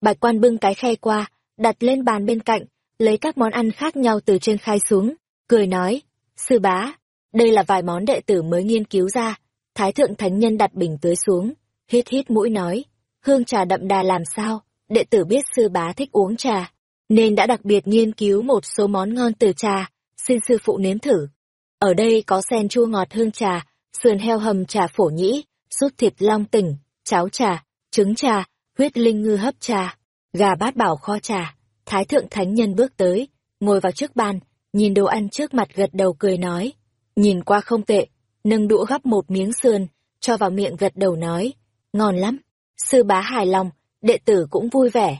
Bạch quan bưng cái khay qua, đặt lên bàn bên cạnh, lấy các món ăn khác nhau từ trên khay xuống, cười nói, sư bá, đây là vài món đệ tử mới nghiên cứu ra. Thái thượng thánh nhân đặt bình tưới xuống, hít hít mũi nói, hương trà đậm đà làm sao, đệ tử biết sư bá thích uống trà, nên đã đặc biệt nghiên cứu một số món ngon từ trà, xin sư phụ nếm thử. Ở đây có sen chua ngọt hương trà, sườn heo hầm trà phổ nhĩ, sút thịt long tỉnh, cháo trà, trứng trà, huyết linh ngư hấp trà, gà bát bảo kho trà. Thái thượng thánh nhân bước tới, ngồi vào trước bàn, nhìn đồ ăn trước mặt gật đầu cười nói. Nhìn qua không tệ, nâng đũa gắp một miếng sườn, cho vào miệng gật đầu nói. Ngon lắm, sư bá hài lòng, đệ tử cũng vui vẻ.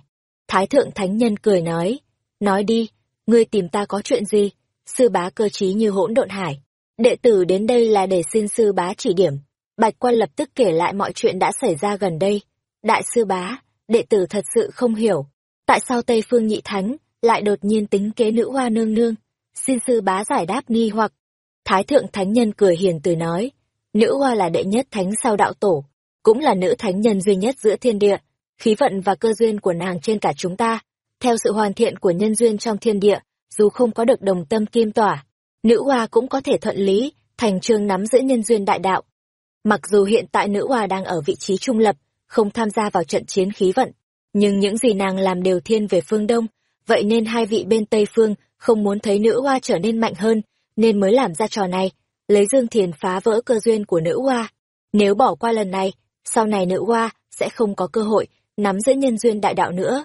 Thái thượng thánh nhân cười nói. Nói đi, ngươi tìm ta có chuyện gì? Sư bá cơ trí như hỗn độn hải. Đệ tử đến đây là để xin sư bá chỉ điểm. Bạch quan lập tức kể lại mọi chuyện đã xảy ra gần đây. Đại sư bá, đệ tử thật sự không hiểu. Tại sao Tây Phương Nhị Thánh lại đột nhiên tính kế nữ hoa nương nương? Xin sư bá giải đáp nghi hoặc. Thái thượng thánh nhân cười hiền từ nói, nữ hoa là đệ nhất thánh sau đạo tổ, cũng là nữ thánh nhân duy nhất giữa thiên địa, khí vận và cơ duyên của nàng trên cả chúng ta. Theo sự hoàn thiện của nhân duyên trong thiên địa, dù không có được đồng tâm kim tỏa, nữ hoa cũng có thể thuận lý, thành trương nắm giữ nhân duyên đại đạo. Mặc dù hiện tại nữ hoa đang ở vị trí trung lập, không tham gia vào trận chiến khí vận, nhưng những gì nàng làm đều thiên về phương Đông, vậy nên hai vị bên Tây Phương không muốn thấy nữ hoa trở nên mạnh hơn, nên mới làm ra trò này, lấy Dương Thiền phá vỡ cơ duyên của nữ hoa. Nếu bỏ qua lần này, sau này nữ hoa sẽ không có cơ hội nắm giữ nhân duyên đại đạo nữa.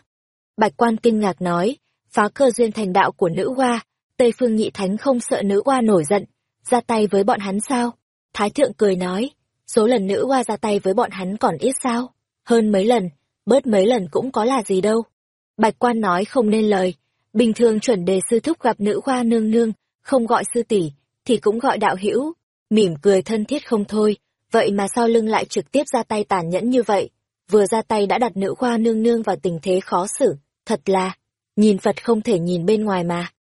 Bạch quan kinh ngạc nói, phá cơ duyên thành đạo của nữ hoa, Tây Phương Nhị Thánh không sợ nữ hoa nổi giận, ra tay với bọn hắn sao? Thái thượng cười nói, số lần nữ hoa ra tay với bọn hắn còn ít sao? Hơn mấy lần, bớt mấy lần cũng có là gì đâu. Bạch quan nói không nên lời, bình thường chuẩn đề sư thúc gặp nữ hoa nương nương, không gọi sư tỷ thì cũng gọi đạo hữu. Mỉm cười thân thiết không thôi. Vậy mà sau lưng lại trực tiếp ra tay tàn nhẫn như vậy. Vừa ra tay đã đặt nữ khoa nương nương vào tình thế khó xử. Thật là nhìn phật không thể nhìn bên ngoài mà.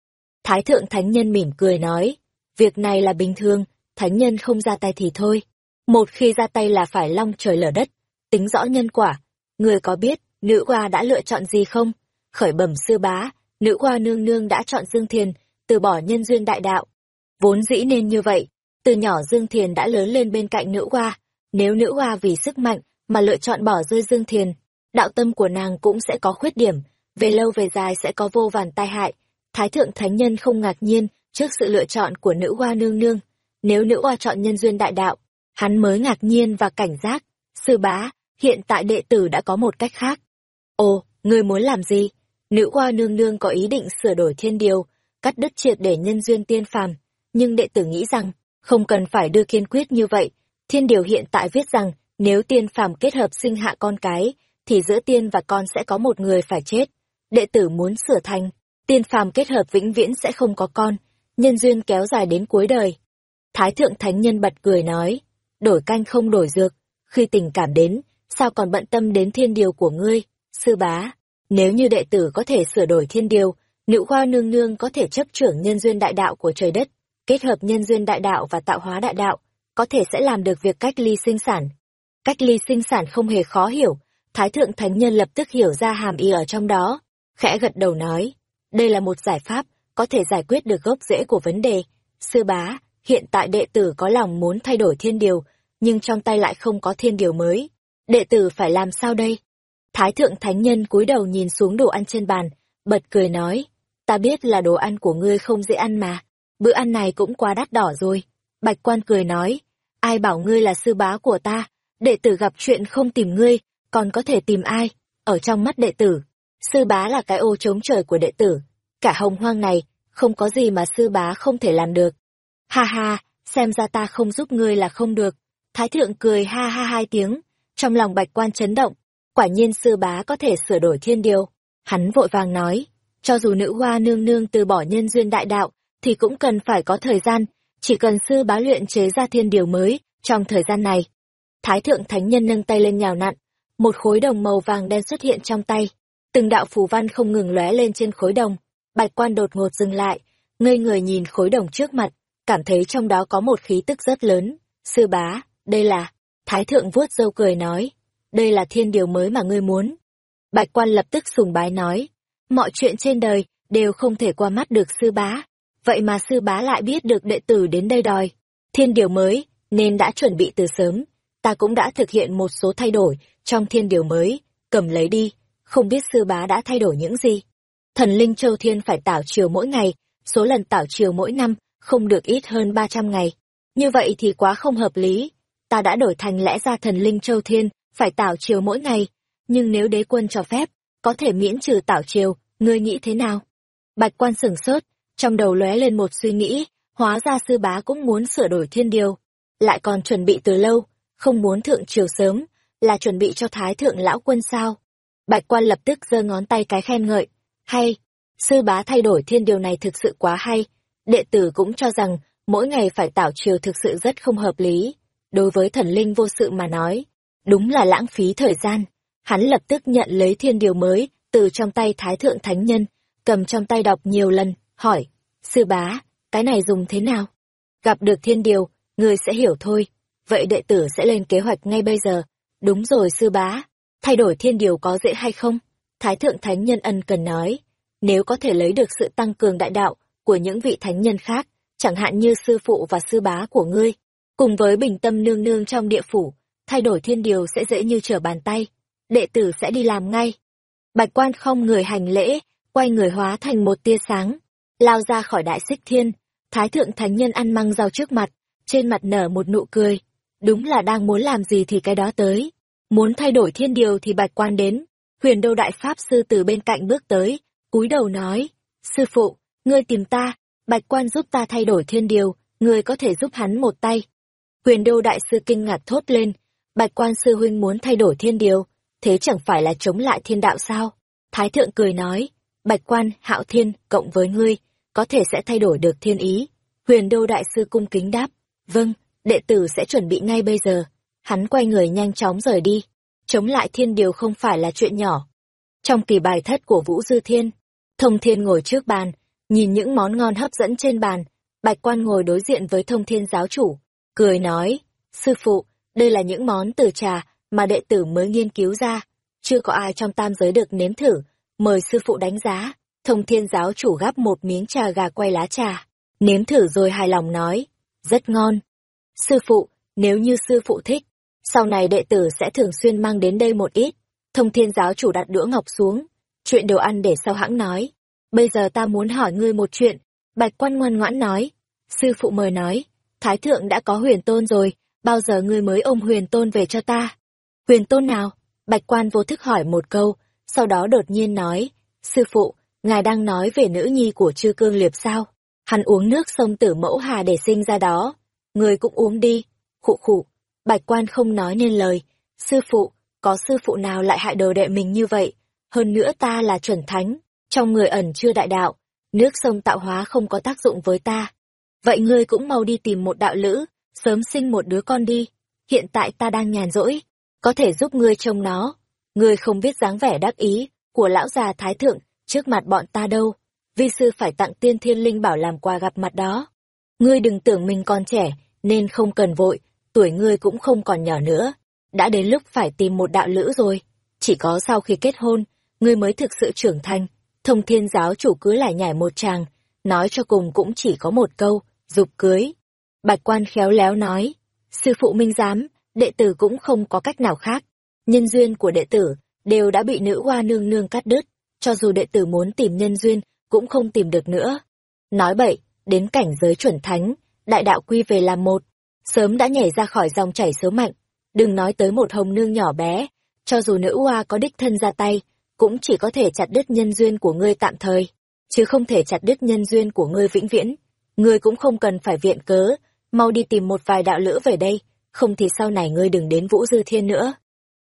Thái thượng thánh nhân mỉm cười nói việc này là bình thường thánh nhân không ra tay thì thôi một khi ra tay là phải long trời lở đất. Tính rõ nhân quả. Người có biết nữ hoa đã lựa chọn gì không? Khởi bẩm sư bá nữ hoa nương nương đã chọn dương thiền từ bỏ nhân duyên đại đạo. Vốn dĩ nên như vậy, từ nhỏ Dương Thiền đã lớn lên bên cạnh nữ hoa, nếu nữ hoa vì sức mạnh mà lựa chọn bỏ rơi Dương Thiền, đạo tâm của nàng cũng sẽ có khuyết điểm, về lâu về dài sẽ có vô vàn tai hại. Thái thượng thánh nhân không ngạc nhiên trước sự lựa chọn của nữ hoa nương nương, nếu nữ hoa chọn nhân duyên đại đạo, hắn mới ngạc nhiên và cảnh giác. Sư bá, hiện tại đệ tử đã có một cách khác. Ồ, ngươi muốn làm gì? Nữ hoa nương nương có ý định sửa đổi thiên điều, cắt đứt triệt để nhân duyên tiên phàm, nhưng đệ tử nghĩ rằng, không cần phải đưa kiên quyết như vậy. Thiên điều hiện tại viết rằng, nếu tiên phàm kết hợp sinh hạ con cái, thì giữa tiên và con sẽ có một người phải chết. Đệ tử muốn sửa thành, tiên phàm kết hợp vĩnh viễn sẽ không có con, nhân duyên kéo dài đến cuối đời. Thái thượng thánh nhân bật cười nói, đổi canh không đổi dược, khi tình cảm đến, sao còn bận tâm đến thiên điều của ngươi, sư bá. Nếu như đệ tử có thể sửa đổi thiên điều, Nữ hoa nương nương có thể chấp trưởng nhân duyên đại đạo của trời đất, kết hợp nhân duyên đại đạo và tạo hóa đại đạo, có thể sẽ làm được việc cách ly sinh sản. Cách ly sinh sản không hề khó hiểu, Thái Thượng Thánh Nhân lập tức hiểu ra hàm ý ở trong đó, khẽ gật đầu nói, đây là một giải pháp, có thể giải quyết được gốc rễ của vấn đề. Sư bá, hiện tại đệ tử có lòng muốn thay đổi thiên điều, nhưng trong tay lại không có thiên điều mới. Đệ tử phải làm sao đây? Thái Thượng Thánh Nhân cúi đầu nhìn xuống đồ ăn trên bàn, bật cười nói, ta biết là đồ ăn của ngươi không dễ ăn mà, bữa ăn này cũng quá đắt đỏ rồi. Bạch quan cười nói, ai bảo ngươi là sư bá của ta, đệ tử gặp chuyện không tìm ngươi, còn có thể tìm ai, ở trong mắt đệ tử. Sư bá là cái ô chống trời của đệ tử, cả hồng hoang này, không có gì mà sư bá không thể làm được. Ha ha, xem ra ta không giúp ngươi là không được. Thái thượng cười ha ha hai tiếng, trong lòng bạch quan chấn động, quả nhiên sư bá có thể sửa đổi thiên điều. Hắn vội vàng nói, cho dù nữ hoa nương nương từ bỏ nhân duyên đại đạo, thì cũng cần phải có thời gian, chỉ cần sư bá luyện chế ra thiên điều mới, trong thời gian này. Thái thượng thánh nhân nâng tay lên nhào nặn, một khối đồng màu vàng đen xuất hiện trong tay. Từng đạo phù văn không ngừng lóe lên trên khối đồng. Bạch quan đột ngột dừng lại, ngây người nhìn khối đồng trước mặt, cảm thấy trong đó có một khí tức rất lớn. Sư bá, đây là... Thái thượng vuốt râu cười nói, đây là thiên điều mới mà ngươi muốn. Bạch quan lập tức sùng bái nói, mọi chuyện trên đời đều không thể qua mắt được sư bá. Vậy mà sư bá lại biết được đệ tử đến đây đòi. Thiên điều mới, nên đã chuẩn bị từ sớm. Ta cũng đã thực hiện một số thay đổi trong thiên điều mới, cầm lấy đi. Không biết sư bá đã thay đổi những gì. Thần linh châu thiên phải tảo chiều mỗi ngày, số lần tảo chiều mỗi năm không được ít hơn 300 ngày. Như vậy thì quá không hợp lý. Ta đã đổi thành lẽ ra thần linh châu thiên phải tảo chiều mỗi ngày, nhưng nếu đế quân cho phép, có thể miễn trừ tảo chiều, ngươi nghĩ thế nào? Bạch quan sửng sốt, trong đầu lóe lên một suy nghĩ, hóa ra sư bá cũng muốn sửa đổi thiên điều. Lại còn chuẩn bị từ lâu, không muốn thượng triều sớm, là chuẩn bị cho thái thượng lão quân sao? Bạch quan lập tức giơ ngón tay cái khen ngợi. Hay, sư bá thay đổi thiên điều này thực sự quá hay. Đệ tử cũng cho rằng, mỗi ngày phải tảo triều thực sự rất không hợp lý. Đối với thần linh vô sự mà nói, đúng là lãng phí thời gian. Hắn lập tức nhận lấy thiên điều mới, từ trong tay thái thượng thánh nhân, cầm trong tay đọc nhiều lần, hỏi, sư bá, cái này dùng thế nào? Gặp được thiên điều, người sẽ hiểu thôi. Vậy đệ tử sẽ lên kế hoạch ngay bây giờ. Đúng rồi sư bá, thay đổi thiên điều có dễ hay không? Thái thượng thánh nhân ân cần nói, nếu có thể lấy được sự tăng cường đại đạo của những vị thánh nhân khác, chẳng hạn như sư phụ và sư bá của ngươi, cùng với bình tâm nương nương trong địa phủ, thay đổi thiên điều sẽ dễ như trở bàn tay. Đệ tử sẽ đi làm ngay. Bạch quan không người hành lễ, quay người hóa thành một tia sáng, lao ra khỏi đại xích thiên. Thái thượng thánh nhân ăn măng rau trước mặt, trên mặt nở một nụ cười. Đúng là đang muốn làm gì thì cái đó tới. Muốn thay đổi thiên điều thì bạch quan đến. Huyền đô đại pháp sư từ bên cạnh bước tới, cúi đầu nói. Sư phụ, ngươi tìm ta, bạch quan giúp ta thay đổi thiên điều, ngươi có thể giúp hắn một tay. Huyền đô đại sư kinh ngạc thốt lên, bạch quan sư huynh muốn thay đổi thiên điều, thế chẳng phải là chống lại thiên đạo sao? Thái thượng cười nói, bạch quan, hạo thiên, cộng với ngươi, có thể sẽ thay đổi được thiên ý. Huyền đô đại sư cung kính đáp, vâng, đệ tử sẽ chuẩn bị ngay bây giờ. Hắn quay người nhanh chóng rời đi. Chống lại thiên điều không phải là chuyện nhỏ. Trong kỳ bài thất của Vũ Dư Thiên, Thông Thiên ngồi trước bàn, nhìn những món ngon hấp dẫn trên bàn, bạch quan ngồi đối diện với Thông Thiên giáo chủ, cười nói, sư phụ, đây là những món từ trà mà đệ tử mới nghiên cứu ra, chưa có ai trong tam giới được nếm thử, mời sư phụ đánh giá. Thông thiên giáo chủ gắp một miếng trà gà quay lá trà, nếm thử rồi hài lòng nói, rất ngon. Sư phụ, nếu như sư phụ thích, sau này đệ tử sẽ thường xuyên mang đến đây một ít. Thông thiên giáo chủ đặt đũa ngọc xuống, chuyện đồ ăn để sau hãng nói. Bây giờ ta muốn hỏi ngươi một chuyện, bạch quan ngoan ngoãn nói. Sư phụ mời nói, Thái thượng đã có huyền tôn rồi, bao giờ ngươi mới ôm huyền tôn về cho ta? Huyền tôn nào? Bạch quan vô thức hỏi một câu, sau đó đột nhiên nói, sư phụ, ngài đang nói về nữ nhi của chư cương liệp sao? Hắn uống nước sông tử mẫu hà để sinh ra đó. Người cũng uống đi. Khụ khụ. Bạch quan không nói nên lời. Sư phụ, có sư phụ nào lại hại đồ đệ mình như vậy? Hơn nữa ta là chuẩn thánh, trong người ẩn chưa đại đạo. Nước sông tạo hóa không có tác dụng với ta. Vậy ngươi cũng mau đi tìm một đạo lữ, sớm sinh một đứa con đi. Hiện tại ta đang nhàn rỗi, có thể giúp ngươi trông nó. Ngươi không biết dáng vẻ đắc ý của lão già thái thượng trước mặt bọn ta đâu. Vi sư phải tặng tiên thiên linh bảo làm quà gặp mặt đó. Ngươi đừng tưởng mình còn trẻ, nên không cần vội, tuổi ngươi cũng không còn nhỏ nữa. Đã đến lúc phải tìm một đạo lữ rồi. Chỉ có sau khi kết hôn, ngươi mới thực sự trưởng thành. Thông thiên giáo chủ cứ lại nhảy một tràng, nói cho cùng cũng chỉ có một câu, dục cưới. Bạch quan khéo léo nói, sư phụ minh giám, đệ tử cũng không có cách nào khác. Nhân duyên của đệ tử đều đã bị nữ hoa nương nương cắt đứt, cho dù đệ tử muốn tìm nhân duyên cũng không tìm được nữa. Nói bậy, đến cảnh giới chuẩn thánh, đại đạo quy về làm một, sớm đã nhảy ra khỏi dòng chảy số mạnh. Đừng nói tới một hồng nương nhỏ bé, cho dù nữ hoa có đích thân ra tay, cũng chỉ có thể chặt đứt nhân duyên của ngươi tạm thời, chứ không thể chặt đứt nhân duyên của ngươi vĩnh viễn. Ngươi cũng không cần phải viện cớ, mau đi tìm một vài đạo lữ về đây, không thì sau này ngươi đừng đến Vũ Dư Thiên nữa.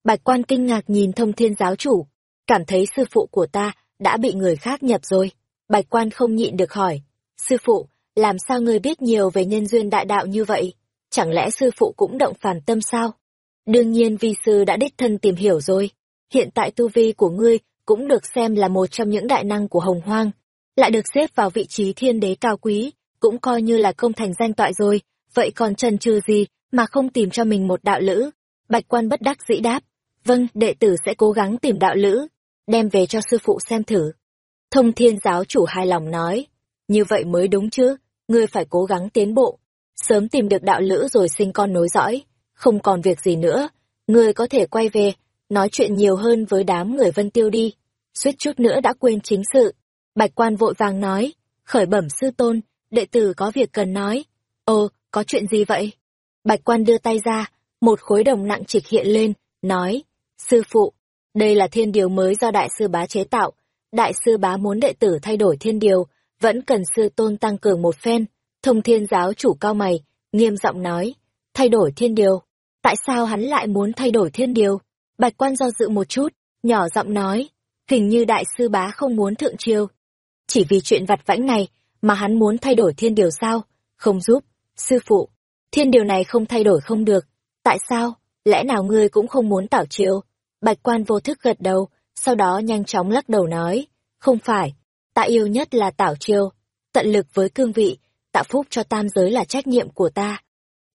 Bạch quan kinh ngạc nhìn thông thiên giáo chủ, cảm thấy sư phụ của ta đã bị người khác nhập rồi. Bạch quan không nhịn được hỏi, sư phụ, làm sao ngươi biết nhiều về nhân duyên đại đạo như vậy? Chẳng lẽ sư phụ cũng động phản tâm sao? Đương nhiên vi sư đã đích thân tìm hiểu rồi. Hiện tại tu vi của ngươi cũng được xem là một trong những đại năng của hồng hoang. Lại được xếp vào vị trí thiên đế cao quý, cũng coi như là công thành danh toại rồi. Vậy còn trần trừ gì mà không tìm cho mình một đạo lữ? Bạch quan bất đắc dĩ đáp. Vâng, đệ tử sẽ cố gắng tìm đạo lữ. đem về cho sư phụ xem thử. Thông thiên giáo chủ hài lòng nói, như vậy mới đúng chứ, ngươi phải cố gắng tiến bộ, sớm tìm được đạo lữ rồi sinh con nối dõi, không còn việc gì nữa, ngươi có thể quay về, nói chuyện nhiều hơn với đám người vân tiêu đi. Suýt chút nữa đã quên chính sự. Bạch quan vội vàng nói, khởi bẩm sư tôn, đệ tử có việc cần nói. Ồ, có chuyện gì vậy? Bạch quan đưa tay ra, một khối đồng nặng trịch hiện lên, nói, sư phụ, đây là thiên điều mới do đại sư bá chế tạo. Đại sư bá muốn đệ tử thay đổi thiên điều, vẫn cần sư tôn tăng cường một phen. Thông thiên giáo chủ cao mày, nghiêm giọng nói, thay đổi thiên điều. Tại sao hắn lại muốn thay đổi thiên điều? Bạch quan do dự một chút, nhỏ giọng nói, hình như đại sư bá không muốn thượng triều. Chỉ vì chuyện vặt vãnh này mà hắn muốn thay đổi thiên điều sao? Không giúp, sư phụ, thiên điều này không thay đổi không được. Tại sao? Lẽ nào ngươi cũng không muốn tảo triều? Bạch quan vô thức gật đầu, sau đó nhanh chóng lắc đầu nói, không phải, ta yêu nhất là tảo triều, tận lực với cương vị, tạo phúc cho tam giới là trách nhiệm của ta.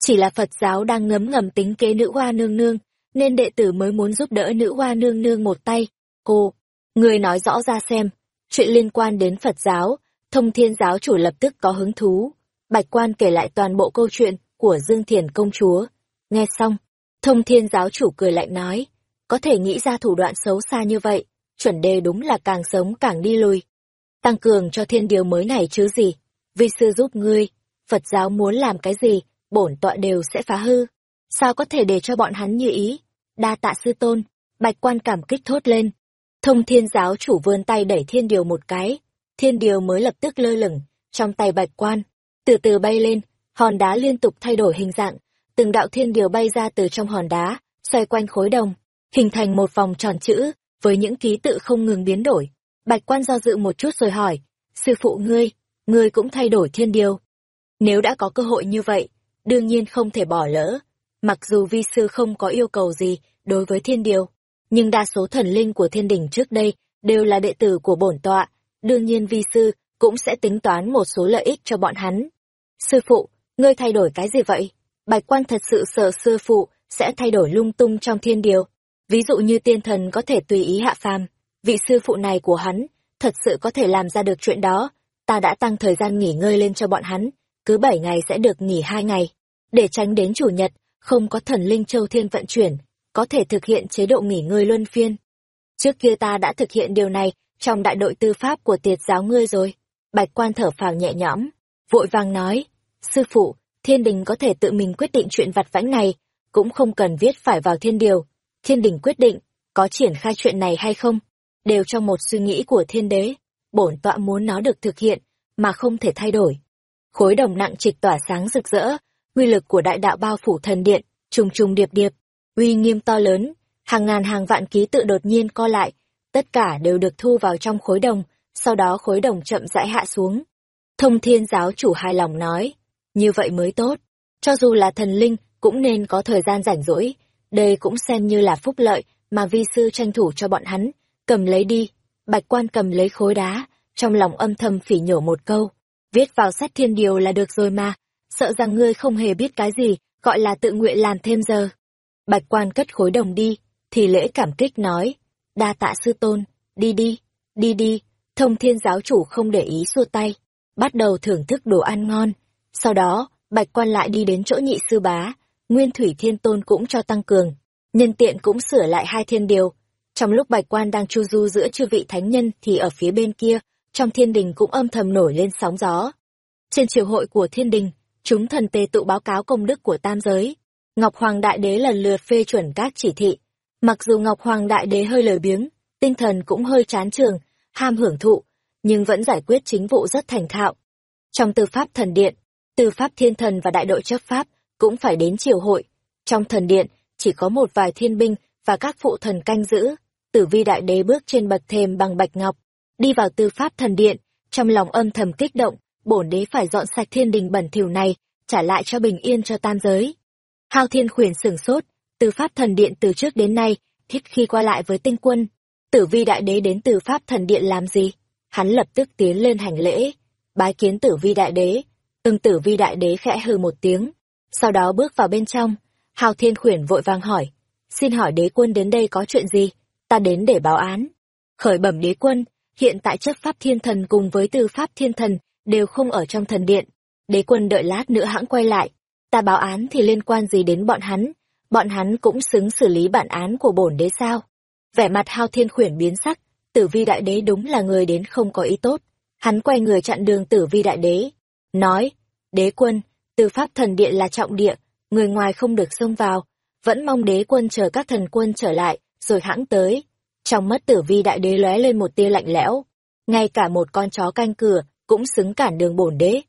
Chỉ là Phật giáo đang ngấm ngầm tính kế nữ hoa nương nương, nên đệ tử mới muốn giúp đỡ nữ hoa nương nương một tay. Cô, người nói rõ ra xem, chuyện liên quan đến Phật giáo, thông thiên giáo chủ lập tức có hứng thú. Bạch quan kể lại toàn bộ câu chuyện của Dương Thiền công chúa. Nghe xong, thông thiên giáo chủ cười lạnh nói, có thể nghĩ ra thủ đoạn xấu xa như vậy, chuẩn đề đúng là càng sống càng đi lùi. Tăng cường cho thiên điều mới này chứ gì, vi sư giúp ngươi, Phật giáo muốn làm cái gì, bổn tọa đều sẽ phá hư. Sao có thể để cho bọn hắn như ý? Đa tạ sư tôn, bạch quan cảm kích thốt lên. Thông thiên giáo chủ vươn tay đẩy thiên điều một cái, thiên điều mới lập tức lơ lửng, trong tay bạch quan, từ từ bay lên, hòn đá liên tục thay đổi hình dạng, từng đạo thiên điều bay ra từ trong hòn đá, xoay quanh khối đồng, hình thành một vòng tròn chữ, với những ký tự không ngừng biến đổi. Bạch quan do dự một chút rồi hỏi, sư phụ ngươi, ngươi cũng thay đổi thiên điều. Nếu đã có cơ hội như vậy, đương nhiên không thể bỏ lỡ. Mặc dù vi sư không có yêu cầu gì đối với thiên điều, nhưng đa số thần linh của thiên đình trước đây đều là đệ tử của bổn tọa, đương nhiên vi sư cũng sẽ tính toán một số lợi ích cho bọn hắn. Sư phụ, ngươi thay đổi cái gì vậy? Bạch quan thật sự sợ sư phụ sẽ thay đổi lung tung trong thiên điều. Ví dụ như tiên thần có thể tùy ý hạ phàm, vị sư phụ này của hắn thật sự có thể làm ra được chuyện đó. Ta đã tăng thời gian nghỉ ngơi lên cho bọn hắn, cứ bảy ngày sẽ được nghỉ hai ngày, để tránh đến chủ nhật, không có thần linh châu thiên vận chuyển, có thể thực hiện chế độ nghỉ ngơi luân phiên. Trước kia ta đã thực hiện điều này trong đại đội tư pháp của tiệt giáo ngươi rồi. Bạch quan thở phào nhẹ nhõm, vội vàng nói, sư phụ, thiên đình có thể tự mình quyết định chuyện vặt vãnh này, cũng không cần viết phải vào thiên điều. Thiên đình quyết định, có triển khai chuyện này hay không, đều trong một suy nghĩ của thiên đế. Bổn tọa muốn nó được thực hiện, mà không thể thay đổi. Khối đồng nặng trịch tỏa sáng rực rỡ, uy lực của đại đạo bao phủ thần điện, trùng trùng điệp điệp, uy nghiêm to lớn, hàng ngàn hàng vạn ký tự đột nhiên co lại, tất cả đều được thu vào trong khối đồng, sau đó khối đồng chậm rãi hạ xuống. Thông thiên giáo chủ hài lòng nói, như vậy mới tốt, cho dù là thần linh cũng nên có thời gian rảnh rỗi, đây cũng xem như là phúc lợi mà vi sư tranh thủ cho bọn hắn, cầm lấy đi, bạch quan cầm lấy khối đá, trong lòng âm thầm phỉ nhổ một câu, viết vào sách thiên điều là được rồi mà, sợ rằng ngươi không hề biết cái gì, gọi là tự nguyện làm thêm giờ. Bạch quan cất khối đồng đi, thì lễ cảm kích nói, đa tạ sư tôn, đi đi, đi đi, thông thiên giáo chủ không để ý xua tay, bắt đầu thưởng thức đồ ăn ngon. Sau đó, bạch quan lại đi đến chỗ nhị sư bá, nguyên thủy thiên tôn cũng cho tăng cường, nhân tiện cũng sửa lại hai thiên điều. Trong lúc bạch quan đang chu du giữa chư vị thánh nhân thì ở phía bên kia, trong thiên đình cũng âm thầm nổi lên sóng gió. Trên triều hội của thiên đình, chúng thần tề tụ báo cáo công đức của tam giới. Ngọc Hoàng Đại Đế lần lượt phê chuẩn các chỉ thị. Mặc dù Ngọc Hoàng Đại Đế hơi lười biếng, tinh thần cũng hơi chán trường, ham hưởng thụ, nhưng vẫn giải quyết chính vụ rất thành thạo. Trong tư pháp thần điện, tư pháp thiên thần và đại đội chấp pháp cũng phải đến triều hội. Trong thần điện, chỉ có một vài thiên binh và các phụ thần canh giữ. Tử vi đại đế bước trên bậc thềm bằng bạch ngọc, đi vào tư pháp thần điện, trong lòng âm thầm kích động, bổn đế phải dọn sạch thiên đình bẩn thỉu này, trả lại cho bình yên cho tam giới. Hao Thiên Khuyển sửng sốt, từ pháp thần điện từ trước đến nay, thiết khi qua lại với tinh quân. Tử vi đại đế đến từ pháp thần điện làm gì? Hắn lập tức tiến lên hành lễ, bái kiến tử vi đại đế. Từng tử vi đại đế khẽ hừ một tiếng, sau đó bước vào bên trong. Hào Thiên Khuyển vội vàng hỏi, xin hỏi đế quân đến đây có chuyện gì? Ta đến để báo án. Khởi bẩm đế quân, hiện tại chấp pháp thiên thần cùng với tư pháp thiên thần đều không ở trong thần điện. Đế quân đợi lát nữa hãng quay lại. Ta báo án thì liên quan gì đến bọn hắn? Bọn hắn cũng xứng xử lý bản án của bổn đế sao? Vẻ mặt hao thiên khuyển biến sắc, tử vi đại đế đúng là người đến không có ý tốt. Hắn quay người chặn đường tử vi đại đế. Nói, đế quân, tư pháp thần điện là trọng địa, người ngoài không được xông vào. Vẫn mong đế quân chờ các thần quân trở lại, rồi hãng tới. Trong mắt tử vi đại đế lóe lên một tia lạnh lẽo. Ngay cả một con chó canh cửa cũng xứng cản đường bổn đế.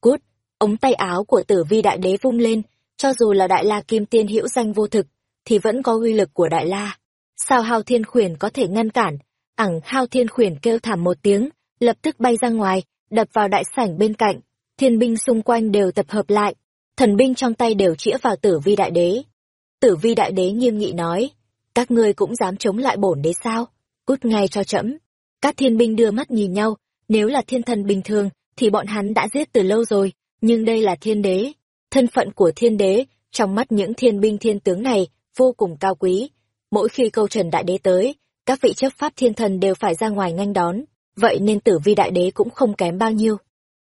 Cút, ống tay áo của tử vi đại đế vung lên, cho dù là đại la kim tiên hữu danh vô thực, thì vẫn có uy lực của đại la. Sao hao thiên khuyển có thể ngăn cản? ẳng hao thiên khuyển kêu thảm một tiếng, lập tức bay ra ngoài, đập vào đại sảnh bên cạnh. Thiên binh xung quanh đều tập hợp lại, thần binh trong tay đều chĩa vào tử vi đại đế. Tử vi đại đế nghiêm nghị nói, các ngươi cũng dám chống lại bổn đế sao? Cút ngay cho chậm. Các thiên binh đưa mắt nhìn nhau, nếu là thiên thần bình thường, thì bọn hắn đã giết từ lâu rồi, nhưng đây là thiên đế. Thân phận của thiên đế, trong mắt những thiên binh thiên tướng này, vô cùng cao quý. Mỗi khi câu trần đại đế tới, các vị chấp pháp thiên thần đều phải ra ngoài nghênh đón, vậy nên tử vi đại đế cũng không kém bao nhiêu.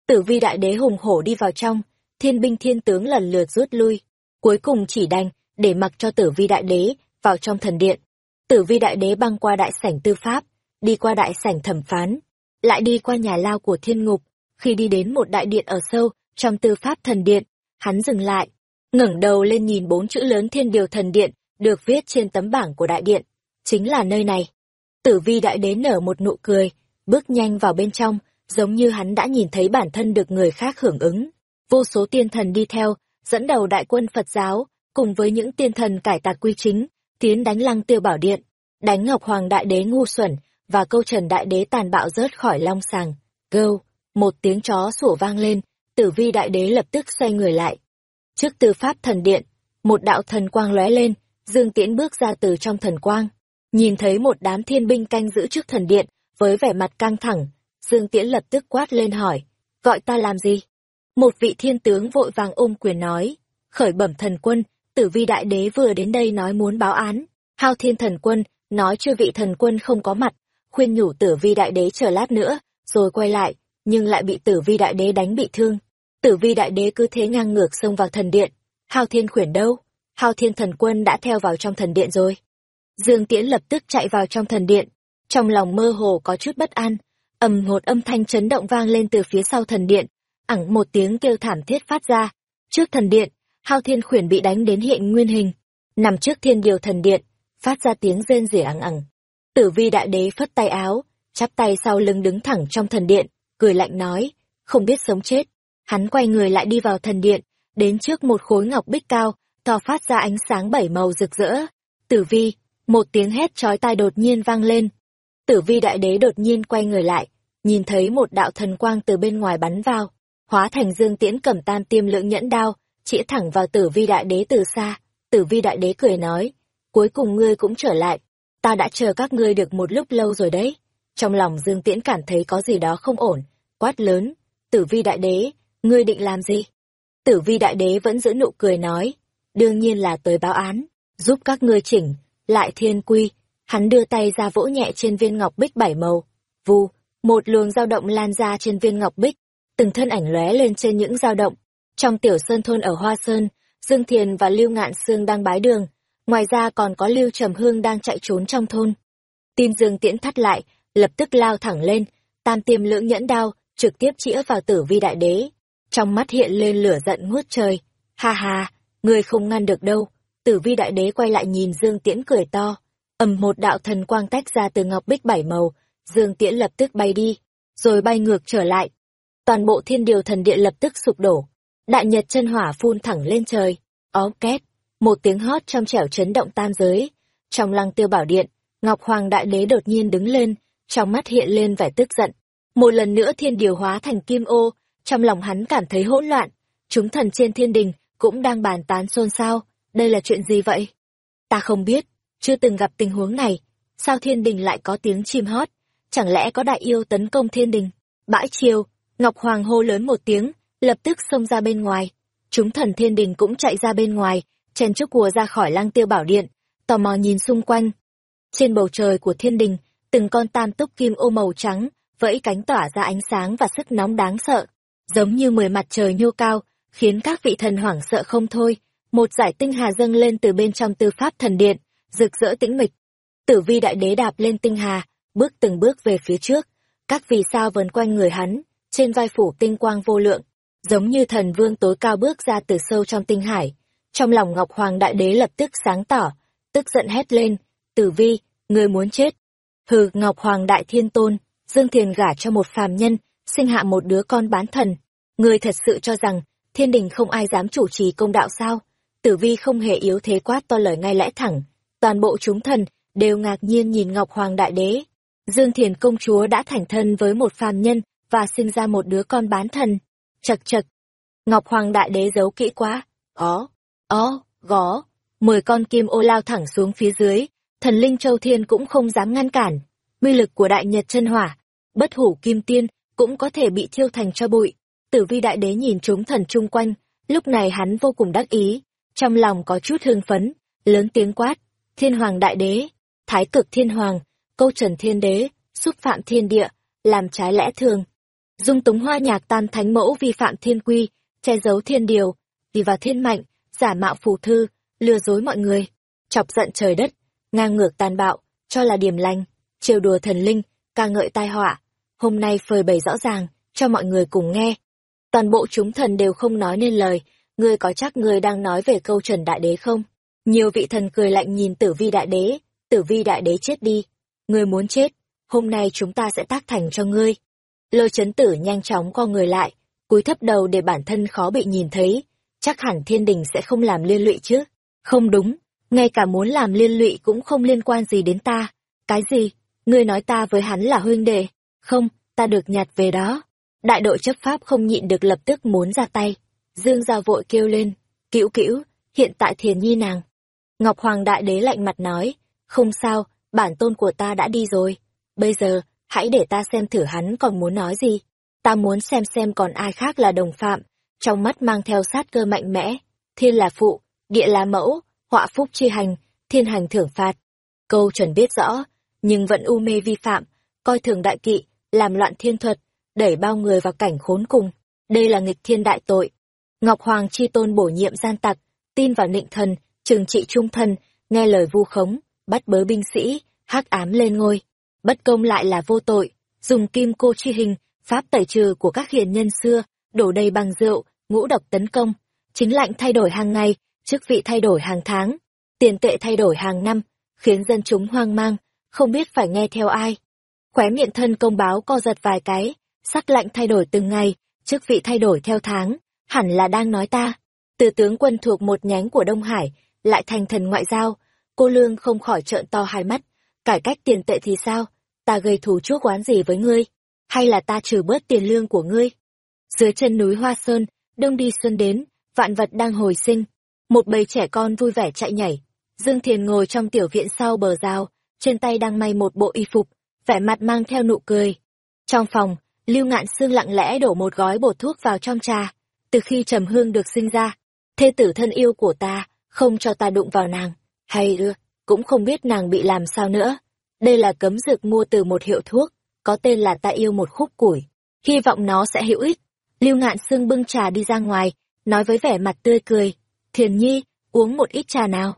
Tử vi đại đế hùng hổ đi vào trong, thiên binh thiên tướng lần lượt rút lui, cuối cùng chỉ đành để mặc cho tử vi đại đế vào trong thần điện. Tử vi đại đế băng qua đại sảnh tư pháp, đi qua đại sảnh thẩm phán, lại đi qua nhà lao của thiên ngục, khi đi đến một đại điện ở sâu, trong tư pháp thần điện, hắn dừng lại, ngẩng đầu lên nhìn bốn chữ lớn thiên điều thần điện, được viết trên tấm bảng của đại điện. Chính là nơi này. Tử vi đại đế nở một nụ cười, bước nhanh vào bên trong, giống như hắn đã nhìn thấy bản thân được người khác hưởng ứng. Vô số tiên thần đi theo, dẫn đầu đại quân Phật giáo, cùng với những tiên thần cải tạc quy chính, tiến đánh lăng tiêu bảo điện, đánh Ngọc Hoàng đại đế ngu xuẩn, và câu trần đại đế tàn bạo rớt khỏi long sàng. Gâu, một tiếng chó sủa vang lên, tử vi đại đế lập tức xoay người lại. Trước tư pháp thần điện, một đạo thần quang lóe lên, Dương Tiễn bước ra từ trong thần quang. Nhìn thấy một đám thiên binh canh giữ trước thần điện, với vẻ mặt căng thẳng, Dương Tiễn lập tức quát lên hỏi, gọi ta làm gì? Một vị thiên tướng vội vàng ôm quyền nói, khởi bẩm thần quân, tử vi đại đế vừa đến đây nói muốn báo án. Hao thiên thần quân, nói chưa vị thần quân không có mặt, khuyên nhủ tử vi đại đế chờ lát nữa, rồi quay lại, nhưng lại bị tử vi đại đế đánh bị thương. Tử vi đại đế cứ thế ngang ngược xông vào thần điện. Hao thiên khuyển đâu? Hao thiên thần quân đã theo vào trong thần điện rồi. Dương Tiễn lập tức chạy vào trong thần điện. Trong lòng mơ hồ có chút bất an. ầm một âm thanh chấn động vang lên từ phía sau thần điện. ẳng một tiếng kêu thảm thiết phát ra. Trước thần điện, Hao thiên khuyển bị đánh đến hiện nguyên hình. Nằm trước thiên điều thần điện, phát ra tiếng rên rỉ ẳng ẳng. Tử vi đại đế phất tay áo, chắp tay sau lưng đứng thẳng trong thần điện, cười lạnh nói, không biết sống chết. Hắn quay người lại đi vào thần điện, đến trước một khối ngọc bích cao, to phát ra ánh sáng bảy màu rực rỡ. Tử vi, một tiếng hét chói tai đột nhiên vang lên. Tử vi đại đế đột nhiên quay người lại, nhìn thấy một đạo thần quang từ bên ngoài bắn vào, hóa thành dương tiễn cầm tam tiêm lượng nhẫn đao, chĩa thẳng vào tử vi đại đế từ xa. Tử vi đại đế cười nói, cuối cùng ngươi cũng trở lại, ta đã chờ các ngươi được một lúc lâu rồi đấy. Trong lòng Dương Tiễn cảm thấy có gì đó không ổn, quát lớn, tử vi đại đế, ngươi định làm gì? Tử vi đại đế vẫn giữ nụ cười nói, đương nhiên là tới báo án, giúp các ngươi chỉnh, lại thiên quy. Hắn đưa tay ra vỗ nhẹ trên viên ngọc bích bảy màu, vù, một luồng dao động lan ra trên viên ngọc bích, từng thân ảnh lóe lên trên những dao động. Trong tiểu sơn thôn ở Hoa Sơn, Dương Thiền và Lưu Ngạn Sương đang bái đường, ngoài ra còn có Lưu Trầm Hương đang chạy trốn trong thôn. Tim Dương Tiễn thắt lại, lập tức lao thẳng lên, tam tiêm lưỡng nhẫn đao, trực tiếp chĩa vào tử vi đại đế. Trong mắt hiện lên lửa giận ngút trời. Ha ha, người không ngăn được đâu. Tử vi đại đế quay lại nhìn Dương Tiễn cười to. ầm một đạo thần quang tách ra từ ngọc bích bảy màu, Dương Tiễn lập tức bay đi, rồi bay ngược trở lại. Toàn bộ thiên điều thần điện lập tức sụp đổ. Đại nhật chân hỏa phun thẳng lên trời. Ó két, một tiếng hót trong trẻo chấn động tam giới. Trong lăng tiêu bảo điện, Ngọc Hoàng Đại Đế đột nhiên đứng lên, trong mắt hiện lên vẻ tức giận. Một lần nữa thiên điều hóa thành kim ô, trong lòng hắn cảm thấy hỗn loạn. Chúng thần trên thiên đình cũng đang bàn tán xôn xao, đây là chuyện gì vậy? Ta không biết, chưa từng gặp tình huống này, sao thiên đình lại có tiếng chim hót? Chẳng lẽ có đại yêu tấn công thiên đình? Bãi chiều, Ngọc Hoàng hô lớn một tiếng, lập tức xông ra bên ngoài. Chúng thần thiên đình cũng chạy ra bên ngoài, chen chúc cùa ra khỏi lang tiêu bảo điện, tò mò nhìn xung quanh. Trên bầu trời của thiên đình, từng con tam túc kim ô màu trắng, vẫy cánh tỏa ra ánh sáng và sức nóng đáng sợ, giống như mười mặt trời nhô cao, khiến các vị thần hoảng sợ không thôi. Một giải tinh hà dâng lên từ bên trong tư pháp thần điện, rực rỡ tĩnh mịch. Tử vi đại đế đạp lên tinh hà, bước từng bước về phía trước, các vì sao vần quanh người hắn, trên vai phủ tinh quang vô lượng, giống như thần vương tối cao bước ra từ sâu trong tinh hải. Trong lòng Ngọc Hoàng Đại Đế lập tức sáng tỏ, tức giận hét lên, tử vi, người muốn chết. Hừ, Ngọc Hoàng Đại Thiên Tôn, Dương Thiền gả cho một phàm nhân, sinh hạ một đứa con bán thần. Người thật sự cho rằng, thiên đình không ai dám chủ trì công đạo sao? Tử vi không hề yếu thế quát to lời ngay lẽ thẳng. Toàn bộ chúng thần đều ngạc nhiên nhìn Ngọc Hoàng Đại Đế. Dương Thiền công chúa đã thành thân với một phàm nhân và sinh ra một đứa con bán thần. Chật chật. Ngọc Hoàng Đại Đế giấu kỹ quá. Ó, ó, gó. Mười con kim ô lao thẳng xuống phía dưới. Thần linh Châu Thiên cũng không dám ngăn cản. Uy lực của Đại Nhật chân hỏa. Bất hủ kim tiên cũng có thể bị thiêu thành cho bụi. Tử vi Đại Đế nhìn chúng thần chung quanh. Lúc này hắn vô cùng đắc ý. Trong lòng có chút hương phấn. Lớn tiếng quát. Thiên Hoàng Đại Đế. Thái cực Thiên Hoàng câu trần thiên đế, xúc phạm thiên địa, làm trái lẽ thường. Dung túng hoa nhạc tam thánh mẫu vi phạm thiên quy, che giấu thiên điều, vì vào thiên mạnh, giả mạo phù thư, lừa dối mọi người, chọc giận trời đất, ngang ngược tàn bạo, cho là điểm lành, trêu đùa thần linh, ca ngợi tai họa. Hôm nay phơi bày rõ ràng, cho mọi người cùng nghe. Toàn bộ chúng thần đều không nói nên lời, ngươi có chắc ngươi đang nói về câu trần đại đế không? Nhiều vị thần cười lạnh nhìn tử vi đại đế, tử vi đại đế chết đi, ngươi muốn chết, hôm nay chúng ta sẽ tác thành cho ngươi. Lôi chấn tử nhanh chóng co người lại, cúi thấp đầu để bản thân khó bị nhìn thấy, chắc hẳn thiên đình sẽ không làm liên lụy chứ. Không đúng, ngay cả muốn làm liên lụy cũng không liên quan gì đến ta. Cái gì? Ngươi nói ta với hắn là huynh đệ? Không, ta được nhặt về đó. Đại đội chấp pháp không nhịn được lập tức muốn ra tay. Dương Giao vội kêu lên, cữu cữu, hiện tại thiền nhi nàng. Ngọc Hoàng Đại Đế lạnh mặt nói, không sao, bản tôn của ta đã đi rồi. Bây giờ, hãy để ta xem thử hắn còn muốn nói gì. Ta muốn xem xem còn ai khác là đồng phạm, trong mắt mang theo sát cơ mạnh mẽ. Thiên là phụ, địa là mẫu, họa phúc chi hành, thiên hành thưởng phạt. Câu chuẩn biết rõ, nhưng vẫn u mê vi phạm, coi thường đại kỵ, làm loạn thiên thuật, đẩy bao người vào cảnh khốn cùng. Đây là nghịch thiên đại tội. Ngọc Hoàng chi tôn bổ nhiệm gian tặc, tin vào nịnh thần, trừng trị trung thần, nghe lời vu khống, bắt bớ binh sĩ, hắc ám lên ngôi. Bất công lại là vô tội, dùng kim cô chi hình, pháp tẩy trừ của các hiền nhân xưa, đổ đầy bằng rượu, ngũ độc tấn công. Chính lạnh thay đổi hàng ngày, chức vị thay đổi hàng tháng, tiền tệ thay đổi hàng năm, khiến dân chúng hoang mang, không biết phải nghe theo ai. Khóe miệng thân công báo co giật vài cái, sắc lạnh thay đổi từng ngày, chức vị thay đổi theo tháng, hẳn là đang nói ta. Từ tướng quân thuộc một nhánh của Đông Hải, lại thành thần ngoại giao, Cô Lương không khỏi trợn to hai mắt. Cải cách tiền tệ thì sao? Ta gây thù chuốc oán gì với ngươi? Hay là ta trừ bớt tiền lương của ngươi? Dưới chân núi Hoa Sơn, đông đi xuân đến, vạn vật đang hồi sinh. Một bầy trẻ con vui vẻ chạy nhảy. Dương Thiền ngồi trong tiểu viện sau bờ rào, trên tay đang may một bộ y phục, vẻ mặt mang theo nụ cười. Trong phòng, Lưu Ngạn Sương lặng lẽ đổ một gói bột thuốc vào trong trà. Từ khi Trầm Hương được sinh ra, thê tử thân yêu của ta, không cho ta đụng vào nàng hay ư, cũng không biết nàng bị làm sao nữa. Đây là cấm dược mua từ một hiệu thuốc, có tên là ta yêu một khúc củi. Hy vọng nó sẽ hữu ích. Lưu ngạn sương bưng trà đi ra ngoài, nói với vẻ mặt tươi cười. Thiền nhi, uống một ít trà nào.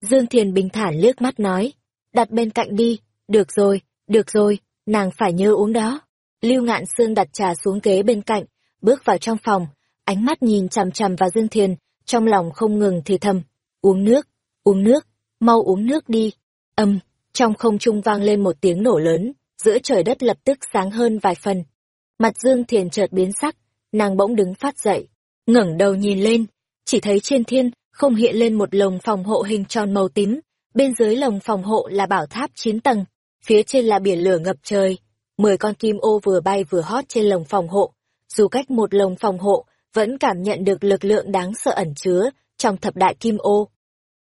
Dương Thiền bình thản liếc mắt nói. Đặt bên cạnh đi, được rồi, được rồi, nàng phải nhớ uống đó. Lưu ngạn sương đặt trà xuống ghế bên cạnh, bước vào trong phòng, ánh mắt nhìn chằm chằm vào Dương Thiền, trong lòng không ngừng thì thầm. Uống nước, uống nước, mau uống nước đi. Âm, trong không trung vang lên một tiếng nổ lớn, giữa trời đất lập tức sáng hơn vài phần. Mặt Dương Thiền chợt biến sắc, nàng bỗng đứng phát dậy, ngẩng đầu nhìn lên, chỉ thấy trên thiên không hiện lên một lồng phòng hộ hình tròn màu tím, bên dưới lồng phòng hộ là bảo tháp 9 tầng, phía trên là biển lửa ngập trời, mười con kim ô vừa bay vừa hót trên lồng phòng hộ, dù cách một lồng phòng hộ, vẫn cảm nhận được lực lượng đáng sợ ẩn chứa trong thập đại kim ô.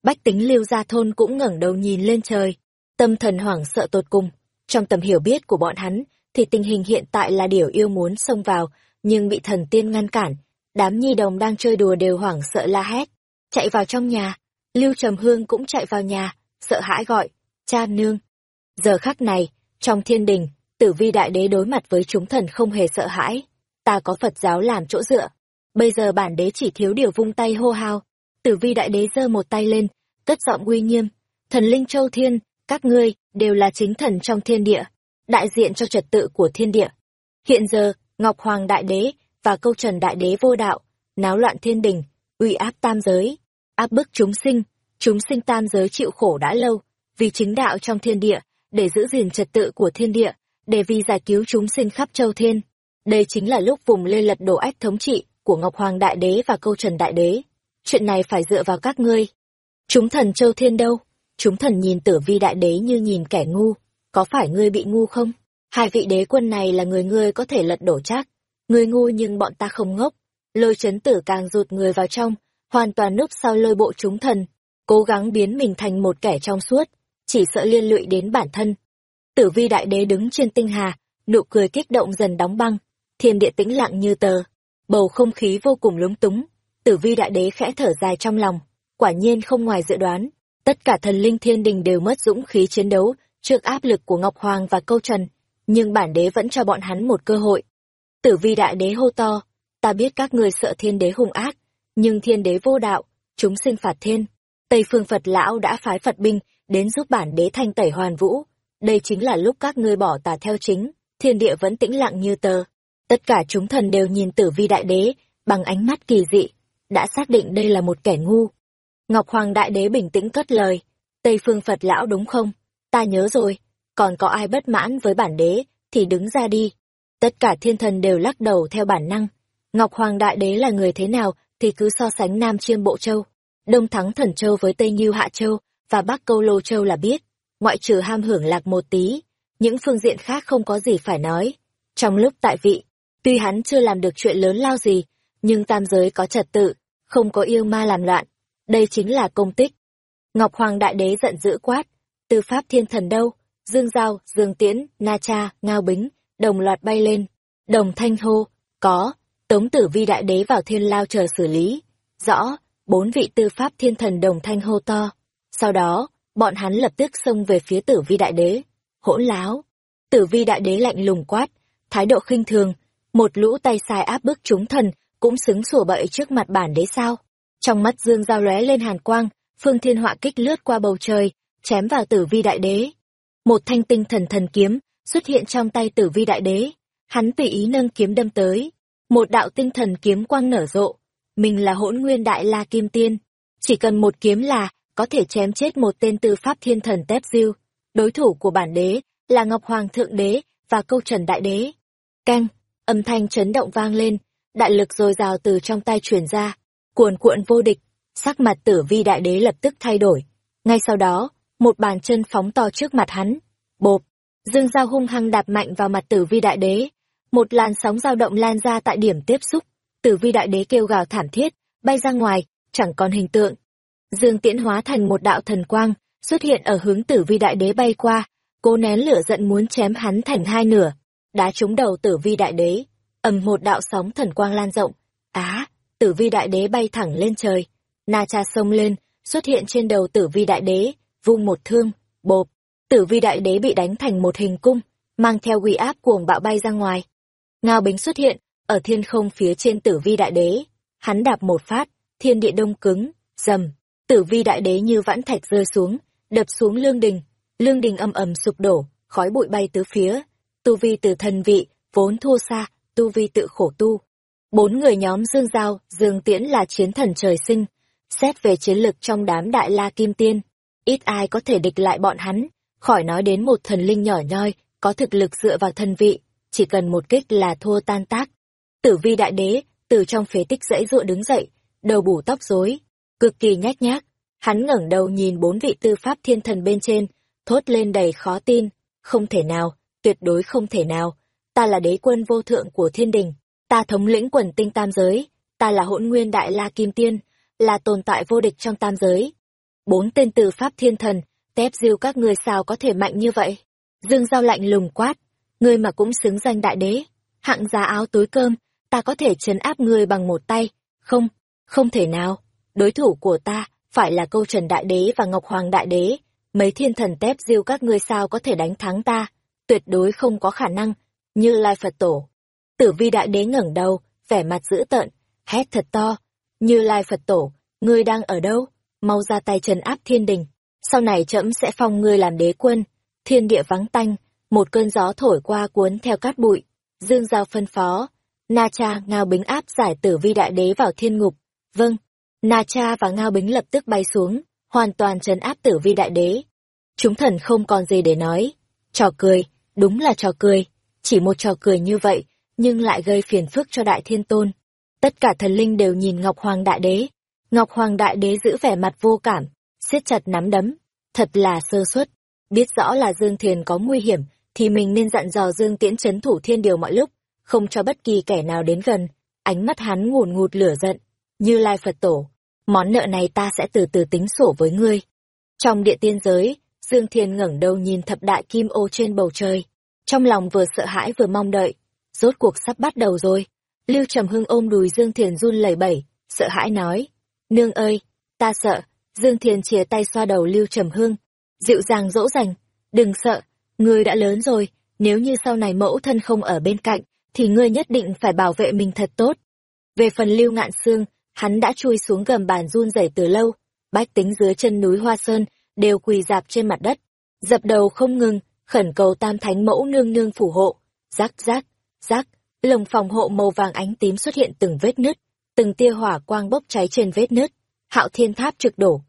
Bách tính lưu gia thôn cũng ngẩng đầu nhìn lên trời, tâm thần hoảng sợ tột cùng. Trong tầm hiểu biết của bọn hắn, thì tình hình hiện tại là điều yêu muốn xông vào, nhưng bị thần tiên ngăn cản. Đám nhi đồng đang chơi đùa đều hoảng sợ la hét, chạy vào trong nhà. Lưu Trầm Hương cũng chạy vào nhà, sợ hãi gọi, cha nương. Giờ khắc này, Trong thiên đình, tử vi đại đế đối mặt với chúng thần không hề sợ hãi. Ta có Phật giáo làm chỗ dựa. Bây giờ bản đế chỉ thiếu điều vung tay hô hào. Tử vi đại đế giơ một tay lên, cất giọng uy nghiêm. Thần linh châu thiên, các ngươi, đều là chính thần trong thiên địa, đại diện cho trật tự của thiên địa. Hiện giờ, Ngọc Hoàng Đại Đế và Câu Trần Đại Đế vô đạo, náo loạn thiên đình, uy áp tam giới, áp bức chúng sinh, chúng sinh tam giới chịu khổ đã lâu, vì chính đạo trong thiên địa, để giữ gìn trật tự của thiên địa, để vì giải cứu chúng sinh khắp châu thiên. Đây chính là lúc vùng lên lật đổ ách thống trị của Ngọc Hoàng Đại Đế và Câu Trần Đại Đế. Chuyện này phải dựa vào các ngươi. Chúng thần châu thiên đâu? Chúng thần nhìn tử vi đại đế như nhìn kẻ ngu. Có phải ngươi bị ngu không? Hai vị đế quân này là người ngươi có thể lật đổ chắc. Ngươi ngu nhưng bọn ta không ngốc. Lôi chấn tử càng rụt người vào trong, hoàn toàn núp sau lôi bộ chúng thần. Cố gắng biến mình thành một kẻ trong suốt, chỉ sợ liên lụy đến bản thân. Tử vi đại đế đứng trên tinh hà, nụ cười kích động dần đóng băng. Thiên địa tĩnh lặng như tờ. Bầu không khí vô cùng lúng túng. Tử vi đại đế khẽ thở dài trong lòng. Quả nhiên không ngoài dự đoán, Tất cả thần linh thiên đình đều mất dũng khí chiến đấu trước áp lực của Ngọc Hoàng và Câu Trần, nhưng bản đế vẫn cho bọn hắn một cơ hội. Tử vi đại đế hô to, ta biết các ngươi sợ thiên đế hung ác, nhưng thiên đế vô đạo, chúng sinh phạt thiên. Tây phương Phật lão đã phái Phật binh đến giúp bản đế thanh tẩy hoàn vũ. Đây chính là lúc các ngươi bỏ tà theo chính, thiên địa vẫn tĩnh lặng như tờ. Tất cả chúng thần đều nhìn tử vi đại đế, bằng ánh mắt kỳ dị, đã xác định đây là một kẻ ngu, Ngọc Hoàng Đại Đế bình tĩnh cất lời, Tây Phương Phật Lão đúng không? Ta nhớ rồi, còn có ai bất mãn với bản đế, thì đứng ra đi. Tất cả thiên thần đều lắc đầu theo bản năng. Ngọc Hoàng Đại Đế là người thế nào thì cứ so sánh Nam Chiêm Bộ Châu, Đông Thắng Thần Châu với Tây Nhiêu Hạ Châu và Bắc Câu Lô Châu là biết. Ngoại trừ ham hưởng lạc một tí, những phương diện khác không có gì phải nói. Trong lúc tại vị, tuy hắn chưa làm được chuyện lớn lao gì, nhưng tam giới có trật tự, không có yêu ma làm loạn, đây chính là công tích. Ngọc Hoàng Đại Đế giận dữ quát, tư pháp thiên thần đâu, Dương Giao, Dương Tiễn, Na Cha, Ngao Bính, đồng loạt bay lên, đồng thanh hô, có, tống tử vi đại đế vào thiên lao chờ xử lý, rõ, bốn vị tư pháp thiên thần đồng thanh hô to, sau đó, bọn hắn lập tức xông về phía tử vi đại đế, hỗn láo, tử vi đại đế lạnh lùng quát, thái độ khinh thường, một lũ tay sai áp bức chúng thần, cũng xứng sủa bậy trước mặt bản đế sao. Trong mắt Dương Giao lóe lên hàn quang, phương thiên họa kích lướt qua bầu trời, chém vào tử vi đại đế. Một thanh tinh thần thần kiếm xuất hiện trong tay tử vi đại đế. Hắn tùy ý nâng kiếm đâm tới. Một đạo tinh thần kiếm quang nở rộ. Mình là hỗn nguyên đại la kim tiên. Chỉ cần một kiếm là có thể chém chết một tên tư pháp thiên thần tép diêu. Đối thủ của bản đế là Ngọc Hoàng Thượng Đế và Câu Trần Đại Đế. keng âm thanh chấn động vang lên, đại lực dồi dào từ trong tay truyền ra cuồn cuộn vô địch, sắc mặt tử vi đại đế lập tức thay đổi. Ngay sau đó, một bàn chân phóng to trước mặt hắn. Bộp, dương dao hung hăng đạp mạnh vào mặt tử vi đại đế. Một làn sóng dao động lan ra tại điểm tiếp xúc. Tử vi đại đế kêu gào thảm thiết, bay ra ngoài, chẳng còn hình tượng. Dương tiễn hóa thành một đạo thần quang, xuất hiện ở hướng tử vi đại đế bay qua, cố nén lửa giận muốn chém hắn thành hai nửa. Đá trúng đầu tử vi đại đế, ầm một đạo sóng thần quang lan rộng. Á, tử vi đại đế bay thẳng lên trời. Na cha sông lên, xuất hiện trên đầu tử vi đại đế, vung một thương, bộp. Tử vi đại đế bị đánh thành một hình cung, mang theo quỷ áp cuồng bạo bay ra ngoài. Ngao bính xuất hiện, ở thiên không phía trên tử vi đại đế. Hắn đạp một phát, thiên địa đông cứng, dầm. Tử vi đại đế như vãn thạch rơi xuống, đập xuống lương đình. Lương đình âm ầm sụp đổ, khói bụi bay tứ phía. Tu vi từ thần vị, vốn thua xa, tu vi tự khổ tu, Bốn người nhóm Dương Giao, Dương Tiễn là chiến thần trời sinh. Xét về chiến lực trong đám đại la kim tiên, ít ai có thể địch lại bọn hắn, khỏi nói đến một thần linh nhỏ nhoi, có thực lực dựa vào thần vị, chỉ cần một kích là thua tan tác. Tử vi đại đế, từ trong phế tích dãy dụa đứng dậy, đầu bù tóc rối, cực kỳ nhát nhác. Hắn ngẩng đầu nhìn bốn vị tư pháp thiên thần bên trên, thốt lên đầy khó tin, không thể nào, tuyệt đối không thể nào, ta là đế quân vô thượng của thiên đình ta thống lĩnh quần tinh tam giới, ta là hỗn nguyên đại la kim tiên, là tồn tại vô địch trong tam giới. Bốn tên từ pháp thiên thần, tép diêu các người sao có thể mạnh như vậy? Dương Giao lạnh lùng quát, ngươi mà cũng xứng danh đại đế, hạng giá áo túi cơm, ta có thể chấn áp ngươi bằng một tay, không, không thể nào, đối thủ của ta, phải là câu trần đại đế và ngọc hoàng đại đế, mấy thiên thần tép diêu các ngươi sao có thể đánh thắng ta, tuyệt đối không có khả năng, như Lai Phật Tổ. Tử vi đại đế ngẩng đầu, vẻ mặt dữ tợn, hét thật to, như Lai Phật Tổ, ngươi đang ở đâu? Mau ra tay trấn áp thiên đình, sau này trẫm sẽ phong ngươi làm đế quân. Thiên địa vắng tanh, một cơn gió thổi qua cuốn theo cát bụi. Dương Giao phân phó, Na Cha, Ngao Bính áp giải tử vi đại đế vào thiên ngục. Vâng, Na Cha và Ngao Bính lập tức bay xuống, hoàn toàn trấn áp tử vi đại đế. Chúng thần không còn gì để nói. Trò cười, đúng là trò cười. Chỉ một trò cười như vậy, nhưng lại gây phiền phức cho đại thiên tôn. Tất cả thần linh đều nhìn Ngọc Hoàng Đại Đế. Ngọc Hoàng Đại Đế giữ vẻ mặt vô cảm, siết chặt nắm đấm. Thật là sơ suất. Biết rõ là Dương Thiền có nguy hiểm, thì mình nên dặn dò Dương Tiễn chấn thủ thiên điều mọi lúc, không cho bất kỳ kẻ nào đến gần. Ánh mắt hắn ngùn ngụt lửa giận, như lai Phật tổ. Món nợ này ta sẽ từ từ tính sổ với ngươi. Trong địa tiên giới, Dương Thiền ngẩng đầu nhìn thập đại kim ô trên bầu trời. Trong lòng vừa sợ hãi vừa mong đợi. Rốt cuộc sắp bắt đầu rồi. Lưu Trầm Hưng ôm đùi Dương Thiền run lẩy bẩy, sợ hãi nói. Nương ơi, ta sợ. Dương Thiền chìa tay xoa đầu Lưu Trầm hương, Dịu dàng dỗ dành. Đừng sợ, ngươi đã lớn rồi. Nếu như sau này mẫu thân không ở bên cạnh, thì ngươi nhất định phải bảo vệ mình thật tốt. Về phần Lưu Ngạn Sương, hắn đã chui xuống gầm bàn run rẩy từ lâu. Bách tính dưới chân núi Hoa Sơn, đều quỳ dạp trên mặt đất. Dập đầu không ngừng, khẩn cầu tam thánh mẫu nương nương phù hộ. Rắc rắc, rắc, lồng phòng hộ màu vàng ánh tím xuất hiện từng vết nứt, từng tia hỏa quang bốc cháy trên vết nứt. Hạo thiên tháp trực đổ.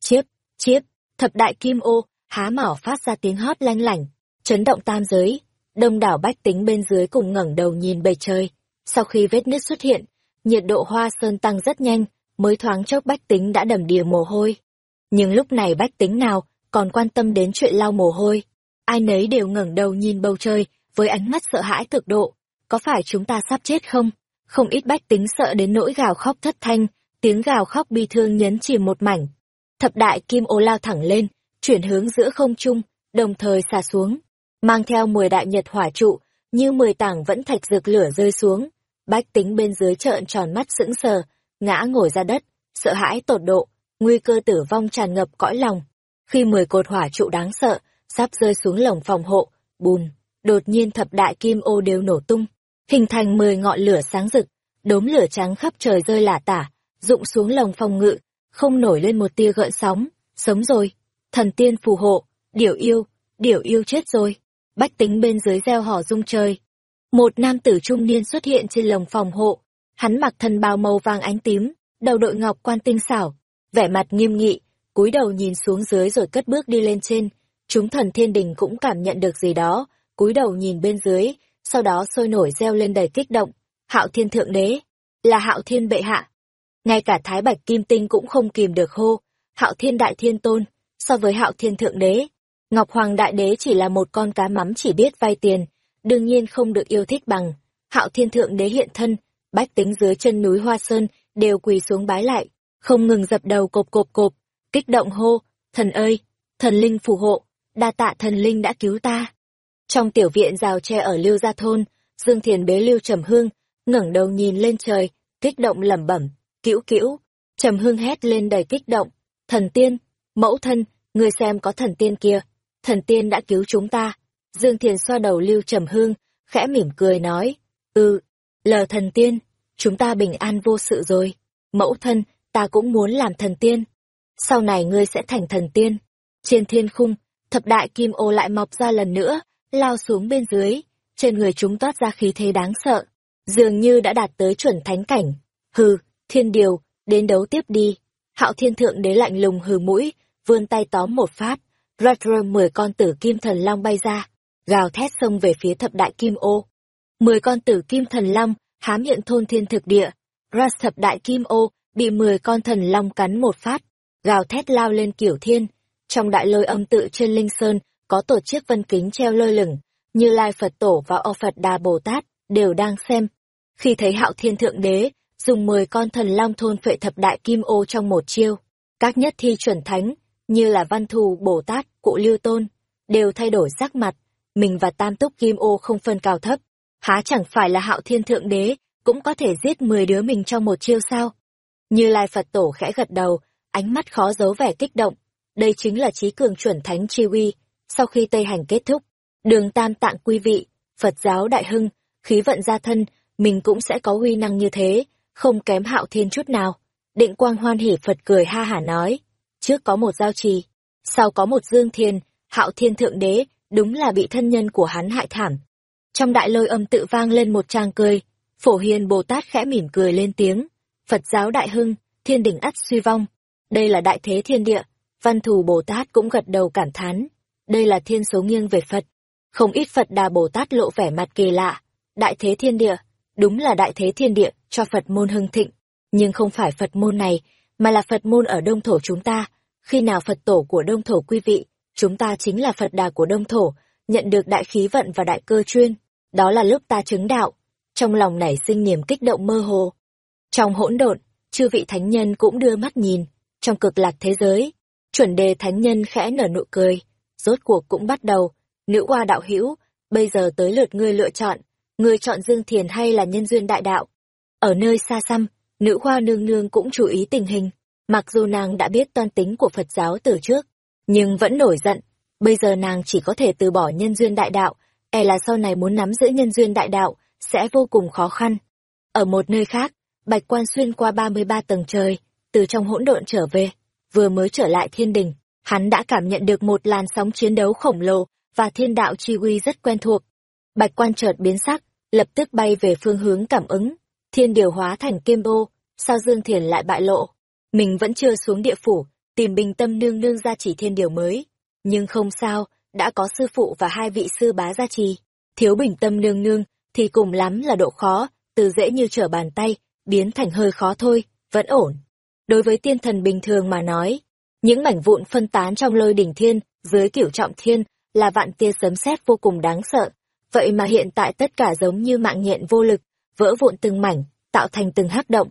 Chiếp, chiếp, thập đại kim ô, há mỏ phát ra tiếng hót lanh lảnh, chấn động tam giới. Đông đảo bách tính bên dưới cùng ngẩng đầu nhìn bầy trời. Sau khi vết nứt xuất hiện, nhiệt độ hoa sơn tăng rất nhanh, mới thoáng chốc bách tính đã đầm đìa mồ hôi. Nhưng lúc này bách tính nào còn quan tâm đến chuyện lau mồ hôi. Ai nấy đều ngẩng đầu nhìn bầu trời với ánh mắt sợ hãi cực độ. Có phải chúng ta sắp chết không? Không ít bách tính sợ đến nỗi gào khóc thất thanh, tiếng gào khóc bi thương nhấn chìm một mảnh. Thập đại kim ô lao thẳng lên, chuyển hướng giữa không trung, đồng thời xả xuống, mang theo mười đại nhật hỏa trụ, như mười tảng vẫn thạch rực lửa rơi xuống. Bách tính bên dưới trợn tròn mắt sững sờ, ngã ngồi ra đất, sợ hãi tột độ, nguy cơ tử vong tràn ngập cõi lòng. Khi mười cột hỏa trụ đáng sợ, sắp rơi xuống lồng phòng hộ, bùn, đột nhiên thập đại kim ô đều nổ tung, hình thành mười ngọn lửa sáng rực, đốm lửa trắng khắp trời rơi lả tả, rụng xuống lồng phòng ngự, không nổi lên một tia gợn sóng, sống rồi, thần tiên phù hộ, điểu yêu, điểu yêu chết rồi, bách tính bên dưới gieo hò rung trời. Một nam tử trung niên xuất hiện trên lồng phòng hộ, hắn mặc thần bào màu vàng ánh tím, đầu đội ngọc quan tinh xảo, vẻ mặt nghiêm nghị, cúi đầu nhìn xuống dưới rồi cất bước đi lên trên. Chúng thần thiên đình cũng cảm nhận được gì đó, cúi đầu nhìn bên dưới, sau đó sôi nổi reo lên đầy kích động. Hạo thiên thượng đế, là hạo thiên bệ hạ. Ngay cả thái bạch kim tinh cũng không kìm được hô, hạo thiên đại thiên tôn, so với hạo thiên thượng đế. Ngọc Hoàng đại đế chỉ là một con cá mắm chỉ biết vay tiền, đương nhiên không được yêu thích bằng. Hạo thiên thượng đế hiện thân, bách tính dưới chân núi Hoa Sơn đều quỳ xuống bái lại, không ngừng dập đầu cộp cộp cộp, kích động hô, thần ơi, thần linh phù hộ, đa tạ thần linh đã cứu ta. Trong tiểu viện rào tre ở Lưu Gia Thôn, Dương Thiền bế Lưu Trầm Hương, ngẩng đầu nhìn lên trời, kích động lẩm bẩm, cữu cữu. Trầm Hương hét lên đầy kích động, thần tiên, mẫu thân, người xem có thần tiên kia, thần tiên đã cứu chúng ta. Dương Thiền xoa đầu Lưu Trầm Hương, khẽ mỉm cười nói, ừ, lờ thần tiên, chúng ta bình an vô sự rồi. Mẫu thân, ta cũng muốn làm thần tiên. Sau này ngươi sẽ thành thần tiên. Trên thiên khung, thập đại kim ô lại mọc ra lần nữa, lao xuống bên dưới, trên người chúng toát ra khí thế đáng sợ, dường như đã đạt tới chuẩn thánh cảnh. Hừ, thiên điều, đến đấu tiếp đi. Hạo thiên thượng đế lạnh lùng hừ mũi, vươn tay tóm một phát, Rather mười con tử kim thần long bay ra, gào thét xông về phía thập đại kim ô. Mười con tử kim thần long, hám hiện thôn thiên thực địa. Ras thập đại kim ô, bị mười con thần long cắn một phát, gào thét lao lên kiểu thiên. Trong đại lôi âm tự trên Linh Sơn, có tổ chiếc vân kính treo lơ lửng, như Lai Phật Tổ và O Phật Đà Bồ Tát, đều đang xem. Khi thấy hạo thiên thượng đế, dùng mười con thần long thôn phệ thập đại kim ô trong một chiêu, các nhất thi chuẩn thánh, như là văn thù Bồ Tát, cụ Lưu Tôn, đều thay đổi sắc mặt, mình và tam túc kim ô không phân cao thấp. Há chẳng phải là hạo thiên thượng đế, cũng có thể giết mười đứa mình trong một chiêu sao? Như Lai Phật Tổ khẽ gật đầu, ánh mắt khó giấu vẻ kích động. Đây chính là trí cường chuẩn thánh chi uy. Sau khi Tây Hành kết thúc, Đường tam tạng quý vị, Phật giáo đại hưng, khí vận gia thân, mình cũng sẽ có huy năng như thế, không kém hạo thiên chút nào. Định quang hoan hỉ Phật cười ha hả nói, trước có một giao trì, sau có một dương thiền, hạo thiên thượng đế, đúng là bị thân nhân của hắn hại thảm. Trong đại lôi âm tự vang lên một tràng cười, phổ hiền Bồ Tát khẽ mỉm cười lên tiếng, Phật giáo đại hưng, thiên đỉnh ắt suy vong. Đây là đại thế thiên địa, văn thù Bồ Tát cũng gật đầu cảm thán. Đây là thiên số nghiêng về Phật. Không ít Phật đà Bồ Tát lộ vẻ mặt kỳ lạ. Đại thế thiên địa, đúng là đại thế thiên địa cho Phật môn hưng thịnh. Nhưng không phải Phật môn này, mà là Phật môn ở đông thổ chúng ta. Khi nào Phật tổ của đông thổ quý vị, chúng ta chính là Phật đà của đông thổ, nhận được đại khí vận và đại cơ chuyên. Đó là lúc ta chứng đạo. Trong lòng nảy sinh niềm kích động mơ hồ. Trong hỗn độn, chư vị thánh nhân cũng đưa mắt nhìn. Trong cực lạc thế giới, chuẩn đề thánh nhân khẽ nở nụ cười. Rốt cuộc cũng bắt đầu. Nữ hoa đạo hữu bây giờ tới lượt ngươi lựa chọn. Ngươi chọn Dương Thiền hay là nhân duyên đại đạo? Ở nơi xa xăm, nữ hoa nương nương cũng chú ý tình hình. Mặc dù nàng đã biết toan tính của Phật giáo từ trước, nhưng vẫn nổi giận. Bây giờ nàng chỉ có thể từ bỏ nhân duyên đại đạo, e là sau này muốn nắm giữ nhân duyên đại đạo, sẽ vô cùng khó khăn. Ở một nơi khác, Bạch Quan xuyên qua 33 tầng trời, từ trong hỗn độn trở về, vừa mới trở lại thiên đình, hắn đã cảm nhận được một làn sóng chiến đấu khổng lồ và thiên đạo chi uy rất quen thuộc. Bạch Quan chợt biến sắc, lập tức bay về phương hướng cảm ứng, thiên điều hóa thành kim ô, sao Dương Thiền lại bại lộ. Mình vẫn chưa xuống địa phủ, tìm bình tâm nương nương ra chỉ thiên điều mới. Nhưng không sao, đã có sư phụ và hai vị sư bá gia trì. Thiếu bình tâm nương nương, thì cùng lắm là độ khó, từ dễ như trở bàn tay, biến thành hơi khó thôi, vẫn ổn. Đối với tiên thần bình thường mà nói, những mảnh vụn phân tán trong lôi đỉnh thiên, dưới kiểu trọng thiên, là vạn tia sấm sét vô cùng đáng sợ. Vậy mà hiện tại tất cả giống như mạng nhện vô lực, vỡ vụn từng mảnh, tạo thành từng hắc động.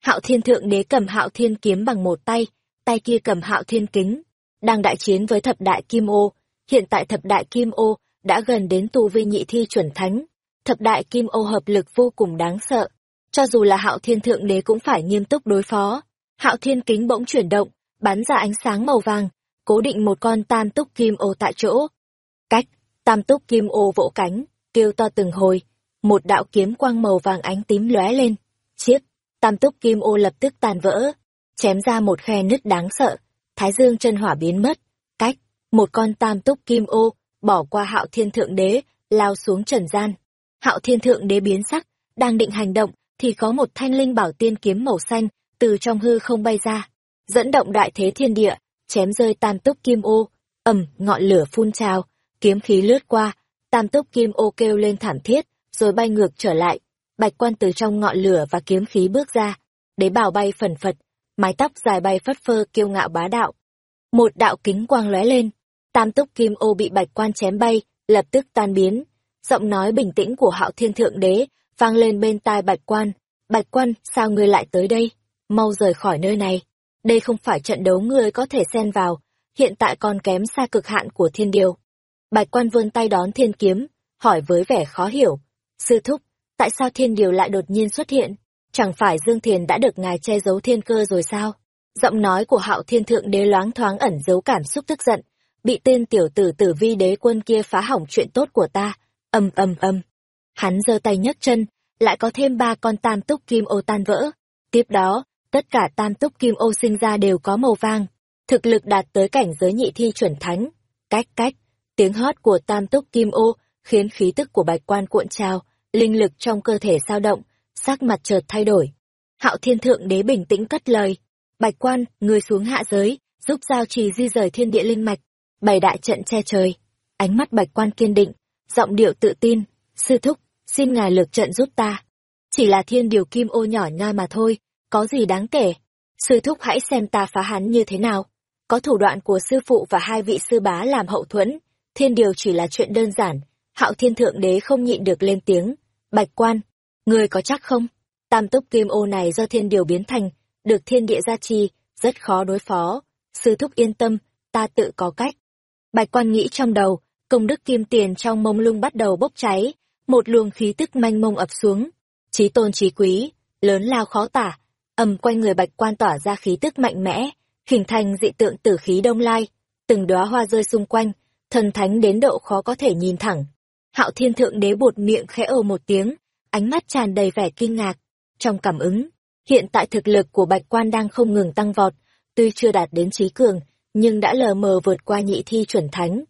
Hạo Thiên Thượng Đế cầm Hạo Thiên kiếm bằng một tay, tay kia cầm Hạo Thiên kính, đang đại chiến với thập đại kim ô. Hiện tại thập đại kim ô đã gần đến tu vi nhị thi chuẩn thánh. Thập đại kim ô hợp lực vô cùng đáng sợ. Cho dù là Hạo Thiên Thượng Đế cũng phải nghiêm túc đối phó. Hạo Thiên kính bỗng chuyển động, bắn ra ánh sáng màu vàng, cố định một con tam túc kim ô tại chỗ. Cách, tam túc kim ô vỗ cánh, kêu to từng hồi, một đạo kiếm quang màu vàng ánh tím lóe lên. Chiếc, tam túc kim ô lập tức tàn vỡ, chém ra một khe nứt đáng sợ, thái dương chân hỏa biến mất. Cách, một con tam túc kim ô, bỏ qua hạo thiên thượng đế, lao xuống trần gian. Hạo thiên thượng đế biến sắc, đang định hành động, thì có một thanh linh bảo tiên kiếm màu xanh, từ trong hư không bay ra, dẫn động đại thế thiên địa, chém rơi tam túc kim ô, ầm, ngọn lửa phun trào, kiếm khí lướt qua, tam túc kim ô kêu lên thảm thiết, rồi bay ngược trở lại. Bạch quan từ trong ngọn lửa và kiếm khí bước ra, đế bào bay phần phật, mái tóc dài bay phất phơ kiêu ngạo bá đạo. Một đạo kính quang lóe lên, tam túc kim ô bị bạch quan chém bay, lập tức tan biến. Giọng nói bình tĩnh của hạo thiên thượng đế vang lên bên tai bạch quan. Bạch quan, sao ngươi lại tới đây? Mau rời khỏi nơi này. Đây không phải trận đấu ngươi có thể xen vào, hiện tại còn kém xa cực hạn của thiên điều. Bạch quan vươn tay đón thiên kiếm, hỏi với vẻ khó hiểu. Sư thúc, tại sao thiên điều lại đột nhiên xuất hiện? Chẳng phải Dương Thiền đã được ngài che giấu thiên cơ rồi sao? Giọng nói của hạo thiên thượng đế loáng thoáng ẩn giấu cảm xúc tức giận. Bị tên tiểu tử tử vi đế quân kia phá hỏng chuyện tốt của ta. Âm âm âm. Hắn giơ tay nhấc chân, lại có thêm ba con tam túc kim ô tan vỡ. Tiếp đó, tất cả tam túc kim ô sinh ra đều có màu vàng. Thực lực đạt tới cảnh giới nhị thi chuẩn thánh. Cách cách, tiếng hót của tam túc kim ô khiến khí tức của bạch quan cuộn trào, linh lực trong cơ thể sao động, sắc mặt chợt thay đổi. Hạo Thiên Thượng Đế bình tĩnh cất lời, "Bạch Quan, người xuống hạ giới, giúp giao trì di rời thiên địa linh mạch, bày đại trận che trời." Ánh mắt Bạch Quan kiên định, giọng điệu tự tin, "Sư thúc, xin ngài lược trận giúp ta. Chỉ là thiên điều kim ô nhỏ nhoi mà thôi, có gì đáng kể. Sư thúc hãy xem ta phá hắn như thế nào. Có thủ đoạn của sư phụ và hai vị sư bá làm hậu thuẫn, thiên điều chỉ là chuyện đơn giản." Hạo Thiên Thượng Đế không nhịn được lên tiếng, "Bạch Quan, người có chắc không? Tam túc kim ô này do thiên điều biến thành, được thiên địa gia trì, rất khó đối phó. Sư thúc yên tâm, ta tự có cách. Bạch quan nghĩ trong đầu, công đức kim tiền trong mông lung bắt đầu bốc cháy, một luồng khí tức manh mông ập xuống. Chí tôn trí quý, lớn lao khó tả, ầm quanh người bạch quan tỏa ra khí tức mạnh mẽ, hình thành dị tượng tử khí đông lai. Từng đóa hoa rơi xung quanh, thần thánh đến độ khó có thể nhìn thẳng. Hạo thiên thượng đế bột miệng khẽ ồ một tiếng, ánh mắt tràn đầy vẻ kinh ngạc. Trong cảm ứng, hiện tại thực lực của bạch quan đang không ngừng tăng vọt, tuy chưa đạt đến trí cường, nhưng đã lờ mờ vượt qua nhị thi chuẩn thánh.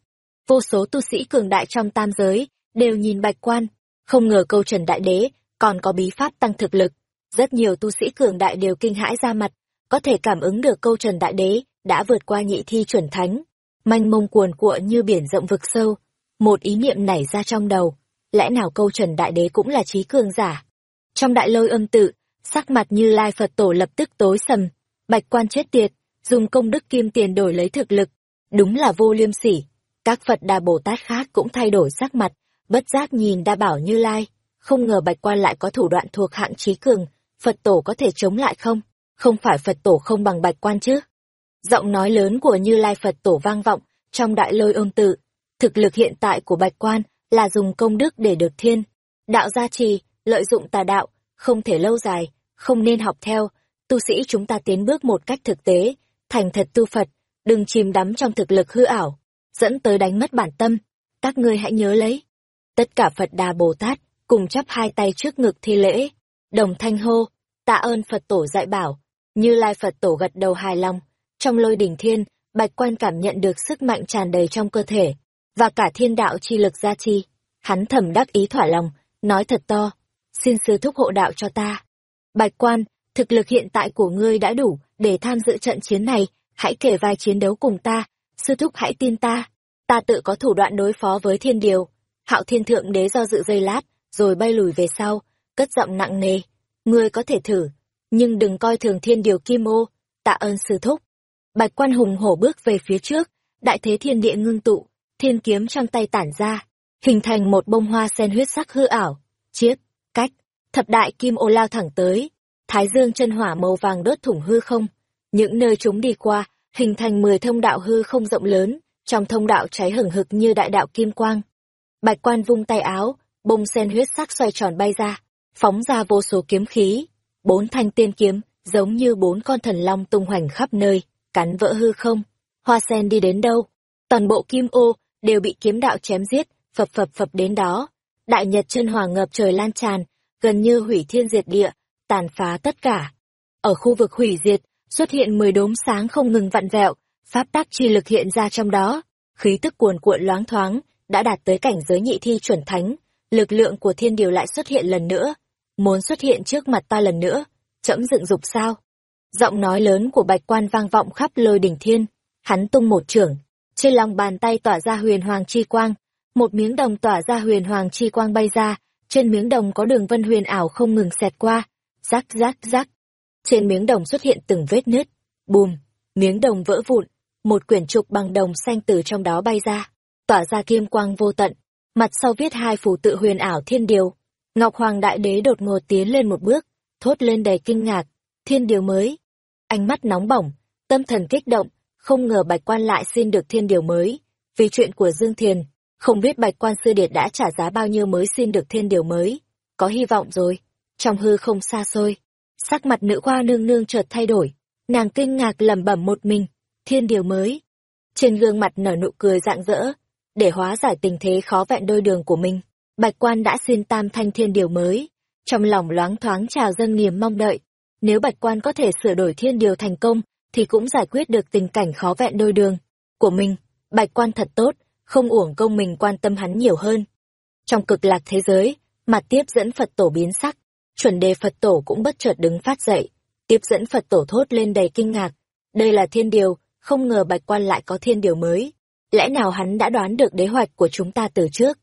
Vô số tu sĩ cường đại trong tam giới, đều nhìn bạch quan, không ngờ câu trần đại đế, còn có bí pháp tăng thực lực. Rất nhiều tu sĩ cường đại đều kinh hãi ra mặt, có thể cảm ứng được câu trần đại đế, đã vượt qua nhị thi chuẩn thánh. Manh mông cuồn cuộn như biển rộng vực sâu. Một ý niệm nảy ra trong đầu, lẽ nào câu trần đại đế cũng là trí cường giả? Trong đại lôi âm tự, sắc mặt như lai Phật tổ lập tức tối sầm, bạch quan chết tiệt, dùng công đức kim tiền đổi lấy thực lực. Đúng là vô liêm sỉ. Các Phật Đà Bồ Tát khác cũng thay đổi sắc mặt, bất giác nhìn đa bảo như lai. Không ngờ bạch quan lại có thủ đoạn thuộc hạng trí cường, Phật tổ có thể chống lại không? Không phải Phật tổ không bằng bạch quan chứ? Giọng nói lớn của Như Lai Phật tổ vang vọng trong đại lôi ôn tự. Thực lực hiện tại của bạch quan là dùng công đức để được thiên. Đạo gia trì, lợi dụng tà đạo, không thể lâu dài, không nên học theo. Tu sĩ chúng ta tiến bước một cách thực tế, thành thật tu Phật, đừng chìm đắm trong thực lực hư ảo, dẫn tới đánh mất bản tâm. Các ngươi hãy nhớ lấy. Tất cả Phật Đà Bồ Tát cùng chắp hai tay trước ngực thi lễ, đồng thanh hô, tạ ơn Phật tổ dạy bảo, như lai Phật tổ gật đầu hài lòng. Trong lôi đỉnh thiên, Bạch Quan cảm nhận được sức mạnh tràn đầy trong cơ thể, và cả thiên đạo chi lực gia chi. Hắn thầm đắc ý thỏa lòng, nói thật to, xin sư thúc hộ đạo cho ta. Bạch Quan, thực lực hiện tại của ngươi đã đủ để tham dự trận chiến này, hãy kể vai chiến đấu cùng ta, sư thúc hãy tin ta, ta tự có thủ đoạn đối phó với thiên điều. Hạo thiên thượng đế do dự giây lát, rồi bay lùi về sau, cất giọng nặng nề. Ngươi có thể thử, nhưng đừng coi thường thiên điều kim ô, tạ ơn sư thúc. Bạch quan hùng hổ bước về phía trước, đại thế thiên địa ngưng tụ, thiên kiếm trong tay tản ra, hình thành một bông hoa sen huyết sắc hư ảo, chiếc, cách, thập đại kim ô lao thẳng tới, thái dương chân hỏa màu vàng đốt thủng hư không, những nơi chúng đi qua, hình thành mười thông đạo hư không rộng lớn, trong thông đạo cháy hừng hực như đại đạo kim quang. Bạch quan vung tay áo, bông sen huyết sắc xoay tròn bay ra, phóng ra vô số kiếm khí, bốn thanh tiên kiếm, giống như bốn con thần long tung hoành khắp nơi, cắn vỡ hư không. Hoa sen đi đến đâu? Toàn bộ kim ô đều bị kiếm đạo chém giết, phập phập phập đến đó. Đại nhật chân hòa ngập trời lan tràn, gần như hủy thiên diệt địa, tàn phá tất cả. Ở khu vực hủy diệt, xuất hiện mười đốm sáng không ngừng vặn vẹo, pháp tắc chi lực hiện ra trong đó, khí tức cuồn cuộn loáng thoáng, đã đạt tới cảnh giới nhị thi chuẩn thánh, lực lượng của thiên điều lại xuất hiện lần nữa, muốn xuất hiện trước mặt ta lần nữa, trẫm dựng dục sao? Giọng nói lớn của bạch quan vang vọng khắp lôi đỉnh thiên, hắn tung một trưởng, trên lòng bàn tay tỏa ra huyền hoàng chi quang, một miếng đồng tỏa ra huyền hoàng chi quang bay ra, trên miếng đồng có đường vân huyền ảo không ngừng xẹt qua, rắc rắc rắc. Trên miếng đồng xuất hiện từng vết nứt, bùm, miếng đồng vỡ vụn, một quyển trục bằng đồng xanh từ trong đó bay ra, tỏa ra kim quang vô tận, mặt sau viết hai phù tự huyền ảo thiên điều. Ngọc Hoàng Đại Đế đột ngột tiến lên một bước, thốt lên đầy kinh ngạc, thiên điều mới. Ánh mắt nóng bỏng, tâm thần kích động, không ngờ bạch quan lại xin được thiên điều mới. Vì chuyện của Dương Thiền, không biết bạch quan sư điệt đã trả giá bao nhiêu mới xin được thiên điều mới. Có hy vọng rồi. Trong hư không xa xôi, sắc mặt nữ hoa nương nương chợt thay đổi. Nàng kinh ngạc lẩm bẩm một mình, thiên điều mới. Trên gương mặt nở nụ cười rạng rỡ, để hóa giải tình thế khó vẹn đôi đường của mình. Bạch quan đã xin tam thanh thiên điều mới. Trong lòng loáng thoáng trào dâng niềm mong đợi. Nếu bạch quan có thể sửa đổi thiên điều thành công, thì cũng giải quyết được tình cảnh khó vẹn đôi đường của mình. Bạch quan thật tốt, không uổng công mình quan tâm hắn nhiều hơn. Trong cực lạc thế giới, mặt tiếp dẫn Phật tổ biến sắc, chuẩn đề Phật tổ cũng bất chợt đứng phát dậy, tiếp dẫn Phật tổ thốt lên đầy kinh ngạc. Đây là thiên điều, không ngờ bạch quan lại có thiên điều mới. Lẽ nào hắn đã đoán được đế hoạch của chúng ta từ trước?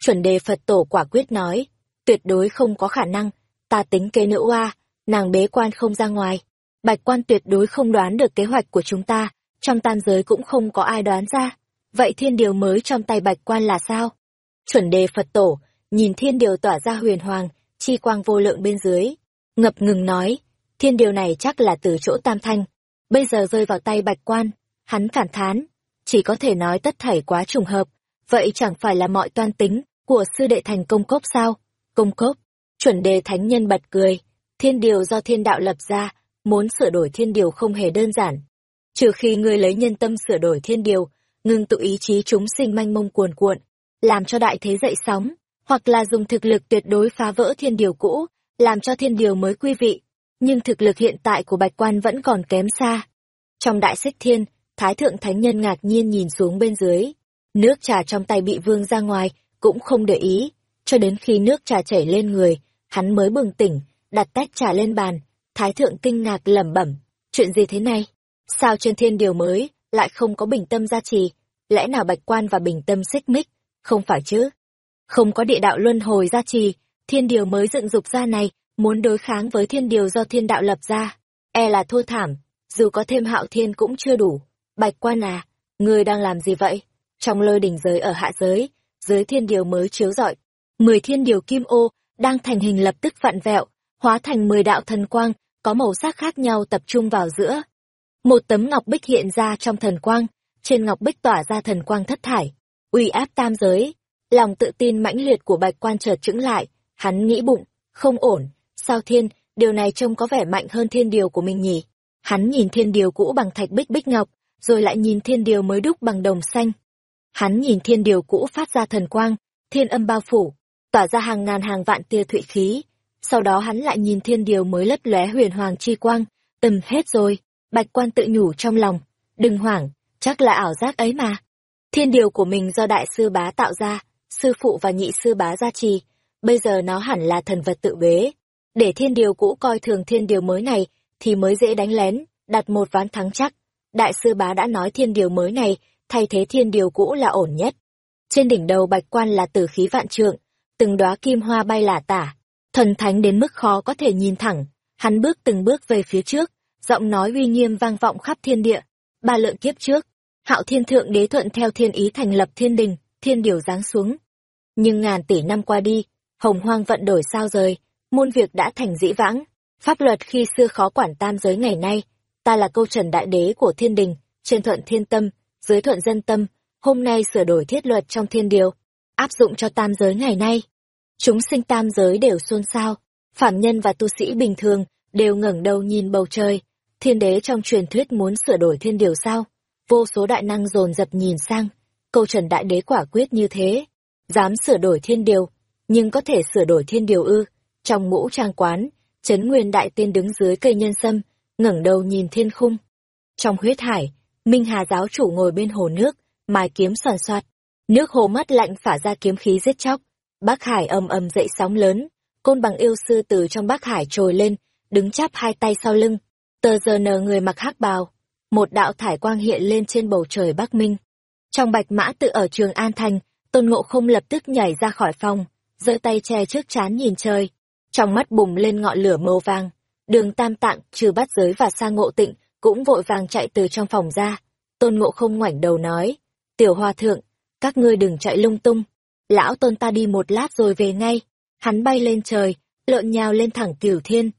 Chuẩn đề Phật tổ quả quyết nói, tuyệt đối không có khả năng, ta tính kế nữ oa, nàng bế quan không ra ngoài. Bạch quan tuyệt đối không đoán được kế hoạch của chúng ta, trong tam giới cũng không có ai đoán ra. Vậy thiên điều mới trong tay bạch quan là sao? Chuẩn đề Phật tổ, nhìn thiên điều tỏa ra huyền hoàng, chi quang vô lượng bên dưới. Ngập ngừng nói, thiên điều này chắc là từ chỗ tam thanh. Bây giờ rơi vào tay bạch quan, hắn cảm thán, chỉ có thể nói tất thảy quá trùng hợp. Vậy chẳng phải là mọi toan tính của sư đệ thành công cốc sao? Công cốc, chuẩn đề thánh nhân bật cười, thiên điều do thiên đạo lập ra, muốn sửa đổi thiên điều không hề đơn giản. Trừ khi ngươi lấy nhân tâm sửa đổi thiên điều, ngưng tụ ý chí chúng sinh manh mông cuồn cuộn, làm cho đại thế dậy sóng, hoặc là dùng thực lực tuyệt đối phá vỡ thiên điều cũ, làm cho thiên điều mới quy vị. Nhưng thực lực hiện tại của Bạch Quan vẫn còn kém xa. Trong đại xích thiên, Thái thượng thánh nhân ngạc nhiên nhìn xuống bên dưới. Nước trà trong tay bị vương ra ngoài, cũng không để ý, cho đến khi nước trà chảy lên người, hắn mới bừng tỉnh, đặt tách trà lên bàn. Thái thượng kinh ngạc lẩm bẩm, chuyện gì thế này? Sao trên thiên điều mới, lại không có bình tâm gia trì? Lẽ nào bạch quan và bình tâm xích mích? Không phải chứ? Không có địa đạo luân hồi gia trì, thiên điều mới dựng dục ra này, muốn đối kháng với thiên điều do thiên đạo lập ra. E là thua thảm, dù có thêm hạo thiên cũng chưa đủ. Bạch quan à, ngươi đang làm gì vậy? Trong lôi đỉnh giới ở hạ giới, dưới thiên điều mới chiếu rọi. Mười thiên điều kim ô, đang thành hình lập tức vặn vẹo, hóa thành mười đạo thần quang, có màu sắc khác nhau tập trung vào giữa. Một tấm ngọc bích hiện ra trong thần quang, trên ngọc bích tỏa ra thần quang thất thải, uy áp tam giới. Lòng tự tin mãnh liệt của bạch quan chợt chững lại, hắn nghĩ bụng, không ổn, sao thiên, điều này trông có vẻ mạnh hơn thiên điều của mình nhỉ? Hắn nhìn thiên điều cũ bằng thạch bích bích ngọc, rồi lại nhìn thiên điều mới đúc bằng đồng xanh. Hắn nhìn thiên điều cũ phát ra thần quang, thiên âm bao phủ, tỏa ra hàng ngàn hàng vạn tia thụy khí. Sau đó hắn lại nhìn thiên điều mới lấp lóe huyền hoàng chi quang, ừm hết rồi, bạch quan tự nhủ trong lòng, đừng hoảng, chắc là ảo giác ấy mà. Thiên điều của mình do đại sư bá tạo ra, sư phụ và nhị sư bá gia trì, bây giờ nó hẳn là thần vật tự bế. Để thiên điều cũ coi thường thiên điều mới này, thì mới dễ đánh lén, đặt một ván thắng chắc. Đại sư bá đã nói thiên điều mới này, thay thế thiên điều cũ là ổn nhất. Trên đỉnh đầu bạch quan là tử khí vạn trượng, từng đóa kim hoa bay lả tả, thần thánh đến mức khó có thể nhìn thẳng. Hắn bước từng bước về phía trước, giọng nói uy nghiêm vang vọng khắp thiên địa. Ba lượng kiếp trước, hạo thiên thượng đế thuận theo thiên ý thành lập thiên đình, thiên điều giáng xuống. Nhưng ngàn tỷ năm qua đi, hồng hoang vận đổi sao rời, muôn việc đã thành dĩ vãng. Pháp luật khi xưa khó quản tam giới ngày nay, ta là câu trần đại đế của thiên đình, trên thuận thiên tâm, dưới thuận dân tâm, hôm nay sửa đổi thiết luật trong thiên điều, áp dụng cho tam giới ngày nay. Chúng sinh tam giới đều xôn xao, phạm nhân và tu sĩ bình thường đều ngẩng đầu nhìn bầu trời. Thiên đế trong truyền thuyết muốn sửa đổi thiên điều sao? Vô số đại năng dồn dập nhìn sang, câu trần đại đế quả quyết như thế, dám sửa đổi thiên điều, nhưng có thể sửa đổi thiên điều ư? Trong ngũ trang quán, Trấn Nguyên Đại Tiên đứng dưới cây nhân sâm, ngẩng đầu nhìn thiên khung. Trong huyết hải, Minh Hà giáo chủ ngồi bên hồ nước, mài kiếm soàn soạt. Nước hồ mắt lạnh phả ra kiếm khí giết chóc. Bắc Hải ầm ầm dậy sóng lớn, côn bằng yêu sư từ trong Bắc Hải trồi lên, đứng chắp hai tay sau lưng. Tờ giờ nờ người mặc hắc bào, một đạo thải quang hiện lên trên bầu trời Bắc Minh. Trong bạch mã tự ở trường An Thành, Tôn Ngộ không lập tức nhảy ra khỏi phòng, giơ tay che trước chán nhìn trời. Trong mắt bùng lên ngọn lửa màu vàng, đường tam tạng, trừ bát giới và sa ngộ tịnh, cũng vội vàng chạy từ trong phòng ra. Tôn ngộ không ngoảnh đầu nói, tiểu hòa thượng, các ngươi đừng chạy lung tung. Lão tôn ta đi một lát rồi về ngay. Hắn bay lên trời, lợn nhào lên thẳng cửu thiên.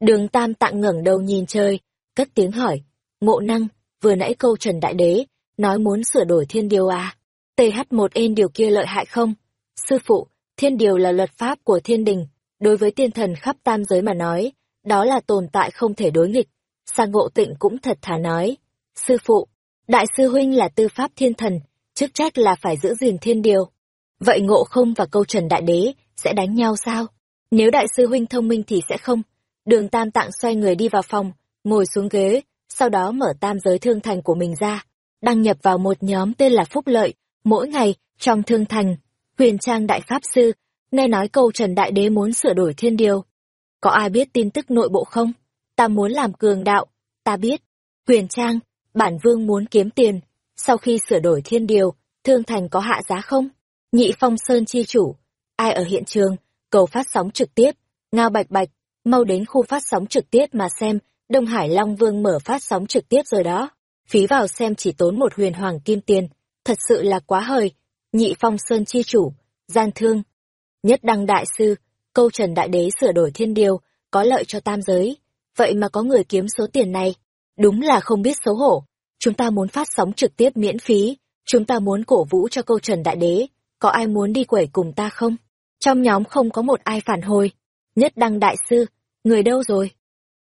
Đường tam tạng ngẩng đầu nhìn trời, cất tiếng hỏi, ngộ năng, vừa nãy câu trần đại đế, nói muốn sửa đổi thiên điều à? th1n điều kia lợi hại không? Sư phụ, thiên điều là luật pháp của thiên đình, đối với tiên thần khắp tam giới mà nói, đó là tồn tại không thể đối nghịch. Sang ngộ tịnh cũng thật thà nói, sư phụ, đại sư huynh là tư pháp thiên thần, chức trách là phải giữ gìn thiên điều. Vậy ngộ không và câu trần đại đế sẽ đánh nhau sao? Nếu đại sư huynh thông minh thì sẽ không. Đường tam tạng xoay người đi vào phòng, ngồi xuống ghế, sau đó mở tam giới thương thành của mình ra, đăng nhập vào một nhóm tên là Phúc Lợi, mỗi ngày, trong thương thành, huyền trang đại pháp sư, nghe nói câu trần đại đế muốn sửa đổi thiên điều. Có ai biết tin tức nội bộ không? Ta muốn làm cường đạo, ta biết. Quyền trang, bản vương muốn kiếm tiền, sau khi sửa đổi thiên điều, thương thành có hạ giá không? Nhị phong sơn chi chủ, ai ở hiện trường, cầu phát sóng trực tiếp, ngao bạch bạch, mau đến khu phát sóng trực tiếp mà xem, Đông Hải Long Vương mở phát sóng trực tiếp rồi đó. Phí vào xem chỉ tốn một huyền hoàng kim tiền, thật sự là quá hời. Nhị phong sơn chi chủ, gian thương. Nhất đăng đại sư, câu trần đại đế sửa đổi thiên điều, có lợi cho tam giới. Vậy mà có người kiếm số tiền này. Đúng là không biết xấu hổ. Chúng ta muốn phát sóng trực tiếp miễn phí, chúng ta muốn cổ vũ cho câu trần đại đế. Có ai muốn đi quẩy cùng ta không? Trong nhóm không có một ai phản hồi. Nhất đăng đại sư, người đâu rồi?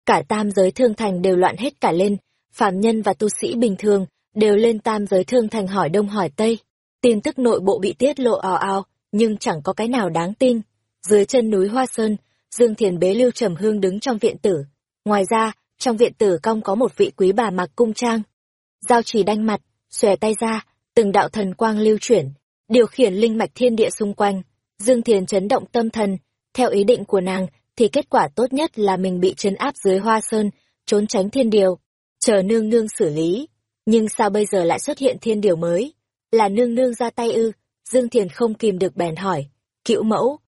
Cả tam giới thương thành đều loạn hết cả lên, phàm nhân và tu sĩ bình thường đều lên tam giới thương thành hỏi đông hỏi tây. Tin tức nội bộ bị tiết lộ ào ào, nhưng chẳng có cái nào đáng tin. Dưới chân núi Hoa Sơn, Dương Thiền bế Lưu Trầm Hương đứng trong viện tử. Ngoài ra, trong viện tử cong có một vị quý bà mặc cung trang. Giao chỉ đanh mặt, xòe tay ra, từng đạo thần quang lưu chuyển, điều khiển linh mạch thiên địa xung quanh. Dương Thiền chấn động tâm thần, theo ý định của nàng thì kết quả tốt nhất là mình bị chấn áp dưới Hoa Sơn, trốn tránh thiên điều, chờ nương nương xử lý. Nhưng sao bây giờ lại xuất hiện thiên điều mới? Là nương nương ra tay ư? Dương Thiền không kìm được bèn hỏi. Cữu mẫu.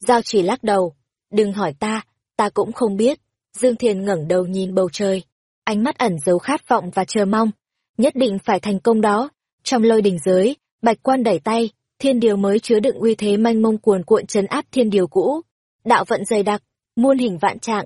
Giao chỉ lắc đầu. Đừng hỏi ta, ta cũng không biết. Dương Thiền ngẩng đầu nhìn bầu trời. Ánh mắt ẩn giấu khát vọng và chờ mong. Nhất định phải thành công đó. Trong lôi đỉnh giới, bạch quan đẩy tay, thiên điều mới chứa đựng uy thế manh mông cuồn cuộn chấn áp thiên điều cũ. Đạo vận dày đặc, muôn hình vạn trạng.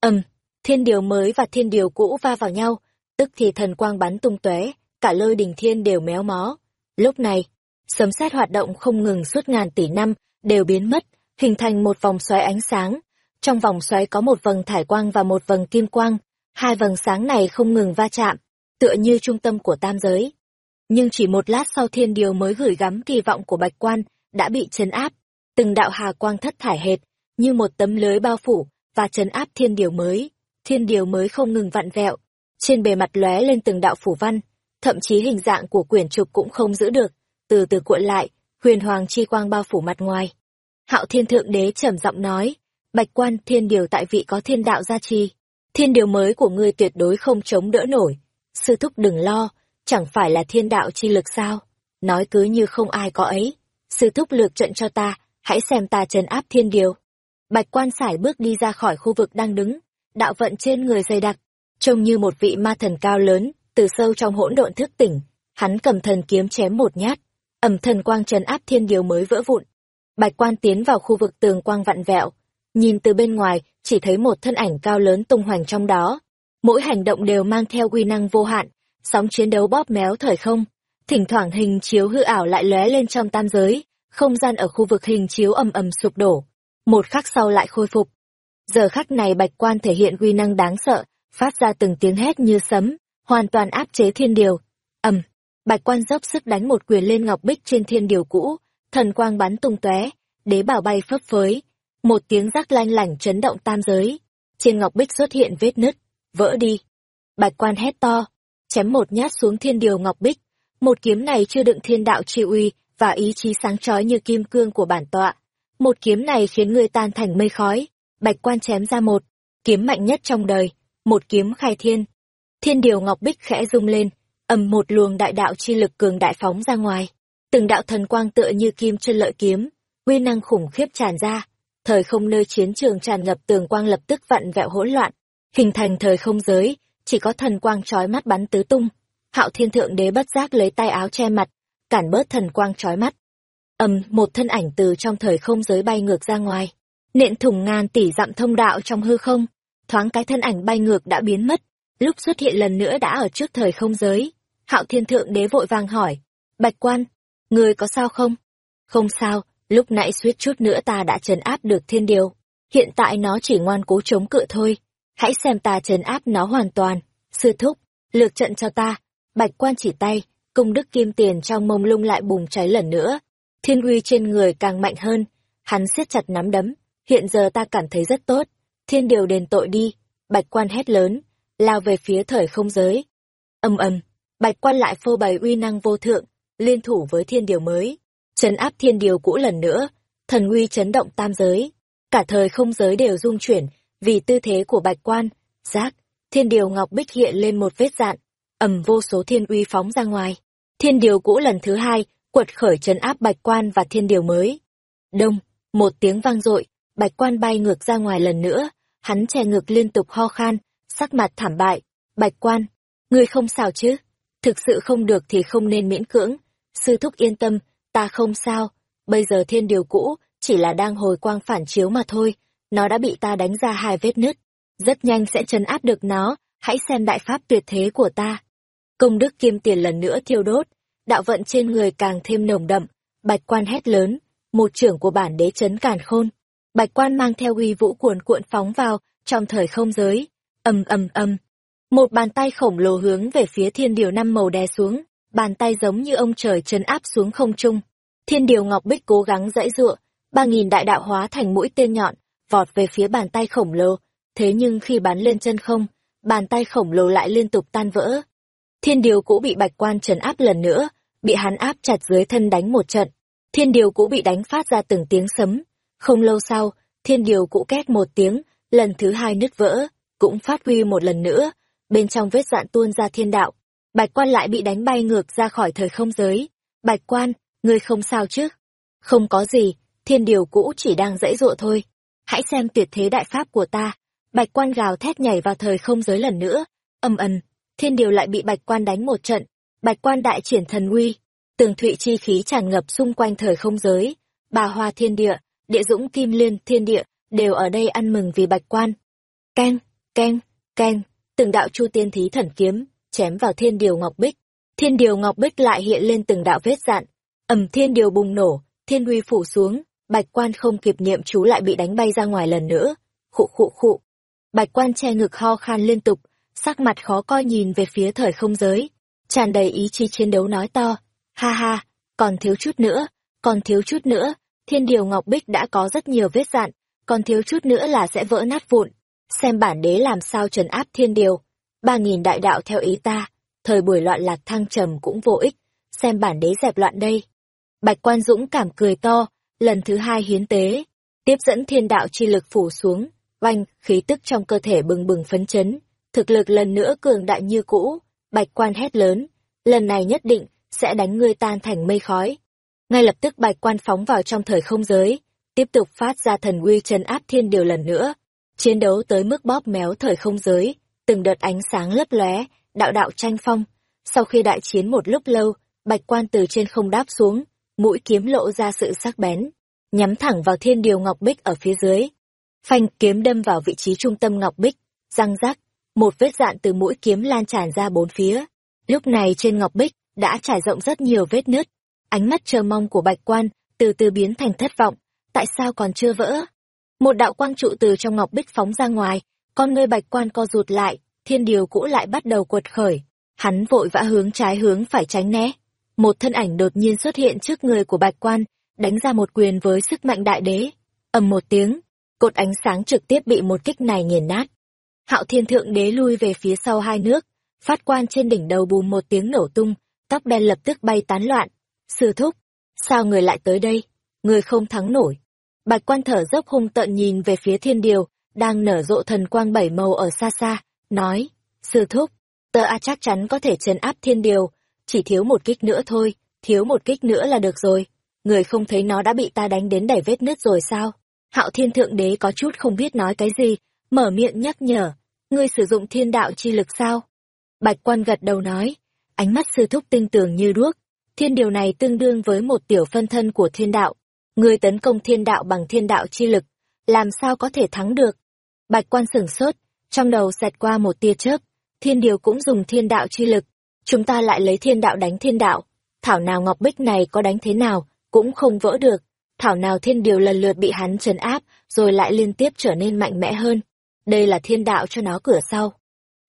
ầm, thiên điều mới và thiên điều cũ va vào nhau, tức thì thần quang bắn tung tóe, cả lôi đỉnh thiên đều méo mó. Lúc này, sấm sét hoạt động không ngừng suốt ngàn tỷ năm, đều biến mất, hình thành một vòng xoáy ánh sáng. Trong vòng xoáy có một vầng thải quang và một vầng kim quang, hai vầng sáng này không ngừng va chạm, tựa như trung tâm của tam giới. Nhưng chỉ một lát sau thiên điều mới gửi gắm kỳ vọng của bạch quan, đã bị chấn áp, từng đạo hà quang thất thải hệt, như một tấm lưới bao phủ, và chấn áp thiên điều mới. Thiên điều mới không ngừng vặn vẹo, trên bề mặt lóe lên từng đạo phủ văn, thậm chí hình dạng của quyển trục cũng không giữ được, từ từ cuộn lại, huyền hoàng chi quang bao phủ mặt ngoài. Hạo Thiên Thượng Đế trầm giọng nói, Bạch Quan Thiên Điều tại vị có thiên đạo gia trì, thiên điều mới của ngươi tuyệt đối không chống đỡ nổi. Sư thúc đừng lo, chẳng phải là thiên đạo chi lực sao? Nói cứ như không ai có ấy. Sư thúc lược trận cho ta, hãy xem ta trấn áp thiên điều. Bạch Quan sải bước đi ra khỏi khu vực đang đứng, đạo vận trên người dày đặc, trông như một vị ma thần cao lớn, từ sâu trong hỗn độn thức tỉnh, hắn cầm thần kiếm chém một nhát, ẩm thần quang trấn áp thiên điều mới vỡ vụn. Bạch quan tiến vào khu vực tường quang vặn vẹo, nhìn từ bên ngoài, chỉ thấy một thân ảnh cao lớn tung hoành trong đó. Mỗi hành động đều mang theo quy năng vô hạn, sóng chiến đấu bóp méo thời không. Thỉnh thoảng hình chiếu hư ảo lại lóe lên trong tam giới, không gian ở khu vực hình chiếu ầm ầm sụp đổ. Một khắc sau lại khôi phục. Giờ khắc này bạch quan thể hiện quy năng đáng sợ, phát ra từng tiếng hét như sấm, hoàn toàn áp chế thiên điều. ầm, bạch quan dốc sức đánh một quyền lên ngọc bích trên thiên điều cũ, thần quang bắn tung tóe, đế bảo bay phấp phới, một tiếng rắc lanh lảnh chấn động tam giới. Trên ngọc bích xuất hiện vết nứt, vỡ đi. Bạch quan hét to, chém một nhát xuống thiên điều ngọc bích. Một kiếm này chưa đựng thiên đạo chi uy và ý chí sáng chói như kim cương của bản tọa. Một kiếm này khiến người tan thành mây khói. Bạch quan chém ra một, kiếm mạnh nhất trong đời, một kiếm khai thiên. Thiên điều ngọc bích khẽ rung lên, ầm một luồng đại đạo chi lực cường đại phóng ra ngoài. Từng đạo thần quang tựa như kim chân lợi kiếm, uy năng khủng khiếp tràn ra. Thời không nơi chiến trường tràn ngập tường quang lập tức vặn vẹo hỗn loạn, hình thành thời không giới, chỉ có thần quang chói mắt bắn tứ tung. Hạo Thiên Thượng Đế bất giác lấy tay áo che mặt, cản bớt thần quang chói mắt. Ầm, một thân ảnh từ trong thời không giới bay ngược ra ngoài, nện thủng ngàn tỷ dặm thông đạo trong hư không thoáng cái thân ảnh bay ngược đã biến mất, lúc xuất hiện lần nữa đã ở trước thời không giới. Hạo Thiên Thượng Đế vội vàng hỏi, Bạch Quan, người có sao không? Không sao, lúc nãy suýt chút nữa ta đã trấn áp được thiên điều. Hiện tại nó chỉ ngoan cố chống cự thôi. Hãy xem ta trấn áp nó hoàn toàn. Sư thúc, lược trận cho ta. Bạch Quan chỉ tay, công đức kim tiền trong mông lung lại bùng cháy lần nữa. Thiên uy trên người càng mạnh hơn. Hắn siết chặt nắm đấm. Hiện giờ ta cảm thấy rất tốt thiên điều đền tội đi bạch quan hét lớn lao về phía thời không giới âm ầm bạch quan lại phô bày uy năng vô thượng liên thủ với thiên điều mới chấn áp thiên điều cũ lần nữa thần uy chấn động tam giới cả thời không giới đều rung chuyển vì tư thế của bạch quan giác thiên điều ngọc bích hiện lên một vết dạn ầm vô số thiên uy phóng ra ngoài thiên điều cũ lần thứ hai quật khởi chấn áp bạch quan và thiên điều mới đông một tiếng vang dội bạch quan bay ngược ra ngoài lần nữa hắn che ngực liên tục ho khan, sắc mặt thảm bại. Bạch quan, ngươi không sao chứ? Thực sự không được thì không nên miễn cưỡng. Sư thúc yên tâm, ta không sao. Bây giờ thiên điều cũ, chỉ là đang hồi quang phản chiếu mà thôi. Nó đã bị ta đánh ra hai vết nứt. Rất nhanh sẽ chấn áp được nó, hãy xem đại pháp tuyệt thế của ta. Công đức kim tiền lần nữa thiêu đốt, đạo vận trên người càng thêm nồng đậm. Bạch quan hét lớn, một trưởng của bản đế chấn càn khôn Bạch quan mang theo uy vũ cuồn cuộn phóng vào, trong thời không giới. ầm ầm ầm Một bàn tay khổng lồ hướng về phía thiên điều năm màu đè xuống, bàn tay giống như ông trời trấn áp xuống không trung. Thiên điều ngọc bích cố gắng dãy dụa, ba nghìn đại đạo hóa thành mũi tên nhọn, vọt về phía bàn tay khổng lồ, thế nhưng khi bắn lên chân không, bàn tay khổng lồ lại liên tục tan vỡ. Thiên điều cũ bị bạch quan trấn áp lần nữa, bị hắn áp chặt dưới thân đánh một trận. Thiên điều cũ bị đánh phát ra từng tiếng sấm. Không lâu sau, thiên điều cũ két một tiếng, lần thứ hai nứt vỡ, cũng phát huy một lần nữa, bên trong vết dạn tuôn ra thiên đạo. Bạch quan lại bị đánh bay ngược ra khỏi thời không giới. Bạch quan, ngươi không sao chứ? Không có gì, thiên điều cũ chỉ đang dãy dụa thôi. Hãy xem tuyệt thế đại pháp của ta. Bạch quan gào thét nhảy vào thời không giới lần nữa. Âm ẩn, thiên điều lại bị bạch quan đánh một trận. Bạch quan đại triển thần uy, tường thụy chi khí tràn ngập xung quanh thời không giới. Bà hoa thiên địa, địa dũng kim liên thiên địa, đều ở đây ăn mừng vì bạch quan. keng, keng, keng, từng đạo chu tiên thí thần kiếm, chém vào thiên điều ngọc bích. Thiên điều ngọc bích lại hiện lên từng đạo vết dạn. Ẩm thiên điều bùng nổ, thiên uy phủ xuống, bạch quan không kịp niệm chú lại bị đánh bay ra ngoài lần nữa. Khụ khụ khụ. Bạch quan che ngực ho khan liên tục, sắc mặt khó coi nhìn về phía thời không giới. Tràn đầy ý chí chiến đấu nói to. Ha ha, còn thiếu chút nữa, còn thiếu chút nữa, thiên điều ngọc bích đã có rất nhiều vết dạn, còn thiếu chút nữa là sẽ vỡ nát vụn. Xem bản đế làm sao trấn áp thiên điều. Ba nghìn đại đạo theo ý ta, thời buổi loạn lạc thăng trầm cũng vô ích, xem bản đế dẹp loạn đây. Bạch quan dũng cảm cười to, lần thứ hai hiến tế, tiếp dẫn thiên đạo chi lực phủ xuống, oanh, khí tức trong cơ thể bừng bừng phấn chấn, thực lực lần nữa cường đại như cũ, bạch quan hét lớn, lần này nhất định, sẽ đánh ngươi tan thành mây khói. Ngay lập tức bạch quan phóng vào trong thời không giới, tiếp tục phát ra thần uy trấn áp thiên điều lần nữa. Chiến đấu tới mức bóp méo thời không giới, từng đợt ánh sáng lấp lóe, đạo đạo tranh phong. Sau khi đại chiến một lúc lâu, bạch quan từ trên không đáp xuống, mũi kiếm lộ ra sự sắc bén, nhắm thẳng vào thiên điều ngọc bích ở phía dưới. Phanh kiếm đâm vào vị trí trung tâm ngọc bích, răng rắc, một vết dạn từ mũi kiếm lan tràn ra bốn phía. Lúc này trên ngọc bích đã trải rộng rất nhiều vết nứt. Ánh mắt chờ mong của bạch quan từ từ biến thành thất vọng, tại sao còn chưa vỡ? Một đạo quang trụ từ trong ngọc bích phóng ra ngoài, con ngươi bạch quan co rụt lại, thiên điều cũ lại bắt đầu quật khởi. Hắn vội vã hướng trái hướng phải tránh né. Một thân ảnh đột nhiên xuất hiện trước người của bạch quan, đánh ra một quyền với sức mạnh đại đế. ầm một tiếng, cột ánh sáng trực tiếp bị một kích này nghiền nát. Hạo thiên thượng đế lui về phía sau hai nước, phát quan trên đỉnh đầu bùm một tiếng nổ tung, tóc đen lập tức bay tán loạn. Sư thúc, sao người lại tới đây? Người không thắng nổi. Bạch quan thở dốc hung tợn nhìn về phía thiên điều, đang nở rộ thần quang bảy màu ở xa xa, nói, sư thúc, tơ a chắc chắn có thể chấn áp thiên điều, chỉ thiếu một kích nữa thôi, thiếu một kích nữa là được rồi. Người không thấy nó đã bị ta đánh đến đẩy vết nứt rồi sao? Hạo thiên thượng đế có chút không biết nói cái gì, mở miệng nhắc nhở, ngươi sử dụng thiên đạo chi lực sao? Bạch quan gật đầu nói, ánh mắt sư thúc tinh tường như đuốc, thiên điều này tương đương với một tiểu phân thân của thiên đạo. Ngươi tấn công thiên đạo bằng thiên đạo chi lực, làm sao có thể thắng được? Bạch quan sửng sốt, trong đầu xẹt qua một tia chớp, thiên điều cũng dùng thiên đạo chi lực, chúng ta lại lấy thiên đạo đánh thiên đạo. Thảo nào ngọc bích này có đánh thế nào, cũng không vỡ được. Thảo nào thiên điều lần lượt bị hắn trấn áp, rồi lại liên tiếp trở nên mạnh mẽ hơn. Đây là thiên đạo cho nó cửa sau.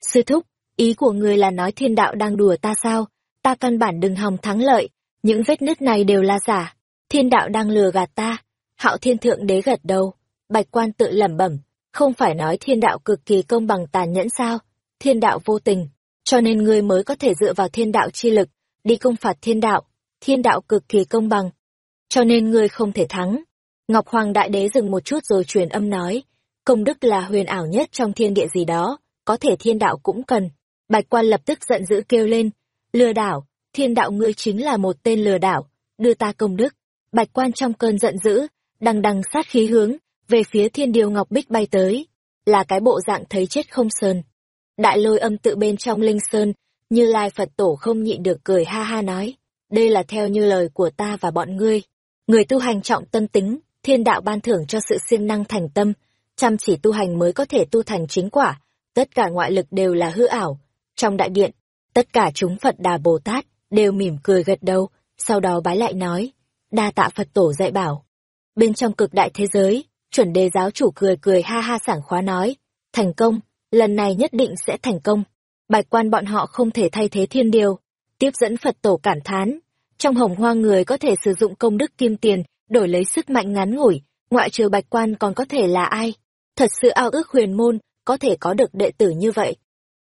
Sư thúc, ý của người là nói thiên đạo đang đùa ta sao? Ta căn bản đừng hòng thắng lợi, những vết nứt này đều là giả. Thiên đạo đang lừa gạt ta. Hạo thiên thượng đế gật đầu. Bạch quan tự lẩm bẩm, không phải nói thiên đạo cực kỳ công bằng tàn nhẫn sao? Thiên đạo vô tình, cho nên ngươi mới có thể dựa vào thiên đạo chi lực, đi công phạt thiên đạo. Thiên đạo cực kỳ công bằng, cho nên ngươi không thể thắng. Ngọc Hoàng Đại Đế dừng một chút rồi truyền âm nói, công đức là huyền ảo nhất trong thiên địa gì đó, có thể thiên đạo cũng cần. Bạch quan lập tức giận dữ kêu lên, lừa đảo, thiên đạo ngươi chính là một tên lừa đảo, đưa ta công đức. Bạch quan trong cơn giận dữ, đằng đằng sát khí hướng, về phía thiên điều ngọc bích bay tới, là cái bộ dạng thấy chết không sờn Đại lôi âm tự bên trong linh sơn, như lai Phật tổ không nhịn được cười ha ha nói, đây là theo như lời của ta và bọn ngươi. Người tu hành trọng tâm tính, thiên đạo ban thưởng cho sự siêng năng thành tâm, chăm chỉ tu hành mới có thể tu thành chính quả, tất cả ngoại lực đều là hư ảo. Trong đại điện, tất cả chúng Phật Đà Bồ Tát đều mỉm cười gật đầu, sau đó bái lại nói, đa tạ Phật tổ dạy bảo. Bên trong cực đại thế giới, chuẩn đề giáo chủ cười cười ha ha sảng khóa nói, thành công, lần này nhất định sẽ thành công. bạch quan bọn họ không thể thay thế thiên điều. Tiếp dẫn Phật tổ cảm thán, trong hồng hoa người có thể sử dụng công đức kim tiền, đổi lấy sức mạnh ngắn ngủi, ngoại trừ bạch quan còn có thể là ai? Thật sự ao ước huyền môn, có thể có được đệ tử như vậy.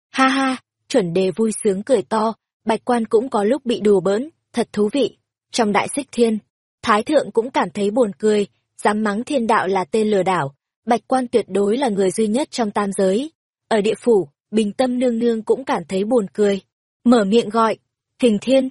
Ha ha, chuẩn đề vui sướng cười to, bạch quan cũng có lúc bị đùa bỡn, thật thú vị. Trong đại xích thiên, Thái thượng cũng cảm thấy buồn cười, dám mắng thiên đạo là tên lừa đảo, bạch quan tuyệt đối là người duy nhất trong tam giới. Ở địa phủ, bình tâm nương nương cũng cảm thấy buồn cười. Mở miệng gọi, hình thiên.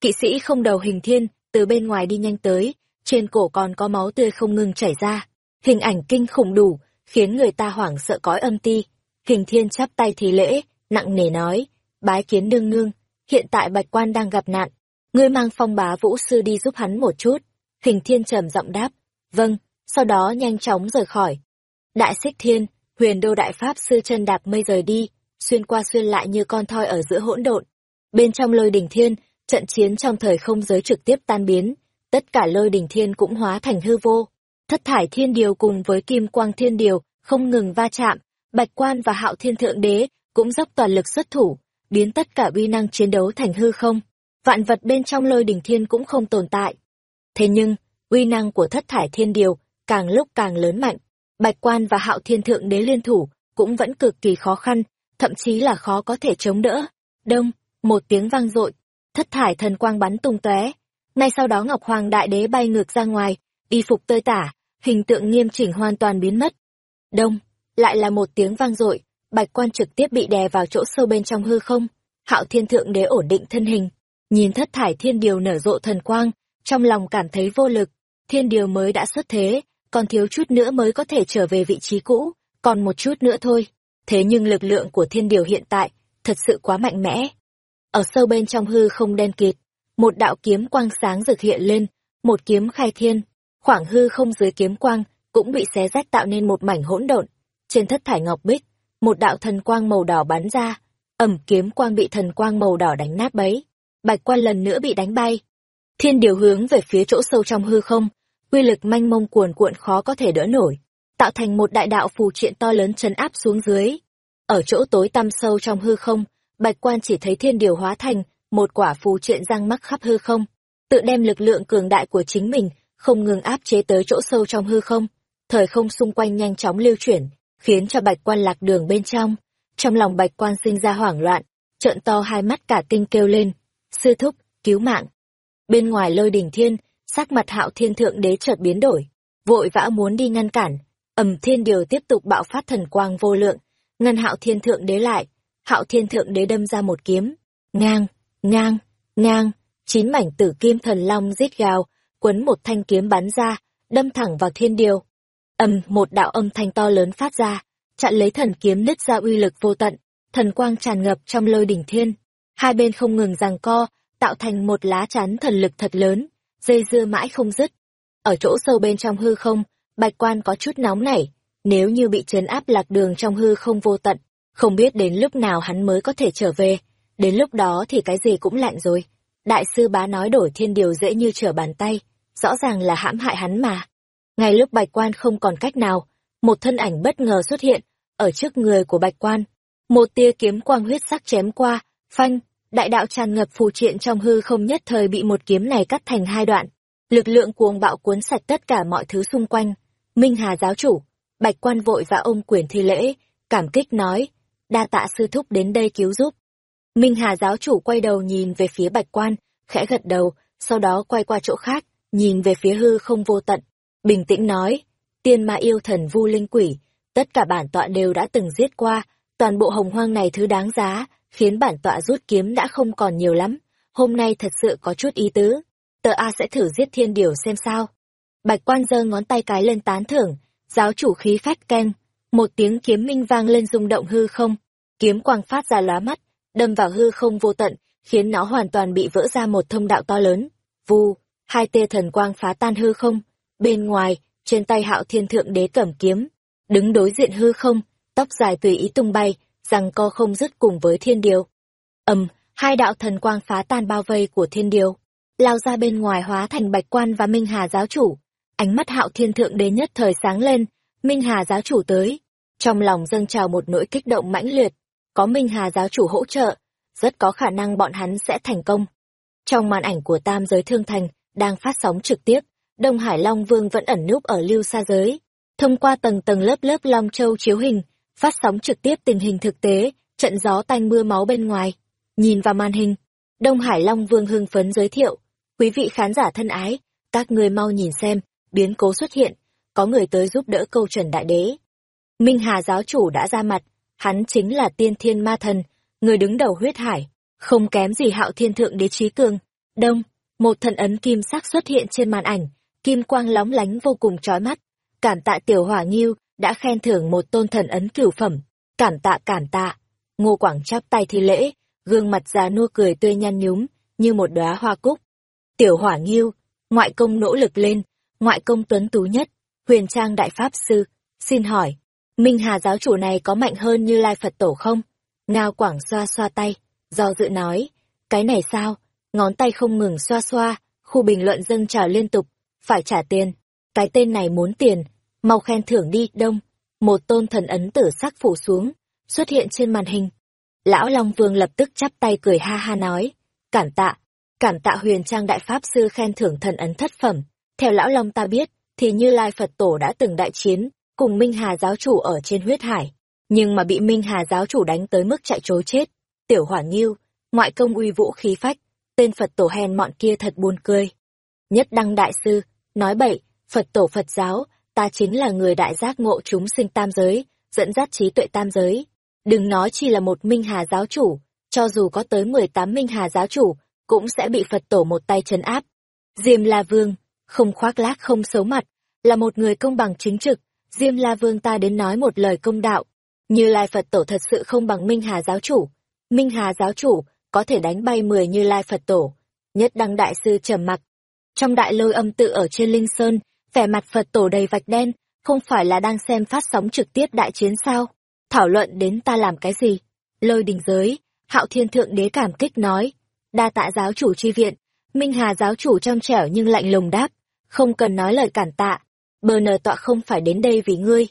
Kỵ sĩ không đầu hình thiên, từ bên ngoài đi nhanh tới, trên cổ còn có máu tươi không ngừng chảy ra. Hình ảnh kinh khủng đủ, khiến người ta hoảng sợ cõi âm ti. Hình thiên chắp tay thì lễ, nặng nề nói, bái kiến nương nương, hiện tại bạch quan đang gặp nạn. Ngươi mang phong bá vũ sư đi giúp hắn một chút. Hình thiên trầm giọng đáp, vâng, sau đó nhanh chóng rời khỏi. Đại xích thiên, huyền đô đại pháp sư chân đạp mây rời đi, xuyên qua xuyên lại như con thoi ở giữa hỗn độn. Bên trong lôi đỉnh thiên, trận chiến trong thời không giới trực tiếp tan biến, tất cả lôi đỉnh thiên cũng hóa thành hư vô. Thất thải thiên điều cùng với kim quang thiên điều không ngừng va chạm, bạch quan và hạo thiên thượng đế cũng dốc toàn lực xuất thủ, biến tất cả uy năng chiến đấu thành hư không. Vạn vật bên trong lôi đỉnh thiên cũng không tồn tại. Thế nhưng, uy năng của thất thải thiên điều càng lúc càng lớn mạnh. Bạch quan và hạo thiên thượng đế liên thủ cũng vẫn cực kỳ khó khăn, thậm chí là khó có thể chống đỡ. Đông, một tiếng vang dội, thất thải thần quang bắn tung tóe. Ngay sau đó Ngọc Hoàng Đại Đế bay ngược ra ngoài, y phục tơi tả, hình tượng nghiêm chỉnh hoàn toàn biến mất. Đông, lại là một tiếng vang dội, bạch quan trực tiếp bị đè vào chỗ sâu bên trong hư không. Hạo Thiên Thượng Đế ổn định thân hình, nhìn thất thải thiên điều nở rộ thần quang, trong lòng cảm thấy vô lực. Thiên điều mới đã xuất thế, còn thiếu chút nữa mới có thể trở về vị trí cũ, còn một chút nữa thôi. Thế nhưng lực lượng của thiên điều hiện tại, thật sự quá mạnh mẽ. Ở sâu bên trong hư không đen kịt, một đạo kiếm quang sáng rực hiện lên, một kiếm khai thiên, khoảng hư không dưới kiếm quang cũng bị xé rách tạo nên một mảnh hỗn độn. Trên thất thải ngọc bích, một đạo thần quang màu đỏ bắn ra, ẩm kiếm quang bị thần quang màu đỏ đánh nát bấy. Bạch quan lần nữa bị đánh bay. Thiên điều hướng về phía chỗ sâu trong hư không, uy lực manh mông cuồn cuộn khó có thể đỡ nổi, tạo thành một đại đạo phù triện to lớn chấn áp xuống dưới. Ở chỗ tối tăm sâu trong hư không, Bạch Quan chỉ thấy thiên điều hóa thành một quả phù triện răng mắc khắp hư không, tự đem lực lượng cường đại của chính mình không ngừng áp chế tới chỗ sâu trong hư không. Thời không xung quanh nhanh chóng lưu chuyển, khiến cho Bạch Quan lạc đường bên trong. Trong lòng Bạch Quan sinh ra hoảng loạn, trợn to hai mắt cả kinh kêu lên, "Sư thúc, cứu mạng!" Bên ngoài Lôi Đỉnh Thiên, sắc mặt Hạo Thiên Thượng Đế chợt biến đổi, vội vã muốn đi ngăn cản. Ầm Thiên Điều tiếp tục bạo phát thần quang vô lượng, ngăn Hạo Thiên Thượng Đế lại. Hạo Thiên Thượng Đế đâm ra một kiếm, ngang, ngang, ngang, chín mảnh tử kim thần long rít gào, quấn một thanh kiếm bắn ra, đâm thẳng vào Thiên Điều. Ầm, một đạo âm thanh to lớn phát ra, chặn lấy thần kiếm nứt ra uy lực vô tận, thần quang tràn ngập trong lôi đỉnh thiên. Hai bên không ngừng giằng co, tạo thành một lá chắn thần lực thật lớn, dây dưa mãi không dứt. Ở chỗ sâu bên trong hư không, bạch quan có chút nóng nảy, nếu như bị trấn áp lạc đường trong hư không vô tận, không biết đến lúc nào hắn mới có thể trở về, đến lúc đó thì cái gì cũng lạnh rồi. Đại sư bá nói đổi thiên điều dễ như trở bàn tay, rõ ràng là hãm hại hắn mà. Ngay lúc bạch quan không còn cách nào, một thân ảnh bất ngờ xuất hiện, ở trước người của bạch quan. Một tia kiếm quang huyết sắc chém qua, phanh, đại đạo tràn ngập phù triện trong hư không nhất thời bị một kiếm này cắt thành hai đoạn. Lực lượng cuồng bạo cuốn sạch tất cả mọi thứ xung quanh. Minh Hà giáo chủ, bạch quan vội và ôm quyền thi lễ, cảm kích nói, đa tạ sư thúc đến đây cứu giúp. Minh Hà giáo chủ quay đầu nhìn về phía bạch quan, khẽ gật đầu, sau đó quay qua chỗ khác, nhìn về phía hư không vô tận. Bình tĩnh nói, tiên ma yêu thần vu linh quỷ, tất cả bản tọa đều đã từng giết qua, toàn bộ hồng hoang này thứ đáng giá, khiến bản tọa rút kiếm đã không còn nhiều lắm. Hôm nay thật sự có chút ý tứ. Tờ A sẽ thử giết thiên điều xem sao. Bạch quan giơ ngón tay cái lên tán thưởng, giáo chủ khí phách khen. Một tiếng kiếm minh vang lên rung động hư không. Kiếm quang phát ra lóa mắt, đâm vào hư không vô tận, khiến nó hoàn toàn bị vỡ ra một thông đạo to lớn. vù, hai tê thần quang phá tan hư không. Bên ngoài, trên tay hạo thiên thượng đế cầm kiếm. Đứng đối diện hư không, tóc dài tùy ý tung bay, rằng co không dứt cùng với thiên điều. ầm, hai đạo thần quang phá tan bao vây của thiên điều, lao ra bên ngoài hóa thành bạch quan và minh hà giáo chủ. Ánh mắt hạo thiên thượng đế nhất thời sáng lên, minh hà giáo chủ tới. Trong lòng dâng trào một nỗi kích động mãnh liệt, có Minh Hà giáo chủ hỗ trợ, rất có khả năng bọn hắn sẽ thành công. Trong màn ảnh của tam giới thương thành, đang phát sóng trực tiếp, Đông Hải Long Vương vẫn ẩn núp ở lưu xa giới. Thông qua tầng tầng lớp lớp Long Châu chiếu hình, phát sóng trực tiếp tình hình thực tế, trận gió tanh mưa máu bên ngoài. Nhìn vào màn hình, Đông Hải Long Vương hưng phấn giới thiệu, quý vị khán giả thân ái, các người mau nhìn xem, biến cố xuất hiện, có người tới giúp đỡ câu trần đại đế. Minh Hà giáo chủ đã ra mặt, hắn chính là tiên thiên ma thần, người đứng đầu huyết hải, không kém gì hạo thiên thượng đế trí cường. Đông, một thần ấn kim sắc xuất hiện trên màn ảnh, kim quang lóng lánh vô cùng chói mắt. Cảm tạ tiểu hỏa nghiêu, đã khen thưởng một tôn thần ấn cửu phẩm. Cảm tạ cảm tạ. Ngô Quảng chắp tay thi lễ, gương mặt già nua cười tươi nhăn nhúm, như một đóa hoa cúc. Tiểu hỏa nghiêu, ngoại công nỗ lực lên, ngoại công tuấn tú nhất, huyền trang đại pháp sư, xin hỏi, Minh Hà giáo chủ này có mạnh hơn như Lai Phật Tổ không? Ngao Quảng xoa xoa tay, do dự nói, cái này sao? Ngón tay không ngừng xoa xoa, khu bình luận dâng trào liên tục, phải trả tiền. Cái tên này muốn tiền, mau khen thưởng đi, đông. Một tôn thần ấn tử sắc phủ xuống, xuất hiện trên màn hình. Lão Long Vương lập tức chắp tay cười ha ha nói, cản tạ, cản tạ huyền trang đại pháp sư khen thưởng thần ấn thất phẩm. Theo Lão Long ta biết, thì Như Lai Phật Tổ đã từng đại chiến, cùng Minh Hà giáo chủ ở trên huyết hải, nhưng mà bị Minh Hà giáo chủ đánh tới mức chạy trối chết. Tiểu Hỏa Nghiêu, ngoại công uy vũ khí phách, tên Phật tổ hèn mọn kia thật buồn cười. Nhất Đăng Đại Sư, nói bậy, Phật tổ Phật giáo, ta chính là người đại giác ngộ chúng sinh tam giới, dẫn dắt trí tuệ tam giới. Đừng nói chỉ là một Minh Hà giáo chủ, cho dù có tới 18 Minh Hà giáo chủ, cũng sẽ bị Phật tổ một tay trấn áp. Diêm La Vương, không khoác lác không xấu mặt, là một người công bằng chính trực, Diêm La Vương ta đến nói một lời công đạo. Như Lai Phật Tổ thật sự không bằng Minh Hà giáo chủ. Minh Hà giáo chủ có thể đánh bay mười Như Lai Phật Tổ. Nhất Đăng Đại Sư trầm mặc. Trong đại lôi âm tự ở trên Linh Sơn, vẻ mặt Phật Tổ đầy vạch đen, không phải là đang xem phát sóng trực tiếp đại chiến sao? Thảo luận đến ta làm cái gì? Lôi đình giới, Hạo Thiên Thượng Đế cảm kích nói. Đa tạ giáo chủ chi viện, Minh Hà giáo chủ trong trẻo nhưng lạnh lùng đáp. Không cần nói lời cản tạ, bờ nờ tọa không phải đến đây vì ngươi.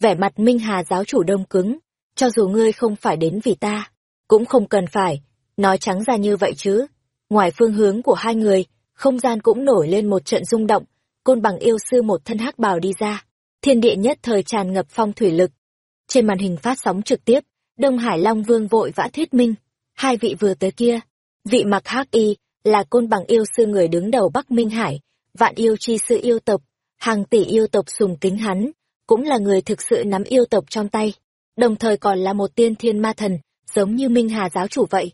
Vẻ mặt Minh Hà giáo chủ đông cứng, cho dù ngươi không phải đến vì ta, cũng không cần phải, nói trắng ra như vậy chứ. Ngoài phương hướng của hai người, không gian cũng nổi lên một trận rung động, côn bằng yêu sư một thân hắc bào đi ra, thiên địa nhất thời tràn ngập phong thủy lực. Trên màn hình phát sóng trực tiếp, Đông Hải Long Vương vội vã thuyết minh, hai vị vừa tới kia, vị mặc hắc y là côn bằng yêu sư người đứng đầu Bắc Minh Hải, vạn yêu chi sư yêu tộc, hàng tỷ yêu tộc sùng kính hắn, cũng là người thực sự nắm yêu tộc trong tay, đồng thời còn là một tiên thiên ma thần, giống như Minh Hà giáo chủ vậy.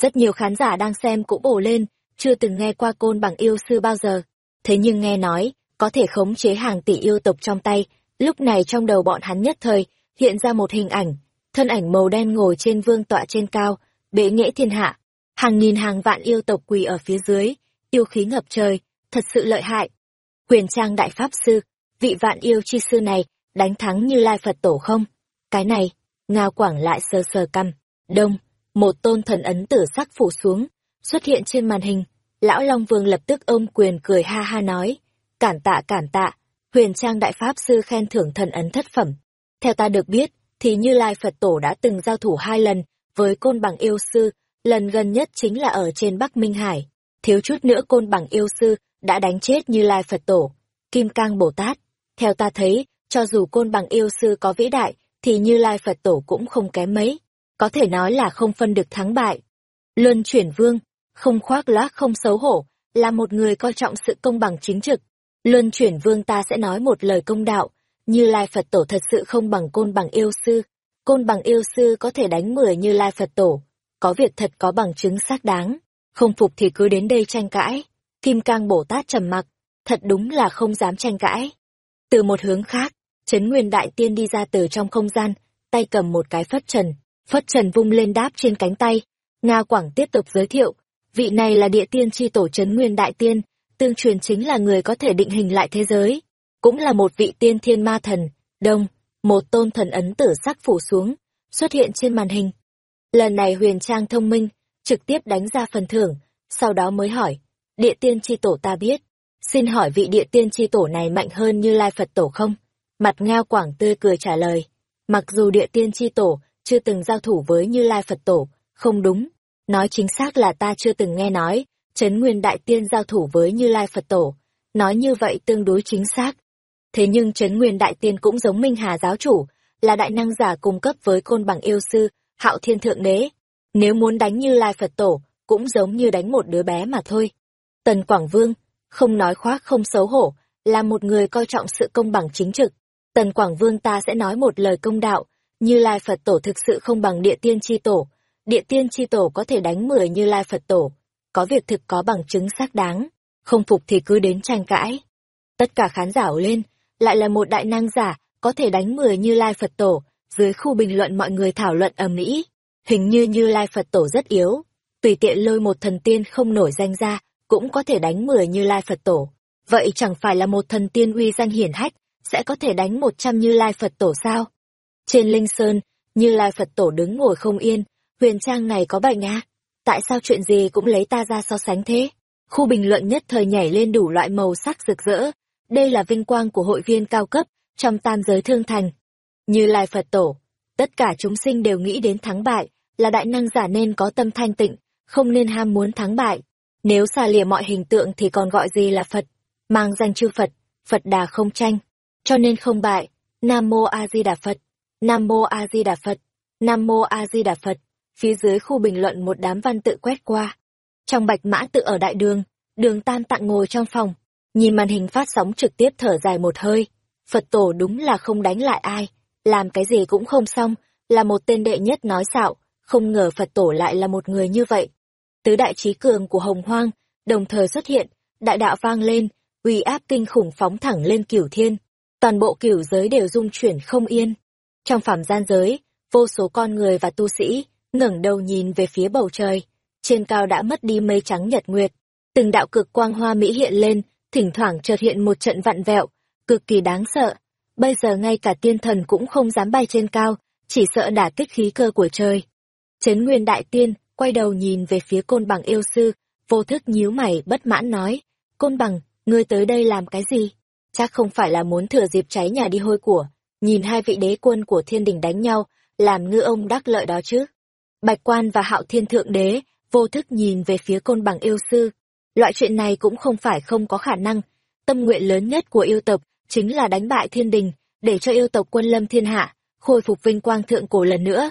Rất nhiều khán giả đang xem cũng ổ lên, chưa từng nghe qua côn bằng yêu sư bao giờ. Thế nhưng nghe nói, có thể khống chế hàng tỷ yêu tộc trong tay, lúc này trong đầu bọn hắn nhất thời, hiện ra một hình ảnh, thân ảnh màu đen ngồi trên vương tọa trên cao, bệ nghệ thiên hạ. Hàng nghìn hàng vạn yêu tộc quỳ ở phía dưới, yêu khí ngập trời, thật sự lợi hại. Huyền Trang Đại Pháp Sư, vị vạn yêu chi sư này, đánh thắng như Lai Phật Tổ không? Cái này, Ngao Quảng lại sờ sờ cằm, Đông, một tôn thần ấn tử sắc phủ xuống, xuất hiện trên màn hình. Lão Long Vương lập tức ôm quyền cười ha ha nói. Cản tạ cản tạ, huyền trang đại pháp sư khen thưởng thần ấn thất phẩm. Theo ta được biết, thì Như Lai Phật Tổ đã từng giao thủ hai lần với côn bằng yêu sư, lần gần nhất chính là ở trên Bắc Minh Hải. Thiếu chút nữa côn bằng yêu sư đã đánh chết Như Lai Phật Tổ, Kim Cang Bồ Tát. Theo ta thấy, cho dù côn bằng yêu sư có vĩ đại, thì Như Lai Phật Tổ cũng không kém mấy. Có thể nói là không phân được thắng bại. Luân chuyển vương, không khoác lác không xấu hổ, là một người coi trọng sự công bằng chính trực. Luân chuyển vương ta sẽ nói một lời công đạo, Như Lai Phật Tổ thật sự không bằng côn bằng yêu sư. Côn bằng yêu sư có thể đánh mười Như Lai Phật Tổ. Có việc thật có bằng chứng xác đáng. Không phục thì cứ đến đây tranh cãi. Kim Cang Bồ Tát trầm mặc, thật đúng là không dám tranh cãi. Từ một hướng khác, Trấn Nguyên Đại Tiên đi ra từ trong không gian, tay cầm một cái phất trần, phất trần vung lên đáp trên cánh tay. Nga Quảng tiếp tục giới thiệu, vị này là địa tiên tri tổ Trấn Nguyên Đại Tiên, tương truyền chính là người có thể định hình lại thế giới, cũng là một vị tiên thiên ma thần, đông, một tôn thần ấn tử sắc phủ xuống, xuất hiện trên màn hình. Lần này huyền trang thông minh, trực tiếp đánh ra phần thưởng, sau đó mới hỏi, địa tiên tri tổ ta biết, xin hỏi vị địa tiên tri tổ này mạnh hơn như lai Phật tổ không? Mặt ngao quảng tươi cười trả lời, mặc dù địa tiên tri tổ chưa từng giao thủ với Như Lai Phật Tổ, không đúng. Nói chính xác là ta chưa từng nghe nói, Trấn Nguyên Đại Tiên giao thủ với Như Lai Phật Tổ. Nói như vậy tương đối chính xác. Thế nhưng Trấn Nguyên Đại Tiên cũng giống Minh Hà giáo chủ, là đại năng giả cung cấp với côn bằng yêu sư, hạo thiên thượng đế. Nếu muốn đánh Như Lai Phật Tổ, cũng giống như đánh một đứa bé mà thôi. Tần Quảng Vương, không nói khoác không xấu hổ, là một người coi trọng sự công bằng chính trực. Tần Quảng Vương ta sẽ nói một lời công đạo, Như Lai Phật Tổ thực sự không bằng địa tiên tri tổ. Địa tiên tri tổ có thể đánh mười Như Lai Phật Tổ, có việc thực có bằng chứng xác đáng, không phục thì cứ đến tranh cãi. Tất cả khán giả ổ lên, lại là một đại năng giả, có thể đánh mười Như Lai Phật Tổ, dưới khu bình luận mọi người thảo luận ầm ĩ. Hình như Như Lai Phật Tổ rất yếu, tùy tiện lôi một thần tiên không nổi danh ra, cũng có thể đánh mười Như Lai Phật Tổ. Vậy chẳng phải là một thần tiên uy danh hiển hách, sẽ có thể đánh một trăm Như Lai Phật Tổ sao? Trên Linh Sơn, Như Lai Phật Tổ đứng ngồi không yên, huyền trang này có bệnh à? Tại sao chuyện gì cũng lấy ta ra so sánh thế? Khu bình luận nhất thời nhảy lên đủ loại màu sắc rực rỡ. Đây là vinh quang của hội viên cao cấp trong tam giới thương thành. Như Lai Phật Tổ, tất cả chúng sinh đều nghĩ đến thắng bại, là đại năng giả nên có tâm thanh tịnh, không nên ham muốn thắng bại. Nếu xà lìa mọi hình tượng thì còn gọi gì là Phật, mang danh chư Phật, Phật đà không tranh, cho nên không bại. Nam Mô A Di Đà Phật, Nam Mô A Di Đà Phật, Nam Mô A Di Đà Phật. Phía dưới khu bình luận một đám văn tự quét qua. Trong bạch mã tự ở đại đường, đường tam tặng ngồi trong phòng, nhìn màn hình phát sóng trực tiếp thở dài một hơi. Phật tổ đúng là không đánh lại ai, làm cái gì cũng không xong, là một tên đệ nhất nói xạo, không ngờ Phật tổ lại là một người như vậy. Tứ đại trí cường của hồng hoang, đồng thời xuất hiện, đại đạo vang lên, uy áp kinh khủng phóng thẳng lên cửu thiên. Toàn bộ cửu giới đều rung chuyển không yên. Trong phạm gian giới, vô số con người và tu sĩ, ngẩng đầu nhìn về phía bầu trời. Trên cao đã mất đi mây trắng nhật nguyệt. Từng đạo cực quang hoa mỹ hiện lên, thỉnh thoảng chợt hiện một trận vặn vẹo, cực kỳ đáng sợ. Bây giờ ngay cả tiên thần cũng không dám bay trên cao, chỉ sợ đả kích khí cơ của trời. Trấn Nguyên Đại Tiên quay đầu nhìn về phía côn bằng yêu sư, vô thức nhíu mày bất mãn nói, côn bằng, ngươi tới đây làm cái gì? Chắc không phải là muốn thừa dịp cháy nhà đi hôi của, nhìn hai vị đế quân của thiên đình đánh nhau, làm ngư ông đắc lợi đó chứ. Bạch quan và hạo thiên thượng đế, vô thức nhìn về phía côn bằng yêu sư. Loại chuyện này cũng không phải không có khả năng. Tâm nguyện lớn nhất của yêu tộc chính là đánh bại thiên đình, để cho yêu tộc quân lâm thiên hạ, khôi phục vinh quang thượng cổ lần nữa.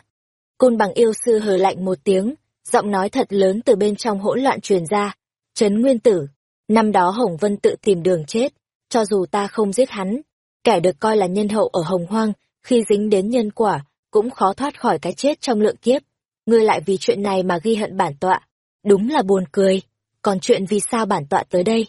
Côn bằng yêu sư hờ lạnh một tiếng, giọng nói thật lớn từ bên trong hỗn loạn truyền ra. Trấn Nguyên Tử, năm đó Hồng Vân tự tìm đường chết, cho dù ta không giết hắn, kẻ được coi là nhân hậu ở Hồng Hoang, khi dính đến nhân quả, cũng khó thoát khỏi cái chết trong lượng kiếp. Ngươi lại vì chuyện này mà ghi hận bản tọa, đúng là buồn cười. Còn chuyện vì sao bản tọa tới đây?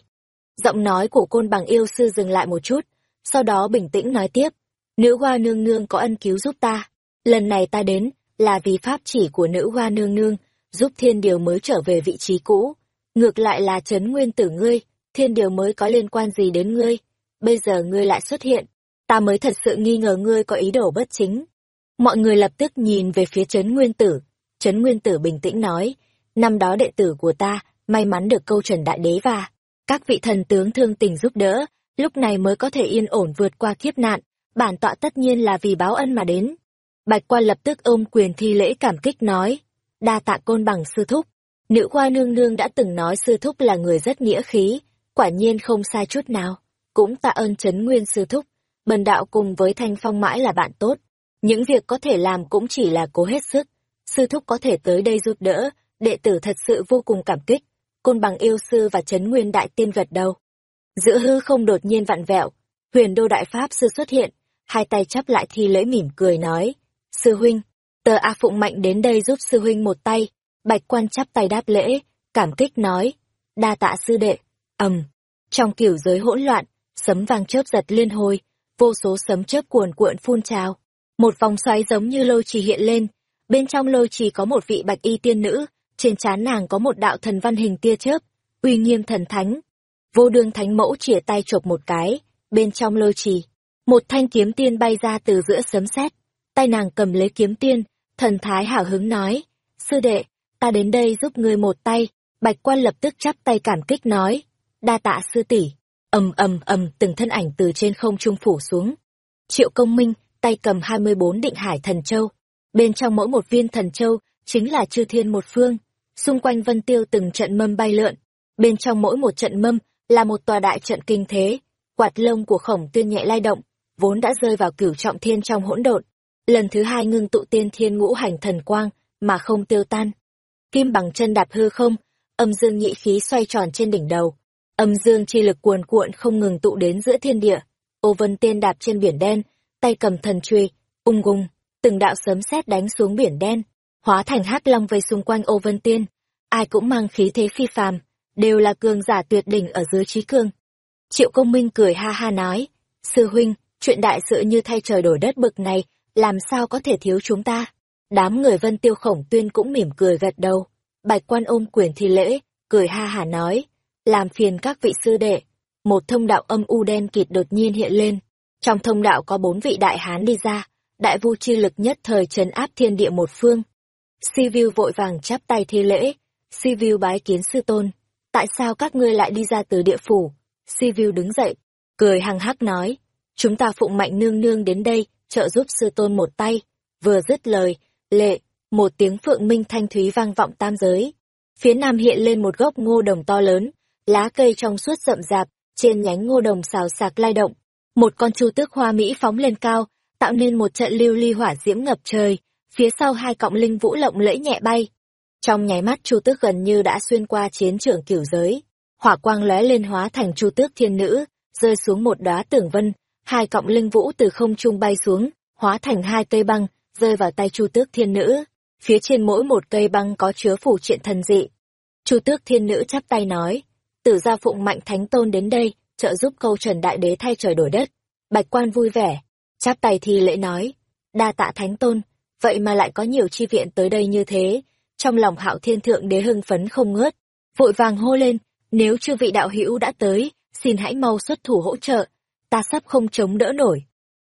Giọng nói của côn bằng yêu sư dừng lại một chút, sau đó bình tĩnh nói tiếp. Nữ hoa nương nương có ân cứu giúp ta. Lần này ta đến, là vì pháp chỉ của nữ hoa nương nương, giúp thiên điều mới trở về vị trí cũ. Ngược lại là trấn nguyên tử ngươi, thiên điều mới có liên quan gì đến ngươi. Bây giờ ngươi lại xuất hiện, ta mới thật sự nghi ngờ ngươi có ý đồ bất chính. Mọi người lập tức nhìn về phía trấn nguyên tử. Trấn nguyên tử bình tĩnh nói, năm đó đệ tử của ta, may mắn được câu trần đại đế và các vị thần tướng thương tình giúp đỡ, lúc này mới có thể yên ổn vượt qua kiếp nạn, bản tọa tất nhiên là vì báo ân mà đến. Bạch quan lập tức ôm quyền thi lễ cảm kích nói, đa tạ côn bằng sư thúc. Nữ hoa nương nương đã từng nói sư thúc là người rất nghĩa khí, quả nhiên không sai chút nào. Cũng tạ ơn chấn nguyên sư thúc, bần đạo cùng với thanh phong mãi là bạn tốt. Những việc có thể làm cũng chỉ là cố hết sức. Sư thúc có thể tới đây giúp đỡ, đệ tử thật sự vô cùng cảm kích. Côn bằng yêu sư và chấn nguyên đại tiên gật đầu. Giữa hư không đột nhiên vặn vẹo, huyền đô đại pháp sư xuất hiện, hai tay chắp lại thi lễ mỉm cười nói. Sư huynh, tờ A Phụng Mạnh đến đây giúp sư huynh một tay, bạch quan chắp tay đáp lễ, cảm kích nói. Đa tạ sư đệ, ầm. Trong kiểu giới hỗn loạn, sấm vang chớp giật liên hồi, vô số sấm chớp cuồn cuộn phun trào. Một vòng xoáy giống như lôi trì hiện lên, bên trong lôi trì có một vị bạch y tiên nữ, trên trán nàng có một đạo thần văn hình tia chớp, uy nghiêm thần thánh, Vô đương thánh mẫu chìa tay chộp một cái, bên trong lôi trì. Một thanh kiếm tiên bay ra từ giữa sấm sét. Tay nàng cầm lấy kiếm tiên, thần thái hào hứng nói. Sư đệ, ta đến đây giúp ngươi một tay. Bạch quan lập tức chắp tay cảm kích nói. Đa tạ sư tỷ ầm ầm ầm từng thân ảnh từ trên không trung phủ xuống. Triệu công minh, tay cầm hai mươi bốn định hải thần châu. Bên trong mỗi một viên thần châu chính là chư thiên một phương. Xung quanh Vân Tiêu từng trận mâm bay lượn. Bên trong mỗi một trận mâm là một tòa đại trận kinh thế. Quạt lông của khổng tuyên nhẹ lay động, vốn đã rơi vào cửu trọng thiên trong hỗn độn. Lần thứ hai ngưng tụ tiên thiên ngũ hành thần quang, mà không tiêu tan. Kim bằng chân đạp hư không, âm dương nhị khí xoay tròn trên đỉnh đầu. Âm dương chi lực cuồn cuộn không ngừng tụ đến giữa thiên địa. Ô vân tiên đạp trên biển đen, tay cầm thần truy, ung gung, từng đạo sấm sét đánh xuống biển đen, hóa thành hắc long vây xung quanh ô vân tiên. Ai cũng mang khí thế phi phàm, đều là cường giả tuyệt đỉnh ở dưới trí cương. Triệu công minh cười ha ha nói, sư huynh, chuyện đại sự như thay trời đổi đất bực này, làm sao có thể thiếu chúng ta? Đám người vân tiêu khổng tuyên cũng mỉm cười gật đầu. Bạch quan ôm quyền thi lễ, cười ha hả nói, làm phiền các vị sư đệ. Một thông đạo âm u đen kịt đột nhiên hiện lên. Trong thông đạo có bốn vị đại hán đi ra, đại vu chi lực nhất thời trấn áp thiên địa một phương. Si vội vàng chắp tay thi lễ, Si bái kiến sư tôn. Tại sao các ngươi lại đi ra từ địa phủ? Si đứng dậy, cười hằng hắc nói, chúng ta phụng mạnh nương nương đến đây, trợ giúp sư tôn một tay. Vừa dứt lời, lệ, một tiếng phượng minh thanh thúy vang vọng tam giới. Phía nam hiện lên một gốc ngô đồng to lớn, lá cây trong suốt rậm rạp, trên nhánh ngô đồng xào sạc lay động. Một con chu tước hoa mỹ phóng lên cao, tạo nên một trận lưu ly hỏa diễm ngập trời, phía sau hai cọng linh vũ lộng lẫy nhẹ bay. Trong nháy mắt chu tước gần như đã xuyên qua chiến trường cửu giới, hỏa quang lóe lên hóa thành chu tước thiên nữ, rơi xuống một đóa tưởng vân, hai cọng linh vũ từ không trung bay xuống, hóa thành hai cây băng, rơi vào tay chu tước thiên nữ. Phía trên mỗi một cây băng có chứa phủ triện thần dị. Chu tước thiên nữ chắp tay nói, tử gia phụng mạnh thánh tôn đến đây, trợ giúp câu trần đại đế thay trời đổi đất. Bạch quan vui vẻ, chắp tay thi lễ nói, đa tạ thánh tôn, vậy mà lại có nhiều chi viện tới đây như thế. Trong lòng hạo thiên thượng đế hưng phấn không ngớt, vội vàng hô lên, nếu chư vị đạo hữu đã tới, xin hãy mau xuất thủ hỗ trợ, ta sắp không chống đỡ nổi.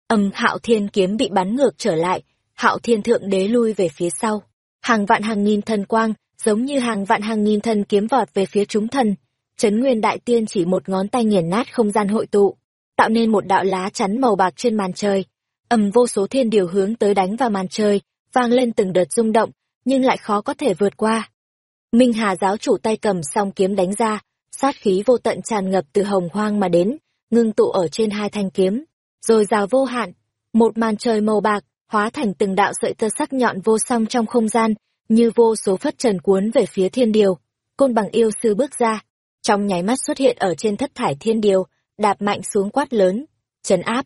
Âm hạo thiên kiếm bị bắn ngược trở lại, hạo thiên thượng đế lui về phía sau. Hàng vạn hàng nghìn thần quang, giống như hàng vạn hàng nghìn thần kiếm vọt về phía chúng thần. Trấn Nguyên Đại Tiên chỉ một ngón tay nghiền nát không gian hội tụ, tạo nên một đạo lá chắn màu bạc trên màn trời. Ầm vô số thiên điều hướng tới đánh vào màn trời, vang lên từng đợt rung động, nhưng lại khó có thể vượt qua. Minh Hà giáo chủ tay cầm song kiếm đánh ra, sát khí vô tận tràn ngập từ hồng hoang mà đến, ngưng tụ ở trên hai thanh kiếm, rồi rào vô hạn, một màn trời màu bạc, hóa thành từng đạo sợi tơ sắc nhọn vô song trong không gian, như vô số phất trần cuốn về phía thiên điều. Côn bằng yêu sư bước ra, trong nháy mắt xuất hiện ở trên thất thải thiên điều, đạp mạnh xuống quát lớn, chấn áp.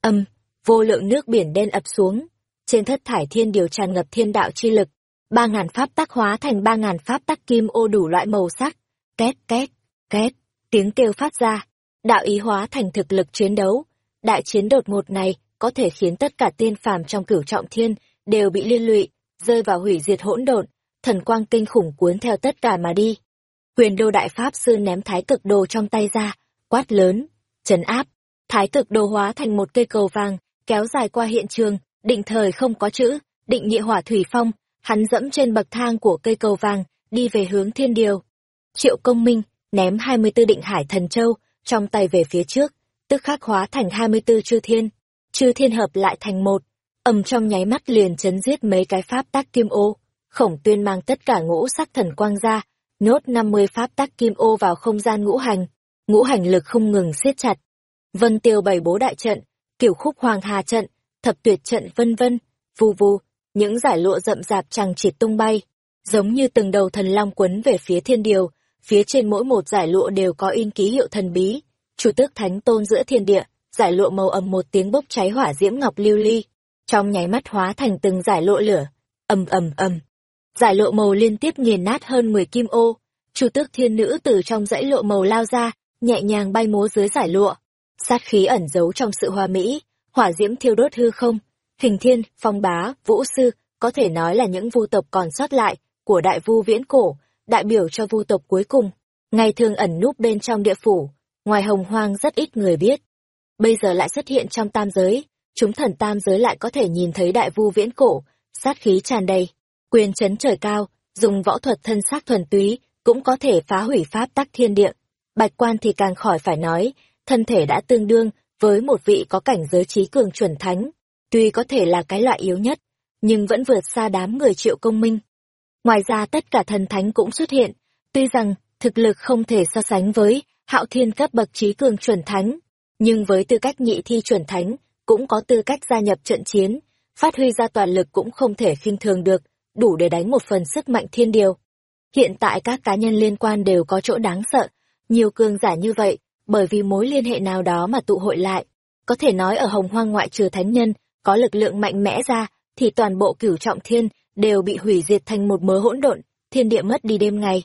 Âm, vô lượng nước biển đen ập xuống, trên thất thải thiên điều tràn ngập thiên đạo chi lực, ba ngàn pháp tắc hóa thành ba ngàn pháp tắc kim ô đủ loại màu sắc, két két, két, tiếng kêu phát ra, đạo ý hóa thành thực lực chiến đấu. Đại chiến đột ngột này có thể khiến tất cả tiên phàm trong cửu trọng thiên đều bị liên lụy, rơi vào hủy diệt hỗn độn, thần quang kinh khủng cuốn theo tất cả mà đi. Quyền đô đại pháp sư ném thái cực đồ trong tay ra, quát lớn, trấn áp, thái cực đồ hóa thành một cây cầu vàng, kéo dài qua hiện trường, định thời không có chữ, định nghĩa hỏa thủy phong, hắn dẫm trên bậc thang của cây cầu vàng, đi về hướng thiên điều. Triệu công minh, ném 24 định hải thần châu, trong tay về phía trước, tức khắc hóa thành 24 chư thiên. Chư thiên hợp lại thành một, ầm trong nháy mắt liền chấn giết mấy cái pháp tác kim ô. Khổng tuyên mang tất cả ngũ sắc thần quang ra, nốt 50 pháp tác kim ô vào không gian ngũ hành. Ngũ hành lực không ngừng siết chặt. Vân tiêu bảy bố đại trận, kiểu khúc hoàng hà trận, thập tuyệt trận vân vân, vù vù, những giải lụa rậm rạp chẳng chịt tung bay, giống như từng đầu thần long quấn về phía thiên điều, phía trên mỗi một giải lụa đều có in ký hiệu thần bí, chủ tước thánh tôn giữa thiên địa, giải lụa màu ầm một tiếng bốc cháy hỏa diễm ngọc lưu ly, trong nháy mắt hóa thành từng giải lụa lửa, ầm ầm ầm. Giải lụa màu liên tiếp nghiền nát hơn 10 kim ô, chủ tước thiên nữ từ trong dãy lụa màu lao ra, nhẹ nhàng bay múa dưới giải lụa. Sát khí ẩn giấu trong sự hoa mỹ, hỏa diễm thiêu đốt hư không, hình thiên, phong bá, vũ sư, có thể nói là những vu tộc còn sót lại của đại vu viễn cổ, đại biểu cho vu tộc cuối cùng, ngày thường ẩn núp bên trong địa phủ, ngoài hồng hoang rất ít người biết. Bây giờ lại xuất hiện trong tam giới, chúng thần tam giới lại có thể nhìn thấy đại vu viễn cổ, sát khí tràn đầy, quyền chấn trời cao, dùng võ thuật thân xác thuần túy, cũng có thể phá hủy pháp tắc thiên địa. Bạch quan thì càng khỏi phải nói, thân thể đã tương đương với một vị có cảnh giới trí cường chuẩn thánh, tuy có thể là cái loại yếu nhất, nhưng vẫn vượt xa đám người triệu công minh. Ngoài ra tất cả thần thánh cũng xuất hiện, tuy rằng thực lực không thể so sánh với hạo thiên cấp bậc trí cường chuẩn thánh, nhưng với tư cách nhị thi chuẩn thánh, cũng có tư cách gia nhập trận chiến, phát huy ra toàn lực cũng không thể khinh thường được, đủ để đánh một phần sức mạnh thiên điều. Hiện tại các cá nhân liên quan đều có chỗ đáng sợ, nhiều cường giả như vậy, bởi vì mối liên hệ nào đó mà tụ hội lại. Có thể nói ở hồng hoang ngoại trừ thánh nhân, có lực lượng mạnh mẽ ra, thì toàn bộ cửu trọng thiên đều bị hủy diệt thành một mớ hỗn độn, thiên địa mất đi đêm ngày.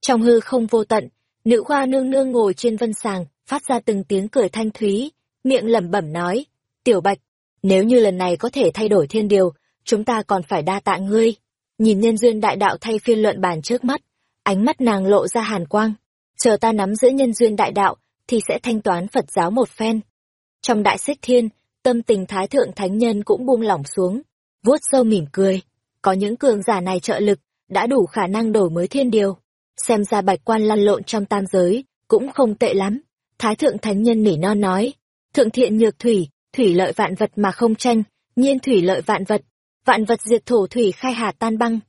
Trong hư không vô tận, nữ hoa nương nương ngồi trên vân sàng, phát ra từng tiếng cười thanh thúy, miệng lẩm bẩm nói, tiểu bạch, nếu như lần này có thể thay đổi thiên điều, chúng ta còn phải đa tạ ngươi. Nhìn nhân duyên đại đạo thay phiên luận bàn trước mắt, ánh mắt nàng lộ ra hàn quang. Chờ ta nắm giữ nhân duyên đại đạo, thì sẽ thanh toán Phật giáo một phen. Trong đại xích thiên, tâm tình thái thượng thánh nhân cũng buông lỏng xuống, vuốt sâu mỉm cười. Có những cường giả này trợ lực, đã đủ khả năng đổi mới thiên điều. Xem ra bạch quan lăn lộn trong tam giới, cũng không tệ lắm. Thái thượng thánh nhân nỉ non nói, thượng thiện nhược thủy, thủy lợi vạn vật mà không tranh, nhiên thủy lợi vạn vật, vạn vật diệt thổ thủy khai hà tan băng.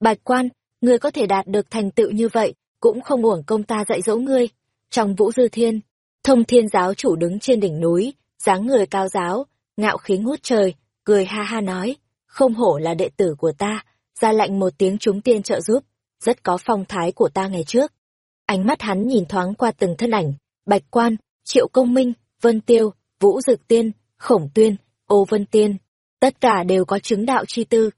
Bạch quan, ngươi có thể đạt được thành tựu như vậy, cũng không uổng công ta dạy dỗ ngươi. Trong vũ dư thiên, thông thiên giáo chủ đứng trên đỉnh núi, dáng người cao giáo, ngạo khí ngút trời, cười ha ha nói, không hổ là đệ tử của ta, ra lệnh một tiếng chúng tiên trợ giúp, rất có phong thái của ta ngày trước. Ánh mắt hắn nhìn thoáng qua từng thân ảnh, bạch quan, triệu công minh, vân tiêu, vũ dực tiên, khổng tuyên, ô vân tiên, tất cả đều có chứng đạo chi tư.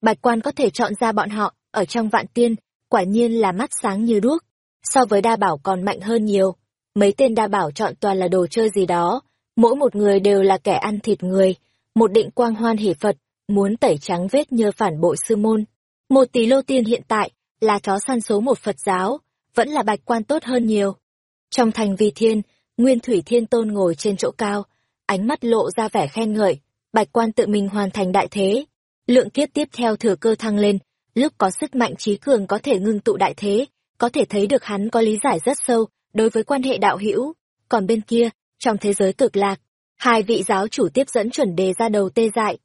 Bạch quan có thể chọn ra bọn họ, ở trong vạn tiên, quả nhiên là mắt sáng như đuốc, so với đa bảo còn mạnh hơn nhiều. Mấy tên đa bảo chọn toàn là đồ chơi gì đó, mỗi một người đều là kẻ ăn thịt người, một định quang hoan hỷ Phật, muốn tẩy trắng vết nhơ phản bội sư môn. Một tỷ lô tiên hiện tại, là chó săn số một Phật giáo, vẫn là bạch quan tốt hơn nhiều. Trong thành vi thiên, Nguyên Thủy Thiên Tôn ngồi trên chỗ cao, ánh mắt lộ ra vẻ khen ngợi, bạch quan tự mình hoàn thành đại thế. Lượng kiếp tiếp theo thừa cơ thăng lên, lúc có sức mạnh trí cường có thể ngưng tụ đại thế, có thể thấy được hắn có lý giải rất sâu đối với quan hệ đạo hữu. Còn bên kia, trong thế giới cực lạc, hai vị giáo chủ tiếp dẫn chuẩn đề ra đầu tê dại.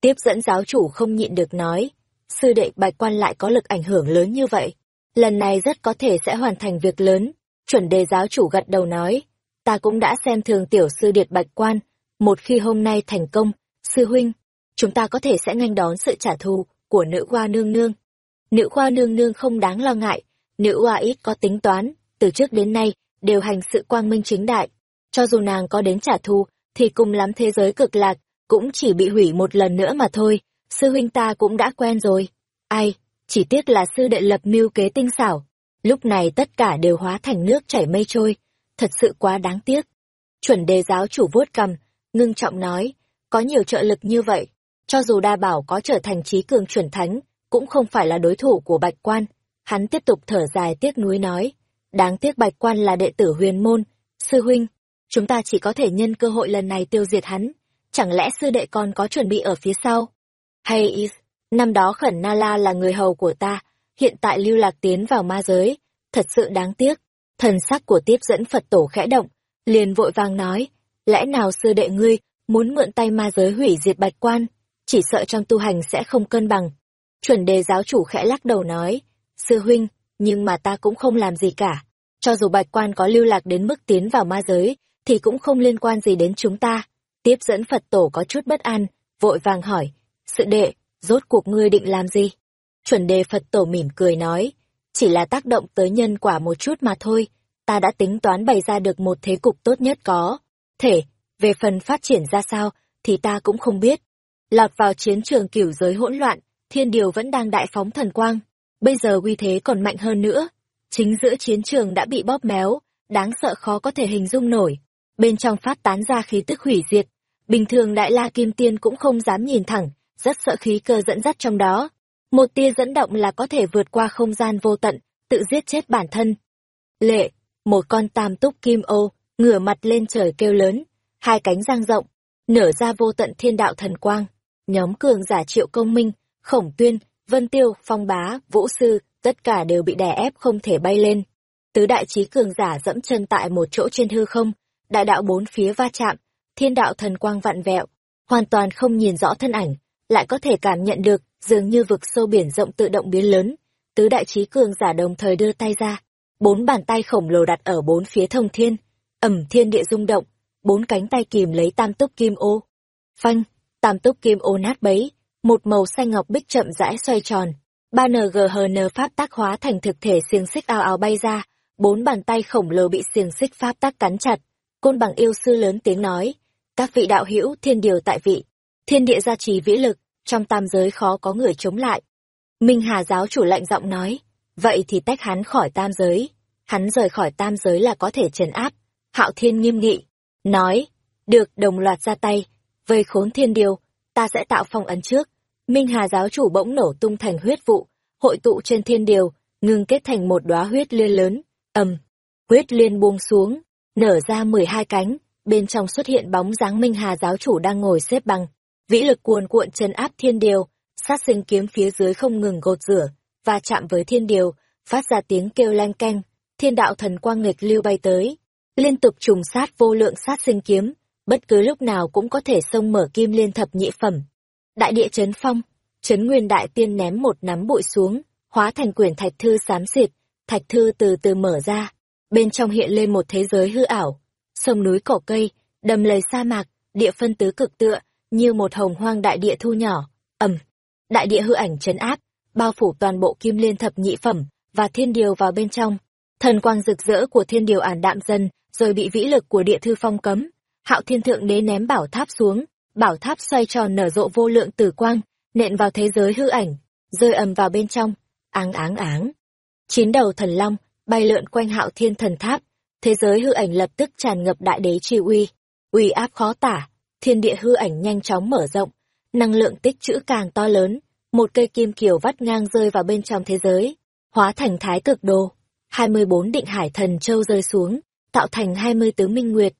Tiếp dẫn giáo chủ không nhịn được nói, sư đệ bạch quan lại có lực ảnh hưởng lớn như vậy. Lần này rất có thể sẽ hoàn thành việc lớn. Chuẩn đề giáo chủ gật đầu nói, ta cũng đã xem thường tiểu sư điệt bạch quan, một khi hôm nay thành công, sư huynh, chúng ta có thể sẽ nhanh đón sự trả thù của nữ hoa nương nương. Nữ hoa nương nương không đáng lo ngại, nữ hoa ít có tính toán, từ trước đến nay, đều hành sự quang minh chính đại. Cho dù nàng có đến trả thù, thì cùng lắm thế giới cực lạc, cũng chỉ bị hủy một lần nữa mà thôi, sư huynh ta cũng đã quen rồi. Ai, chỉ tiếc là sư đệ lập mưu kế tinh xảo. Lúc này tất cả đều hóa thành nước chảy mây trôi, thật sự quá đáng tiếc. Chuẩn đề giáo chủ vuốt cầm, ngưng trọng nói, có nhiều trợ lực như vậy, cho dù đa bảo có trở thành trí cường chuẩn thánh, cũng không phải là đối thủ của bạch quan. Hắn tiếp tục thở dài tiếc nuối nói, đáng tiếc bạch quan là đệ tử huyền môn, sư huynh, chúng ta chỉ có thể nhân cơ hội lần này tiêu diệt hắn, chẳng lẽ sư đệ còn có chuẩn bị ở phía sau? Hay is, năm đó khẩn na la là người hầu của ta, hiện tại lưu lạc tiến vào ma giới, thật sự đáng tiếc. Thần sắc của tiếp dẫn Phật tổ khẽ động, liền vội vàng nói, lẽ nào sư đệ ngươi muốn mượn tay ma giới hủy diệt bạch quan, chỉ sợ trong tu hành sẽ không cân bằng. Chuẩn đề giáo chủ khẽ lắc đầu nói, sư huynh, nhưng mà ta cũng không làm gì cả. Cho dù bạch quan có lưu lạc đến mức tiến vào ma giới, thì cũng không liên quan gì đến chúng ta. Tiếp dẫn Phật tổ có chút bất an, vội vàng hỏi, sự đệ, rốt cuộc ngươi định làm gì? Chuẩn đề Phật tổ mỉm cười nói, chỉ là tác động tới nhân quả một chút mà thôi, ta đã tính toán bày ra được một thế cục tốt nhất có. Thể, về phần phát triển ra sao, thì ta cũng không biết. Lọt vào chiến trường cửu giới hỗn loạn, thiên điều vẫn đang đại phóng thần quang, bây giờ uy thế còn mạnh hơn nữa. Chính giữa chiến trường đã bị bóp méo, đáng sợ khó có thể hình dung nổi. Bên trong phát tán ra khí tức hủy diệt, bình thường đại la kim tiên cũng không dám nhìn thẳng, rất sợ khí cơ dẫn dắt trong đó. Một tia dẫn động là có thể vượt qua không gian vô tận, tự giết chết bản thân. Lệ, một con tam túc kim ô, ngửa mặt lên trời kêu lớn, hai cánh giang rộng, nở ra vô tận thiên đạo thần quang. Nhóm cường giả triệu công minh, khổng tuyên, vân tiêu, phong bá, vũ sư, tất cả đều bị đè ép không thể bay lên. Tứ đại trí cường giả dẫm chân tại một chỗ trên hư không, đại đạo bốn phía va chạm, thiên đạo thần quang vặn vẹo, hoàn toàn không nhìn rõ thân ảnh, lại có thể cảm nhận được, dường như vực sâu biển rộng tự động biến lớn. Tứ đại trí cường giả đồng thời đưa tay ra. Bốn bàn tay khổng lồ đặt ở bốn phía thông thiên. ẩm thiên địa rung động, bốn cánh tay kìm lấy tam túc kim ô. Phanh, tam túc kim ô nát bấy, một màu xanh ngọc bích chậm rãi xoay tròn. Ba NGHN pháp tác hóa thành thực thể xiềng xích ao ào bay ra, bốn bàn tay khổng lồ bị xiềng xích pháp tác cắn chặt. Côn bằng yêu sư lớn tiếng nói, các vị đạo hữu thiên điều tại vị, thiên địa gia trì vĩ lực, trong tam giới khó có người chống lại. Minh Hà giáo chủ lạnh giọng nói, vậy thì tách hắn khỏi tam giới, hắn rời khỏi tam giới là có thể trấn áp. Hạo Thiên nghiêm nghị, nói, được đồng loạt ra tay, vây khốn thiên điều, ta sẽ tạo phong ấn trước. Minh Hà giáo chủ bỗng nổ tung thành huyết vụ, hội tụ trên thiên điều, ngừng kết thành một đóa huyết liên lớn, ầm, huyết liên buông xuống, nở ra mười hai cánh, bên trong xuất hiện bóng dáng Minh Hà giáo chủ đang ngồi xếp bằng, vĩ lực cuồn cuộn chân áp thiên điều, sát sinh kiếm phía dưới không ngừng gột rửa, và chạm với thiên điều, phát ra tiếng kêu lanh canh, thiên đạo thần quang nghịch lưu bay tới, liên tục trùng sát vô lượng sát sinh kiếm, bất cứ lúc nào cũng có thể xông mở kim liên thập nhị phẩm. Đại địa chấn phong, chấn nguyên đại tiên ném một nắm bụi xuống, hóa thành quyển thạch thư xám xịt, thạch thư từ từ mở ra, bên trong hiện lên một thế giới hư ảo, sông núi cỏ cây, đầm lầy sa mạc, địa phân tứ cực tựa, như một hồng hoang đại địa thu nhỏ, ầm, đại địa hư ảnh chấn áp, bao phủ toàn bộ kim liên thập nhị phẩm và thiên điều vào bên trong. Thần quang rực rỡ của thiên điều ảm đạm dần, rồi bị vĩ lực của địa thư phong cấm. Hạo Thiên Thượng Đế ném bảo tháp xuống, bảo tháp xoay tròn nở rộ vô lượng tử quang, nện vào thế giới hư ảnh, rơi ầm vào bên trong. Áng áng áng. Chín đầu thần long bay lượn quanh Hạo Thiên thần tháp, thế giới hư ảnh lập tức tràn ngập đại đế chi uy, uy áp khó tả, thiên địa hư ảnh nhanh chóng mở rộng, năng lượng tích trữ càng to lớn, một cây kim kiều vắt ngang rơi vào bên trong thế giới, hóa thành thái cực đồ. 24 định hải thần châu rơi xuống, tạo thành 20 tứ minh nguyệt.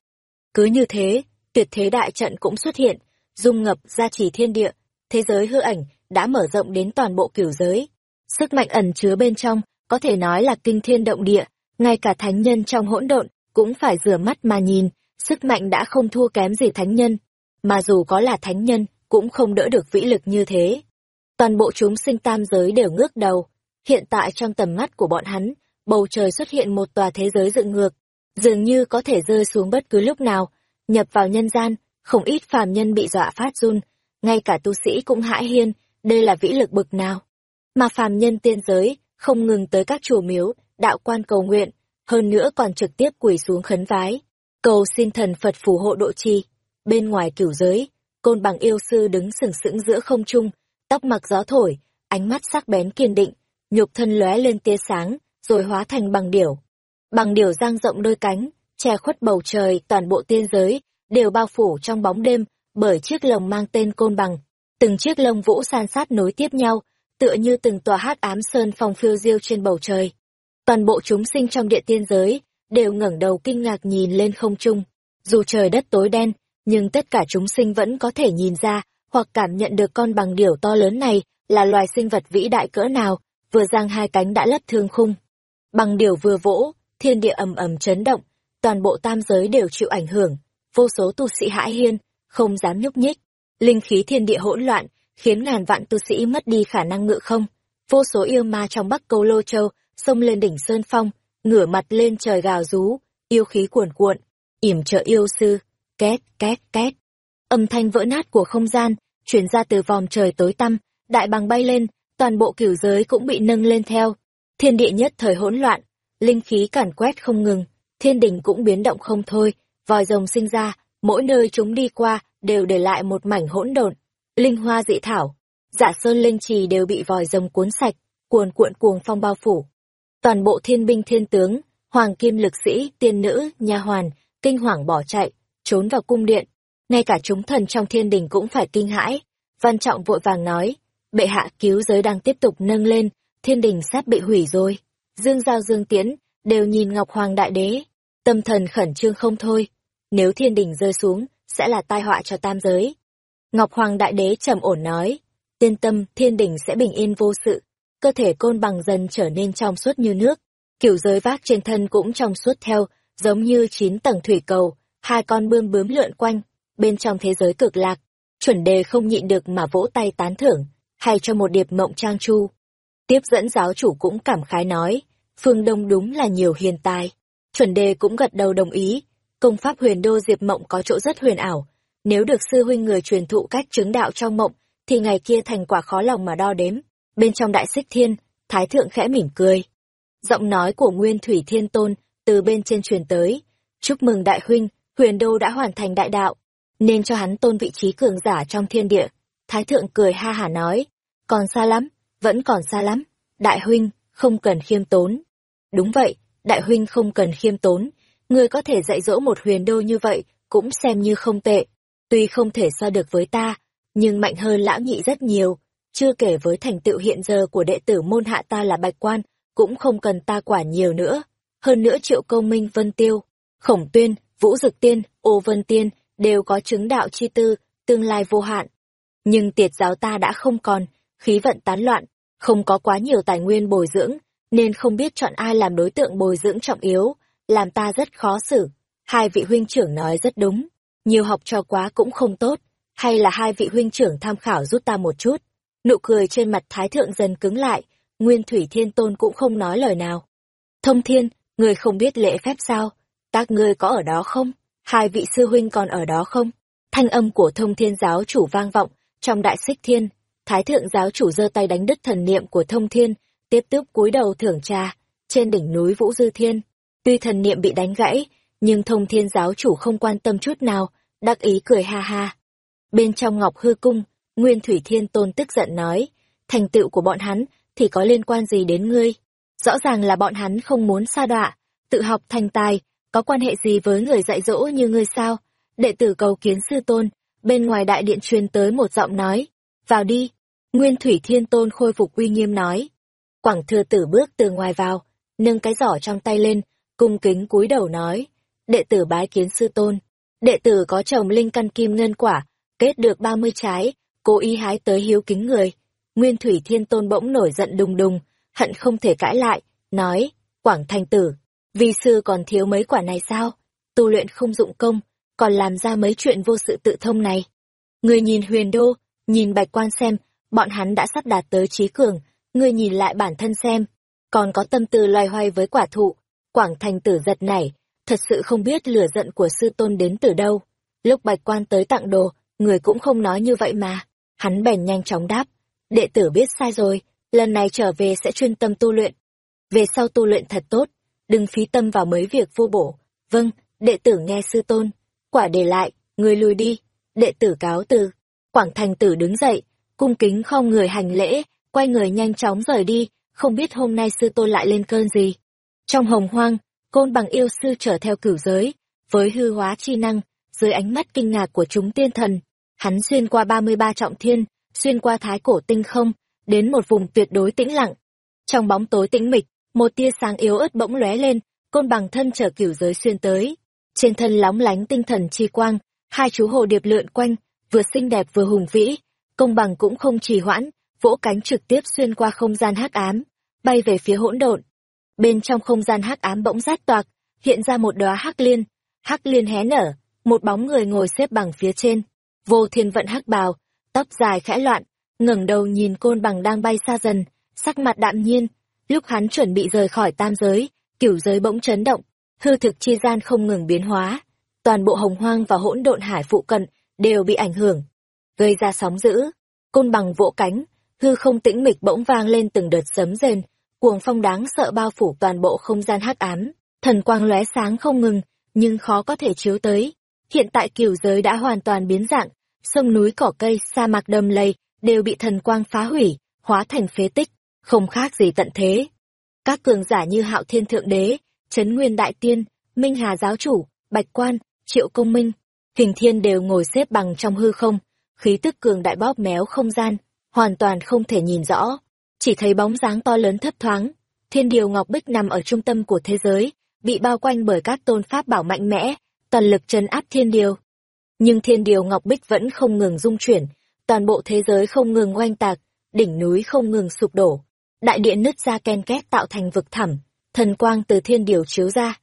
Cứ như thế, tuyệt thế đại trận cũng xuất hiện, dung ngập gia trì thiên địa, thế giới hư ảnh đã mở rộng đến toàn bộ cửu giới. Sức mạnh ẩn chứa bên trong, có thể nói là kinh thiên động địa, ngay cả thánh nhân trong hỗn độn cũng phải rửa mắt mà nhìn, sức mạnh đã không thua kém gì thánh nhân, mà dù có là thánh nhân, cũng không đỡ được vĩ lực như thế. Toàn bộ chúng sinh tam giới đều ngước đầu, hiện tại trong tầm mắt của bọn hắn, bầu trời xuất hiện một tòa thế giới dựng ngược, dường như có thể rơi xuống bất cứ lúc nào, nhập vào nhân gian, không ít phàm nhân bị dọa phát run, ngay cả tu sĩ cũng hãi hiên, đây là vĩ lực bực nào. Mà phàm nhân tiên giới, không ngừng tới các chùa miếu, đạo quan cầu nguyện, hơn nữa còn trực tiếp quỳ xuống khấn vái, cầu xin thần Phật phù hộ độ trì. Bên ngoài cửu giới, côn bằng yêu sư đứng sừng sững giữa không trung, tóc mặc gió thổi, ánh mắt sắc bén kiên định, nhục thân lóe lên tia sáng, rồi hóa thành bằng điểu. Bằng điều giang rộng đôi cánh, che khuất bầu trời, toàn bộ tiên giới, đều bao phủ trong bóng đêm, bởi chiếc lồng mang tên côn bằng. Từng chiếc lông vũ san sát nối tiếp nhau, tựa như từng tòa hát ám sơn phong phiêu diêu trên bầu trời. Toàn bộ chúng sinh trong địa tiên giới, đều ngẩng đầu kinh ngạc nhìn lên không trung. Dù trời đất tối đen, nhưng tất cả chúng sinh vẫn có thể nhìn ra, hoặc cảm nhận được con bằng điểu to lớn này là loài sinh vật vĩ đại cỡ nào, vừa giang hai cánh đã lấp thương khung. Bằng điểu vừa vỗ, thiên địa ầm ầm chấn động, toàn bộ tam giới đều chịu ảnh hưởng, vô số tu sĩ hãi hiên, không dám nhúc nhích. Linh khí thiên địa hỗn loạn, khiến ngàn vạn tu sĩ mất đi khả năng ngự không. Vô số yêu ma trong Bắc Câu Lô Châu xông lên đỉnh Sơn Phong, ngửa mặt lên trời gào rú, yêu khí cuồn cuộn, yểm trợ yêu sư, két, két, két. Âm thanh vỡ nát của không gian, truyền ra từ vòng trời tối tăm, đại bằng bay lên, toàn bộ cửu giới cũng bị nâng lên theo. Thiên địa nhất thời hỗn loạn, linh khí càn quét không ngừng, thiên đình cũng biến động không thôi, vòi rồng sinh ra, mỗi nơi chúng đi qua đều để lại một mảnh hỗn độn. Linh hoa dị thảo, dạ sơn linh trì đều bị vòi rồng cuốn sạch, cuồn cuộn cuồng phong bao phủ. Toàn bộ thiên binh thiên tướng, hoàng kim lực sĩ, tiên nữ, nha hoàn, kinh hoàng bỏ chạy, trốn vào cung điện. Ngay cả chúng thần trong thiên đình cũng phải kinh hãi. Văn Trọng vội vàng nói, bệ hạ cứu giới đang tiếp tục nâng lên, thiên đình sắp bị hủy rồi. Dương Giao Dương Tiễn đều nhìn Ngọc Hoàng Đại Đế, tâm thần khẩn trương không thôi. Nếu thiên đình rơi xuống, sẽ là tai họa cho tam giới. Ngọc Hoàng Đại Đế trầm ổn nói, tiên tâm thiên đình sẽ bình yên vô sự, cơ thể côn bằng dần trở nên trong suốt như nước, kiểu giới vác trên thân cũng trong suốt theo, giống như chín tầng thủy cầu, hai con bươm bướm lượn quanh, bên trong thế giới cực lạc, chuẩn đề không nhịn được mà vỗ tay tán thưởng, hay cho một điệp mộng trang chu. Tiếp dẫn giáo chủ cũng cảm khái nói, phương Đông đúng là nhiều hiền tài. Chuẩn đề cũng gật đầu đồng ý, công pháp huyền đô diệp mộng có chỗ rất huyền ảo. Nếu được sư huynh người truyền thụ cách chứng đạo trong mộng, thì ngày kia thành quả khó lòng mà đo đếm. Bên trong đại xích thiên, Thái thượng khẽ mỉm cười. Giọng nói của Nguyên Thủy Thiên Tôn từ bên trên truyền tới. Chúc mừng đại huynh, huyền đô đã hoàn thành đại đạo, nên cho hắn tôn vị trí cường giả trong thiên địa. Thái thượng cười ha hả nói, còn xa lắm, vẫn còn xa lắm. Đại huynh, không cần khiêm tốn. Đúng vậy, đại huynh không cần khiêm tốn. Người có thể dạy dỗ một huyền đô như vậy, cũng xem như không tệ. Tuy không thể so được với ta, nhưng mạnh hơn lão nhị rất nhiều. Chưa kể với thành tựu hiện giờ của đệ tử môn hạ ta là bạch quan, cũng không cần ta quả nhiều nữa. Hơn nữa triệu công minh vân tiêu, khổng tuyên, vũ dực tiên, ô vân tiên, đều có chứng đạo chi tư, tương lai vô hạn. Nhưng tiệt giáo ta đã không còn, khí vận tán loạn, không có quá nhiều tài nguyên bồi dưỡng, nên không biết chọn ai làm đối tượng bồi dưỡng trọng yếu, làm ta rất khó xử. Hai vị huynh trưởng nói rất đúng, nhiều học trò quá cũng không tốt, hay là hai vị huynh trưởng tham khảo giúp ta một chút. Nụ cười trên mặt thái thượng dần cứng lại, Nguyên Thủy Thiên Tôn cũng không nói lời nào. Thông Thiên, người không biết lễ phép sao? Các ngươi có ở đó không? Hai vị sư huynh còn ở đó không? Thanh âm của thông thiên giáo chủ vang vọng, trong đại xích thiên, thái thượng giáo chủ giơ tay đánh đứt thần niệm của thông thiên, tiếp tục cúi đầu thưởng trà, trên đỉnh núi Vũ Dư Thiên. Tuy thần niệm bị đánh gãy, nhưng thông thiên giáo chủ không quan tâm chút nào, đắc ý cười ha ha. Bên trong ngọc hư cung, Nguyên Thủy Thiên Tôn tức giận nói, thành tựu của bọn hắn thì có liên quan gì đến ngươi? Rõ ràng là bọn hắn không muốn sa đọa, tự học thành tài, có quan hệ gì với người dạy dỗ như ngươi sao? Đệ tử cầu kiến sư tôn, bên ngoài đại điện truyền tới một giọng nói, vào đi. Nguyên Thủy Thiên Tôn khôi phục uy nghiêm nói. Quảng thừa tử bước từ ngoài vào, nâng cái giỏ trong tay lên, cung kính cúi đầu nói, đệ tử bái kiến sư tôn. Đệ tử có chồng linh căn kim ngân quả, kết được ba mươi trái, cố ý hái tới hiếu kính người. Nguyên Thủy Thiên Tôn bỗng nổi giận đùng đùng, hận không thể cãi lại, nói, Quảng Thành Tử, vì sư còn thiếu mấy quả này sao? Tu luyện không dụng công, còn làm ra mấy chuyện vô sự tự thông này. Người nhìn huyền đô, nhìn bạch quan xem, bọn hắn đã sắp đạt tới trí cường, ngươi nhìn lại bản thân xem, còn có tâm tư loay hoay với quả thụ. Quảng Thành Tử giật nảy, thật sự không biết lửa giận của sư tôn đến từ đâu. Lúc bạch quan tới tặng đồ, người cũng không nói như vậy mà. Hắn bèn nhanh chóng đáp, đệ tử biết sai rồi, lần này trở về sẽ chuyên tâm tu luyện. Về sau tu luyện thật tốt, đừng phí tâm vào mấy việc vô bổ. Vâng, đệ tử nghe sư tôn. Quả để lại, người lùi đi. Đệ tử cáo từ. Quảng thành tử đứng dậy, cung kính không người hành lễ, quay người nhanh chóng rời đi, không biết hôm nay sư tôn lại lên cơn gì. Trong hồng hoang, côn bằng yêu sư trở theo cửu giới, với hư hóa chi năng, dưới ánh mắt kinh ngạc của chúng tiên thần, hắn xuyên qua 33 trọng thiên, xuyên qua thái cổ tinh không, đến một vùng tuyệt đối tĩnh lặng. Trong bóng tối tĩnh mịch, một tia sáng yếu ớt bỗng lóe lên, côn bằng thân trở cửu giới xuyên tới. Trên thân lóng lánh tinh thần chi quang, hai chú hồ điệp lượn quanh, vừa xinh đẹp vừa hùng vĩ, công bằng cũng không trì hoãn, vỗ cánh trực tiếp xuyên qua không gian hắc ám, bay về phía hỗn độn. Bên trong không gian hắc ám bỗng rát toạc, hiện ra một đóa hắc liên, hắc liên hé nở, một bóng người ngồi xếp bằng phía trên, vô thiên vận hắc bào, tóc dài khẽ loạn, ngẩng đầu nhìn côn bằng đang bay xa dần, sắc mặt đạm nhiên. Lúc hắn chuẩn bị rời khỏi tam giới, cửu giới bỗng chấn động, hư thực chi gian không ngừng biến hóa. Toàn bộ hồng hoang và hỗn độn hải phụ cận đều bị ảnh hưởng, gây ra sóng dữ. Côn bằng vỗ cánh, hư không tĩnh mịch bỗng vang lên từng đợt sấm rền, cuồng phong đáng sợ bao phủ toàn bộ không gian hắc ám, thần quang lóe sáng không ngừng, nhưng khó có thể chiếu tới. Hiện tại cửu giới đã hoàn toàn biến dạng, sông núi cỏ cây, sa mạc đầm lầy đều bị thần quang phá hủy, hóa thành phế tích, không khác gì tận thế. Các cường giả như Hạo Thiên Thượng Đế, Trấn Nguyên Đại Tiên, Minh Hà Giáo Chủ, Bạch Quan, Triệu Công Minh, Hình Thiên đều ngồi xếp bằng trong hư không, khí tức cường đại bóp méo không gian, hoàn toàn không thể nhìn rõ, chỉ thấy bóng dáng to lớn thấp thoáng. Thiên Điều Ngọc Bích nằm ở trung tâm của thế giới, bị bao quanh bởi các tôn pháp bảo mạnh mẽ, toàn lực trấn áp Thiên Điều. Nhưng Thiên Điều Ngọc Bích vẫn không ngừng rung chuyển, toàn bộ thế giới không ngừng oanh tạc, đỉnh núi không ngừng sụp đổ, đại điện nứt ra ken két tạo thành vực thẳm, thần quang từ thiên điều chiếu ra.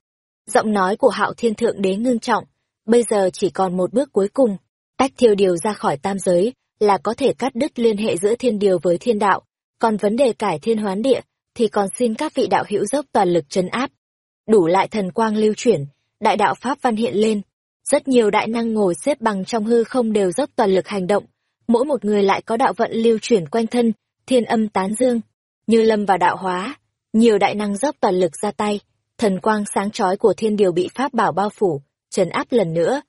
Giọng nói của hạo thiên thượng đế ngưng trọng, bây giờ chỉ còn một bước cuối cùng, tách thiêu điều ra khỏi tam giới, là có thể cắt đứt liên hệ giữa thiên điều với thiên đạo, còn vấn đề cải thiên hoán địa, thì còn xin các vị đạo hữu dốc toàn lực trấn áp. Đủ lại thần quang lưu chuyển, đại đạo Pháp văn hiện lên. Rất nhiều đại năng ngồi xếp bằng trong hư không đều dốc toàn lực hành động, mỗi một người lại có đạo vận lưu chuyển quanh thân, thiên âm tán dương, như lâm vào đạo hóa. Nhiều đại năng dốc toàn lực ra tay, thần quang sáng chói của thiên điều bị Pháp bảo bao phủ, trấn áp lần nữa.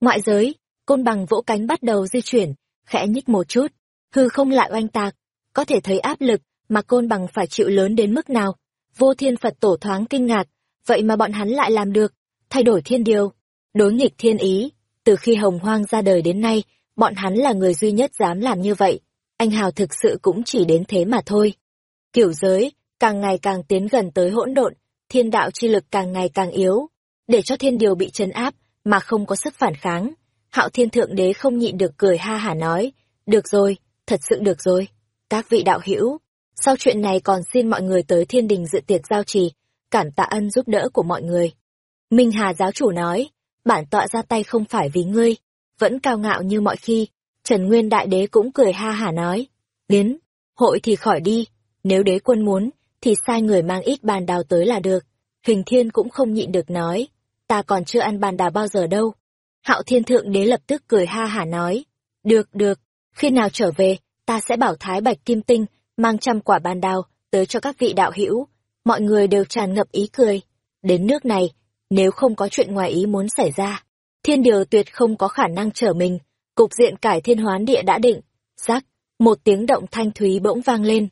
Ngoại giới, côn bằng vỗ cánh bắt đầu di chuyển, khẽ nhích một chút, hư không lại oanh tạc, có thể thấy áp lực mà côn bằng phải chịu lớn đến mức nào. Vô thiên Phật tổ thoáng kinh ngạc, vậy mà bọn hắn lại làm được, thay đổi thiên điều, đối nghịch thiên ý. Từ khi hồng hoang ra đời đến nay, bọn hắn là người duy nhất dám làm như vậy. Anh Hào thực sự cũng chỉ đến thế mà thôi. Kiểu giới, càng ngày càng tiến gần tới hỗn độn, thiên đạo chi lực càng ngày càng yếu. Để cho thiên điều bị chấn áp, mà không có sức phản kháng. Hạo thiên thượng đế không nhịn được cười ha hả nói, được rồi, thật sự được rồi. Các vị đạo hữu, sau chuyện này còn xin mọi người tới thiên đình dự tiệc giao trì, cảm tạ ân giúp đỡ của mọi người. Minh Hà giáo chủ nói, bản tọa ra tay không phải vì ngươi, vẫn cao ngạo như mọi khi. Trần Nguyên Đại Đế cũng cười ha hả nói, đến, hội thì khỏi đi, nếu đế quân muốn, thì sai người mang ít bàn đào tới là được. Hình Thiên cũng không nhịn được nói, ta còn chưa ăn bàn đào bao giờ đâu. Hạo Thiên Thượng Đế lập tức cười ha hả nói, được được, khi nào trở về, ta sẽ bảo Thái Bạch Kim Tinh mang trăm quả bàn đào tới cho các vị đạo hữu. Mọi người đều tràn ngập ý cười. Đến nước này, nếu không có chuyện ngoài ý muốn xảy ra, thiên điều tuyệt không có khả năng trở mình. Cục diện cải thiên hoán địa đã định. Rắc, một tiếng động thanh thúy bỗng vang lên.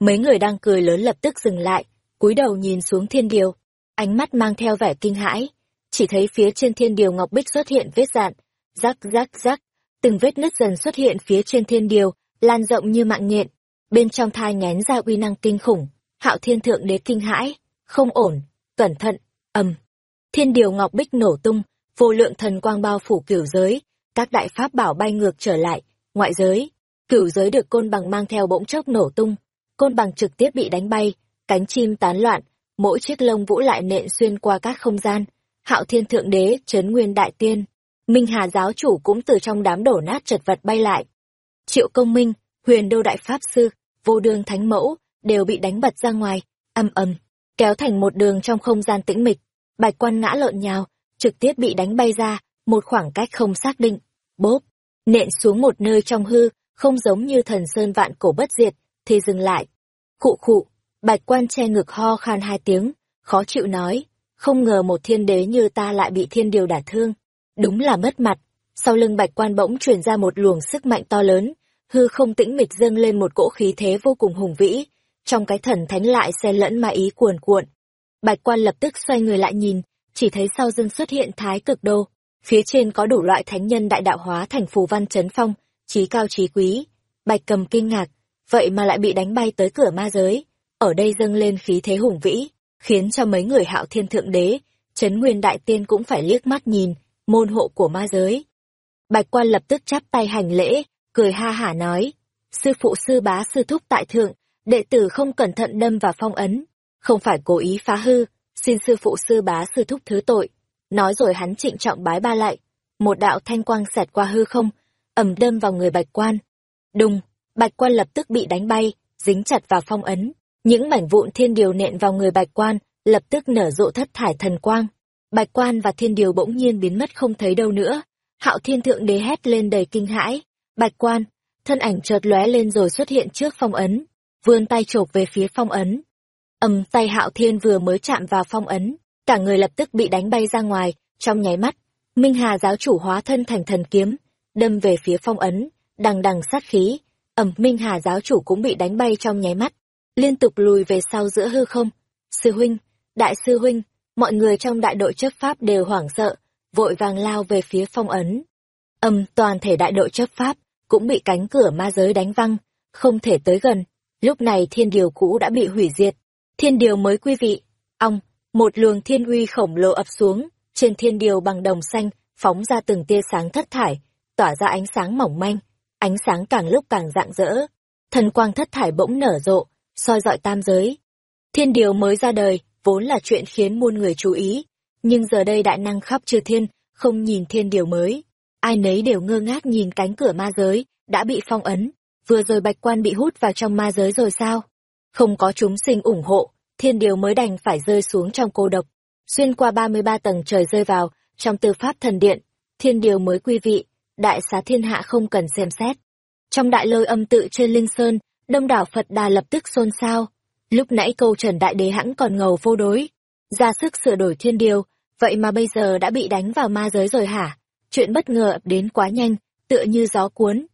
Mấy người đang cười lớn lập tức dừng lại, cúi đầu nhìn xuống thiên điều. Ánh mắt mang theo vẻ kinh hãi. Chỉ thấy phía trên thiên điều ngọc bích xuất hiện vết dạn. Rắc rắc rắc, từng vết nứt dần xuất hiện phía trên thiên điều, lan rộng như mạng nhện. Bên trong thai ngén ra uy năng kinh khủng. Hạo thiên thượng đế kinh hãi. Không ổn. Cẩn thận. Ầm. Thiên điều ngọc bích nổ tung. Vô lượng thần quang bao phủ cửu giới. Các đại pháp bảo bay ngược trở lại. Ngoại giới. Cửu giới được côn bằng mang theo bỗng chốc nổ tung. Côn bằng trực tiếp bị đánh bay. Cánh chim tán loạn. Mỗi chiếc lông vũ lại nện xuyên qua các không gian hạo thiên thượng đế trấn nguyên đại tiên minh hà giáo chủ cũng từ trong đám đổ nát chật vật bay lại triệu công minh huyền đô đại pháp sư, vô đường thánh mẫu, đều bị đánh bật ra ngoài, âm ầm, kéo thành một đường trong không gian tĩnh mịch. Bạch quan ngã lộn nhào, trực tiếp bị đánh bay ra, một khoảng cách không xác định, bốp, nện xuống một nơi trong hư, không giống như thần sơn vạn cổ bất diệt, thì dừng lại. Khụ khụ, bạch quan che ngực ho khan hai tiếng, khó chịu nói, không ngờ một thiên đế như ta lại bị thiên điều đả thương. Đúng là mất mặt, sau lưng bạch quan bỗng truyền ra một luồng sức mạnh to lớn, hư không tĩnh mịch dâng lên một cỗ khí thế vô cùng hùng vĩ, trong cái thần thánh lại xen lẫn ma ý cuồn cuộn. Bạch quan lập tức xoay người lại nhìn, chỉ thấy sau dưng xuất hiện thái cực đô, phía trên có đủ loại thánh nhân đại đạo hóa thành phù văn chấn phong, trí cao trí quý. Bạch cầm kinh ngạc, vậy mà lại bị đánh bay tới cửa ma giới, ở đây dâng lên khí thế hùng vĩ, khiến cho mấy người hạo thiên thượng đế, chấn nguyên đại tiên cũng phải liếc mắt nhìn, môn hộ của ma giới. Bạch quan lập tức chắp tay hành lễ, cười ha hả nói, sư phụ sư bá sư thúc tại thượng, đệ tử không cẩn thận đâm vào phong ấn, không phải cố ý phá hư, xin sư phụ sư bá sư thúc thứ tội. Nói rồi hắn trịnh trọng bái ba lại, một đạo thanh quang xẹt qua hư không, ẩm đâm vào người bạch quan. Đùng, bạch quan lập tức bị đánh bay, dính chặt vào phong ấn. Những mảnh vụn thiên điều nện vào người bạch quan, lập tức nở rộ thất thải thần quang. Bạch quan và thiên điều bỗng nhiên biến mất không thấy đâu nữa. Hạo thiên thượng đế hét lên đầy kinh hãi, Bạch quan, thân ảnh chợt lóe lên rồi xuất hiện trước phong ấn, vươn tay chộp về phía phong ấn. ầm tay hạo thiên vừa mới chạm vào phong ấn, cả người lập tức bị đánh bay ra ngoài, trong nháy mắt, Minh Hà giáo chủ hóa thân thành thần kiếm, đâm về phía phong ấn, đằng đằng sát khí, ầm Minh Hà giáo chủ cũng bị đánh bay trong nháy mắt, liên tục lùi về sau giữa hư không. Sư huynh, đại sư huynh, mọi người trong đại đội chấp pháp đều hoảng sợ, vội vàng lao về phía phong ấn. Âm toàn thể đại đội chấp pháp cũng bị cánh cửa ma giới đánh văng, không thể tới gần. Lúc này thiên điều cũ đã bị hủy diệt. Thiên điều mới quý vị. Ong, một luồng thiên uy khổng lồ ập xuống, trên thiên điều bằng đồng xanh, phóng ra từng tia sáng thất thải, tỏa ra ánh sáng mỏng manh, ánh sáng càng lúc càng rạng rỡ. Thần quang thất thải bỗng nở rộ, soi dọi tam giới. Thiên điều mới ra đời, vốn là chuyện khiến muôn người chú ý, nhưng giờ đây đại năng khắp chư thiên, không nhìn thiên điều mới. ai nấy đều ngơ ngác nhìn cánh cửa ma giới, đã bị phong ấn. Vừa rồi bạch quan bị hút vào trong ma giới rồi sao? Không có chúng sinh ủng hộ, thiên điều mới đành phải rơi xuống trong cô độc. Xuyên qua 33 tầng trời rơi vào, trong tư pháp thần điện, thiên điều mới quy vị, đại xá thiên hạ không cần xem xét. Trong đại lôi âm tự trên Linh Sơn, đông đảo Phật đà lập tức xôn xao. Lúc nãy câu trần đại đế hãng còn ngầu vô đối, ra sức sửa đổi thiên điều, vậy mà bây giờ đã bị đánh vào ma giới rồi hả? Chuyện bất ngờ ập đến quá nhanh, tựa như gió cuốn.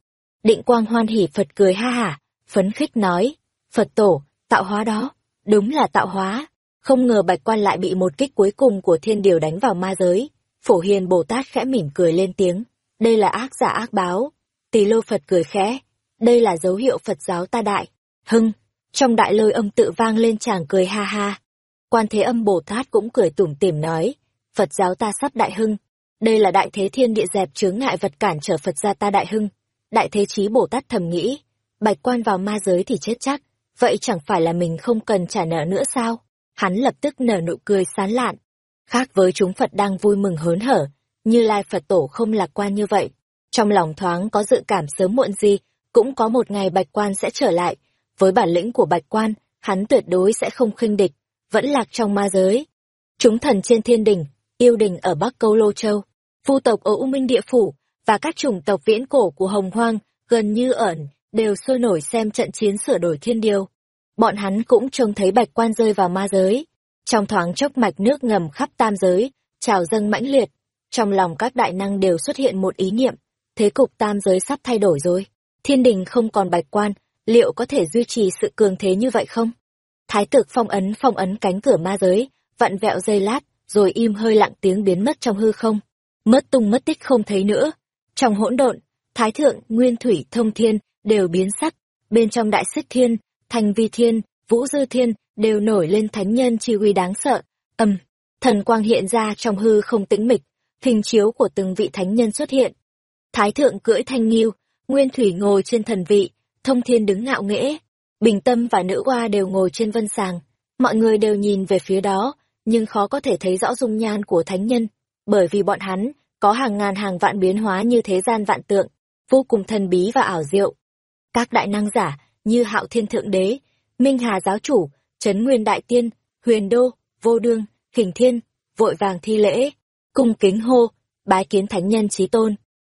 Định quang hoan hỉ Phật cười ha hả, phấn khích nói, Phật tổ, tạo hóa đó, đúng là tạo hóa. Không ngờ bạch quan lại bị một kích cuối cùng của thiên điều đánh vào ma giới. Phổ hiền Bồ Tát khẽ mỉm cười lên tiếng, đây là ác giả ác báo. Tỳ lô Phật cười khẽ, đây là dấu hiệu Phật giáo ta đại. Hưng, trong đại lôi âm tự vang lên chàng cười ha ha. Quan Thế Âm Bồ Tát cũng cười tủm tỉm nói, Phật giáo ta sắp đại hưng. Đây là đại thế thiên địa dẹp chướng ngại vật cản trở Phật gia ta đại hưng. Đại thế chí Bồ Tát thầm nghĩ, bạch quan vào ma giới thì chết chắc, vậy chẳng phải là mình không cần trả nợ nữa sao? Hắn lập tức nở nụ cười sán lạn. Khác với chúng Phật đang vui mừng hớn hở, như Lai Phật Tổ không lạc quan như vậy. Trong lòng thoáng có dự cảm sớm muộn gì, cũng có một ngày bạch quan sẽ trở lại. Với bản lĩnh của bạch quan, hắn tuyệt đối sẽ không khinh địch, vẫn lạc trong ma giới. Chúng thần trên thiên đình, yêu đình ở Bắc Câu Lô Châu, vu tộc ở U Minh Địa Phủ, và các chủng tộc viễn cổ của Hồng Hoang, gần như ẩn, đều sôi nổi xem trận chiến sửa đổi thiên điều. Bọn hắn cũng trông thấy bạch quan rơi vào ma giới. Trong thoáng chốc mạch nước ngầm khắp tam giới, trào dâng mãnh liệt. Trong lòng các đại năng đều xuất hiện một ý niệm, thế cục tam giới sắp thay đổi rồi. Thiên đình không còn bạch quan, liệu có thể duy trì sự cường thế như vậy không? Thái cực phong ấn phong ấn cánh cửa ma giới, vặn vẹo dây lát, rồi im hơi lặng tiếng biến mất trong hư không. Mất tung mất tích không thấy nữa. Trong hỗn độn, Thái thượng, Nguyên thủy, Thông thiên đều biến sắc, bên trong Đại Xích Thiên, Thành Vi Thiên, Vũ Dư Thiên đều nổi lên thánh nhân chi uy đáng sợ. Ầm, thần quang hiện ra trong hư không tĩnh mịch, hình chiếu của từng vị thánh nhân xuất hiện. Thái thượng cưỡi thanh nghiêu, Nguyên thủy ngồi trên thần vị, Thông thiên đứng ngạo nghễ, Bình Tâm và nữ oa đều ngồi trên vân sàng, mọi người đều nhìn về phía đó, nhưng khó có thể thấy rõ dung nhan của thánh nhân, bởi vì bọn hắn có hàng ngàn hàng vạn biến hóa như thế gian vạn tượng, vô cùng thần bí và ảo diệu. Các đại năng giả như Hạo Thiên Thượng Đế, Minh Hà Giáo Chủ, Trấn Nguyên Đại Tiên, Huyền Đô, Vô Đương, Hình Thiên, vội vàng thi lễ, cung kính hô, bái kiến thánh nhân trí tôn.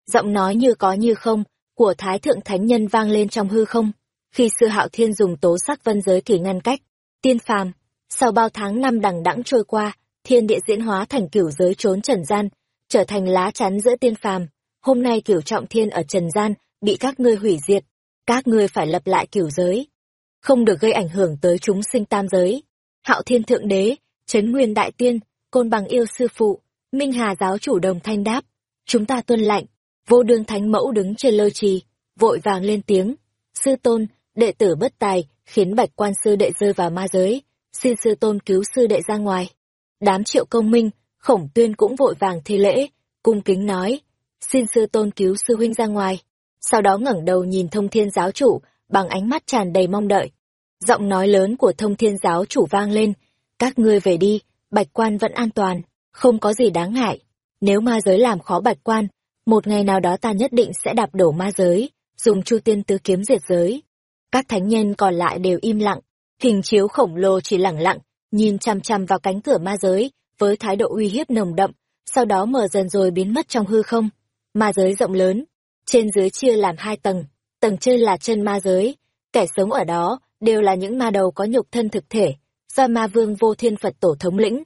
Giọng nói như có như không, của Thái Thượng Thánh Nhân vang lên trong hư không, khi sư hạo thiên dùng tố sắc vân giới kỳ ngăn cách, tiên phàm, sau bao tháng năm đằng đẵng trôi qua, thiên địa diễn hóa thành cửu giới trốn trần gian, trở thành lá chắn giữa tiên phàm. Hôm nay cửu trọng thiên ở trần gian bị các ngươi hủy diệt, các ngươi phải lập lại cửu giới, không được gây ảnh hưởng tới chúng sinh tam giới. Hạo thiên thượng đế trấn nguyên đại tiên, côn bằng yêu sư phụ, minh hà giáo chủ đồng thanh đáp, chúng ta tuân lệnh vô đương thánh mẫu đứng trên lơ trì vội vàng lên tiếng sư tôn đệ tử bất tài, khiến bạch quan sư đệ rơi vào ma giới, xin sư tôn cứu sư đệ ra ngoài. Đám triệu công minh, khổng tuyên cũng vội vàng thi lễ, cung kính nói, xin sư tôn cứu sư huynh ra ngoài. Sau đó ngẩng đầu nhìn thông thiên giáo chủ, bằng ánh mắt tràn đầy mong đợi. Giọng nói lớn của thông thiên giáo chủ vang lên, các ngươi về đi, bạch quan vẫn an toàn, không có gì đáng ngại. Nếu ma giới làm khó bạch quan, một ngày nào đó ta nhất định sẽ đạp đổ ma giới, dùng chu tiên tứ kiếm diệt giới. Các thánh nhân còn lại đều im lặng, hình chiếu khổng lồ chỉ lẳng lặng, nhìn chằm chằm vào cánh cửa ma giới, với thái độ uy hiếp nồng đậm, sau đó mở dần rồi biến mất trong hư không. Ma giới rộng lớn, trên dưới chia làm hai tầng, tầng trên là chân ma giới, kẻ sống ở đó đều là những ma đầu có nhục thân thực thể, do ma vương vô thiên Phật tổ thống lĩnh.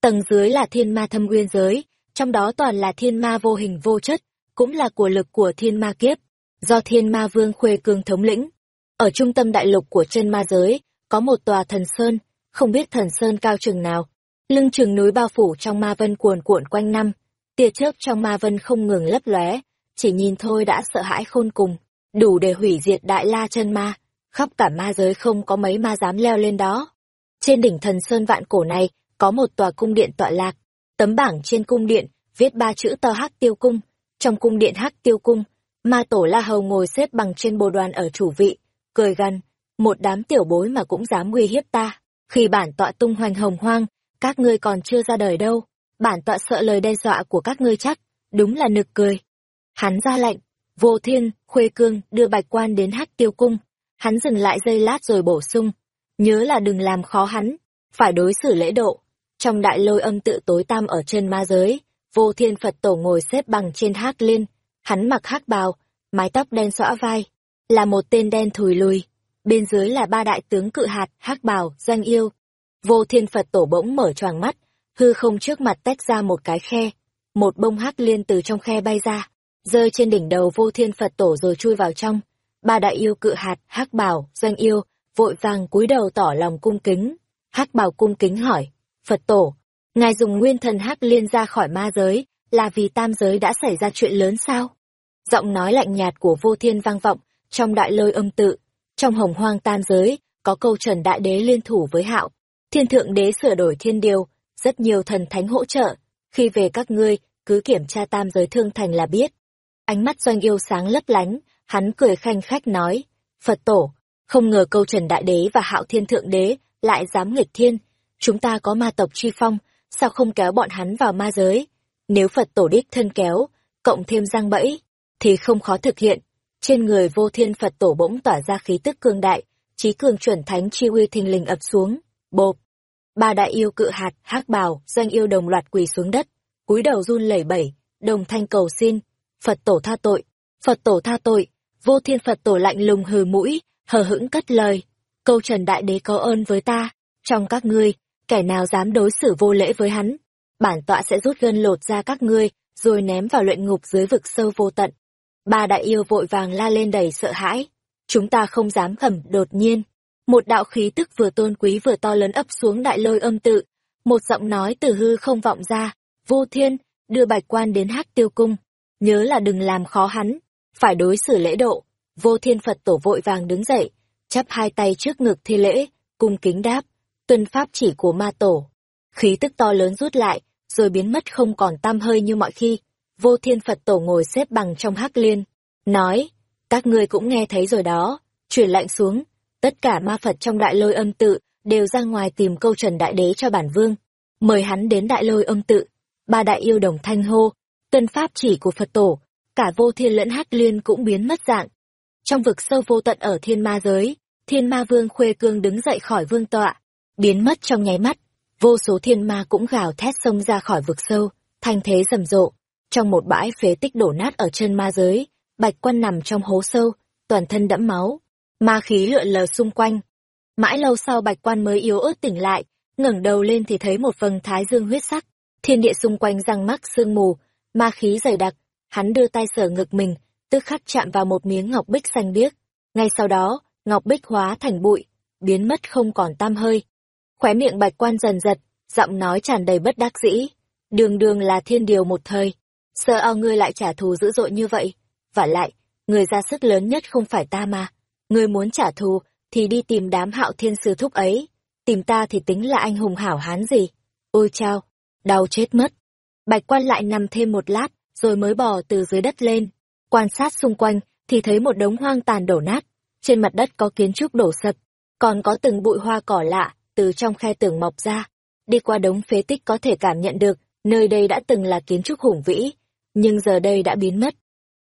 Tầng dưới là thiên ma thâm nguyên giới, trong đó toàn là thiên ma vô hình vô chất, cũng là của lực của thiên ma kiếp, do thiên ma vương khuê cương thống lĩnh. Ở trung tâm đại lục của chân ma giới, có một tòa thần sơn, không biết thần sơn cao chừng nào. Lưng chừng núi bao phủ trong ma vân cuồn cuộn quanh năm, tia chớp trong ma vân không ngừng lấp lóe, chỉ nhìn thôi đã sợ hãi khôn cùng, đủ để hủy diệt đại la chân ma, khắp cả ma giới không có mấy ma dám leo lên đó. Trên đỉnh thần sơn vạn cổ này, có một tòa cung điện tọa lạc, tấm bảng trên cung điện viết ba chữ to hắc tiêu cung, trong cung điện hắc tiêu cung, ma tổ la hầu ngồi xếp bằng trên bồ đoàn ở chủ vị, cười gằn, một đám tiểu bối mà cũng dám uy hiếp ta. Khi bản tọa tung hoành hồng hoang, các ngươi còn chưa ra đời đâu. Bản tọa sợ lời đe dọa của các ngươi chắc, đúng là nực cười. Hắn ra lệnh, vô thiên, khuê cương đưa bạch quan đến hắc tiêu cung. Hắn dừng lại giây lát rồi bổ sung, nhớ là đừng làm khó hắn, phải đối xử lễ độ. Trong đại lôi âm tự tối tam ở trên ma giới, vô thiên Phật tổ ngồi xếp bằng trên hắc liên, hắn mặc hắc bào, mái tóc đen xõa vai, là một tên đen thùi lùi. Bên dưới là ba đại tướng cự hạt, hắc bào, danh yêu. Vô thiên Phật tổ bỗng mở choàng mắt, hư không trước mặt tách ra một cái khe. Một bông hắc liên từ trong khe bay ra, rơi trên đỉnh đầu vô thiên Phật tổ rồi chui vào trong. Ba đại yêu cự hạt, hắc bào doanh yêu, vội vàng cúi đầu tỏ lòng cung kính. hắc bào cung kính hỏi, Phật tổ, ngài dùng nguyên thần hắc liên ra khỏi ma giới, là vì tam giới đã xảy ra chuyện lớn sao? Giọng nói lạnh nhạt của vô thiên vang vọng, trong đại lôi âm tự, trong hồng hoang tam giới, có câu trần đại đế liên thủ với hạo. Thiên thượng đế sửa đổi thiên điều, rất nhiều thần thánh hỗ trợ. Khi về các ngươi, cứ kiểm tra tam giới thương thành là biết. Ánh mắt doanh yêu sáng lấp lánh, hắn cười khanh khách nói, Phật tổ, không ngờ câu trần đại đế và hạo thiên thượng đế lại dám nghịch thiên, chúng ta có ma tộc truy phong, sao không kéo bọn hắn vào ma giới? Nếu Phật tổ đích thân kéo, cộng thêm giang bẫy, thì không khó thực hiện. Trên người vô thiên Phật tổ bỗng tỏa ra khí tức cương đại, trí cường chuẩn thánh chi uy thình lình ập xuống, bộp. Ba đại yêu cự hạt, hắc bào, doanh yêu đồng loạt quỳ xuống đất, cúi đầu run lẩy bẩy, đồng thanh cầu xin, Phật tổ tha tội, Phật tổ tha tội, vô thiên Phật tổ lạnh lùng hừ mũi, hờ hững cất lời, câu trần đại đế có ơn với ta, trong các ngươi, kẻ nào dám đối xử vô lễ với hắn, bản tọa sẽ rút gân lột ra các ngươi, rồi ném vào luyện ngục dưới vực sâu vô tận. Ba đại yêu vội vàng la lên đầy sợ hãi, chúng ta không dám khẩm đột nhiên. Một đạo khí tức vừa tôn quý vừa to lớn ấp xuống đại lôi âm tự, một giọng nói từ hư không vọng ra, vô thiên, đưa bạch quan đến hát tiêu cung, nhớ là đừng làm khó hắn, phải đối xử lễ độ. Vô thiên Phật tổ vội vàng đứng dậy, chắp hai tay trước ngực thi lễ, cung kính đáp, tuân pháp chỉ của ma tổ. Khí tức to lớn rút lại, rồi biến mất không còn tam hơi như mọi khi. Vô thiên Phật tổ ngồi xếp bằng trong hắc liên, nói, các ngươi cũng nghe thấy rồi đó, truyền lạnh xuống, tất cả ma Phật trong đại lôi âm tự đều ra ngoài tìm câu trần đại đế cho bản vương, mời hắn đến đại lôi âm tự. Ba đại yêu đồng thanh hô, tân pháp chỉ của Phật tổ, cả vô thiên lẫn hắc liên cũng biến mất dạng. Trong vực sâu vô tận ở thiên ma giới, thiên ma vương khuê cương đứng dậy khỏi vương tọa, biến mất trong nháy mắt, vô số thiên ma cũng gào thét xông ra khỏi vực sâu, thanh thế rầm rộ. Trong một bãi phế tích đổ nát ở chân ma giới, bạch quan nằm trong hố sâu, toàn thân đẫm máu, ma khí lượn lờ xung quanh. Mãi lâu sau bạch quan mới yếu ớt tỉnh lại, ngẩng đầu lên thì thấy một vầng thái dương huyết sắc, thiên địa xung quanh răng mắc sương mù, ma khí dày đặc, hắn đưa tay sở ngực mình, tức khắc chạm vào một miếng ngọc bích xanh biếc. Ngay sau đó, ngọc bích hóa thành bụi, biến mất không còn tam hơi. Khóe miệng bạch quan dần giật, giọng nói tràn đầy bất đắc dĩ. Đường đường là thiên điều một thời. Sợ ao ngươi lại trả thù dữ dội như vậy. Và lại, người ra sức lớn nhất không phải ta mà. Ngươi muốn trả thù, thì đi tìm đám hạo thiên sư thúc ấy. Tìm ta thì tính là anh hùng hảo hán gì. Ôi chao, đau chết mất. Bạch quan lại nằm thêm một lát, rồi mới bò từ dưới đất lên. Quan sát xung quanh, thì thấy một đống hoang tàn đổ nát. Trên mặt đất có kiến trúc đổ sập, còn có từng bụi hoa cỏ lạ, từ trong khe tường mọc ra. Đi qua đống phế tích có thể cảm nhận được, nơi đây đã từng là kiến trúc hùng vĩ, nhưng giờ đây đã biến mất.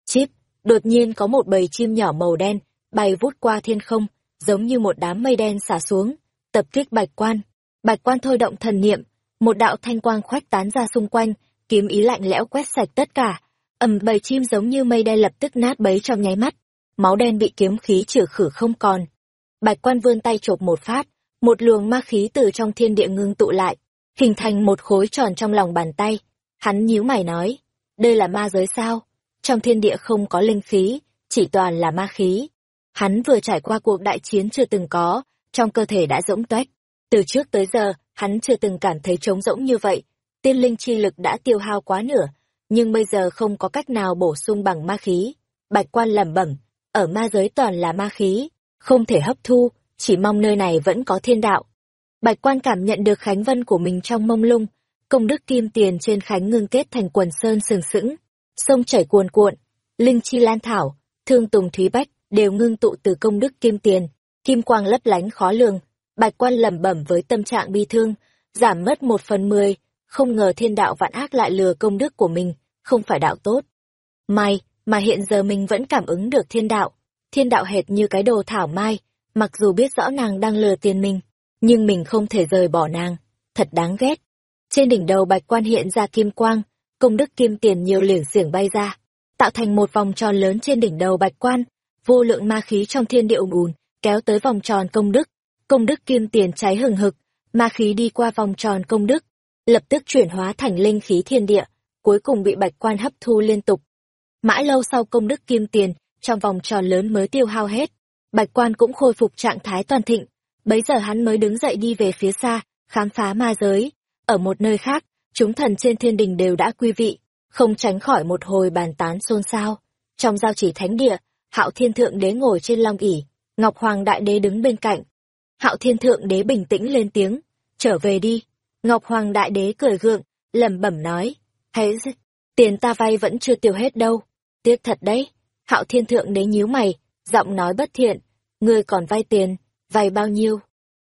Chip, đột nhiên có một bầy chim nhỏ màu đen, bay vút qua thiên không, giống như một đám mây đen xả xuống, tập kích bạch quan. Bạch quan thôi động thần niệm, một đạo thanh quang khoách tán ra xung quanh, kiếm ý lạnh lẽo quét sạch tất cả. ầm bầy chim giống như mây đen lập tức nát bấy trong nháy mắt, máu đen bị kiếm khí trừ khử không còn. Bạch quan vươn tay chộp một phát, một luồng ma khí từ trong thiên địa ngưng tụ lại, hình thành một khối tròn trong lòng bàn tay. Hắn nhíu mày nói, đây là ma giới sao? Trong thiên địa không có linh khí, chỉ toàn là ma khí. Hắn vừa trải qua cuộc đại chiến chưa từng có, trong cơ thể đã rỗng tuếch. Từ trước tới giờ, hắn chưa từng cảm thấy trống rỗng như vậy. Tiên linh chi lực đã tiêu hao quá nửa, nhưng bây giờ không có cách nào bổ sung bằng ma khí. Bạch quan lẩm bẩm, ở ma giới toàn là ma khí, không thể hấp thu, chỉ mong nơi này vẫn có thiên đạo. Bạch quan cảm nhận được khánh vân của mình trong mông lung, công đức kim tiền trên khánh ngưng kết thành quần sơn sừng sững, sông chảy cuồn cuộn, linh chi lan thảo, thương tùng thúy bách đều ngưng tụ từ công đức kim tiền, kim quang lấp lánh khó lường. Bạch quan lẩm bẩm với tâm trạng bi thương, giảm mất một phần mười, không ngờ thiên đạo vạn ác lại lừa công đức của mình, không phải đạo tốt. May, mà hiện giờ mình vẫn cảm ứng được thiên đạo. Thiên đạo hệt như cái đồ thảo mai, mặc dù biết rõ nàng đang lừa tiền mình, nhưng mình không thể rời bỏ nàng. Thật đáng ghét. Trên đỉnh đầu bạch quan hiện ra kim quang, công đức kim tiền nhiều liểng xiểng bay ra, tạo thành một vòng tròn lớn trên đỉnh đầu bạch quan, vô lượng ma khí trong thiên địa ùn ùn, kéo tới vòng tròn công đức. Công đức kim tiền cháy hừng hực, ma khí đi qua vòng tròn công đức, lập tức chuyển hóa thành linh khí thiên địa, cuối cùng bị bạch quan hấp thu liên tục. Mãi lâu sau công đức kim tiền, trong vòng tròn lớn mới tiêu hao hết, bạch quan cũng khôi phục trạng thái toàn thịnh, bấy giờ hắn mới đứng dậy đi về phía xa, khám phá ma giới. Ở một nơi khác, chúng thần trên thiên đình đều đã quy vị, không tránh khỏi một hồi bàn tán xôn xao. Trong giao chỉ thánh địa, hạo thiên thượng đế ngồi trên long ỷ ngọc hoàng đại đế đứng bên cạnh. Hạo thiên thượng đế bình tĩnh lên tiếng, trở về đi. Ngọc hoàng đại đế cười gượng, lẩm bẩm nói, "Hễ tiền ta vay vẫn chưa tiêu hết đâu. Tiếc thật đấy. Hạo thiên thượng đế nhíu mày, giọng nói bất thiện, ngươi còn vay tiền, vay bao nhiêu?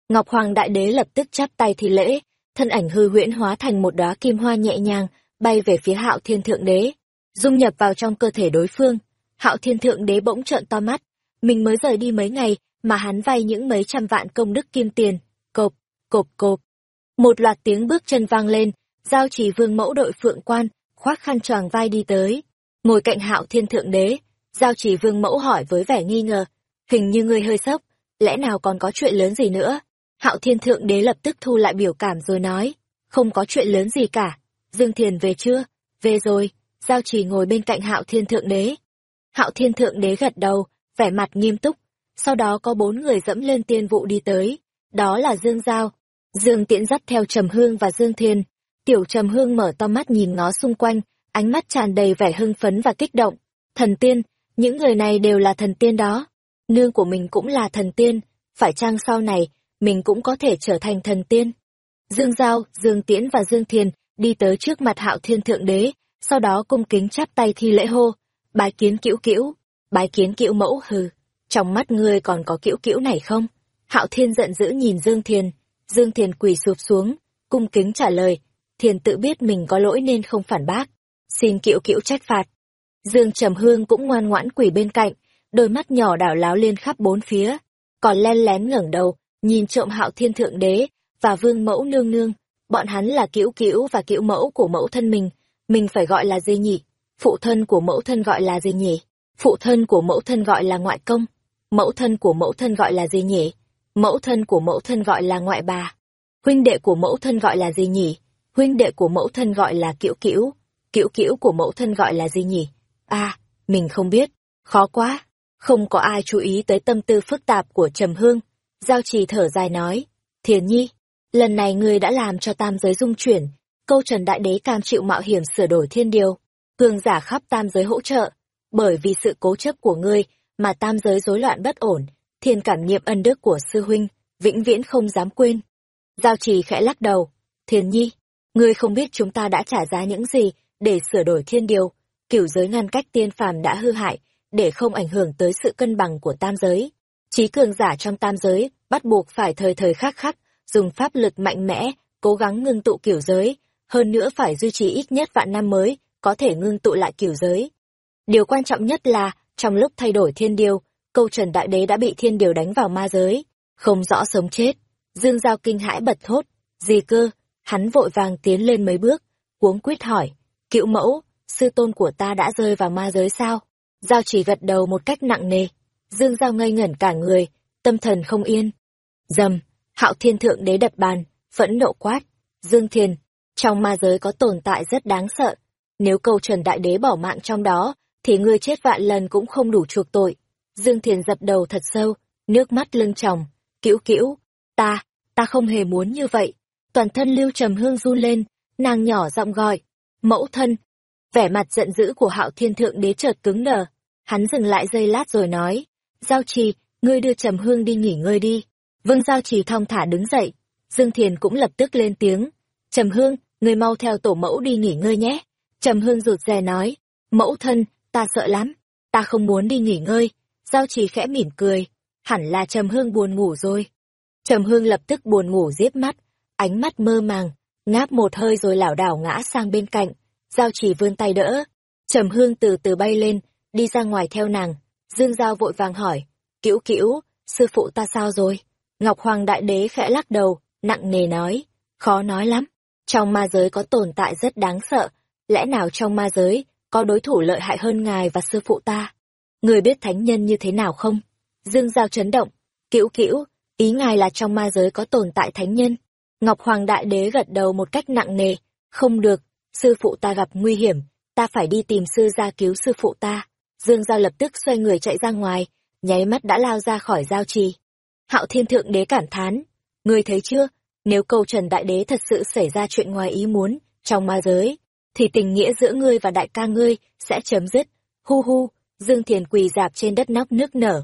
Ngọc hoàng đại đế lập tức chắp tay thi lễ, thân ảnh hư huyễn hóa thành một đóa kim hoa nhẹ nhàng, bay về phía hạo thiên thượng đế, dung nhập vào trong cơ thể đối phương. Hạo thiên thượng đế bỗng trợn to mắt, mình mới rời đi mấy ngày, mà hắn vay những mấy trăm vạn công đức kim tiền, cộp, cộp cộp. Một loạt tiếng bước chân vang lên, giao chỉ vương mẫu đội phượng quan, khoác khăn choàng vai đi tới. Ngồi cạnh hạo thiên thượng đế, giao chỉ vương mẫu hỏi với vẻ nghi ngờ, hình như ngươi hơi sốc, lẽ nào còn có chuyện lớn gì nữa? Hạo thiên thượng đế lập tức thu lại biểu cảm rồi nói, không có chuyện lớn gì cả. Dương Thiền về chưa? Về rồi, giao chỉ ngồi bên cạnh hạo thiên thượng đế. Hạo thiên thượng đế gật đầu, vẻ mặt nghiêm túc. Sau đó có bốn người dẫm lên tiên vụ đi tới. Đó là Dương Giao, Dương Tiễn dắt theo Trầm Hương và Dương Thiên. Tiểu Trầm Hương mở to mắt nhìn ngó xung quanh, ánh mắt tràn đầy vẻ hưng phấn và kích động. Thần tiên, những người này đều là thần tiên đó. Nương của mình cũng là thần tiên, phải chăng sau này, mình cũng có thể trở thành thần tiên. Dương Giao, Dương Tiễn và Dương thiền đi tới trước mặt hạo thiên thượng đế, sau đó cung kính chắp tay thi lễ hô, bái kiến cữu cữu, bái kiến cữu mẫu hừ, trong mắt ngươi còn có cữu cữu này không? Hạo thiên giận dữ nhìn Dương thiền Dương thiền quỳ sụp xuống, cung kính trả lời, thiền tự biết mình có lỗi nên không phản bác, xin cữu cữu trách phạt. Dương Trầm Hương cũng ngoan ngoãn quỳ bên cạnh, đôi mắt nhỏ đảo láo lên khắp bốn phía, còn len lén ngẩng đầu, nhìn trộm hạo thiên thượng đế và vương mẫu nương nương bọn hắn là cữu cữu và cữu mẫu của mẫu thân mình mình phải gọi là gì nhỉ phụ thân của mẫu thân gọi là gì nhỉ phụ thân của mẫu thân gọi là ngoại công mẫu thân của mẫu thân gọi là gì nhỉ mẫu thân của mẫu thân gọi là ngoại bà huynh đệ của mẫu thân gọi là gì nhỉ huynh đệ của mẫu thân gọi là cữu cữu cữu cữu của mẫu thân gọi là gì nhỉ à mình không biết. Khó quá. Không có ai chú ý tới tâm tư phức tạp của trầm hương. Giao trì thở dài nói, Thiền nhi, lần này ngươi đã làm cho tam giới dung chuyển, câu trần đại đế cam chịu mạo hiểm sửa đổi thiên điều, cường giả khắp tam giới hỗ trợ, bởi vì sự cố chấp của ngươi mà tam giới rối loạn bất ổn, thiên cảm nghiệm ân đức của sư huynh, vĩnh viễn không dám quên. Giao trì khẽ lắc đầu, Thiền nhi, ngươi không biết chúng ta đã trả giá những gì để sửa đổi thiên điều, cửu giới ngăn cách tiên phàm đã hư hại, để không ảnh hưởng tới sự cân bằng của tam giới. Trí cường giả trong tam giới bắt buộc phải thời thời khắc khắc dùng pháp lực mạnh mẽ cố gắng ngưng tụ kiểu giới hơn nữa phải duy trì ít nhất vạn năm mới có thể ngưng tụ lại kiểu giới. Điều quan trọng nhất là trong lúc thay đổi thiên điều câu trần đại đế đã bị thiên điều đánh vào ma giới không rõ sống chết. Dương giao kinh hãi bật thốt gì cơ hắn vội vàng tiến lên mấy bước. Cuống quýt hỏi cựu mẫu sư tôn của ta đã rơi vào ma giới sao giao chỉ gật đầu một cách nặng nề Dương Giao ngây ngẩn cả người, tâm thần không yên. Dầm, hạo thiên thượng đế đập bàn, phẫn nộ quát. Dương Thiền, trong ma giới có tồn tại rất đáng sợ. Nếu câu trần đại đế bỏ mạng trong đó, thì ngươi chết vạn lần cũng không đủ chuộc tội. Dương Thiền dập đầu thật sâu, nước mắt lưng tròng, cữu cữu, ta, ta không hề muốn như vậy. Toàn thân lưu trầm hương run lên, nàng nhỏ giọng gọi, mẫu thân. Vẻ mặt giận dữ của hạo thiên thượng đế chợt cứng đờ, hắn dừng lại giây lát rồi nói, Giao trì, ngươi đưa Trầm Hương đi nghỉ ngơi đi. Vương Giao trì thong thả đứng dậy. Dương Thiền cũng lập tức lên tiếng. Trầm Hương, ngươi mau theo tổ mẫu đi nghỉ ngơi nhé. Trầm Hương rụt rè nói. Mẫu thân, ta sợ lắm. Ta không muốn đi nghỉ ngơi. Giao trì khẽ mỉm cười. Hẳn là Trầm Hương buồn ngủ rồi. Trầm Hương lập tức buồn ngủ giếp mắt. Ánh mắt mơ màng. Ngáp một hơi rồi lảo đảo ngã sang bên cạnh. Giao chỉ vươn tay đỡ. Trầm Hương từ từ bay lên, đi ra ngoài theo nàng. Dương Giao vội vàng hỏi, cữu cữu, sư phụ ta sao rồi? Ngọc Hoàng Đại Đế khẽ lắc đầu, nặng nề nói, khó nói lắm. Trong ma giới có tồn tại rất đáng sợ, lẽ nào trong ma giới có đối thủ lợi hại hơn ngài và sư phụ ta? Người biết thánh nhân như thế nào không? Dương Giao chấn động, cữu cữu, ý ngài là trong ma giới có tồn tại thánh nhân. Ngọc Hoàng Đại Đế gật đầu một cách nặng nề, không được, sư phụ ta gặp nguy hiểm, ta phải đi tìm sư gia cứu sư phụ ta. Dương Giao lập tức xoay người chạy ra ngoài, nháy mắt đã lao ra khỏi giao trì. Hạo Thiên Thượng Đế cảm thán, ngươi thấy chưa, nếu câu Trần Đại Đế thật sự xảy ra chuyện ngoài ý muốn, trong ma giới, thì tình nghĩa giữa ngươi và đại ca ngươi sẽ chấm dứt. Hu hu, Dương Thiền quỳ dạp trên đất nóc nước nở.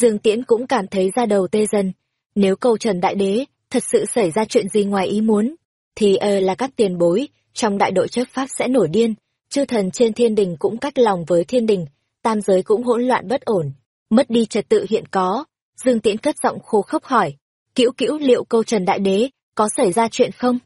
Dương Tiễn cũng cảm thấy ra đầu tê dần. Nếu câu Trần Đại Đế thật sự xảy ra chuyện gì ngoài ý muốn, thì ờ là các tiền bối, trong đại đội chấp pháp sẽ nổi điên, chư thần trên thiên đình cũng cách lòng với thiên đình, tam giới cũng hỗn loạn bất ổn, mất đi trật tự hiện có. Dương Tiễn cất giọng khô khốc hỏi, cữu cữu liệu câu Trần Đại Đế có xảy ra chuyện không?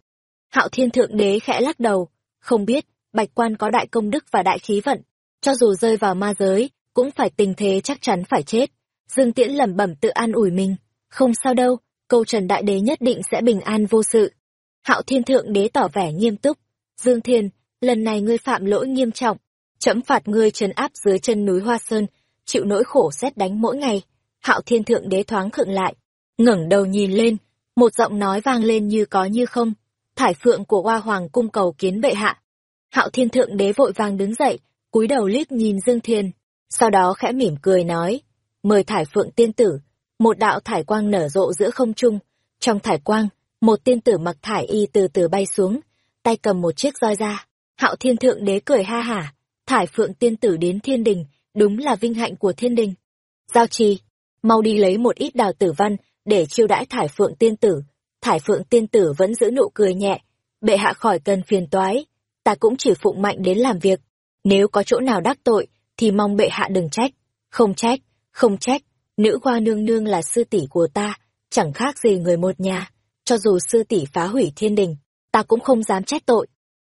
Hạo Thiên Thượng Đế khẽ lắc đầu, không biết, Bạch Quan có đại công đức và đại khí vận, cho dù rơi vào ma giới, cũng phải tình thế chắc chắn phải chết. Dương Tiễn lẩm bẩm tự an ủi mình, không sao đâu, câu Trần Đại Đế nhất định sẽ bình an vô sự. Hạo Thiên Thượng Đế tỏ vẻ nghiêm túc, Dương Thiên, lần này ngươi phạm lỗi nghiêm trọng, trẫm phạt ngươi trấn áp dưới chân núi Hoa Sơn, chịu nỗi khổ xét đánh mỗi ngày. Hạo Thiên Thượng Đế thoáng khựng lại, ngẩng đầu nhìn lên, một giọng nói vang lên như có như không, thải phượng của Hoa Hoàng cung cầu kiến bệ hạ. Hạo Thiên Thượng Đế vội vàng đứng dậy, cúi đầu liếc nhìn Dương Thiên, sau đó khẽ mỉm cười nói, mời thải phượng tiên tử, một đạo thải quang nở rộ giữa không trung, trong thải quang, một tiên tử mặc thải y từ từ bay xuống, tay cầm một chiếc roi ra. Hạo Thiên Thượng Đế cười ha hả, thải phượng tiên tử đến thiên đình, đúng là vinh hạnh của thiên đình. Giao trì, mau đi lấy một ít đào tử văn, để chiêu đãi thải phượng tiên tử. Thải phượng tiên tử vẫn giữ nụ cười nhẹ, bệ hạ khỏi cần phiền toái, ta cũng chỉ phụng mạnh đến làm việc. Nếu có chỗ nào đắc tội, thì mong bệ hạ đừng trách. Không trách, không trách, nữ hoa nương nương là sư tỷ của ta, chẳng khác gì người một nhà. Cho dù sư tỷ phá hủy thiên đình, ta cũng không dám trách tội.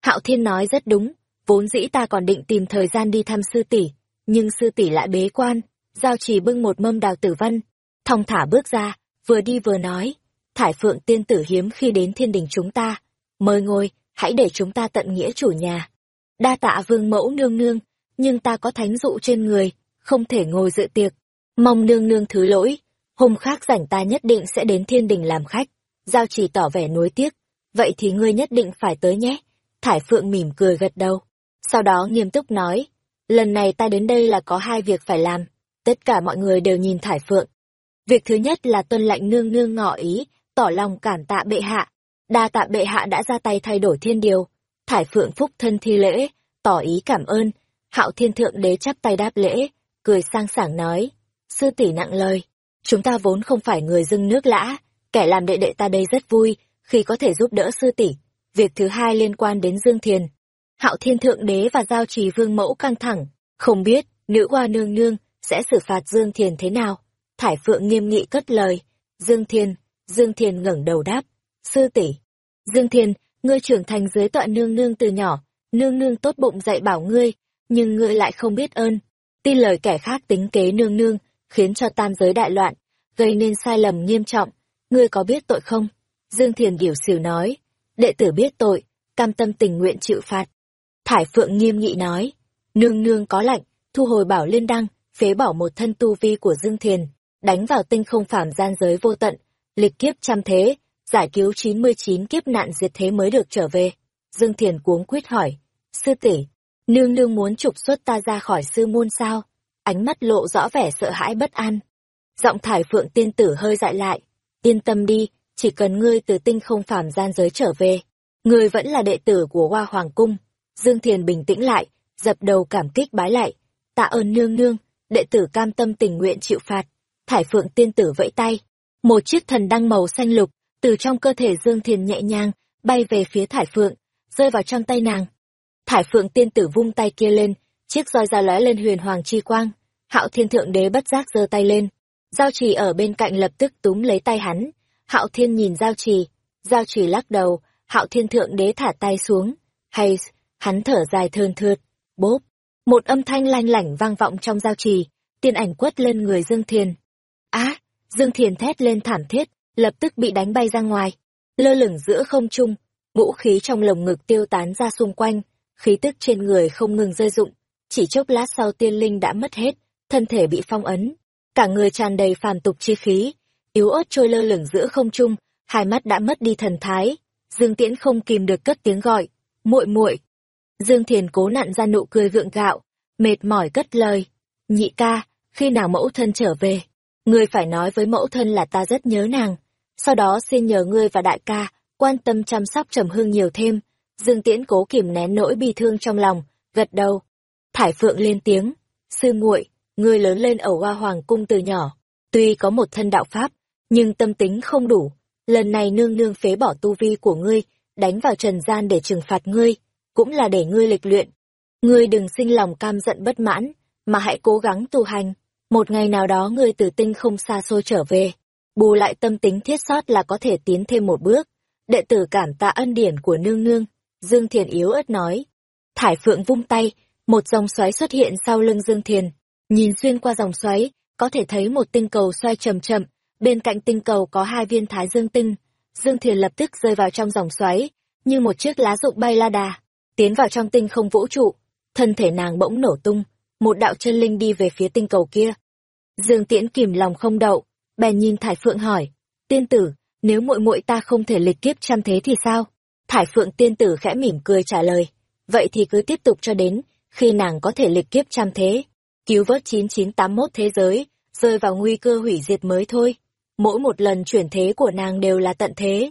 Hạo Thiên nói rất đúng, vốn dĩ ta còn định tìm thời gian đi thăm sư tỷ, nhưng sư tỷ lại bế quan, giao chỉ bưng một mâm đào tử văn, thong thả bước ra, vừa đi vừa nói, thải phượng tiên tử hiếm khi đến thiên đình chúng ta, mời ngồi, hãy để chúng ta tận nghĩa chủ nhà. Đa tạ vương mẫu nương nương, nhưng ta có thánh dụ trên người, không thể ngồi dự tiệc. Mong nương nương thứ lỗi, hôm khác rảnh ta nhất định sẽ đến thiên đình làm khách. Giao chỉ tỏ vẻ nuối tiếc, vậy thì ngươi nhất định phải tới nhé. Thải Phượng mỉm cười gật đầu, sau đó nghiêm túc nói, lần này ta đến đây là có hai việc phải làm. Tất cả mọi người đều nhìn Thải Phượng. Việc thứ nhất là tuân lệnh nương nương ngỏ ý, tỏ lòng cảm tạ bệ hạ. Đa tạ bệ hạ đã ra tay thay đổi thiên điều. Thải Phượng phúc thân thi lễ, tỏ ý cảm ơn. Hạo Thiên Thượng Đế chắp tay đáp lễ, cười sang sảng nói, sư tỷ nặng lời, chúng ta vốn không phải người dưng nước lã, kẻ làm đệ đệ ta đây rất vui khi có thể giúp đỡ sư tỷ. Việc thứ hai liên quan đến Dương Thiền. Hạo Thiên Thượng Đế và Giao Trì Vương Mẫu căng thẳng, không biết nữ hoa nương nương sẽ xử phạt Dương Thiền thế nào. Thải Phượng nghiêm nghị cất lời, Dương Thiền, Dương Thiền ngẩng đầu đáp, sư tỷ. Dương Thiền, ngươi trưởng thành dưới tọa nương nương từ nhỏ, nương nương tốt bụng dạy bảo ngươi, nhưng ngươi lại không biết ơn. Tin lời kẻ khác tính kế nương nương, khiến cho tam giới đại loạn, gây nên sai lầm nghiêm trọng. Ngươi có biết tội không? Dương Thiền điểu Sửu nói, đệ tử biết tội, cam tâm tình nguyện chịu phạt. Thải Phượng nghiêm nghị nói, nương nương có lệnh, thu hồi bảo liên đăng, phế bỏ một thân tu vi của Dương Thiền, đánh vào tinh không phàm gian giới vô tận, lịch kiếp trăm thế, giải cứu 99 kiếp nạn diệt thế mới được trở về. Dương Thiền cuống quyết hỏi, sư tỷ nương nương muốn trục xuất ta ra khỏi sư môn sao? Ánh mắt lộ rõ vẻ sợ hãi bất an. Giọng thải phượng tiên tử hơi dại lại, yên tâm đi, chỉ cần ngươi từ tinh không phàm gian giới trở về, ngươi vẫn là đệ tử của Hoa Hoàng Cung. Dương Thiền bình tĩnh lại, dập đầu cảm kích bái lại, tạ ơn nương nương, đệ tử cam tâm tình nguyện chịu phạt. Thải Phượng tiên tử vẫy tay, một chiếc thần đăng màu xanh lục từ trong cơ thể Dương Thiền nhẹ nhàng bay về phía Thải Phượng, rơi vào trong tay nàng. Thải Phượng tiên tử vung tay kia lên, chiếc roi ra lóe lên huyền hoàng chi quang. Hạo Thiên thượng đế bất giác giơ tay lên, giao trì ở bên cạnh lập tức túm lấy tay hắn, Hạo Thiên nhìn Giao Trì, Giao Trì lắc đầu, Hạo Thiên thượng đế thả tay xuống, hay, hắn thở dài thơn thượt, bốp, Một âm thanh lanh lảnh vang vọng trong giao trì, tiên ảnh quất lên người Dương Thiền. Á, Dương Thiền thét lên thảm thiết, lập tức bị đánh bay ra ngoài. Lơ lửng giữa không trung, ngũ khí trong lồng ngực tiêu tán ra xung quanh, khí tức trên người không ngừng rơi rụng. Chỉ chốc lát sau tiên linh đã mất hết, thân thể bị phong ấn. Cả người tràn đầy phàm tục chi khí, yếu ớt trôi lơ lửng giữa không trung, hai mắt đã mất đi thần thái. Dương Tiễn không kìm được cất tiếng gọi, muội muội. Dương Thiền cố nặn ra nụ cười gượng gạo, mệt mỏi cất lời. Nhị ca, khi nào mẫu thân trở về? Ngươi phải nói với mẫu thân là ta rất nhớ nàng. Sau đó xin nhờ ngươi và đại ca, quan tâm chăm sóc trầm hương nhiều thêm. Dương Tiễn cố kìm nén nỗi bi thương trong lòng, gật đầu. Thải Phượng lên tiếng, sư muội, ngươi lớn lên ở Hoa Hoàng cung từ nhỏ, tuy có một thân đạo pháp, nhưng tâm tính không đủ. Lần này nương nương phế bỏ tu vi của ngươi, đánh vào trần gian để trừng phạt ngươi, cũng là để ngươi lịch luyện. Ngươi đừng sinh lòng cam giận bất mãn, mà hãy cố gắng tu hành. Một ngày nào đó ngươi từ tinh không xa xôi trở về, bù lại tâm tính thiết sót là có thể tiến thêm một bước. Đệ tử cảm tạ ân điển của nương nương, Dương Thiền yếu ớt nói. Thải Phượng vung tay, một dòng xoáy xuất hiện sau lưng Dương Thiền. Nhìn xuyên qua dòng xoáy, có thể thấy một tinh cầu xoay chậm chậm, bên cạnh tinh cầu có hai viên thái dương tinh. Dương Thiền lập tức rơi vào trong dòng xoáy, như một chiếc lá rụng bay la đà, tiến vào trong tinh không vũ trụ. Thân thể nàng bỗng nổ tung, một đạo chân linh đi về phía tinh cầu kia. Dương Tiễn kìm lòng không đậu, bèn nhìn Thải Phượng hỏi, tiên tử, nếu muội muội ta không thể lịch kiếp trăm thế thì sao? Thải Phượng tiên tử khẽ mỉm cười trả lời, vậy thì cứ tiếp tục cho đến khi nàng có thể lịch kiếp trăm thế, cứu vớt 9981 thế giới, rơi vào nguy cơ hủy diệt mới thôi. Mỗi một lần chuyển thế của nàng đều là tận thế.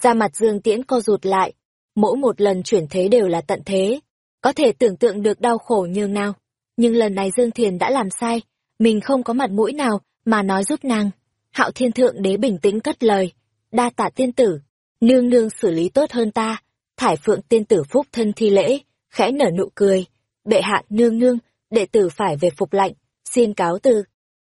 Da mặt Dương Tiễn co rụt lại, mỗi một lần chuyển thế đều là tận thế. Có thể tưởng tượng được đau khổ như nào. Nhưng lần này Dương Thiền đã làm sai, mình không có mặt mũi nào mà nói giúp nàng. Hạo Thiên Thượng Đế bình tĩnh cất lời, đa tạ tiên tử, nương nương xử lý tốt hơn ta. Thải Phượng tiên tử phúc thân thi lễ, khẽ nở nụ cười, bệ hạ nương nương, đệ tử phải về phục lạnh, xin cáo từ.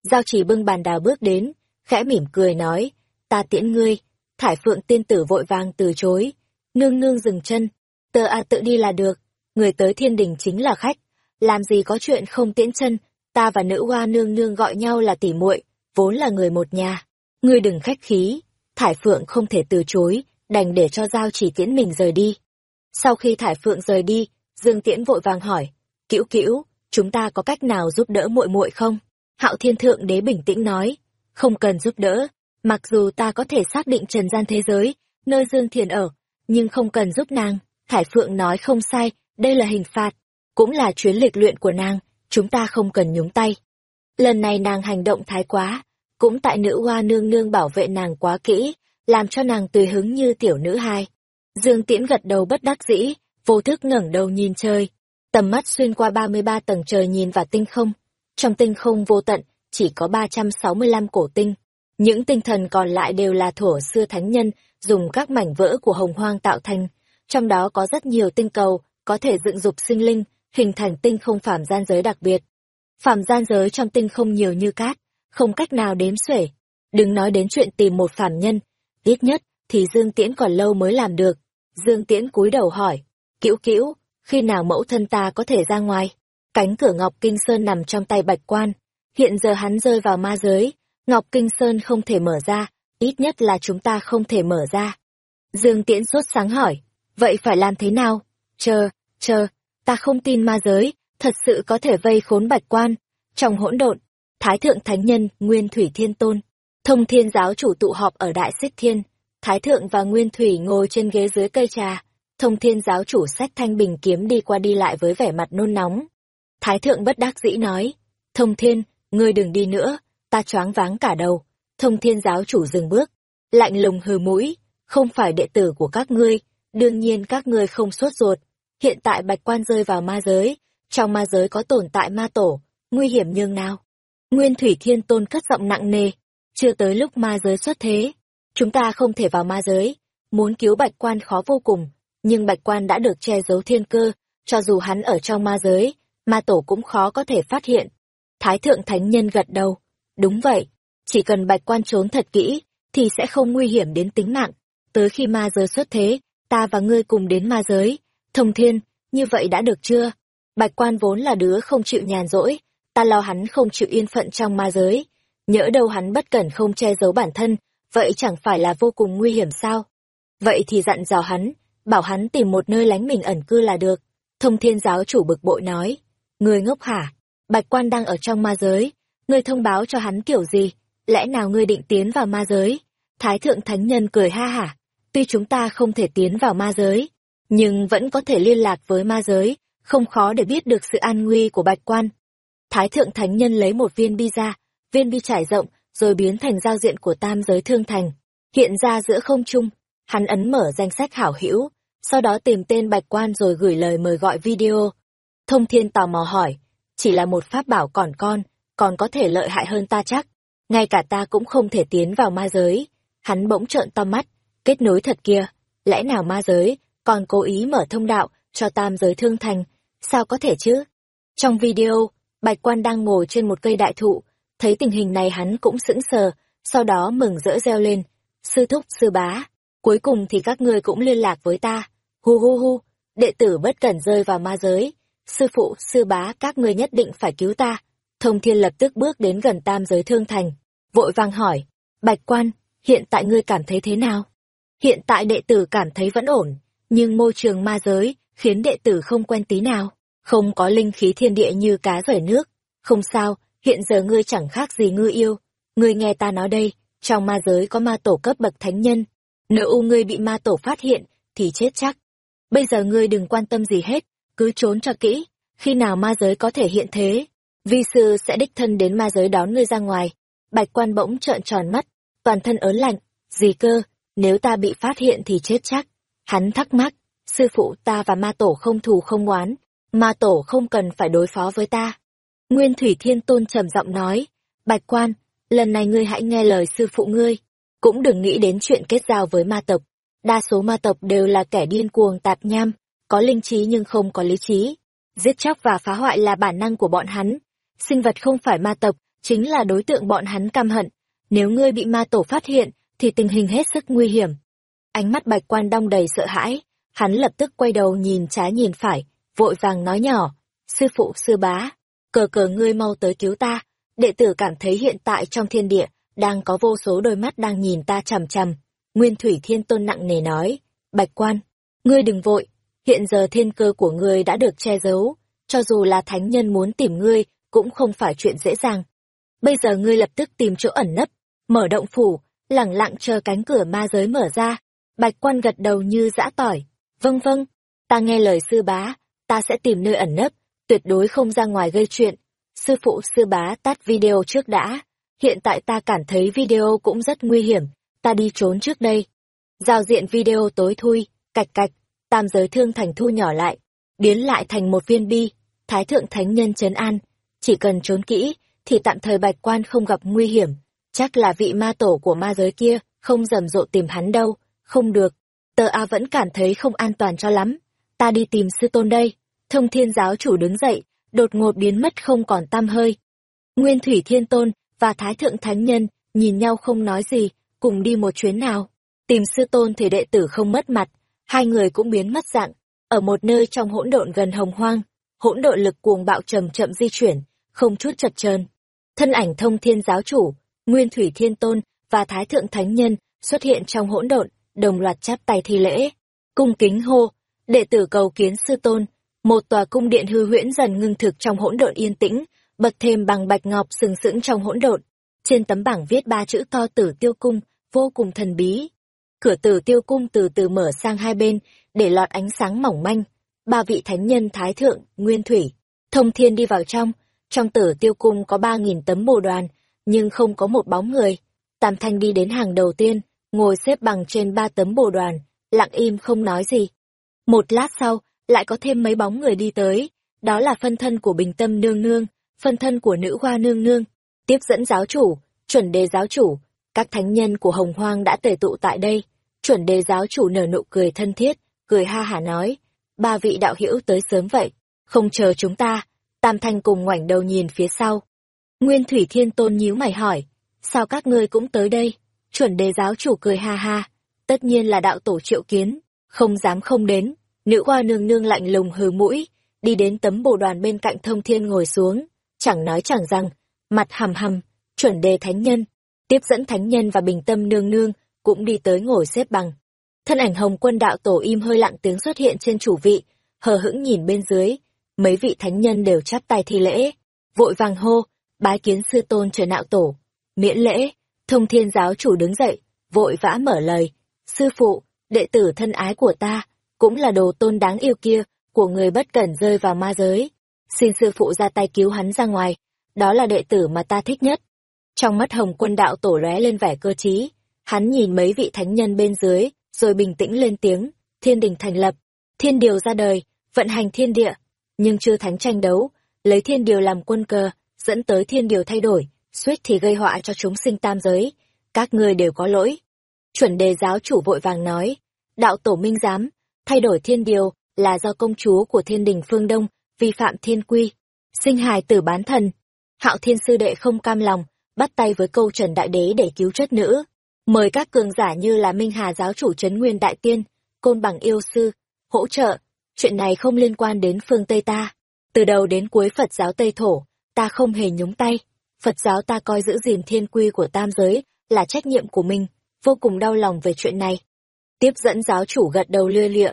Giao chỉ bưng bàn đào bước đến, khẽ mỉm cười nói, ta tiễn ngươi, thải phượng tiên tử vội vàng từ chối, nương nương dừng chân, tờ a tự đi là được, người tới thiên đình chính là khách, làm gì có chuyện không tiễn chân, ta và nữ hoa nương nương gọi nhau là tỉ muội, vốn là người một nhà, ngươi đừng khách khí, thải phượng không thể từ chối, đành để cho giao chỉ tiễn mình rời đi. Sau khi thải phượng rời đi, Dương Tiễn vội vàng hỏi, cữu cữu, chúng ta có cách nào giúp đỡ muội muội không? Hạo Thiên Thượng Đế bình tĩnh nói, không cần giúp đỡ, mặc dù ta có thể xác định trần gian thế giới, nơi Dương Thiền ở, nhưng không cần giúp nàng. Thải Phượng nói không sai, đây là hình phạt, cũng là chuyến lịch luyện của nàng, chúng ta không cần nhúng tay. Lần này nàng hành động thái quá, cũng tại nữ hoa nương nương bảo vệ nàng quá kỹ, làm cho nàng tùy hứng như tiểu nữ hai. Dương Tiễn gật đầu bất đắc dĩ, vô thức ngẩng đầu nhìn trời, tầm mắt xuyên qua 33 tầng trời nhìn vào tinh không. Trong tinh không vô tận, chỉ có 365 cổ tinh. Những tinh thần còn lại đều là thổ xưa thánh nhân, dùng các mảnh vỡ của hồng hoang tạo thành. Trong đó có rất nhiều tinh cầu, có thể dựng dục sinh linh, hình thành tinh không phạm gian giới đặc biệt. Phạm gian giới trong tinh không nhiều như cát, không cách nào đếm xuể. Đừng nói đến chuyện tìm một phạm nhân, ít nhất thì Dương Tiễn còn lâu mới làm được. Dương Tiễn cúi đầu hỏi, cữu cữu, khi nào mẫu thân ta có thể ra ngoài? Cánh cửa Ngọc Kinh Sơn nằm trong tay Bạch Quan, hiện giờ hắn rơi vào ma giới, Ngọc Kinh Sơn không thể mở ra, ít nhất là chúng ta không thể mở ra. Dương Tiễn sốt sáng hỏi, vậy phải làm thế nào? Chờ, chờ, ta không tin ma giới, thật sự có thể vây khốn Bạch Quan. Trong hỗn độn, Thái Thượng Thánh Nhân, Nguyên Thủy Thiên Tôn, Thông Thiên Giáo chủ tụ họp ở Đại Xích Thiên, Thái Thượng và Nguyên Thủy ngồi trên ghế dưới cây trà, Thông thiên giáo chủ sách thanh bình kiếm đi qua đi lại với vẻ mặt nôn nóng. Thái thượng bất đắc dĩ nói, thông thiên, ngươi đừng đi nữa, ta choáng váng cả đầu. Thông thiên giáo chủ dừng bước, lạnh lùng hừ mũi, không phải đệ tử của các ngươi, đương nhiên các ngươi không sốt ruột. Hiện tại bạch quan rơi vào ma giới, trong ma giới có tồn tại ma tổ, nguy hiểm nhường nào. Nguyên Thủy Thiên Tôn cất giọng nặng nề, chưa tới lúc ma giới xuất thế. Chúng ta không thể vào ma giới, muốn cứu bạch quan khó vô cùng, nhưng bạch quan đã được che giấu thiên cơ, cho dù hắn ở trong ma giới, ma tổ cũng khó có thể phát hiện. Thái thượng thánh nhân gật đầu, đúng vậy, chỉ cần bạch quan trốn thật kỹ, thì sẽ không nguy hiểm đến tính mạng. Tới khi ma giới xuất thế, ta và ngươi cùng đến ma giới, thông thiên, như vậy đã được chưa? Bạch quan vốn là đứa không chịu nhàn rỗi, ta lo hắn không chịu yên phận trong ma giới. Nhỡ đâu hắn bất cẩn không che giấu bản thân, vậy chẳng phải là vô cùng nguy hiểm sao? Vậy thì dặn dò hắn, bảo hắn tìm một nơi lánh mình ẩn cư là được. Thông thiên giáo chủ bực bội nói, người ngốc hả? Bạch quan đang ở trong ma giới, ngươi thông báo cho hắn kiểu gì? Lẽ nào ngươi định tiến vào ma giới? Thái thượng thánh nhân cười ha hả, tuy chúng ta không thể tiến vào ma giới, nhưng vẫn có thể liên lạc với ma giới, không khó để biết được sự an nguy của bạch quan. Thái thượng thánh nhân lấy một viên bi ra, viên bi trải rộng, rồi biến thành giao diện của tam giới thương thành, hiện ra giữa không trung. Hắn ấn mở danh sách hảo hữu, sau đó tìm tên bạch quan rồi gửi lời mời gọi video. Thông thiên tò mò hỏi, chỉ là một pháp bảo còn con, còn có thể lợi hại hơn ta chắc. Ngay cả ta cũng không thể tiến vào ma giới. Hắn bỗng trợn to mắt, kết nối thật kia, lẽ nào ma giới còn cố ý mở thông đạo cho tam giới thương thành, sao có thể chứ? Trong video, Bạch Quan đang ngồi trên một cây đại thụ, thấy tình hình này hắn cũng sững sờ, sau đó mừng rỡ reo lên, sư thúc sư bá, cuối cùng thì các ngươi cũng liên lạc với ta, hu hu hu, đệ tử bất cẩn rơi vào ma giới, sư phụ sư bá các ngươi nhất định phải cứu ta. Thông thiên lập tức bước đến gần tam giới thương thành, vội vàng hỏi, Bạch Quan, hiện tại ngươi cảm thấy thế nào? Hiện tại đệ tử cảm thấy vẫn ổn, nhưng môi trường ma giới khiến đệ tử không quen tí nào, không có linh khí thiên địa như cá rời nước. Không sao, hiện giờ ngươi chẳng khác gì ngư yêu. Ngươi nghe ta nói đây, trong ma giới có ma tổ cấp bậc thánh nhân. Nếu u ngươi bị ma tổ phát hiện, thì chết chắc. Bây giờ ngươi đừng quan tâm gì hết, cứ trốn cho kỹ. Khi nào ma giới có thể hiện thế, vi sư sẽ đích thân đến ma giới đón ngươi ra ngoài. Bạch quan bỗng trợn tròn mắt, toàn thân ớn lạnh. Gì cơ, nếu ta bị phát hiện thì chết chắc. Hắn thắc mắc, sư phụ ta và ma tổ không thù không oán, ma tổ không cần phải đối phó với ta. Nguyên Thủy Thiên Tôn trầm giọng nói, Bạch Quan, lần này ngươi hãy nghe lời sư phụ ngươi, cũng đừng nghĩ đến chuyện kết giao với ma tộc. Đa số ma tộc đều là kẻ điên cuồng tạp nham, có linh trí nhưng không có lý trí. Giết chóc và phá hoại là bản năng của bọn hắn. Sinh vật không phải ma tộc, chính là đối tượng bọn hắn căm hận. Nếu ngươi bị ma tổ phát hiện, thì tình hình hết sức nguy hiểm. Ánh mắt bạch quan đong đầy sợ hãi, hắn lập tức quay đầu nhìn trái nhìn phải, vội vàng nói nhỏ, sư phụ sư bá, cờ cờ ngươi mau tới cứu ta, đệ tử cảm thấy hiện tại trong thiên địa, đang có vô số đôi mắt đang nhìn ta chằm chằm. Nguyên Thủy Thiên Tôn nặng nề nói, bạch quan, ngươi đừng vội, hiện giờ thiên cơ của ngươi đã được che giấu, cho dù là thánh nhân muốn tìm ngươi, cũng không phải chuyện dễ dàng. Bây giờ ngươi lập tức tìm chỗ ẩn nấp, mở động phủ, lẳng lặng chờ cánh cửa ma giới mở ra. Bạch quan gật đầu như dã tỏi. Vâng vâng, ta nghe lời sư bá, ta sẽ tìm nơi ẩn nấp, tuyệt đối không ra ngoài gây chuyện. Sư phụ sư bá tắt video trước đã. Hiện tại ta cảm thấy video cũng rất nguy hiểm, ta đi trốn trước đây. Giao diện video tối thui, cạch cạch, tam giới thương thành thu nhỏ lại, biến lại thành một viên bi, thái thượng thánh nhân trấn an. Chỉ cần trốn kỹ, thì tạm thời bạch quan không gặp nguy hiểm. Chắc là vị ma tổ của ma giới kia, không rầm rộ tìm hắn đâu, không được. Tờ A vẫn cảm thấy không an toàn cho lắm. Ta đi tìm sư tôn đây. Thông thiên giáo chủ đứng dậy, đột ngột biến mất không còn tam hơi. Nguyên Thủy Thiên Tôn và Thái Thượng Thánh Nhân nhìn nhau không nói gì, cùng đi một chuyến nào. Tìm sư tôn thì đệ tử không mất mặt, hai người cũng biến mất dạng, ở một nơi trong hỗn độn gần hồng hoang, hỗn độn lực cuồng bạo chậm chậm di chuyển, không chút chật chờn. Thân ảnh thông thiên giáo chủ, Nguyên Thủy Thiên Tôn và Thái Thượng Thánh Nhân xuất hiện trong hỗn độn, đồng loạt chắp tay thi lễ. Cung kính hô, đệ tử cầu kiến sư tôn, một tòa cung điện hư huyễn dần ngưng thực trong hỗn độn yên tĩnh, bật thêm bằng bạch ngọc sừng sững trong hỗn độn. Trên tấm bảng viết ba chữ to tử tiêu cung, vô cùng thần bí. Cửa tử tiêu cung từ từ mở sang hai bên, để lọt ánh sáng mỏng manh. Ba vị thánh nhân thái thượng, nguyên thủy, thông thiên đi vào trong. Trong tử tiêu cung có ba nghìn tấm bồ đoàn, nhưng không có một bóng người. Tam Thanh đi đến hàng đầu tiên, ngồi xếp bằng trên ba tấm bồ đoàn, lặng im không nói gì. Một lát sau, lại có thêm mấy bóng người đi tới, đó là phân thân của Bình Tâm Nương Nương, phân thân của Nữ Hoa Nương Nương, tiếp dẫn giáo chủ, chuẩn đề giáo chủ, các thánh nhân của Hồng Hoang đã tề tụ tại đây. Chuẩn đề giáo chủ nở nụ cười thân thiết, cười ha hả nói, ba vị đạo hữu tới sớm vậy, không chờ chúng ta, Tam Thanh cùng ngoảnh đầu nhìn phía sau, Nguyên Thủy Thiên Tôn nhíu mày hỏi, sao các ngươi cũng tới đây? Chuẩn đề giáo chủ cười ha ha, tất nhiên là đạo tổ triệu kiến, không dám không đến. Nữ hoa nương nương lạnh lùng hừ mũi, đi đến tấm bồ đoàn bên cạnh thông thiên ngồi xuống, chẳng nói chẳng rằng, mặt hầm hầm, chuẩn đề thánh nhân, tiếp dẫn thánh nhân và bình tâm nương nương, cũng đi tới ngồi xếp bằng. Thân ảnh hồng quân đạo tổ im hơi lặng tiếng xuất hiện trên chủ vị, hờ hững nhìn bên dưới, mấy vị thánh nhân đều chắp tay thi lễ, vội vàng hô, bái kiến sư tôn trời nạo tổ, miễn lễ, thông thiên giáo chủ đứng dậy, vội vã mở lời, sư phụ, đệ tử thân ái của ta, cũng là đồ tôn đáng yêu kia, của người bất cẩn rơi vào ma giới. Xin sư phụ ra tay cứu hắn ra ngoài, đó là đệ tử mà ta thích nhất. Trong mắt hồng quân đạo tổ lóe lên vẻ cơ trí, hắn nhìn mấy vị thánh nhân bên dưới, rồi bình tĩnh lên tiếng, thiên đình thành lập, thiên điều ra đời, vận hành thiên địa, nhưng chưa thánh tranh đấu, lấy thiên điều làm quân cờ, dẫn tới thiên điều thay đổi, suýt thì gây họa cho chúng sinh tam giới, các ngươi đều có lỗi. Chuẩn đề giáo chủ vội vàng nói, đạo tổ minh giám, thay đổi thiên điều là do công chúa của thiên đình phương Đông vi phạm thiên quy, sinh hài tử bán thần. Hạo thiên sư đệ không cam lòng, bắt tay với câu trần đại đế để cứu chất nữ. Mời các cường giả như là Minh Hà giáo chủ Trấn Nguyên Đại Tiên, Côn Bằng Yêu Sư, hỗ trợ. Chuyện này không liên quan đến phương Tây ta. Từ đầu đến cuối Phật giáo Tây Thổ, ta không hề nhúng tay. Phật giáo ta coi giữ gìn thiên quy của tam giới là trách nhiệm của mình, vô cùng đau lòng về chuyện này. Tiếp dẫn giáo chủ gật đầu lưa lịa,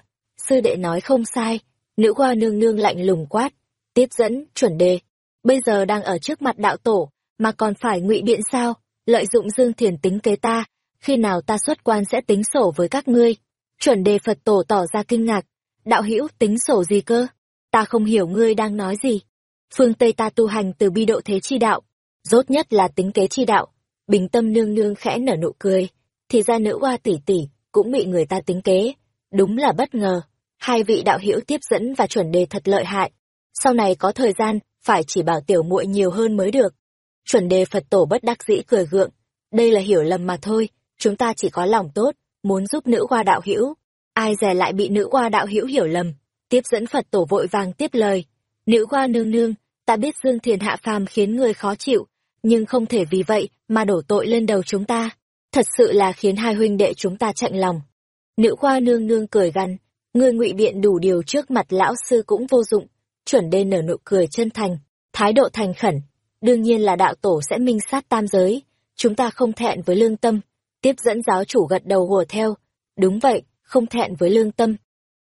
sư đệ nói không sai, nữ hoa nương nương lạnh lùng quát, tiếp dẫn, chuẩn đề. Bây giờ đang ở trước mặt đạo tổ, mà còn phải ngụy biện sao, lợi dụng dương thiền tính kế ta, khi nào ta xuất quan sẽ tính sổ với các ngươi. Chuẩn đề Phật tổ tỏ ra kinh ngạc, đạo hữu tính sổ gì cơ? Ta không hiểu ngươi đang nói gì. Phương Tây ta tu hành từ bi độ thế chi đạo, rốt nhất là tính kế chi đạo. Bình tâm nương nương khẽ nở nụ cười, thì ra nữ hoa tỷ tỷ cũng bị người ta tính kế. Đúng là bất ngờ, hai vị đạo hữu tiếp dẫn và chuẩn đề thật lợi hại. Sau này có thời gian, phải chỉ bảo tiểu muội nhiều hơn mới được. Chuẩn đề Phật tổ bất đắc dĩ cười gượng, đây là hiểu lầm mà thôi, chúng ta chỉ có lòng tốt, muốn giúp nữ hoa đạo hữu. Ai dè lại bị nữ hoa đạo hữu hiểu lầm, tiếp dẫn Phật tổ vội vàng tiếp lời. Nữ hoa nương nương, ta biết Dương Thiền hạ phàm khiến người khó chịu, nhưng không thể vì vậy mà đổ tội lên đầu chúng ta. Thật sự là khiến hai huynh đệ chúng ta chạnh lòng. Nữ hoa nương nương cười gằn, ngươi ngụy biện đủ điều trước mặt lão sư cũng vô dụng. Chuẩn đê nở nụ cười chân thành, thái độ thành khẩn. Đương nhiên là đạo tổ sẽ minh sát tam giới, chúng ta không thẹn với lương tâm. Tiếp dẫn giáo chủ gật đầu hùa theo. Đúng vậy, không thẹn với lương tâm.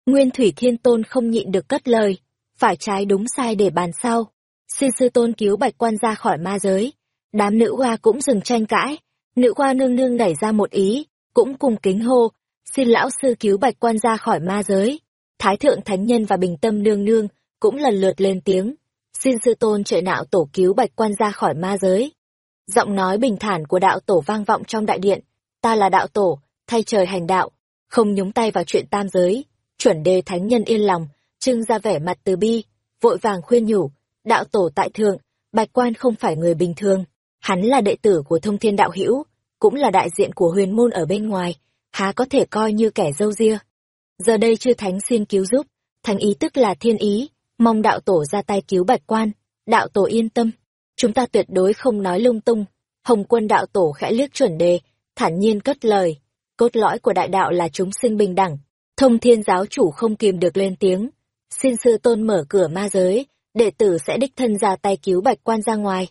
Nguyên Thủy Thiên Tôn không nhịn được cất lời, phải trái đúng sai để bàn sau. Xin sư tôn cứu bạch quan ra khỏi ma giới. Đám nữ hoa cũng dừng tranh cãi, nữ hoa nương nương đẩy ra một ý, cũng cùng kính hô, xin lão sư cứu bạch quan ra khỏi ma giới. Thái thượng thánh nhân và bình tâm nương nương cũng lần lượt lên tiếng, xin sư tôn trợ nạo tổ cứu bạch quan ra khỏi ma giới. Giọng nói bình thản của đạo tổ vang vọng trong đại điện, ta là đạo tổ, thay trời hành đạo, không nhúng tay vào chuyện tam giới. Chuẩn đề thánh nhân yên lòng, trưng ra vẻ mặt từ bi, vội vàng khuyên nhủ, đạo tổ tại thượng, bạch quan không phải người bình thường, hắn là đệ tử của thông thiên đạo hữu cũng là đại diện của huyền môn ở bên ngoài, há có thể coi như kẻ dâu ria. Giờ đây chư thánh xin cứu giúp, thánh ý tức là thiên ý, mong đạo tổ ra tay cứu bạch quan, đạo tổ yên tâm, chúng ta tuyệt đối không nói lung tung. Hồng quân đạo tổ khẽ liếc chuẩn đề, thản nhiên cất lời, cốt lõi của đại đạo là chúng sinh bình đẳng. Thông thiên giáo chủ không kìm được lên tiếng, xin sư tôn mở cửa ma giới, đệ tử sẽ đích thân ra tay cứu bạch quan ra ngoài.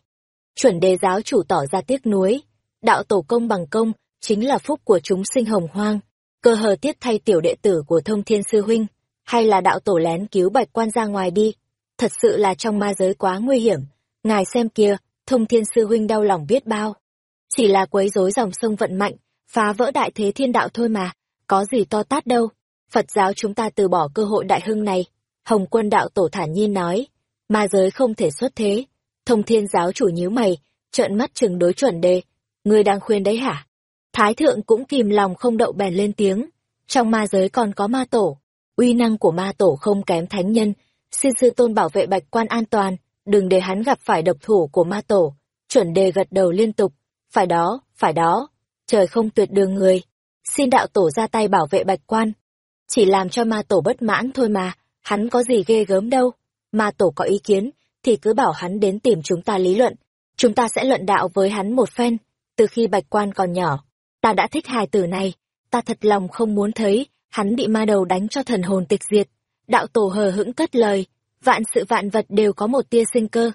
Chuẩn đề giáo chủ tỏ ra tiếc nuối, đạo tổ công bằng công, chính là phúc của chúng sinh hồng hoang, cơ hờ tiết thay tiểu đệ tử của thông thiên sư huynh, hay là đạo tổ lén cứu bạch quan ra ngoài đi. Thật sự là trong ma giới quá nguy hiểm, ngài xem kia, thông thiên sư huynh đau lòng biết bao. Chỉ là quấy rối dòng sông vận mạnh, phá vỡ đại thế thiên đạo thôi mà, có gì to tát đâu. Phật giáo chúng ta từ bỏ cơ hội đại hưng này. Hồng quân đạo tổ thản nhiên nói, ma giới không thể xuất thế. Thông thiên giáo chủ nhíu mày, trợn mắt chừng đối chuẩn đề. Ngươi đang khuyên đấy hả? Thái thượng cũng kìm lòng không đậu bèn lên tiếng. Trong ma giới còn có ma tổ. Uy năng của ma tổ không kém thánh nhân. Xin sư tôn bảo vệ bạch quan an toàn. Đừng để hắn gặp phải độc thủ của ma tổ. Chuẩn đề gật đầu liên tục. Phải đó, phải đó. Trời không tuyệt đường người. Xin đạo tổ ra tay bảo vệ bạch quan. Chỉ làm cho ma tổ bất mãn thôi mà. Hắn có gì ghê gớm đâu. Ma tổ có ý kiến, thì cứ bảo hắn đến tìm chúng ta lý luận. Chúng ta sẽ luận đạo với hắn một phen từ khi bạch quan còn nhỏ, ta đã thích hài tử này, ta thật lòng không muốn thấy, hắn bị ma đầu đánh cho thần hồn tịch diệt. Đạo tổ hờ hững cất lời, vạn sự vạn vật đều có một tia sinh cơ.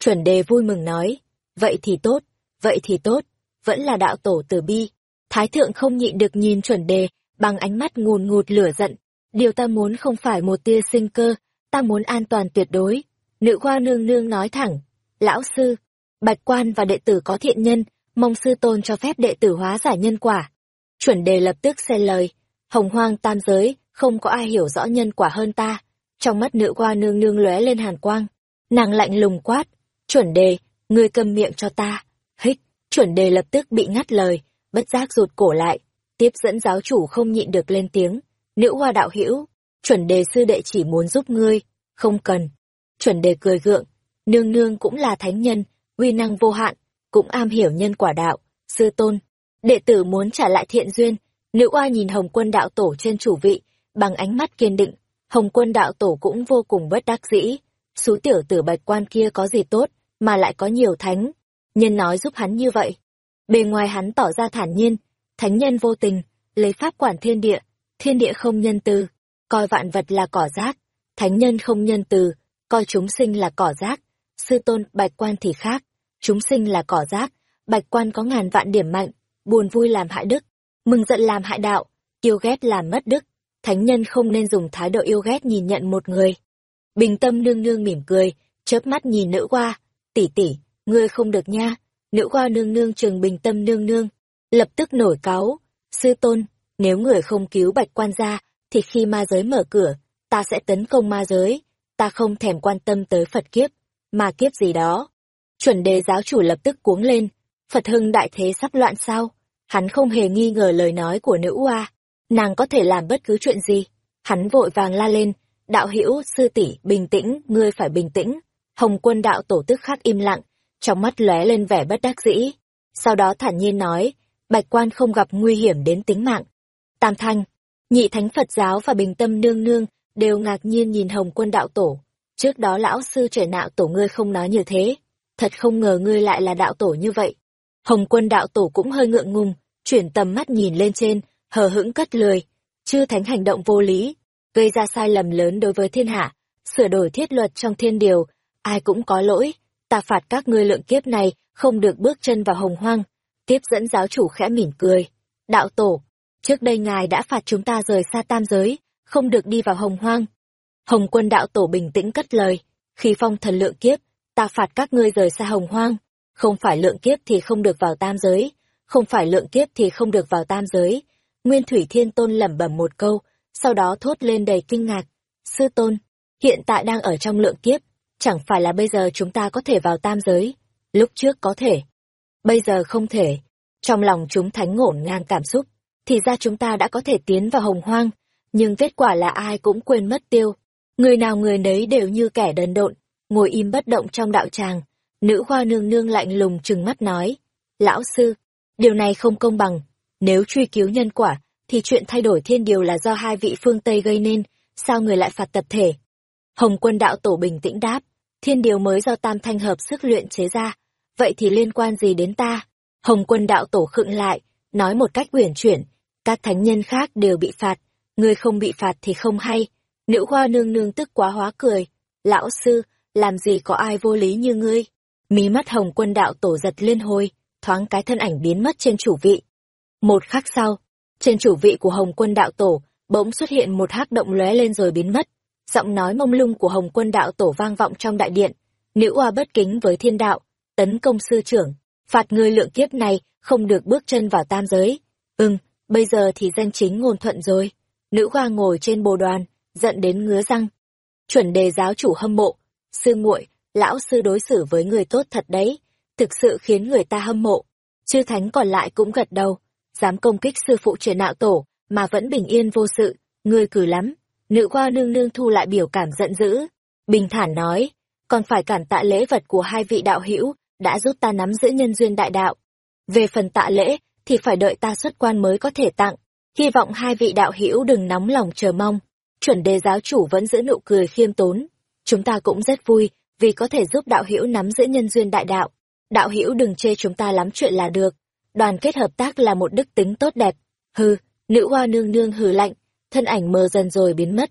Chuẩn đề vui mừng nói, vậy thì tốt, vậy thì tốt, vẫn là đạo tổ tử bi. Thái thượng không nhịn được nhìn chuẩn đề, bằng ánh mắt ngùn ngụt lửa giận. Điều ta muốn không phải một tia sinh cơ, ta muốn an toàn tuyệt đối. Nữ hoa nương nương nói thẳng, lão sư, bạch quan và đệ tử có thiện nhân, mong sư tôn cho phép đệ tử hóa giải nhân quả. Chuẩn đề lập tức xen lời, hồng hoang tam giới, không có ai hiểu rõ nhân quả hơn ta. Trong mắt nữ hoa nương nương lóe lên hàn quang, nàng lạnh lùng quát, chuẩn đề, ngươi cầm miệng cho ta. Hích, chuẩn đề lập tức bị ngắt lời, bất giác rụt cổ lại, tiếp dẫn giáo chủ không nhịn được lên tiếng, nữ hoa đạo hữu chuẩn đề sư đệ chỉ muốn giúp ngươi, không cần. Chuẩn đề cười gượng, nương nương cũng là thánh nhân, uy năng vô hạn, cũng am hiểu nhân quả đạo, sư tôn. Đệ tử muốn trả lại thiện duyên, nữ oa nhìn hồng quân đạo tổ trên chủ vị, bằng ánh mắt kiên định, hồng quân đạo tổ cũng vô cùng bất đắc dĩ. Số tiểu tử bạch quan kia có gì tốt, mà lại có nhiều thánh. Nhân nói giúp hắn như vậy. Bề ngoài hắn tỏ ra thản nhiên, thánh nhân vô tình, lấy pháp quản thiên địa, thiên địa không nhân từ, coi vạn vật là cỏ rác, thánh nhân không nhân từ, coi chúng sinh là cỏ rác, sư tôn bạch quan thì khác, chúng sinh là cỏ rác, bạch quan có ngàn vạn điểm mạnh, buồn vui làm hại đức, mừng giận làm hại đạo, yêu ghét làm mất đức, thánh nhân không nên dùng thái độ yêu ghét nhìn nhận một người. Bình tâm nương nương mỉm cười, chớp mắt nhìn nữ qua, tỷ tỷ, ngươi không được nha, nữ hoa nương nương trường bình tâm nương nương, lập tức nổi cáo sư tôn, nếu người không cứu bạch quan gia thì khi ma giới mở cửa, ta sẽ tấn công ma giới, ta không thèm quan tâm tới Phật kiếp, mà kiếp gì đó. Chuẩn đề giáo chủ lập tức cuống lên, Phật hưng đại thế sắp loạn sao? Hắn không hề nghi ngờ lời nói của nữ oa, nàng có thể làm bất cứ chuyện gì. Hắn vội vàng la lên, đạo hữu sư tỷ bình tĩnh, ngươi phải bình tĩnh. Hồng quân đạo tổ tức khắc im lặng, trong mắt lóe lên vẻ bất đắc dĩ. Sau đó thản nhiên nói, bạch quan không gặp nguy hiểm đến tính mạng. Tam thanh, Nhị thánh Phật giáo và bình tâm nương nương đều ngạc nhiên nhìn Hồng quân đạo tổ. Trước đó lão sư trẻ nạo tổ ngươi không nói như thế. Thật không ngờ ngươi lại là đạo tổ như vậy. Hồng quân đạo tổ cũng hơi ngượng ngùng, chuyển tầm mắt nhìn lên trên, hờ hững cất lười. Chư thánh hành động vô lý, gây ra sai lầm lớn đối với thiên hạ, sửa đổi thiết luật trong thiên điều, ai cũng có lỗi, ta phạt các ngươi lượng kiếp này không được bước chân vào hồng hoang. Tiếp dẫn giáo chủ khẽ mỉm cười. Đạo tổ, Trước đây ngài đã phạt chúng ta rời xa tam giới, không được đi vào hồng hoang. Hồng quân đạo tổ bình tĩnh cất lời, khi phong thần lượng kiếp, ta phạt các ngươi rời xa hồng hoang, không phải lượng kiếp thì không được vào tam giới, không phải lượng kiếp thì không được vào tam giới. Nguyên Thủy Thiên Tôn lẩm bẩm một câu, sau đó thốt lên đầy kinh ngạc. Sư Tôn, hiện tại đang ở trong lượng kiếp, chẳng phải là bây giờ chúng ta có thể vào tam giới, lúc trước có thể, bây giờ không thể. Trong lòng chúng thánh ngổn ngang cảm xúc, thì ra chúng ta đã có thể tiến vào hồng hoang, nhưng kết quả là ai cũng quên mất tiêu. Người nào người nấy đều như kẻ đần độn, ngồi im bất động trong đạo tràng. Nữ hoa nương nương lạnh lùng trừng mắt nói, Lão sư, điều này không công bằng, nếu truy cứu nhân quả, thì chuyện thay đổi thiên điều là do hai vị phương Tây gây nên, sao người lại phạt tập thể? Hồng quân đạo tổ bình tĩnh đáp, thiên điều mới do tam thanh hợp sức luyện chế ra, vậy thì liên quan gì đến ta? Hồng quân đạo tổ khựng lại, nói một cách uyển chuyển, các thánh nhân khác đều bị phạt, ngươi không bị phạt thì không hay. Nữ hoa nương nương tức quá hóa cười. Lão sư, làm gì có ai vô lý như ngươi? Mí mắt hồng quân đạo tổ giật liên hồi, thoáng cái thân ảnh biến mất trên chủ vị. Một khắc sau, trên chủ vị của hồng quân đạo tổ, bỗng xuất hiện một hắc động lóe lên rồi biến mất. Giọng nói mông lung của hồng quân đạo tổ vang vọng trong đại điện. Nữ hoa bất kính với thiên đạo, tấn công sư trưởng, phạt ngươi lượng kiếp này không được bước chân vào tam giới. Ưng, bây giờ thì danh chính ngôn thuận rồi. Nữ hoa ngồi trên bồ đoàn, giận đến ngứa răng. Chuẩn đề giáo chủ hâm mộ, sư muội, lão sư đối xử với người tốt thật đấy, thực sự khiến người ta hâm mộ. Chư thánh còn lại cũng gật đầu, dám công kích sư phụ truyền nạo tổ, mà vẫn bình yên vô sự, ngươi cử lắm. Nữ hoa nương nương thu lại biểu cảm giận dữ, bình thản nói, còn phải cản tạ lễ vật của hai vị đạo hữu đã giúp ta nắm giữ nhân duyên đại đạo. Về phần tạ lễ, thì phải đợi ta xuất quan mới có thể tặng. Hy vọng hai vị đạo hữu đừng nóng lòng chờ mong. Chuẩn đề giáo chủ vẫn giữ nụ cười khiêm tốn. Chúng ta cũng rất vui vì có thể giúp đạo hữu nắm giữ nhân duyên đại đạo. Đạo hữu đừng chê chúng ta lắm chuyện là được. Đoàn kết hợp tác là một đức tính tốt đẹp. Hừ, nữ hoa nương nương hừ lạnh, thân ảnh mờ dần rồi biến mất.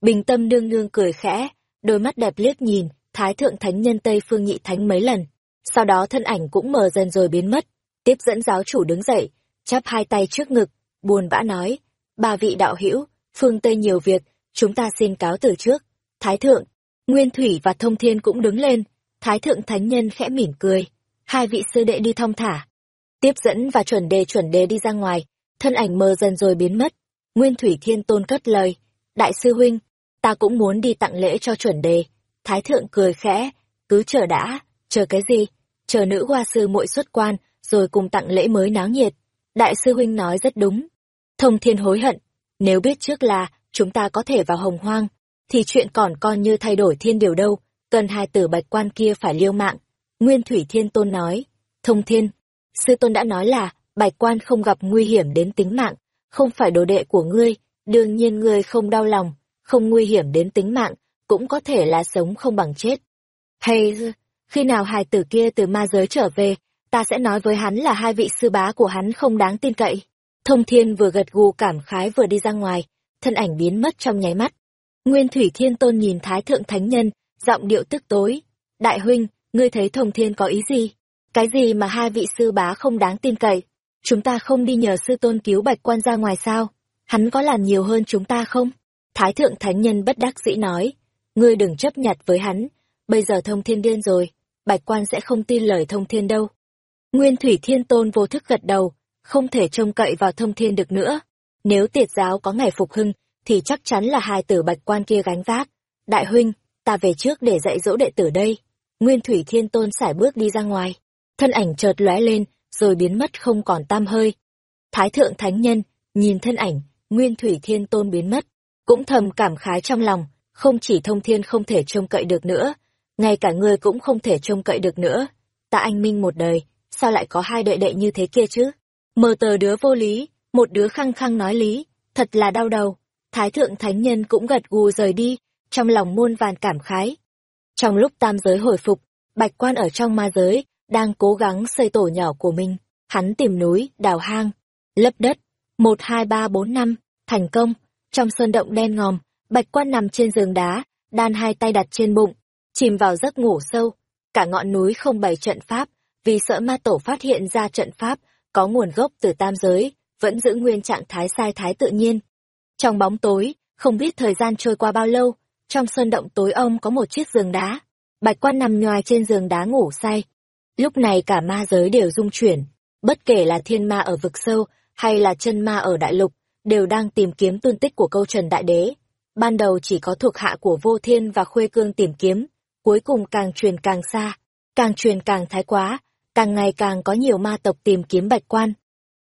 Bình tâm nương nương cười khẽ, đôi mắt đẹp liếc nhìn, Thái Thượng Thánh Nhân Tây Phương Nhị Thánh mấy lần. Sau đó thân ảnh cũng mờ dần rồi biến mất. Tiếp dẫn giáo chủ đứng dậy, chắp hai tay trước ngực, buồn bã nói, ba vị đạo hữu phương Tây nhiều việc, chúng ta xin cáo từ trước. Thái Thượng, Nguyên Thủy và Thông Thiên cũng đứng lên, Thái Thượng Thánh Nhân khẽ mỉm cười, hai vị sư đệ đi thong thả. Tiếp dẫn và chuẩn đề chuẩn đề đi ra ngoài, thân ảnh mờ dần rồi biến mất. Nguyên Thủy Thiên Tôn cất lời, Đại sư huynh, ta cũng muốn đi tặng lễ cho chuẩn đề. Thái thượng cười khẽ, cứ chờ đã, chờ cái gì? Chờ nữ hoa sư muội xuất quan, rồi cùng tặng lễ mới náo nhiệt. Đại sư huynh nói rất đúng. Thông thiên hối hận, nếu biết trước là chúng ta có thể vào hồng hoang, thì chuyện còn con như thay đổi thiên điều đâu, cần hai tử bạch quan kia phải liêu mạng. Nguyên Thủy Thiên Tôn nói, thông thiên, sư tôn đã nói là bạch quan không gặp nguy hiểm đến tính mạng, không phải đồ đệ của ngươi, đương nhiên ngươi không đau lòng, không nguy hiểm đến tính mạng, cũng có thể là sống không bằng chết. Hay, khi nào hài tử kia từ ma giới trở về, ta sẽ nói với hắn là hai vị sư bá của hắn không đáng tin cậy. Thông thiên vừa gật gù cảm khái vừa đi ra ngoài, thân ảnh biến mất trong nháy mắt. Nguyên Thủy Thiên Tôn nhìn Thái Thượng Thánh Nhân, giọng điệu tức tối. Đại huynh, ngươi thấy thông thiên có ý gì? Cái gì mà hai vị sư bá không đáng tin cậy? Chúng ta không đi nhờ sư tôn cứu bạch quan ra ngoài sao? Hắn có làm nhiều hơn chúng ta không? Thái thượng thánh nhân bất đắc dĩ nói, ngươi đừng chấp nhặt với hắn, bây giờ thông thiên điên rồi, bạch quan sẽ không tin lời thông thiên đâu. Nguyên thủy thiên tôn vô thức gật đầu, không thể trông cậy vào thông thiên được nữa. Nếu tiệt giáo có ngày phục hưng, thì chắc chắn là hai tử bạch quan kia gánh vác. Đại huynh, ta về trước để dạy dỗ đệ tử đây. Nguyên thủy thiên tôn sải bước đi ra ngoài, thân ảnh chợt lóe lên, rồi biến mất không còn tam hơi. Thái thượng thánh nhân, nhìn thân ảnh, Nguyên thủy thiên tôn biến mất, cũng thầm cảm khái trong lòng, không chỉ thông thiên không thể trông cậy được nữa, ngay cả ngươi cũng không thể trông cậy được nữa. Ta anh minh một đời, sao lại có hai đệ đệ như thế kia chứ? Mờ tờ đứa vô lý, một đứa khăng khăng nói lý, thật là đau đầu. Thái thượng thánh nhân cũng gật gù rời đi, trong lòng muôn vàn cảm khái. Trong lúc tam giới hồi phục, bạch quan ở trong ma giới, đang cố gắng xây tổ nhỏ của mình. Hắn tìm núi, đào hang, lấp đất. Một, hai, ba, bốn, năm, thành công. Trong sơn động đen ngòm, bạch quan nằm trên giường đá, đan hai tay đặt trên bụng, chìm vào giấc ngủ sâu. Cả ngọn núi không bày trận pháp, vì sợ ma tổ phát hiện ra trận pháp có nguồn gốc từ tam giới, vẫn giữ nguyên trạng thái sai thái tự nhiên. Trong bóng tối, không biết thời gian trôi qua bao lâu, trong sơn động tối ông có một chiếc giường đá. Bạch quan nằm nhoài trên giường đá ngủ say. Lúc này cả ma giới đều rung chuyển, bất kể là thiên ma ở vực sâu hay là chân ma ở đại lục, đều đang tìm kiếm tung tích của câu trần đại đế. Ban đầu chỉ có thuộc hạ của vô thiên và khuê cương tìm kiếm, cuối cùng càng truyền càng xa, càng truyền càng thái quá, càng ngày càng có nhiều ma tộc tìm kiếm bạch quan.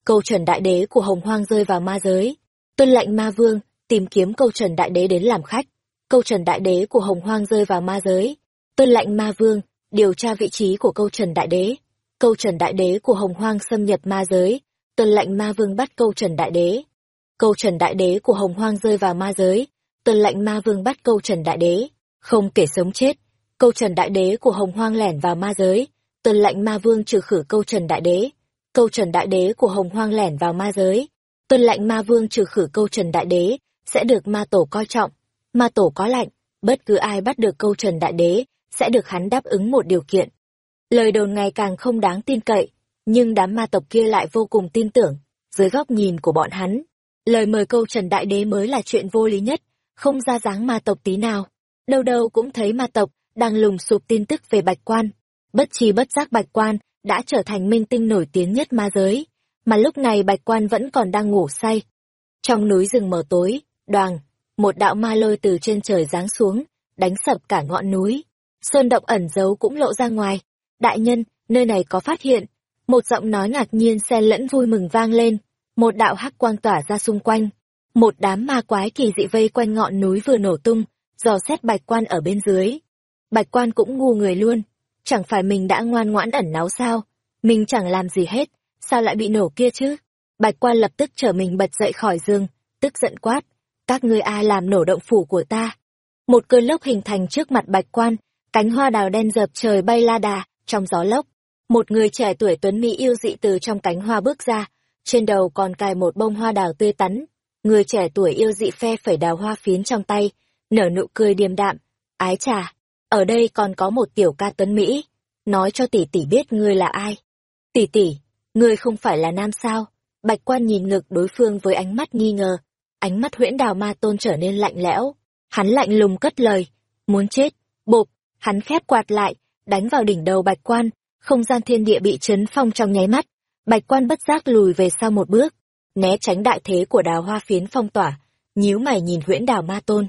Câu trần đại đế của hồng hoang rơi vào ma giới, tuân lệnh ma vương, tìm kiếm câu trần đại đế đến làm khách. Câu trần đại đế của hồng hoang rơi vào ma giới, tuân lệnh ma vương, điều tra vị trí của câu trần đại đế. Câu trần đại đế của hồng hoang xâm nhập ma giới, tuần lệnh ma vương bắt câu trần đại đế. Câu trần đại đế của hồng hoang rơi vào ma giới, tuần lệnh ma vương bắt câu trần đại đế, không kể sống chết. Câu trần đại đế của hồng hoang lẻn vào ma giới, tuần lệnh ma vương trừ khử câu trần đại đế. Câu trần đại đế của hồng hoang lẻn vào ma giới, tuần lệnh ma vương trừ khử câu trần đại đế, sẽ được ma tổ coi trọng. Ma tổ có lệnh, bất cứ ai bắt được câu trần đại đế, sẽ được hắn đáp ứng một điều kiện. Lời đồn ngày càng không đáng tin cậy, nhưng đám ma tộc kia lại vô cùng tin tưởng, dưới góc nhìn của bọn hắn. Lời mời câu Trần Đại Đế mới là chuyện vô lý nhất, không ra dáng ma tộc tí nào. Đâu đâu cũng thấy ma tộc đang lùng sụp tin tức về Bạch Quan. Bất chi bất giác Bạch Quan đã trở thành minh tinh nổi tiếng nhất ma giới, mà lúc này Bạch Quan vẫn còn đang ngủ say. Trong núi rừng mờ tối, đoàn, một đạo ma lôi từ trên trời giáng xuống, đánh sập cả ngọn núi. Sơn động ẩn giấu cũng lộ ra ngoài. Đại nhân, nơi này có phát hiện. Một giọng nói ngạc nhiên xen lẫn vui mừng vang lên. Một đạo hắc quang tỏa ra xung quanh. Một đám ma quái kỳ dị vây quanh ngọn núi vừa nổ tung, dò xét bạch quan ở bên dưới. Bạch quan cũng ngu người luôn. Chẳng phải mình đã ngoan ngoãn ẩn náu sao? Mình chẳng làm gì hết, sao lại bị nổ kia chứ? Bạch quan lập tức trở mình bật dậy khỏi giường, tức giận quát. Các ngươi ai làm nổ động phủ của ta? Một cơn lốc hình thành trước mặt bạch quan, cánh hoa đào đen dập trời bay la đà trong gió lốc một người trẻ tuổi tuấn mỹ yêu dị từ trong cánh hoa bước ra trên đầu còn cài một bông hoa đào tươi tắn người trẻ tuổi yêu dị phe phẩy đào hoa phiến trong tay nở nụ cười điềm đạm Ái trà, ở đây còn có một tiểu ca tuấn Mỹ, nói cho tỷ tỷ biết ngươi là ai. Tỷ tỷ, ngươi không phải là nam sao? Bạch quan nhìn ngực đối phương với ánh mắt nghi ngờ, ánh mắt huyễn đào ma tôn trở nên lạnh lẽo. Hắn lạnh lùng cất lời, muốn chết, bộp, hắn khép quạt lại, đánh vào đỉnh đầu bạch quan, không gian thiên địa bị chấn phong trong nháy mắt. Bạch quan bất giác lùi về sau một bước, né tránh đại thế của đào hoa phiến phong tỏa, nhíu mày nhìn huyễn đào ma tôn.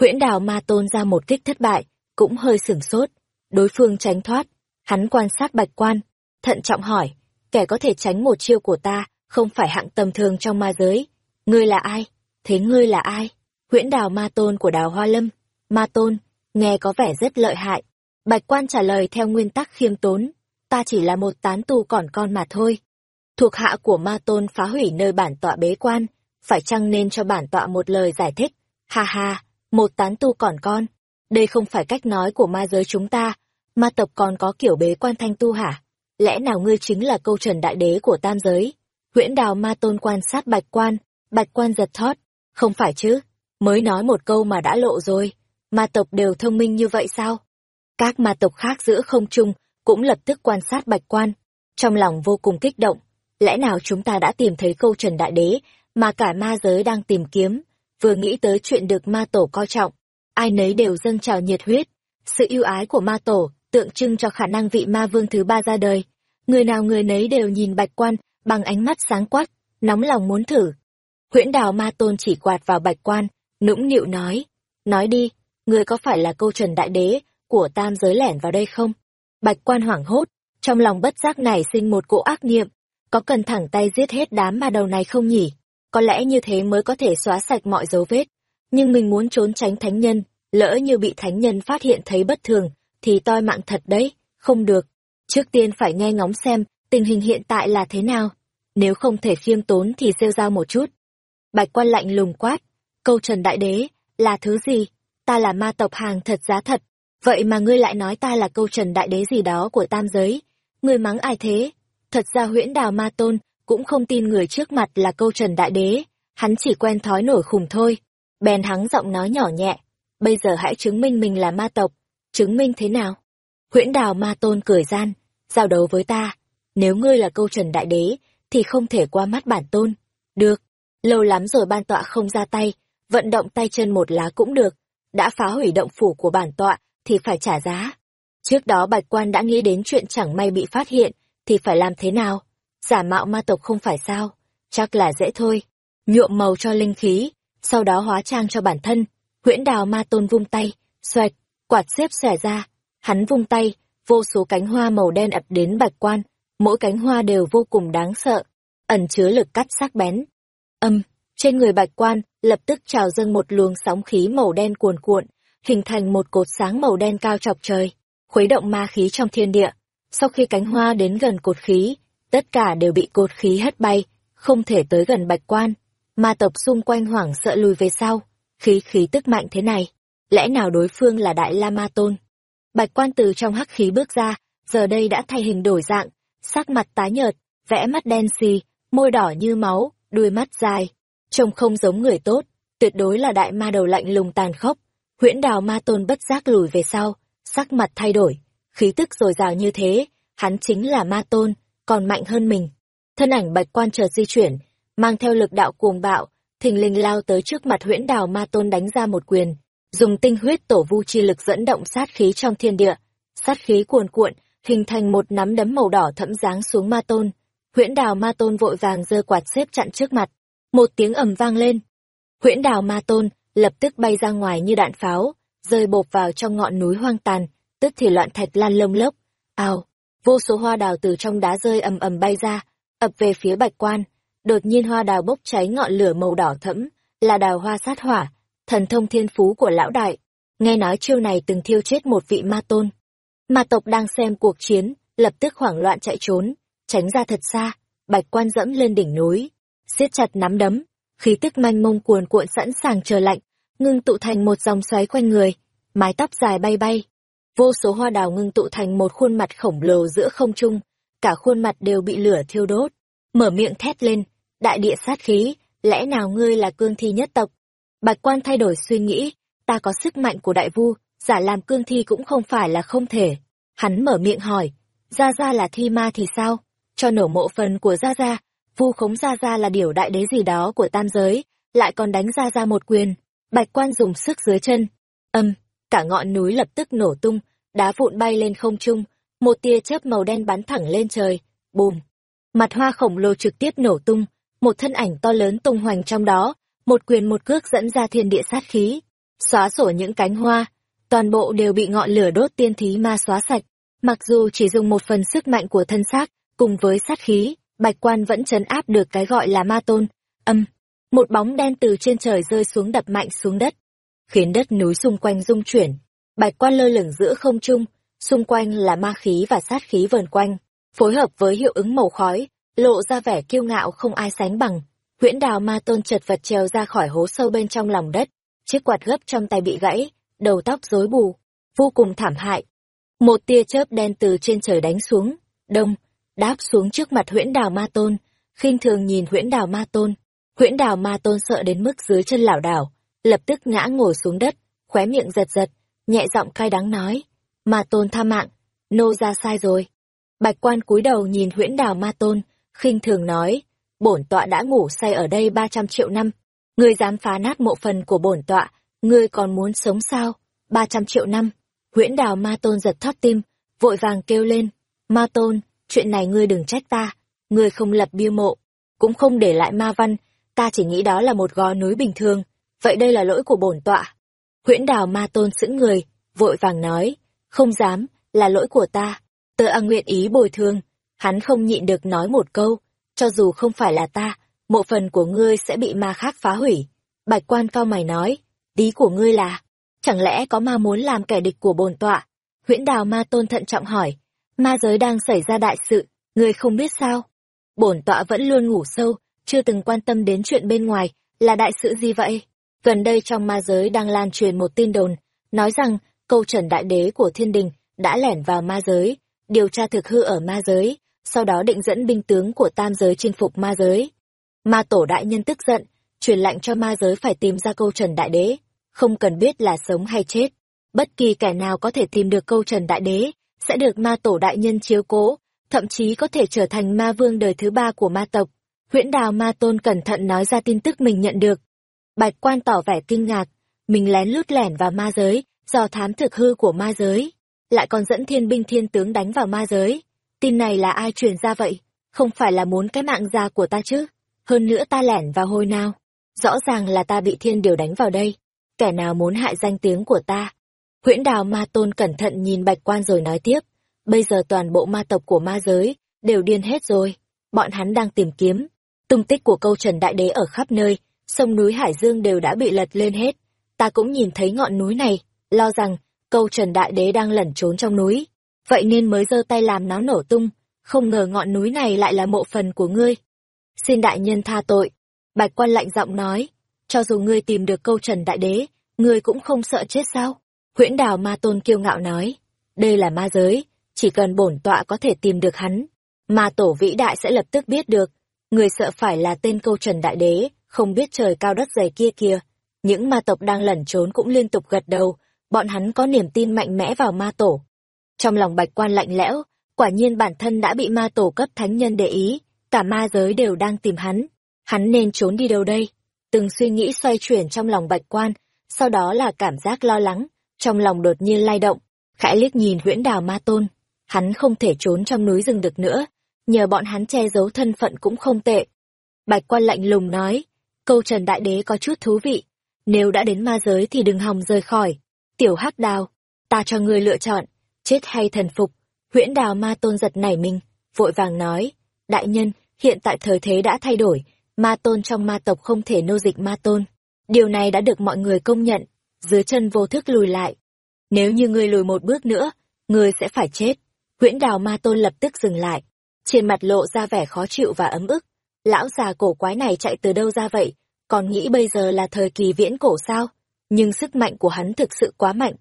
Huyễn đào ma tôn ra một kích thất bại, cũng hơi sửng sốt. Đối phương tránh thoát, hắn quan sát bạch quan, thận trọng hỏi, kẻ có thể tránh một chiêu của ta, không phải hạng tầm thường trong ma giới. Ngươi là ai? Thế ngươi là ai? Huyễn đào ma tôn của đào hoa lâm. Ma tôn, nghe có vẻ rất lợi hại. Bạch quan trả lời theo nguyên tắc khiêm tốn, ta chỉ là một tán tu còn con mà thôi. Thuộc hạ của ma tôn phá hủy nơi bản tọa bế quan, phải chăng nên cho bản tọa một lời giải thích? Ha ha, một tán tu còn con. Đây không phải cách nói của ma giới chúng ta, ma tộc còn có kiểu bế quan thanh tu hả? Lẽ nào ngươi chính là câu trần đại đế của tam giới? Huyễn đào ma tôn quan sát bạch quan, bạch quan giật thót. Không phải chứ, mới nói một câu mà đã lộ rồi. Ma tộc đều thông minh như vậy sao? Các ma tộc khác giữa không trung cũng lập tức quan sát bạch quan, trong lòng vô cùng kích động. Lẽ nào chúng ta đã tìm thấy câu trần đại đế, mà cả ma giới đang tìm kiếm, vừa nghĩ tới chuyện được ma tổ coi trọng, ai nấy đều dâng trào nhiệt huyết. Sự yêu ái của ma tổ tượng trưng cho khả năng vị ma vương thứ ba ra đời. Người nào người nấy đều nhìn bạch quan bằng ánh mắt sáng quắc, nóng lòng muốn thử. Huyễn đào ma tôn chỉ quạt vào bạch quan, nũng nịu nói. Nói đi, Ngươi có phải là câu trần đại đế của tam giới lẻn vào đây không? Bạch quan hoảng hốt, trong lòng bất giác nảy sinh một cỗ ác niệm. Có cần thẳng tay giết hết đám ma đầu này không nhỉ? Có lẽ như thế mới có thể xóa sạch mọi dấu vết. Nhưng mình muốn trốn tránh thánh nhân, lỡ như bị thánh nhân phát hiện thấy bất thường, thì toi mạng thật đấy, không được. Trước tiên phải nghe ngóng xem tình hình hiện tại là thế nào. Nếu không thể khiêm tốn thì rêu rao một chút. Bạch quan lạnh lùng quát, câu trần đại đế, là thứ gì? Ta là ma tộc hàng thật giá thật, vậy mà ngươi lại nói ta là câu trần đại đế gì đó của tam giới. Ngươi mắng ai thế? Thật ra huyễn đào ma tôn cũng không tin người trước mặt là câu trần đại đế, hắn chỉ quen thói nổi khùng thôi. Bèn hắng giọng nói nhỏ nhẹ, bây giờ hãy chứng minh mình là ma tộc, chứng minh thế nào? Huyễn đào ma tôn cười gian, giao đấu với ta, nếu ngươi là câu trần đại đế, thì không thể qua mắt bản tôn. Được, lâu lắm rồi ban tọa không ra tay, vận động tay chân một lá cũng được, đã phá hủy động phủ của bản tọa, thì phải trả giá. Trước đó bạch quan đã nghĩ đến chuyện chẳng may bị phát hiện, thì phải làm thế nào? Giả mạo ma tộc không phải sao? Chắc là dễ thôi. Nhuộm màu cho linh khí, sau đó hóa trang cho bản thân. Huyễn đào ma tôn vung tay, xoẹt, quạt xếp xẻ ra. Hắn vung tay, vô số cánh hoa màu đen ập đến bạch quan. Mỗi cánh hoa đều vô cùng đáng sợ, ẩn chứa lực cắt sắc bén. Âm, trên người bạch quan, lập tức trào dâng một luồng sóng khí màu đen cuồn cuộn, hình thành một cột sáng màu đen cao chọc trời, khuấy động ma khí trong thiên địa. Sau khi cánh hoa đến gần cột khí, tất cả đều bị cột khí hất bay, không thể tới gần bạch quan. Ma tộc xung quanh hoảng sợ lùi về sau, khí khí tức mạnh thế này, lẽ nào đối phương là đại la ma tôn? Bạch quan từ trong hắc khí bước ra, giờ đây đã thay hình đổi dạng, sắc mặt tái nhợt, vẽ mắt đen xì, môi đỏ như máu, đuôi mắt dài, trông không giống người tốt, tuyệt đối là đại ma đầu lạnh lùng tàn khốc. Huyễn đào ma tôn bất giác lùi về sau, sắc mặt thay đổi, khí tức dồi dào như thế, hắn chính là ma tôn, còn mạnh hơn mình. Thân ảnh bạch quan chợt di chuyển, mang theo lực đạo cuồng bạo, thình lình lao tới trước mặt huyễn đào ma tôn đánh ra một quyền, dùng tinh huyết tổ vu chi lực dẫn động sát khí trong thiên địa. Sát khí cuồn cuộn, hình thành một nắm đấm màu đỏ thẫm giáng xuống ma tôn. Huyễn đào ma tôn vội vàng giơ quạt xếp chặn trước mặt. Một tiếng ầm vang lên. Huyễn đào ma tôn lập tức bay ra ngoài như đạn pháo, rơi bộp vào trong ngọn núi hoang tàn, tức thì loạn thạch lan lông lốc. Ào, vô số hoa đào từ trong đá rơi ầm ầm bay ra, ập về phía bạch quan. Đột nhiên hoa đào bốc cháy ngọn lửa màu đỏ thẫm, là đào hoa sát hỏa, thần thông thiên phú của lão đại. Nghe nói chiêu này từng thiêu chết một vị ma tôn. Ma tộc đang xem cuộc chiến, lập tức hoảng loạn chạy trốn, tránh ra thật xa, bạch quan dẫm lên đỉnh núi, siết chặt nắm đấm, khí tức manh mông cuồn cuộn sẵn sàng chờ lạnh, ngưng tụ thành một dòng xoáy quanh người, mái tóc dài bay bay. Vô số hoa đào ngưng tụ thành một khuôn mặt khổng lồ giữa không trung, cả khuôn mặt đều bị lửa thiêu đốt. Mở miệng thét lên, đại địa sát khí, lẽ nào ngươi là cương thi nhất tộc? Bạch quan thay đổi suy nghĩ, ta có sức mạnh của đại vu, giả làm cương thi cũng không phải là không thể. Hắn mở miệng hỏi, Gia Gia là thi ma thì sao? Cho nổ mộ phần của Gia Gia, vu khống Gia Gia là điều đại đế gì đó của tam giới, lại còn đánh Gia Gia một quyền. Bạch quan dùng sức dưới chân. Âm, cả ngọn núi lập tức nổ tung, đá vụn bay lên không trung, một tia chớp màu đen bắn thẳng lên trời. Bùm! Mặt hoa khổng lồ trực tiếp nổ tung, một thân ảnh to lớn tung hoành trong đó, một quyền một cước dẫn ra thiên địa sát khí, xóa sổ những cánh hoa, toàn bộ đều bị ngọn lửa đốt tiên thí ma xóa sạch. Mặc dù chỉ dùng một phần sức mạnh của thân xác, cùng với sát khí, bạch quan vẫn chấn áp được cái gọi là ma tôn. Âm, một bóng đen từ trên trời rơi xuống đập mạnh xuống đất, khiến đất núi xung quanh rung chuyển. Bạch quan lơ lửng giữa không trung, xung quanh là ma khí và sát khí vờn quanh, phối hợp với hiệu ứng màu khói, lộ ra vẻ kiêu ngạo không ai sánh bằng. Huyễn đào ma tôn chật vật trèo ra khỏi hố sâu bên trong lòng đất, chiếc quạt gấp trong tay bị gãy, đầu tóc rối bù, vô cùng thảm hại. Một tia chớp đen từ trên trời đánh xuống, đông, đáp xuống trước mặt huyễn đào ma tôn, khinh thường nhìn huyễn đào ma tôn. Huyễn đào ma tôn sợ đến mức dưới chân lảo đảo, lập tức ngã ngồi xuống đất, khóe miệng giật giật, nhẹ giọng cay đắng nói, ma tôn tha mạng, nô ra sai rồi. Bạch quan cúi đầu nhìn huyễn đào ma tôn, khinh thường nói, bổn tọa đã ngủ say ở đây ba trăm triệu năm, ngươi dám phá nát mộ phần của bổn tọa, ngươi còn muốn sống sao? ba trăm triệu năm. Huyễn đào ma tôn giật thót tim, vội vàng kêu lên, ma tôn, chuyện này ngươi đừng trách ta, ngươi không lập bia mộ, cũng không để lại ma văn, ta chỉ nghĩ đó là một gò núi bình thường, vậy đây là lỗi của bổn tọa. Huyễn đào ma tôn sững người, vội vàng nói, không dám, là lỗi của ta, tớ a nguyện ý bồi thường, hắn không nhịn được nói một câu, cho dù không phải là ta, mộ phần của ngươi sẽ bị ma khác phá hủy. Bạch quan cao mày nói, ý của ngươi là, chẳng lẽ có ma muốn làm kẻ địch của bồn tọa? Huyễn đào ma tôn thận trọng hỏi, ma giới đang xảy ra đại sự, ngươi không biết sao? Bổn tọa vẫn luôn ngủ sâu, chưa từng quan tâm đến chuyện bên ngoài, là đại sự gì vậy? Gần đây trong ma giới đang lan truyền một tin đồn, nói rằng câu trần đại đế của thiên đình đã lẻn vào ma giới, điều tra thực hư ở ma giới, sau đó định dẫn binh tướng của tam giới chinh phục ma giới. Ma tổ đại nhân tức giận, truyền lệnh cho ma giới phải tìm ra câu trần đại đế, không cần biết là sống hay chết. Bất kỳ kẻ nào có thể tìm được câu trần đại đế, sẽ được ma tổ đại nhân chiếu cố, thậm chí có thể trở thành ma vương đời thứ ba của ma tộc. Huyễn đào ma tôn cẩn thận nói ra tin tức mình nhận được. Bạch quan tỏ vẻ kinh ngạc, mình lén lút lẻn vào ma giới, do thám thực hư của ma giới, lại còn dẫn thiên binh thiên tướng đánh vào ma giới. Tin này là ai truyền ra vậy? Không phải là muốn cái mạng già của ta chứ? Hơn nữa ta lẻn vào hồi nào? Rõ ràng là ta bị thiên điều đánh vào đây. Kẻ nào muốn hại danh tiếng của ta? Huyễn đào ma tôn cẩn thận nhìn bạch quan rồi nói tiếp. Bây giờ toàn bộ ma tộc của ma giới đều điên hết rồi. Bọn hắn đang tìm kiếm. Tung tích của câu trần đại đế ở khắp nơi, sông núi Hải Dương đều đã bị lật lên hết. Ta cũng nhìn thấy ngọn núi này, lo rằng câu trần đại đế đang lẩn trốn trong núi vậy nên mới giơ tay làm nó nổ tung, không ngờ ngọn núi này lại là mộ phần của ngươi. Xin đại nhân tha tội. Bạch quan lạnh giọng nói, cho dù ngươi tìm được câu trần đại đế, ngươi cũng không sợ chết sao? Huyễn đào ma tôn kiêu ngạo nói, đây là ma giới, chỉ cần bổn tọa có thể tìm được hắn, ma tổ vĩ đại sẽ lập tức biết được, người sợ phải là tên câu trần đại đế, không biết trời cao đất dày kia kia. Những ma tộc đang lẩn trốn cũng liên tục gật đầu, bọn hắn có niềm tin mạnh mẽ vào ma tổ, trong lòng bạch quan lạnh lẽo, quả nhiên bản thân đã bị ma tổ cấp thánh nhân để ý, cả ma giới đều đang tìm hắn. Hắn nên trốn đi đâu đây? Từng suy nghĩ xoay chuyển trong lòng bạch quan, sau đó là cảm giác lo lắng, trong lòng đột nhiên lay động, khẽ liếc nhìn huyễn đào ma tôn. Hắn không thể trốn trong núi rừng được nữa, nhờ bọn hắn che giấu thân phận cũng không tệ. Bạch quan lạnh lùng nói, câu trần đại đế có chút thú vị, nếu đã đến ma giới thì đừng hòng rời khỏi. Tiểu hắc đào, ta cho ngươi lựa chọn, chết hay thần phục huyễn đào ma tôn giật nảy mình vội vàng nói đại nhân hiện tại thời thế đã thay đổi ma tôn trong ma tộc không thể nô dịch ma tôn điều này đã được mọi người công nhận dưới chân vô thức lùi lại nếu như ngươi lùi một bước nữa ngươi sẽ phải chết huyễn đào ma tôn lập tức dừng lại trên mặt lộ ra vẻ khó chịu và ấm ức lão già cổ quái này chạy từ đâu ra vậy còn nghĩ bây giờ là thời kỳ viễn cổ sao nhưng sức mạnh của hắn thực sự quá mạnh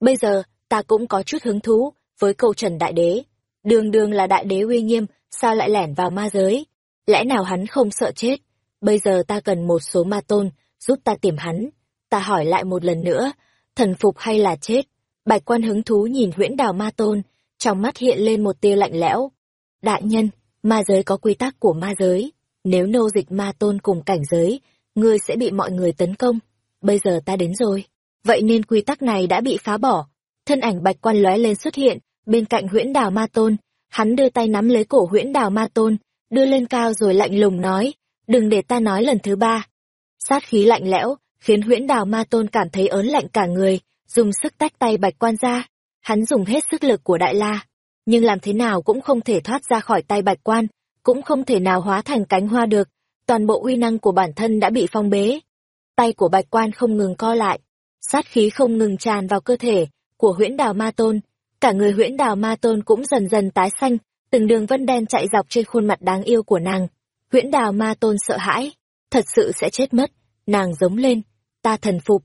bây giờ ta cũng có chút hứng thú với câu trần đại đế. Đường đường là đại đế uy nghiêm, sao lại lẻn vào ma giới? Lẽ nào hắn không sợ chết? Bây giờ ta cần một số ma tôn, giúp ta tìm hắn. Ta hỏi lại một lần nữa, thần phục hay là chết? Bạch quan hứng thú nhìn huyễn đào ma tôn, trong mắt hiện lên một tia lạnh lẽo. Đại nhân, ma giới có quy tắc của ma giới. Nếu nô dịch ma tôn cùng cảnh giới, ngươi sẽ bị mọi người tấn công. Bây giờ ta đến rồi. Vậy nên quy tắc này đã bị phá bỏ. Thân ảnh bạch quan lóe lên xuất hiện, bên cạnh huyễn đào ma tôn. Hắn đưa tay nắm lấy cổ huyễn đào ma tôn, đưa lên cao rồi lạnh lùng nói, đừng để ta nói lần thứ ba. Sát khí lạnh lẽo, khiến huyễn đào ma tôn cảm thấy ớn lạnh cả người, dùng sức tách tay bạch quan ra. Hắn dùng hết sức lực của đại la, nhưng làm thế nào cũng không thể thoát ra khỏi tay bạch quan, cũng không thể nào hóa thành cánh hoa được, toàn bộ uy năng của bản thân đã bị phong bế. Tay của bạch quan không ngừng co lại, sát khí không ngừng tràn vào cơ thể của huyễn đào ma tôn, cả người huyễn đào ma tôn cũng dần dần tái xanh, từng đường vân đen chạy dọc trên khuôn mặt đáng yêu của nàng. Huyễn đào ma tôn sợ hãi, thật sự sẽ chết mất, nàng giống lên, ta thần phục.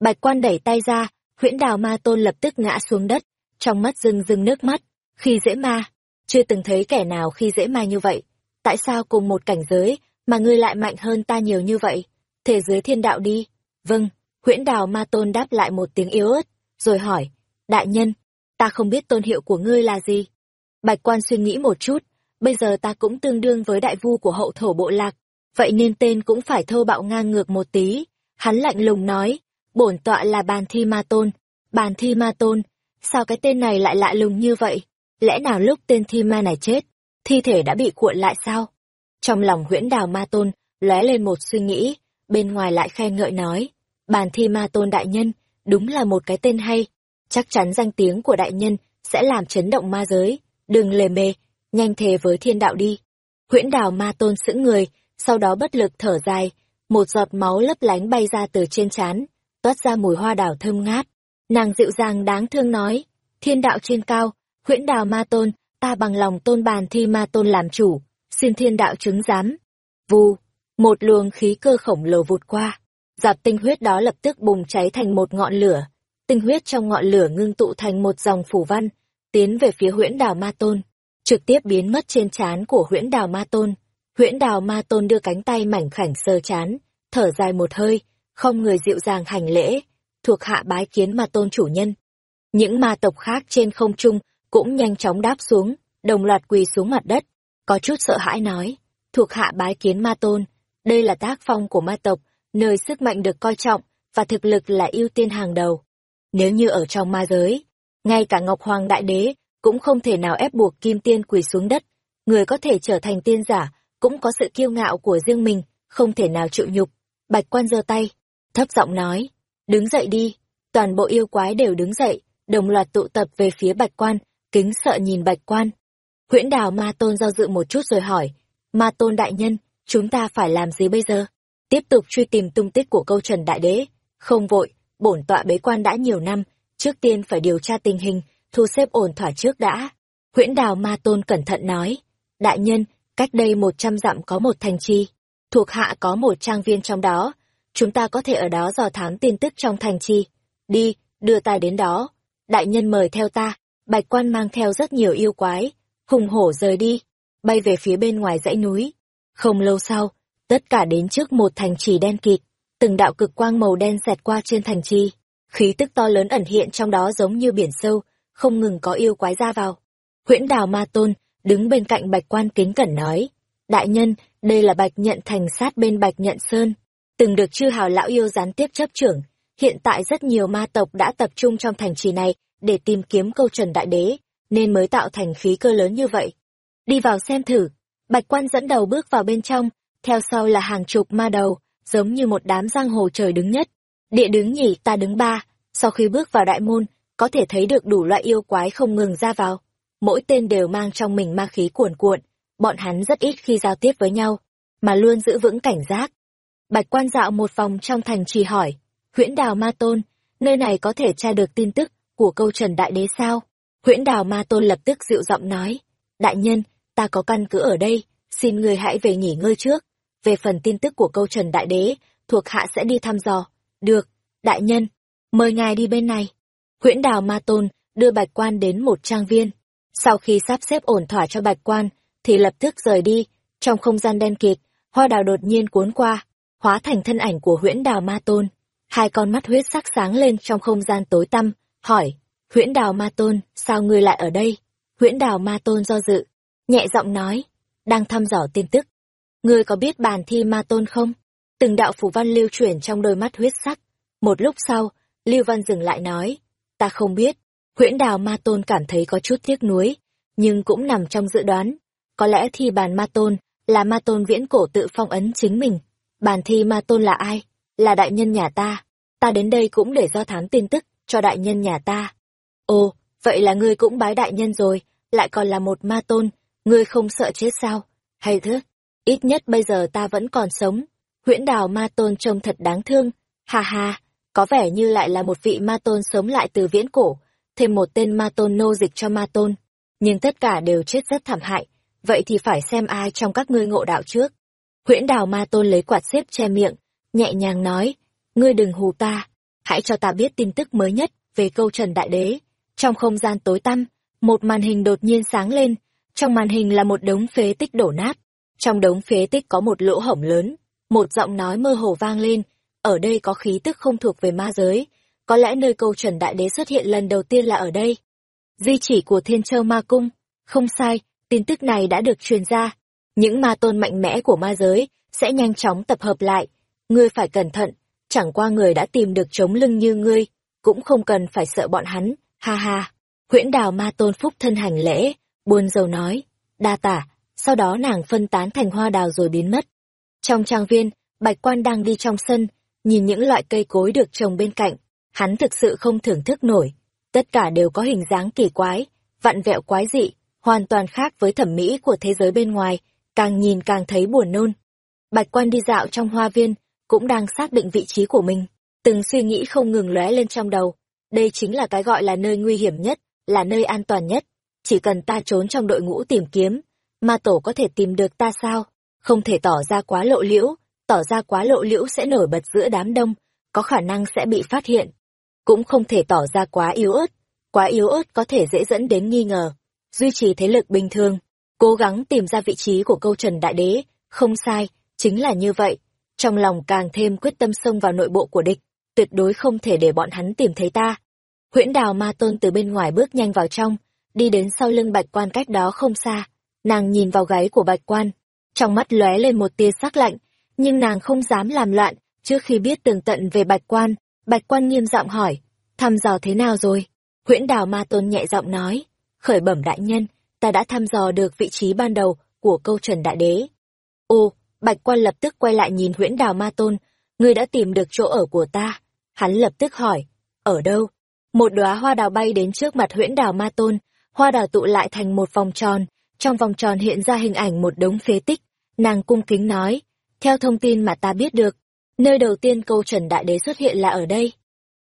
Bạch quan đẩy tay ra, huyễn đào ma tôn lập tức ngã xuống đất, trong mắt rưng rưng nước mắt, khi dễ ma, chưa từng thấy kẻ nào khi dễ ma như vậy. Tại sao cùng một cảnh giới, mà ngươi lại mạnh hơn ta nhiều như vậy? thế giới thiên đạo đi. Vâng, huyễn đào ma tôn đáp lại một tiếng yếu ớt, rồi hỏi, đại nhân, ta không biết tôn hiệu của ngươi là gì. Bạch quan suy nghĩ một chút, bây giờ ta cũng tương đương với đại vu của hậu thổ bộ lạc, vậy nên tên cũng phải thô bạo ngang ngược một tí. Hắn lạnh lùng nói, bổn tọa là bàn thi ma tôn. Bàn thi ma tôn, sao cái tên này lại lạ lùng như vậy? Lẽ nào lúc tên thi ma này chết, thi thể đã bị cuộn lại sao? Trong lòng huyễn đào ma tôn, lóe lên một suy nghĩ, bên ngoài lại khen ngợi nói, bàn thi ma tôn đại nhân, đúng là một cái tên hay, chắc chắn danh tiếng của đại nhân sẽ làm chấn động ma giới, đừng lề mề, nhanh thề với thiên đạo đi. Huyễn đào ma tôn sững người, sau đó bất lực thở dài, một giọt máu lấp lánh bay ra từ trên trán, toát ra mùi hoa đào thơm ngát. Nàng dịu dàng đáng thương nói, thiên đạo trên cao, huyễn đào ma tôn, ta bằng lòng tôn bàn thi ma tôn làm chủ, xin thiên đạo chứng giám. Vù, một luồng khí cơ khổng lồ vụt qua, giọt tinh huyết đó lập tức bùng cháy thành một ngọn lửa. Tinh huyết trong ngọn lửa ngưng tụ thành một dòng phủ văn, tiến về phía huyễn đào ma tôn, trực tiếp biến mất trên trán của huyễn đào ma tôn. Huyễn đào ma tôn đưa cánh tay mảnh khảnh sơ chán, thở dài một hơi, không người dịu dàng hành lễ, thuộc hạ bái kiến ma tôn chủ nhân. Những ma tộc khác trên không trung cũng nhanh chóng đáp xuống, đồng loạt quỳ xuống mặt đất, có chút sợ hãi nói, thuộc hạ bái kiến ma tôn, đây là tác phong của ma tộc, nơi sức mạnh được coi trọng, và thực lực là ưu tiên hàng đầu. Nếu như ở trong ma giới, ngay cả Ngọc Hoàng Đại Đế cũng không thể nào ép buộc kim tiên quỳ xuống đất, người có thể trở thành tiên giả, cũng có sự kiêu ngạo của riêng mình, không thể nào chịu nhục. Bạch quan giơ tay, thấp giọng nói, đứng dậy đi, toàn bộ yêu quái đều đứng dậy, đồng loạt tụ tập về phía bạch quan, kính sợ nhìn bạch quan. Huyễn đào ma tôn do dự một chút rồi hỏi, ma tôn đại nhân, chúng ta phải làm gì bây giờ? Tiếp tục truy tìm tung tích của câu trần đại đế. Không vội, bổn tọa bế quan đã nhiều năm, trước tiên phải điều tra tình hình, thu xếp ổn thỏa trước đã. Huyễn đào ma tôn cẩn thận nói, đại nhân, cách đây một trăm dặm có một thành trì, thuộc hạ có một trang viên trong đó, chúng ta có thể ở đó dò thám tin tức trong thành trì. Đi, đưa ta đến đó. Đại nhân mời theo ta, bạch quan mang theo rất nhiều yêu quái, hùng hổ rời đi, bay về phía bên ngoài dãy núi. Không lâu sau, tất cả đến trước một thành trì đen kịt, từng đạo cực quang màu đen xẹt qua trên thành trì. Khí tức to lớn ẩn hiện trong đó giống như biển sâu, không ngừng có yêu quái ra vào. Huyễn đào ma tôn, đứng bên cạnh bạch quan kính cẩn nói. Đại nhân, đây là bạch nhận thành sát bên bạch nhận sơn. Từng được chư hào lão yêu gián tiếp chấp trưởng. Hiện tại rất nhiều ma tộc đã tập trung trong thành trì này để tìm kiếm câu trần đại đế, nên mới tạo thành khí cơ lớn như vậy. Đi vào xem thử, bạch quan dẫn đầu bước vào bên trong, theo sau là hàng chục ma đầu, giống như một đám giang hồ trời đứng nhất. Địa đứng nhỉ ta đứng ba, sau khi bước vào đại môn, có thể thấy được đủ loại yêu quái không ngừng ra vào. Mỗi tên đều mang trong mình ma khí cuồn cuộn, bọn hắn rất ít khi giao tiếp với nhau, mà luôn giữ vững cảnh giác. Bạch quan dạo một vòng trong thành trì hỏi, huyễn đào ma tôn, nơi này có thể tra được tin tức của câu trần đại đế sao? Huyễn đào ma tôn lập tức dịu giọng nói, đại nhân, ta có căn cứ ở đây, xin người hãy về nghỉ ngơi trước. Về phần tin tức của câu trần đại đế, thuộc hạ sẽ đi thăm dò. Được, đại nhân, mời ngài đi bên này. Huyễn đào ma tôn đưa bạch quan đến một trang viên. Sau khi sắp xếp ổn thỏa cho bạch quan, thì lập tức rời đi, trong không gian đen kịt, hoa đào đột nhiên cuốn qua, hóa thành thân ảnh của huyễn đào ma tôn. Hai con mắt huyết sắc sáng lên trong không gian tối tăm, hỏi, Huyễn đào ma tôn, sao ngươi lại ở đây? Huyễn đào ma tôn do dự, nhẹ giọng nói, đang thăm dò tin tức. Ngươi có biết bàn thi ma tôn không? Từng đạo phù văn lưu chuyển trong đôi mắt huyết sắc. Một lúc sau, Lưu Văn dừng lại nói, ta không biết. Huyễn đào ma tôn cảm thấy có chút tiếc nuối, nhưng cũng nằm trong dự đoán. Có lẽ thi bàn ma tôn là ma tôn viễn cổ tự phong ấn chính mình. Bàn thi ma tôn là ai? Là đại nhân nhà ta. Ta đến đây cũng để do thám tin tức cho đại nhân nhà ta. Ồ, vậy là ngươi cũng bái đại nhân rồi, lại còn là một ma tôn, ngươi không sợ chết sao? Hay thế? Ít nhất bây giờ ta vẫn còn sống. Huyễn đào ma tôn trông thật đáng thương. Ha ha, có vẻ như lại là một vị ma tôn sống lại từ viễn cổ, thêm một tên ma tôn nô dịch cho ma tôn. Nhưng tất cả đều chết rất thảm hại, vậy thì phải xem ai trong các ngươi ngộ đạo trước. Huyễn đào ma tôn lấy quạt xếp che miệng, nhẹ nhàng nói, ngươi đừng hù ta, hãy cho ta biết tin tức mới nhất về câu trần đại đế. Trong không gian tối tăm, một màn hình đột nhiên sáng lên, trong màn hình là một đống phế tích đổ nát. Trong đống phế tích có một lỗ hổng lớn, một giọng nói mơ hồ vang lên, ở đây có khí tức không thuộc về ma giới, có lẽ nơi câu chuẩn đại đế xuất hiện lần đầu tiên là ở đây. Di chỉ của Thiên Châu Ma Cung, không sai, tin tức này đã được truyền ra. Những ma tôn mạnh mẽ của ma giới sẽ nhanh chóng tập hợp lại. Ngươi phải cẩn thận, chẳng qua người đã tìm được chống lưng như ngươi, cũng không cần phải sợ bọn hắn, ha ha. Huyễn đào ma tôn phúc thân hành lễ, buồn rầu nói, đa tả, sau đó nàng phân tán thành hoa đào rồi biến mất. Trong trang viên, bạch quan đang đi trong sân, nhìn những loại cây cối được trồng bên cạnh, hắn thực sự không thưởng thức nổi. Tất cả đều có hình dáng kỳ quái, vặn vẹo quái dị, hoàn toàn khác với thẩm mỹ của thế giới bên ngoài, càng nhìn càng thấy buồn nôn. Bạch quan đi dạo trong hoa viên, cũng đang xác định vị trí của mình, từng suy nghĩ không ngừng lóe lên trong đầu. Đây chính là cái gọi là nơi nguy hiểm nhất, là nơi an toàn nhất. Chỉ cần ta trốn trong đội ngũ tìm kiếm, ma tổ có thể tìm được ta sao? Không thể tỏ ra quá lộ liễu, tỏ ra quá lộ liễu sẽ nổi bật giữa đám đông, có khả năng sẽ bị phát hiện. Cũng không thể tỏ ra quá yếu ớt, quá yếu ớt có thể dễ dẫn đến nghi ngờ. Duy trì thế lực bình thường, cố gắng tìm ra vị trí của câu trần đại đế, không sai, chính là như vậy. Trong lòng càng thêm quyết tâm xông vào nội bộ của địch, tuyệt đối không thể để bọn hắn tìm thấy ta. Huyễn đào ma tôn từ bên ngoài bước nhanh vào trong, đi đến sau lưng bạch quan cách đó không xa. Nàng nhìn vào gáy của bạch quan, trong mắt lóe lên một tia sắc lạnh, nhưng nàng không dám làm loạn, trước khi biết tường tận về bạch quan, bạch quan nghiêm giọng hỏi, thăm dò thế nào rồi? Huyễn đào ma tôn nhẹ giọng nói, khởi bẩm đại nhân, ta đã thăm dò được vị trí ban đầu của câu trần đại đế. Ô, bạch quan lập tức quay lại nhìn huyễn đào ma tôn, ngươi đã tìm được chỗ ở của ta. Hắn lập tức hỏi, ở đâu? Một đóa hoa đào bay đến trước mặt huyễn đào ma tôn, hoa đào tụ lại thành một vòng tròn, trong vòng tròn hiện ra hình ảnh một đống phế tích. Nàng cung kính nói, theo thông tin mà ta biết được, nơi đầu tiên câu trần đại đế xuất hiện là ở đây.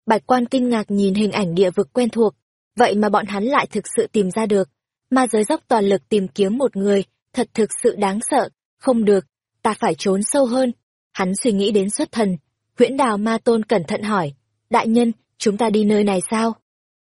Bạch quan kinh ngạc nhìn hình ảnh địa vực quen thuộc, vậy mà bọn hắn lại thực sự tìm ra được. Ma giới dốc toàn lực tìm kiếm một người, thật thực sự đáng sợ, không được, ta phải trốn sâu hơn. Hắn suy nghĩ đến xuất thần, huyễn đào ma tôn cẩn thận hỏi, đại nhân, chúng ta đi nơi này sao?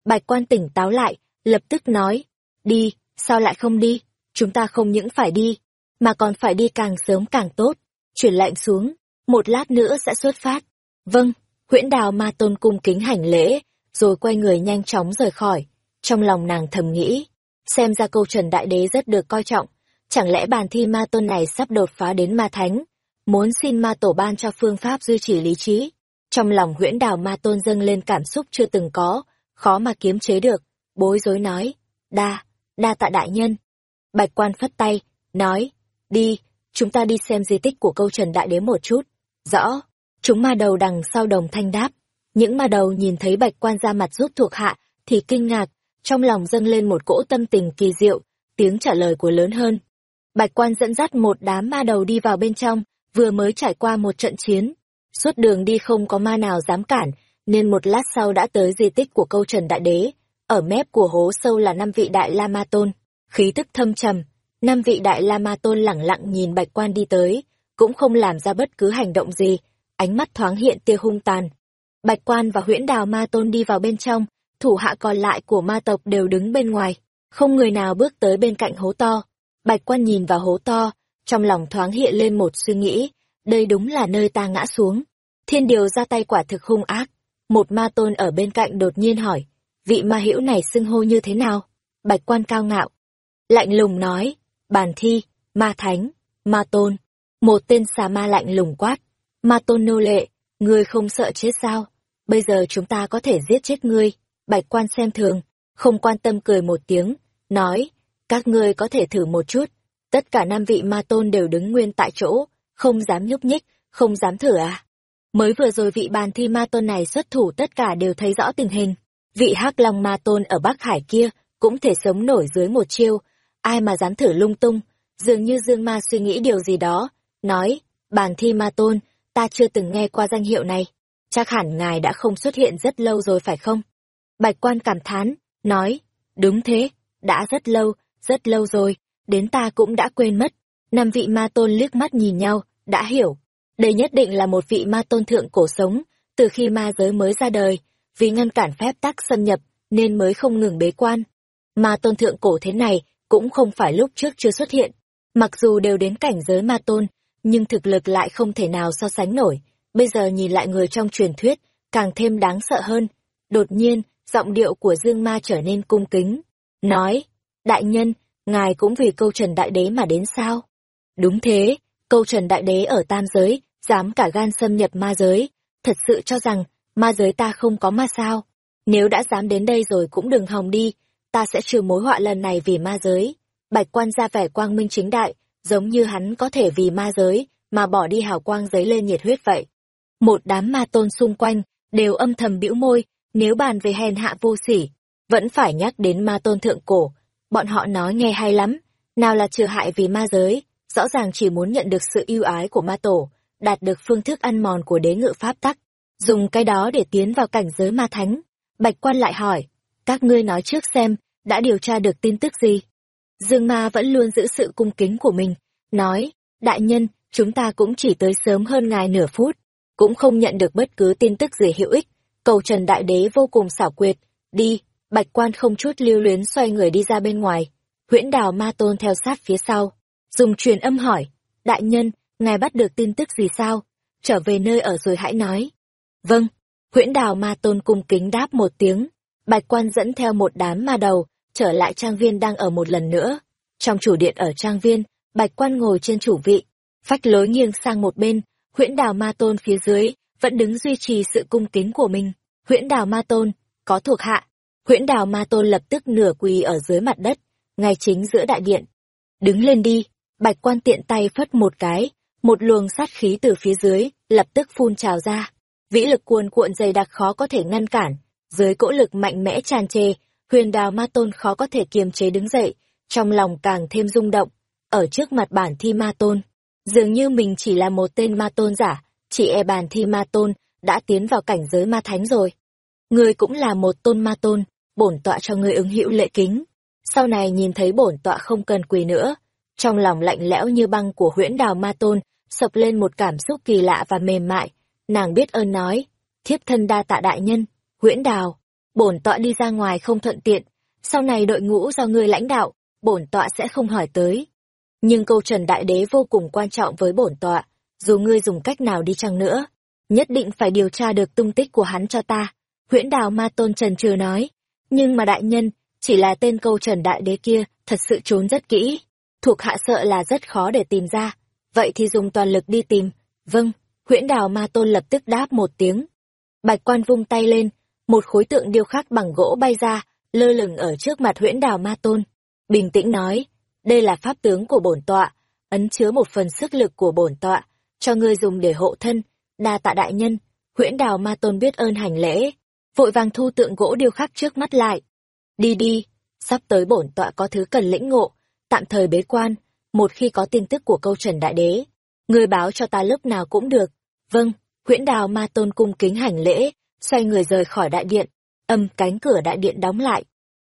Bạch quan tỉnh táo lại, lập tức nói, đi, sao lại không đi? Chúng ta không những phải đi, mà còn phải đi càng sớm càng tốt. Chuyển lệnh xuống, một lát nữa sẽ xuất phát. Vâng, huyễn đào ma tôn cung kính hành lễ, rồi quay người nhanh chóng rời khỏi. Trong lòng nàng thầm nghĩ, xem ra câu trần đại đế rất được coi trọng, chẳng lẽ bàn thi ma tôn này sắp đột phá đến ma thánh, muốn xin ma tổ ban cho phương pháp duy trì lý trí. Trong lòng huyễn đào ma tôn dâng lên cảm xúc chưa từng có, khó mà kiếm chế được, bối rối nói, đa, đa tạ đại nhân. Bạch quan phất tay, nói, đi, chúng ta đi xem di tích của câu trần đại đế một chút. Rõ, chúng ma đầu đằng sau đồng thanh đáp. Những ma đầu nhìn thấy bạch quan ra mặt giúp thuộc hạ, thì kinh ngạc, trong lòng dâng lên một cỗ tâm tình kỳ diệu, tiếng trả lời của lớn hơn. Bạch quan dẫn dắt một đám ma đầu đi vào bên trong, vừa mới trải qua một trận chiến. Suốt đường đi không có ma nào dám cản, nên một lát sau đã tới di tích của câu trần đại đế. Ở mép của hố sâu là năm vị đại la ma tôn, khí tức thâm trầm. Năm vị đại la ma tôn lẳng lặng nhìn bạch quan đi tới, cũng không làm ra bất cứ hành động gì, ánh mắt thoáng hiện tia hung tàn. Bạch quan và huyễn đào ma tôn đi vào bên trong, thủ hạ còn lại của ma tộc đều đứng bên ngoài, không người nào bước tới bên cạnh hố to. Bạch quan nhìn vào hố to, trong lòng thoáng hiện lên một suy nghĩ, đây đúng là nơi ta ngã xuống. Thiên điều ra tay quả thực hung ác. Một ma tôn ở bên cạnh đột nhiên hỏi, vị ma hữu này xưng hô như thế nào? Bạch quan cao ngạo. Lạnh lùng nói, bàn thi, ma thánh, ma tôn. Một tên xà ma lạnh lùng quát. Ma tôn nô lệ, ngươi không sợ chết sao? Bây giờ chúng ta có thể giết chết ngươi. Bạch quan xem thường, không quan tâm cười một tiếng, nói, các ngươi có thể thử một chút. Tất cả năm vị ma tôn đều đứng nguyên tại chỗ, không dám nhúc nhích, không dám thử à. Mới vừa rồi vị bàn thi ma tôn này xuất thủ tất cả đều thấy rõ tình hình. Vị hắc long ma tôn ở Bắc Hải kia cũng thể sống nổi dưới một chiêu, ai mà dám thử lung tung, dường như Dương Ma suy nghĩ điều gì đó, nói, bàn thi ma tôn, ta chưa từng nghe qua danh hiệu này, chắc hẳn ngài đã không xuất hiện rất lâu rồi phải không? Bạch quan cảm thán, nói, đúng thế, đã rất lâu, rất lâu rồi, đến ta cũng đã quên mất. Năm vị ma tôn liếc mắt nhìn nhau, đã hiểu. Đây nhất định là một vị ma tôn thượng cổ sống, từ khi ma giới mới ra đời, vì ngăn cản phép tắc xâm nhập, nên mới không ngừng bế quan. Ma tôn thượng cổ thế này cũng không phải lúc trước chưa xuất hiện. Mặc dù đều đến cảnh giới ma tôn, nhưng thực lực lại không thể nào so sánh nổi. Bây giờ nhìn lại người trong truyền thuyết, càng thêm đáng sợ hơn. Đột nhiên, giọng điệu của Dương Ma trở nên cung kính. Nói, đại nhân, ngài cũng vì câu trần đại đế mà đến sao? Đúng thế, câu trần đại đế ở tam giới, dám cả gan xâm nhập ma giới, thật sự cho rằng, ma giới ta không có ma sao. Nếu đã dám đến đây rồi cũng đừng hòng đi, ta sẽ trừ mối họa lần này vì ma giới. Bạch quan ra vẻ quang minh chính đại, giống như hắn có thể vì ma giới, mà bỏ đi hào quang giấy lên nhiệt huyết vậy. Một đám ma tôn xung quanh, đều âm thầm bĩu môi, nếu bàn về hèn hạ vô sỉ, vẫn phải nhắc đến ma tôn thượng cổ. Bọn họ nói nghe hay lắm, nào là trừ hại vì ma giới, rõ ràng chỉ muốn nhận được sự yêu ái của ma tổ, đạt được phương thức ăn mòn của đế ngự pháp tắc, dùng cái đó để tiến vào cảnh giới ma thánh. Bạch quan lại hỏi, các ngươi nói trước xem, đã điều tra được tin tức gì? Dương ma vẫn luôn giữ sự cung kính của mình, nói, đại nhân, chúng ta cũng chỉ tới sớm hơn ngài nửa phút, cũng không nhận được bất cứ tin tức gì hữu ích. Cầu Trần Đại Đế vô cùng xảo quyệt, đi, bạch quan không chút lưu luyến xoay người đi ra bên ngoài. Huyễn đào ma tôn theo sát phía sau, dùng truyền âm hỏi, đại nhân, ngài bắt được tin tức gì sao? Trở về nơi ở rồi hãy nói. Vâng, huyễn đào ma tôn cung kính đáp một tiếng, bạch quan dẫn theo một đám ma đầu, trở lại trang viên đang ở một lần nữa. Trong chủ điện ở trang viên, bạch quan ngồi trên chủ vị, phách lối nghiêng sang một bên, huyễn đào ma tôn phía dưới, vẫn đứng duy trì sự cung kính của mình. Huyễn đào ma tôn, có thuộc hạ. Huyễn đào ma tôn lập tức nửa quỳ ở dưới mặt đất, ngay chính giữa đại điện. Đứng lên đi, bạch quan tiện tay phất một cái, một luồng sát khí từ phía dưới, lập tức phun trào ra. Vĩ lực cuồn cuộn dày đặc khó có thể ngăn cản, dưới cỗ lực mạnh mẽ tràn trề, huyền đào ma tôn khó có thể kiềm chế đứng dậy, trong lòng càng thêm rung động, ở trước mặt bản thi ma tôn. Dường như mình chỉ là một tên ma tôn giả, chỉ e bản thi ma tôn đã tiến vào cảnh giới ma thánh rồi. Ngươi cũng là một tôn ma tôn, bổn tọa cho ngươi ứng hữu lệ kính. Sau này nhìn thấy bổn tọa không cần quỳ nữa, trong lòng lạnh lẽo như băng của huyễn đào ma tôn, sập lên một cảm xúc kỳ lạ và mềm mại. Nàng biết ơn nói, thiếp thân đa tạ đại nhân, huyễn đào, bổn tọa đi ra ngoài không thuận tiện, sau này đội ngũ do ngươi lãnh đạo, bổn tọa sẽ không hỏi tới. Nhưng câu trần đại đế vô cùng quan trọng với bổn tọa, dù ngươi dùng cách nào đi chăng nữa, nhất định phải điều tra được tung tích của hắn cho ta. Huyễn đào ma tôn trần chưa nói, nhưng mà đại nhân, chỉ là tên câu trần đại đế kia, thật sự trốn rất kỹ, thuộc hạ sợ là rất khó để tìm ra, vậy thì dùng toàn lực đi tìm, vâng, huyễn đào ma tôn lập tức đáp một tiếng. Bạch quan vung tay lên, một khối tượng điêu khắc bằng gỗ bay ra, lơ lửng ở trước mặt huyễn đào ma tôn. Bình tĩnh nói, đây là pháp tướng của bổn tọa, ấn chứa một phần sức lực của bổn tọa, cho ngươi dùng để hộ thân, đa tạ đại nhân, huyễn đào ma tôn biết ơn hành lễ, vội vàng thu tượng gỗ điêu khắc trước mắt lại. Đi đi, sắp tới bổn tọa có thứ cần lĩnh ngộ, tạm thời bế quan, một khi có tin tức của câu trần đại đế, ngươi báo cho ta lúc nào cũng được. Vâng, huyễn đào ma tôn cung kính hành lễ, xoay người rời khỏi đại điện, âm cánh cửa đại điện đóng lại.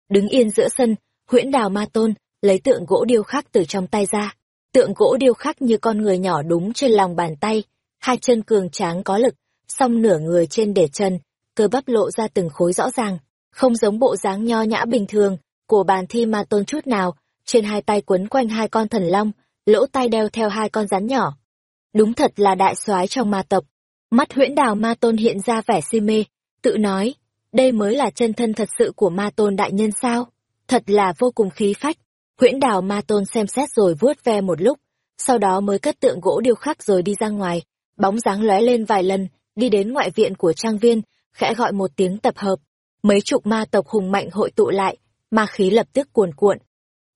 Đứng yên giữa sân, huyễn đào ma tôn, lấy tượng gỗ điêu khắc từ trong tay ra. Tượng gỗ điêu khắc như con người nhỏ đúng trên lòng bàn tay, hai chân cường tráng có lực, song nửa người trên để chân, cơ bắp lộ ra từng khối rõ ràng, không giống bộ dáng nho nhã bình thường của bàn thi ma tôn chút nào, trên hai tay quấn quanh hai con thần long, lỗ tai đeo theo hai con rắn nhỏ. Đúng thật là đại soái trong ma tộc. Mắt huyễn đào ma tôn hiện ra vẻ si mê, tự nói, đây mới là chân thân thật sự của ma tôn đại nhân sao? Thật là vô cùng khí phách. Huyễn đào ma tôn xem xét rồi vuốt ve một lúc, sau đó mới cất tượng gỗ điêu khắc rồi đi ra ngoài, bóng dáng lóe lên vài lần, đi đến ngoại viện của trang viên, khẽ gọi một tiếng tập hợp. Mấy chục ma tộc hùng mạnh hội tụ lại, ma khí lập tức cuồn cuộn.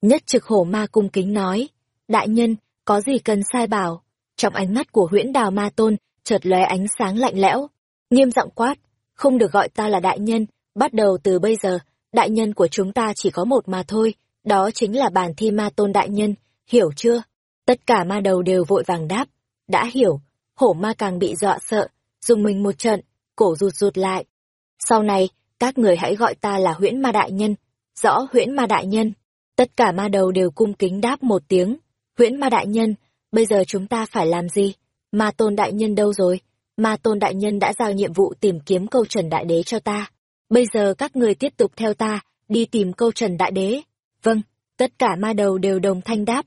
Nhất trực hổ ma cung kính nói, đại nhân, có gì cần sai bảo. Trong ánh mắt của huyễn đào ma tôn, chợt lóe ánh sáng lạnh lẽo, nghiêm giọng quát, không được gọi ta là đại nhân, bắt đầu từ bây giờ, đại nhân của chúng ta chỉ có một mà thôi, đó chính là bàn thi ma tôn đại nhân, hiểu chưa? Tất cả ma đầu đều vội vàng đáp, đã hiểu, hổ ma càng bị dọa sợ, dùng mình một trận, cổ rụt rụt lại. Sau này, các người hãy gọi ta là huyễn ma đại nhân, rõ huyễn ma đại nhân. Tất cả ma đầu đều cung kính đáp một tiếng, huyễn ma đại nhân, bây giờ chúng ta phải làm gì? Ma tôn đại nhân đâu rồi? Ma tôn đại nhân đã giao nhiệm vụ tìm kiếm câu trần đại đế cho ta. Bây giờ các người tiếp tục theo ta, đi tìm câu trần đại đế. Vâng, tất cả ma đầu đều đồng thanh đáp.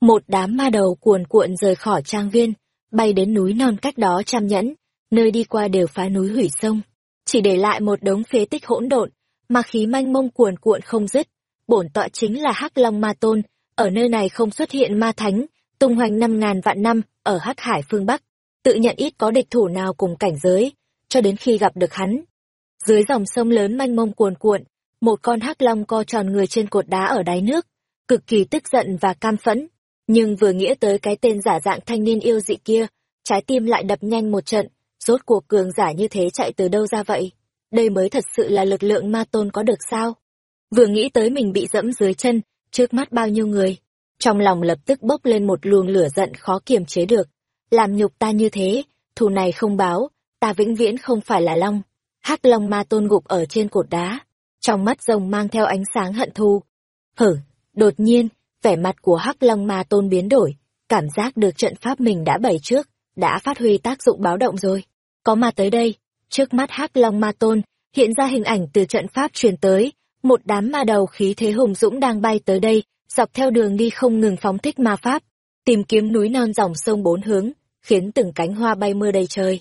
Một đám ma đầu cuồn cuộn rời khỏi trang viên, bay đến núi non cách đó trăm nhẫn, nơi đi qua đều phá núi hủy sông. Chỉ để lại một đống phế tích hỗn độn, mà khí manh mông cuồn cuộn không dứt. Bổn tọa chính là hắc Long Ma Tôn, ở nơi này không xuất hiện ma thánh, tung hoành năm ngàn vạn năm, ở hắc hải phương Bắc tự nhận ít có địch thủ nào cùng cảnh giới, cho đến khi gặp được hắn. Dưới dòng sông lớn manh mông cuồn cuộn, một con hắc long co tròn người trên cột đá ở đáy nước, cực kỳ tức giận và cam phẫn. Nhưng vừa nghĩ tới cái tên giả dạng thanh niên yêu dị kia, trái tim lại đập nhanh một trận, rốt cuộc cường giả như thế chạy từ đâu ra vậy? Đây mới thật sự là lực lượng ma tôn có được sao? Vừa nghĩ tới mình bị dẫm dưới chân, trước mắt bao nhiêu người, trong lòng lập tức bốc lên một luồng lửa giận khó kiềm chế được làm nhục ta như thế, thù này không báo, ta vĩnh viễn không phải là long. hắc long ma tôn gục ở trên cột đá, trong mắt rồng mang theo ánh sáng hận thù. Hử, đột nhiên, vẻ mặt của hắc long ma tôn biến đổi, cảm giác được trận pháp mình đã bày trước, đã phát huy tác dụng báo động rồi. Có ma tới đây, trước mắt hắc long ma tôn, hiện ra hình ảnh từ trận pháp truyền tới, một đám ma đầu khí thế hùng dũng đang bay tới đây, dọc theo đường đi không ngừng phóng thích ma pháp, tìm kiếm núi non dòng sông bốn hướng, khiến từng cánh hoa bay mưa đầy trời.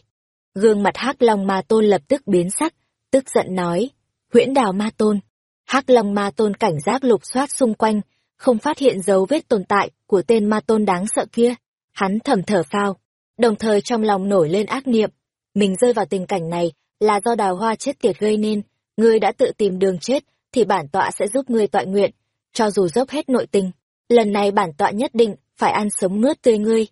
Gương mặt hắc long ma tôn lập tức biến sắc, tức giận nói, huyễn đào ma tôn. hắc long ma tôn cảnh giác lục soát xung quanh, không phát hiện dấu vết tồn tại của tên ma tôn đáng sợ kia. Hắn thầm thở phào đồng thời trong lòng nổi lên ác niệm. Mình rơi vào tình cảnh này là do đào hoa chết tiệt gây nên, ngươi đã tự tìm đường chết, thì bản tọa sẽ giúp ngươi tọa nguyện, cho dù dốc hết nội tình. Lần này bản tọa nhất định phải ăn sống nuốt tươi ngươi.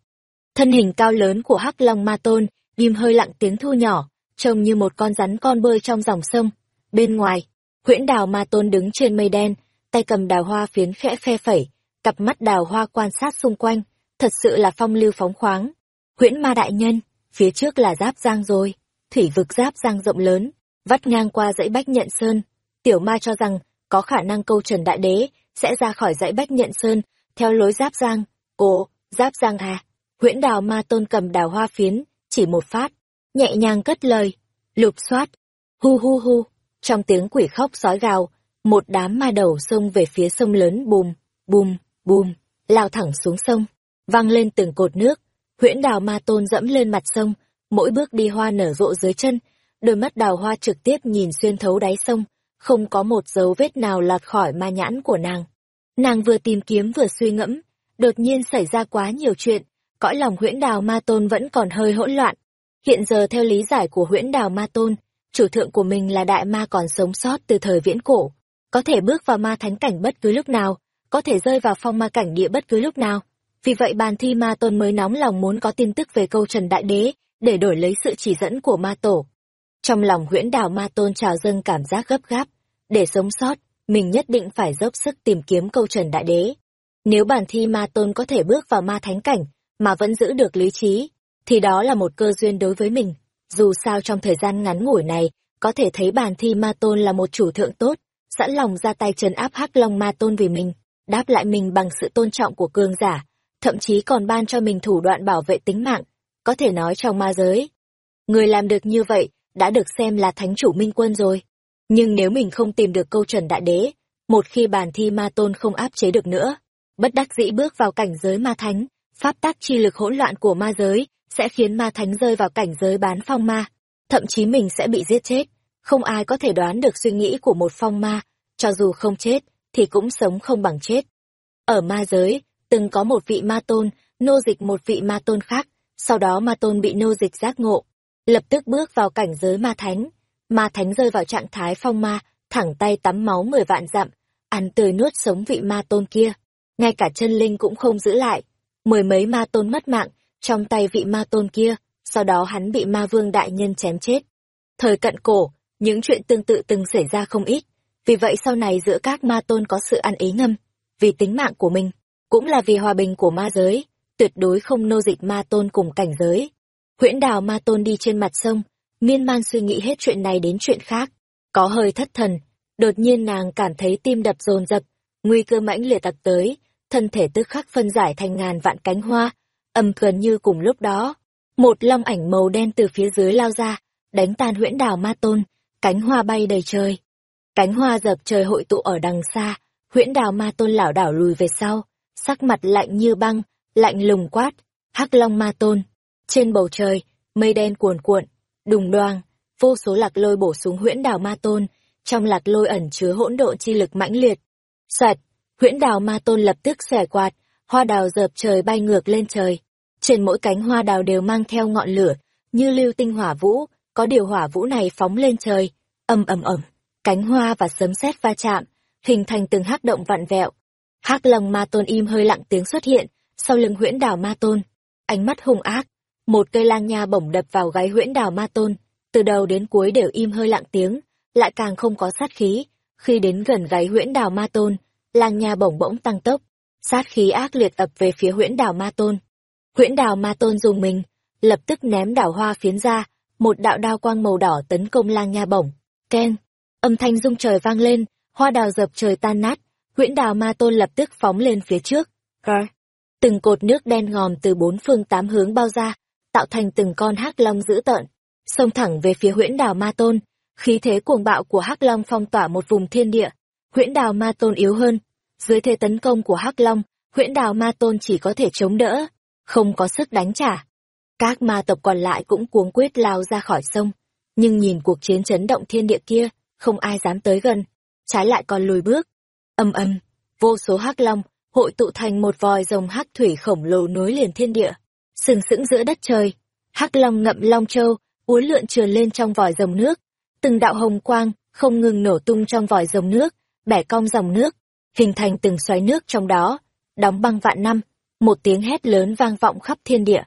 Thân hình cao lớn của hắc long ma tôn, im hơi lặng tiếng thu nhỏ, trông như một con rắn con bơi trong dòng sông. Bên ngoài, huyễn đào ma tôn đứng trên mây đen, tay cầm đào hoa phiến khẽ phe phẩy, cặp mắt đào hoa quan sát xung quanh, thật sự là phong lưu phóng khoáng. Huyễn ma đại nhân, phía trước là giáp giang rồi, thủy vực giáp giang rộng lớn, vắt ngang qua dãy bách nhận sơn. Tiểu ma cho rằng, có khả năng câu trần đại đế, sẽ ra khỏi dãy bách nhận sơn, theo lối giáp giang. Ồ, giáp giang à, huyễn đào ma tôn cầm đào hoa phiến, chỉ một phát, nhẹ nhàng cất lời, lục soát, hu hu hu, trong tiếng quỷ khóc sói gào, một đám ma đầu xông về phía sông lớn bùm, bùm, bùm, lao thẳng xuống sông, văng lên từng cột nước, huyễn đào ma tôn dẫm lên mặt sông, mỗi bước đi hoa nở rộ dưới chân, đôi mắt đào hoa trực tiếp nhìn xuyên thấu đáy sông, không có một dấu vết nào lọt khỏi ma nhãn của nàng. Nàng vừa tìm kiếm vừa suy ngẫm, đột nhiên xảy ra quá nhiều chuyện, cõi lòng huyễn đào ma tôn vẫn còn hơi hỗn loạn. Hiện giờ theo lý giải của huyễn đào ma tôn, chủ thượng của mình là đại ma còn sống sót từ thời viễn cổ, có thể bước vào ma thánh cảnh bất cứ lúc nào, có thể rơi vào phong ma cảnh địa bất cứ lúc nào. Vì vậy bàn thi ma tôn mới nóng lòng muốn có tin tức về câu trần đại đế, để đổi lấy sự chỉ dẫn của ma tổ. Trong lòng huyễn đào ma tôn trào dâng cảm giác gấp gáp, để sống sót, mình nhất định phải dốc sức tìm kiếm câu trần đại đế. Nếu bản thi ma tôn có thể bước vào ma thánh cảnh, mà vẫn giữ được lý trí, thì đó là một cơ duyên đối với mình. Dù sao trong thời gian ngắn ngủi này, có thể thấy bàn thi ma tôn là một chủ thượng tốt, sẵn lòng ra tay trấn áp hắc long ma tôn vì mình, đáp lại mình bằng sự tôn trọng của cường giả, thậm chí còn ban cho mình thủ đoạn bảo vệ tính mạng, có thể nói trong ma giới. Người làm được như vậy, đã được xem là thánh chủ minh quân rồi. Nhưng nếu mình không tìm được câu trần đại đế, một khi bàn thi ma tôn không áp chế được nữa, bất đắc dĩ bước vào cảnh giới ma thánh, pháp tác chi lực hỗn loạn của ma giới sẽ khiến ma thánh rơi vào cảnh giới bán phong ma, thậm chí mình sẽ bị giết chết. không ai có thể đoán được suy nghĩ của một phong ma, cho dù không chết, thì cũng sống không bằng chết. Ở ma giới, từng có một vị ma tôn, nô dịch một vị ma tôn khác, sau đó ma tôn bị nô dịch giác ngộ, lập tức bước vào cảnh giới ma thánh. Ma thánh rơi vào trạng thái phong ma, thẳng tay tắm máu mười vạn dặm, ăn tươi nuốt sống vị ma tôn kia. Ngay cả chân linh cũng không giữ lại. Mười mấy ma tôn mất mạng, trong tay vị ma tôn kia, sau đó hắn bị ma vương đại nhân chém chết. Thời cận cổ, những chuyện tương tự từng xảy ra không ít, vì vậy sau này giữa các ma tôn có sự ăn ý ngâm, vì tính mạng của mình, cũng là vì hòa bình của ma giới, tuyệt đối không nô dịch ma tôn cùng cảnh giới. Huyễn đào ma tôn đi trên mặt sông, miên man suy nghĩ hết chuyện này đến chuyện khác, có hơi thất thần, đột nhiên nàng cảm thấy tim đập dồn dập, nguy cơ mãnh liệt tập tới, thân thể tức khắc phân giải thành ngàn vạn cánh hoa, ầm gần như cùng lúc đó, một long ảnh màu đen từ phía dưới lao ra, đánh tan huyễn đào ma tôn, cánh hoa bay đầy trời. Cánh hoa dập trời hội tụ ở đằng xa, huyễn đào ma tôn lảo đảo lùi về sau, sắc mặt lạnh như băng, lạnh lùng quát, hắc long ma tôn. Trên bầu trời, mây đen cuồn cuộn, đùng đoàng, vô số lạc lôi bổ xuống huyễn đào ma tôn, trong lạc lôi ẩn chứa hỗn độn chi lực mãnh liệt. Xoẹt, huyễn đào ma tôn lập tức xẻ quạt, hoa đào dợp trời bay ngược lên trời. Trên mỗi cánh hoa đào đều mang theo ngọn lửa, như lưu tinh hỏa vũ, có điều hỏa vũ này phóng lên trời, ầm ầm ầm, cánh hoa và sấm sét va chạm, hình thành từng hắc động vặn vẹo. Hắc Long Ma Tôn im hơi lặng tiếng xuất hiện, sau lưng Huyễn Đào Ma Tôn, ánh mắt hung ác, một cây lang nha bổng đập vào gáy Huyễn Đào Ma Tôn, từ đầu đến cuối đều im hơi lặng tiếng, lại càng không có sát khí, khi đến gần gáy Huyễn Đào Ma Tôn, lang nha bổng bỗng tăng tốc, sát khí ác liệt ập về phía Huyễn Đào Ma Tôn. Huyễn Đào Ma Tôn dùng mình, lập tức ném đảo hoa phiến ra, một đạo đao quang màu đỏ tấn công lang nha bổng. Keng, âm thanh rung trời vang lên, hoa đào dập trời tan nát, huyễn đào ma tôn lập tức phóng lên phía trước. Car. Từng cột nước đen ngòm từ bốn phương tám hướng bao ra, tạo thành từng con hắc long dữ tợn, xông thẳng về phía huyễn đào ma tôn. Khí thế cuồng bạo của hắc long phong tỏa một vùng thiên địa, huyễn đào ma tôn yếu hơn. Dưới thế tấn công của hắc long, huyễn đào ma tôn chỉ có thể chống đỡ, không có sức đánh trả. Các ma tộc còn lại cũng cuống quyết lao ra khỏi sông, nhưng nhìn cuộc chiến chấn động thiên địa kia, không ai dám tới gần, trái lại còn lùi bước. Âm âm, vô số hắc long hội tụ thành một vòi rồng hắc thủy khổng lồ nối liền thiên địa, sừng sững giữa đất trời. Hắc long ngậm long châu, uốn lượn trườn lên trong vòi rồng nước, từng đạo hồng quang không ngừng nổ tung trong vòi rồng nước, bẻ cong dòng nước, hình thành từng xoáy nước trong đó, đóng băng vạn năm, một tiếng hét lớn vang vọng khắp thiên địa.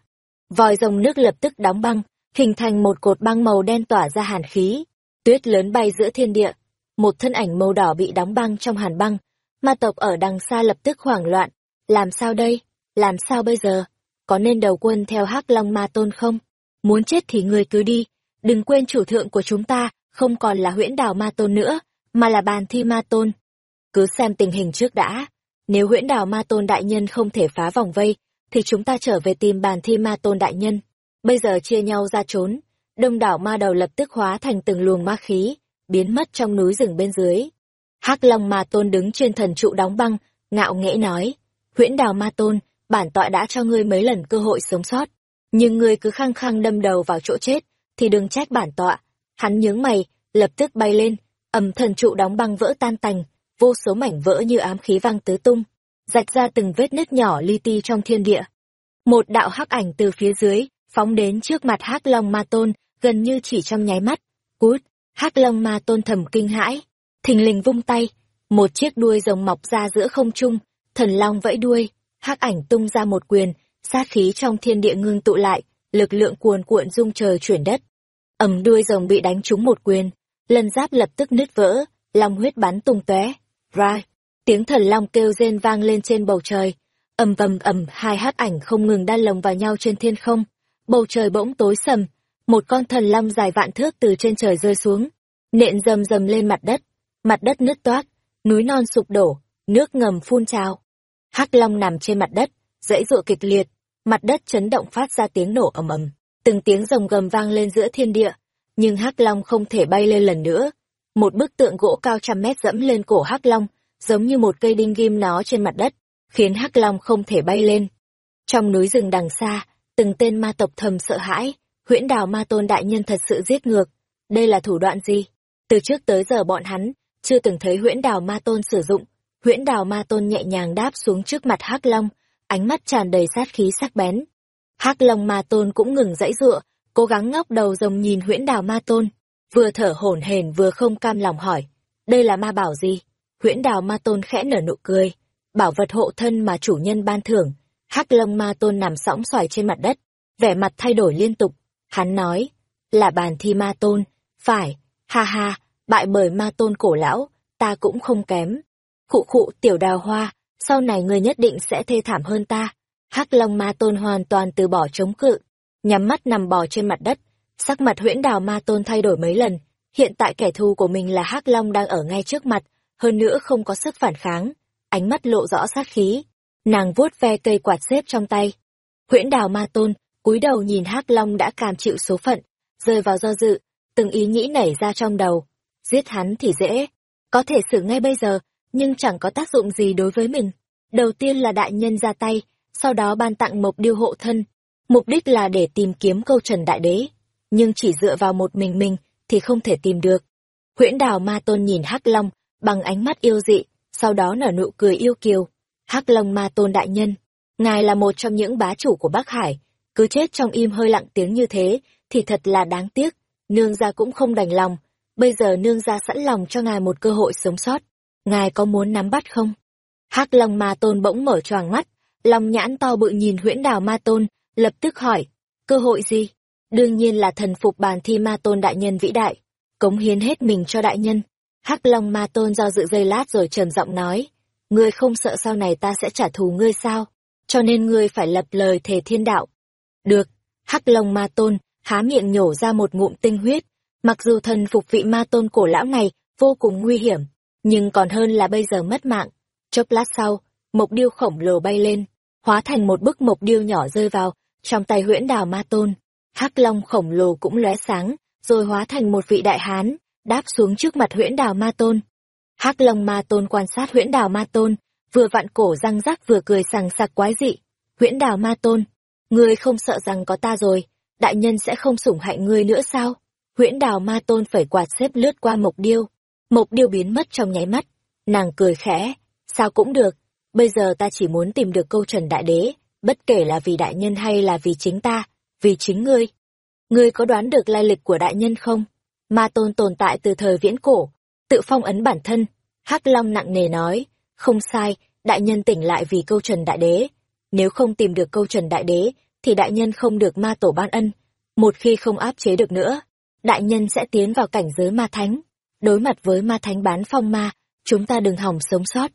Vòi rồng nước lập tức đóng băng, hình thành một cột băng màu đen tỏa ra hàn khí. Tuyết lớn bay giữa thiên địa, một thân ảnh màu đỏ bị đóng băng trong hàn băng. Ma tộc ở đằng xa lập tức hoảng loạn. Làm sao đây? Làm sao bây giờ? Có nên đầu quân theo hắc long ma tôn không? Muốn chết thì người cứ đi. Đừng quên chủ thượng của chúng ta không còn là huyễn đào ma tôn nữa, mà là bàn thi ma tôn. Cứ xem tình hình trước đã. Nếu huyễn đào ma tôn đại nhân không thể phá vòng vây, thì chúng ta trở về tìm bàn thi ma tôn đại nhân. Bây giờ chia nhau ra trốn, đông đảo ma đầu lập tức hóa thành từng luồng ma khí, biến mất trong núi rừng bên dưới. hắc Long ma tôn đứng trên thần trụ đóng băng, ngạo nghễ nói, huyễn đào ma tôn, bản tọa đã cho ngươi mấy lần cơ hội sống sót, nhưng ngươi cứ khăng khăng đâm đầu vào chỗ chết, thì đừng trách bản tọa. Hắn nhướng mày, lập tức bay lên, ầm thần trụ đóng băng vỡ tan tành, vô số mảnh vỡ như ám khí văng tứ tung, rạch ra từng vết nứt nhỏ li ti trong thiên địa. Một đạo hắc ảnh từ phía dưới, phóng đến trước mặt hắc long ma tôn, gần như chỉ trong nháy mắt. Cút, hắc long ma tôn thầm kinh hãi, thình lình vung tay, một chiếc đuôi rồng mọc ra giữa không trung, thần long vẫy đuôi, hắc ảnh tung ra một quyền, sát khí trong thiên địa ngưng tụ lại, lực lượng cuồn cuộn rung trời chuyển đất. Ẩm đuôi rồng bị đánh trúng một quyền, lân giáp lập tức nứt vỡ, long huyết bắn tung tóe. Rai, tiếng thần long kêu rên vang lên trên bầu trời, ầm ầm ầm hai hắc ảnh không ngừng đan lồng vào nhau trên thiên không, bầu trời bỗng tối sầm, một con thần long dài vạn thước từ trên trời rơi xuống, nện rầm rầm lên mặt đất, mặt đất nứt toát, núi non sụp đổ, nước ngầm phun trào. Hắc long nằm trên mặt đất, dãy dụa kịch liệt, mặt đất chấn động phát ra tiếng nổ ầm ầm, từng tiếng rồng gầm vang lên giữa thiên địa, nhưng Hắc long không thể bay lên lần nữa. Một bức tượng gỗ cao trăm mét dẫm lên cổ Hắc long, giống như một cây đinh ghim nó trên mặt đất, khiến Hắc long không thể bay lên. Trong núi rừng đằng xa, từng tên ma tộc thầm sợ hãi, huyễn đào ma tôn đại nhân thật sự giết ngược. Đây là thủ đoạn gì? Từ trước tới giờ bọn hắn, chưa từng thấy huyễn đào ma tôn sử dụng. Huyễn đào ma tôn nhẹ nhàng đáp xuống trước mặt hắc long, ánh mắt tràn đầy sát khí sắc bén. hắc long ma tôn cũng ngừng dãy dựa, cố gắng ngóc đầu rồng nhìn huyễn đào ma tôn, vừa thở hổn hển vừa không cam lòng hỏi, đây là ma bảo gì? Huyễn đào ma tôn khẽ nở nụ cười, bảo vật hộ thân mà chủ nhân ban thưởng. hắc long ma tôn nằm sõng xoài trên mặt đất, vẻ mặt thay đổi liên tục. Hắn nói, là bàn thi ma tôn, phải, ha ha, bại bởi ma tôn cổ lão, ta cũng không kém. Khụ khụ tiểu đào hoa, sau này người nhất định sẽ thê thảm hơn ta. hắc long ma tôn hoàn toàn từ bỏ chống cự, nhắm mắt nằm bò trên mặt đất, sắc mặt huyễn đào ma tôn thay đổi mấy lần, hiện tại kẻ thù của mình là hắc long đang ở ngay trước mặt, hơn nữa không có sức phản kháng, ánh mắt lộ rõ sát khí. Nàng vuốt ve cây quạt xếp trong tay. Huyễn đào ma tôn, cúi đầu nhìn hắc long đã cam chịu số phận, rơi vào do dự, từng ý nghĩ nảy ra trong đầu. Giết hắn thì dễ, có thể xử ngay bây giờ, nhưng chẳng có tác dụng gì đối với mình. Đầu tiên là đại nhân ra tay, sau đó ban tặng mộc điêu hộ thân. Mục đích là để tìm kiếm câu trần đại đế. Nhưng chỉ dựa vào một mình mình thì không thể tìm được. Huyễn đào ma tôn nhìn hắc long bằng ánh mắt yêu dị, sau đó nở nụ cười yêu kiều. hắc long ma tôn đại nhân, ngài là một trong những bá chủ của Bắc Hải, cứ chết trong im hơi lặng tiếng như thế thì thật là đáng tiếc. Nương gia cũng không đành lòng, bây giờ nương gia sẵn lòng cho ngài một cơ hội sống sót. Ngài có muốn nắm bắt không? hắc long ma tôn bỗng mở choàng mắt, lòng nhãn to bự nhìn huyễn đào ma tôn, lập tức hỏi, cơ hội gì? Đương nhiên là thần phục bàn thi ma tôn đại nhân vĩ đại, cống hiến hết mình cho đại nhân. Hắc Long ma tôn do dự giây lát rồi trầm giọng nói, ngươi không sợ sau này ta sẽ trả thù ngươi sao? Cho nên ngươi phải lập lời thề thiên đạo. Được, Hắc Long ma tôn, há miệng nhổ ra một ngụm tinh huyết. Mặc dù thần phục vị ma tôn cổ lão này vô cùng nguy hiểm, nhưng còn hơn là bây giờ mất mạng. Chốc lát sau, mộc điêu khổng lồ bay lên, hóa thành một bức mộc điêu nhỏ rơi vào trong tay huyễn đào ma tôn. Hắc long khổng lồ cũng lóe sáng rồi hóa thành một vị đại hán đáp xuống trước mặt huyễn đào ma tôn. Hắc long ma tôn quan sát huyễn đào ma tôn vừa vặn cổ răng rắc vừa cười sằng sặc quái dị. Huyễn đào ma tôn ngươi không sợ rằng có ta rồi đại nhân sẽ không sủng hạnh ngươi nữa sao? Huyễn đào ma tôn phải quạt xếp lướt qua mộc điêu mộc điêu biến mất trong nháy mắt nàng cười khẽ sao cũng được bây giờ ta chỉ muốn tìm được câu trần đại đế bất kể là vì đại nhân hay là vì chính ta, vì chính ngươi. Ngươi có đoán được lai lịch của đại nhân không? Ma tôn tồn tại từ thời viễn cổ, tự phong ấn bản thân. hắc Long nặng nề nói, không sai, đại nhân tỉnh lại vì câu trần đại đế. Nếu không tìm được câu trần đại đế, thì đại nhân không được ma tổ ban ân. Một khi không áp chế được nữa, đại nhân sẽ tiến vào cảnh giới ma thánh. Đối mặt với ma thánh bán phong ma, chúng ta đừng hỏng sống sót.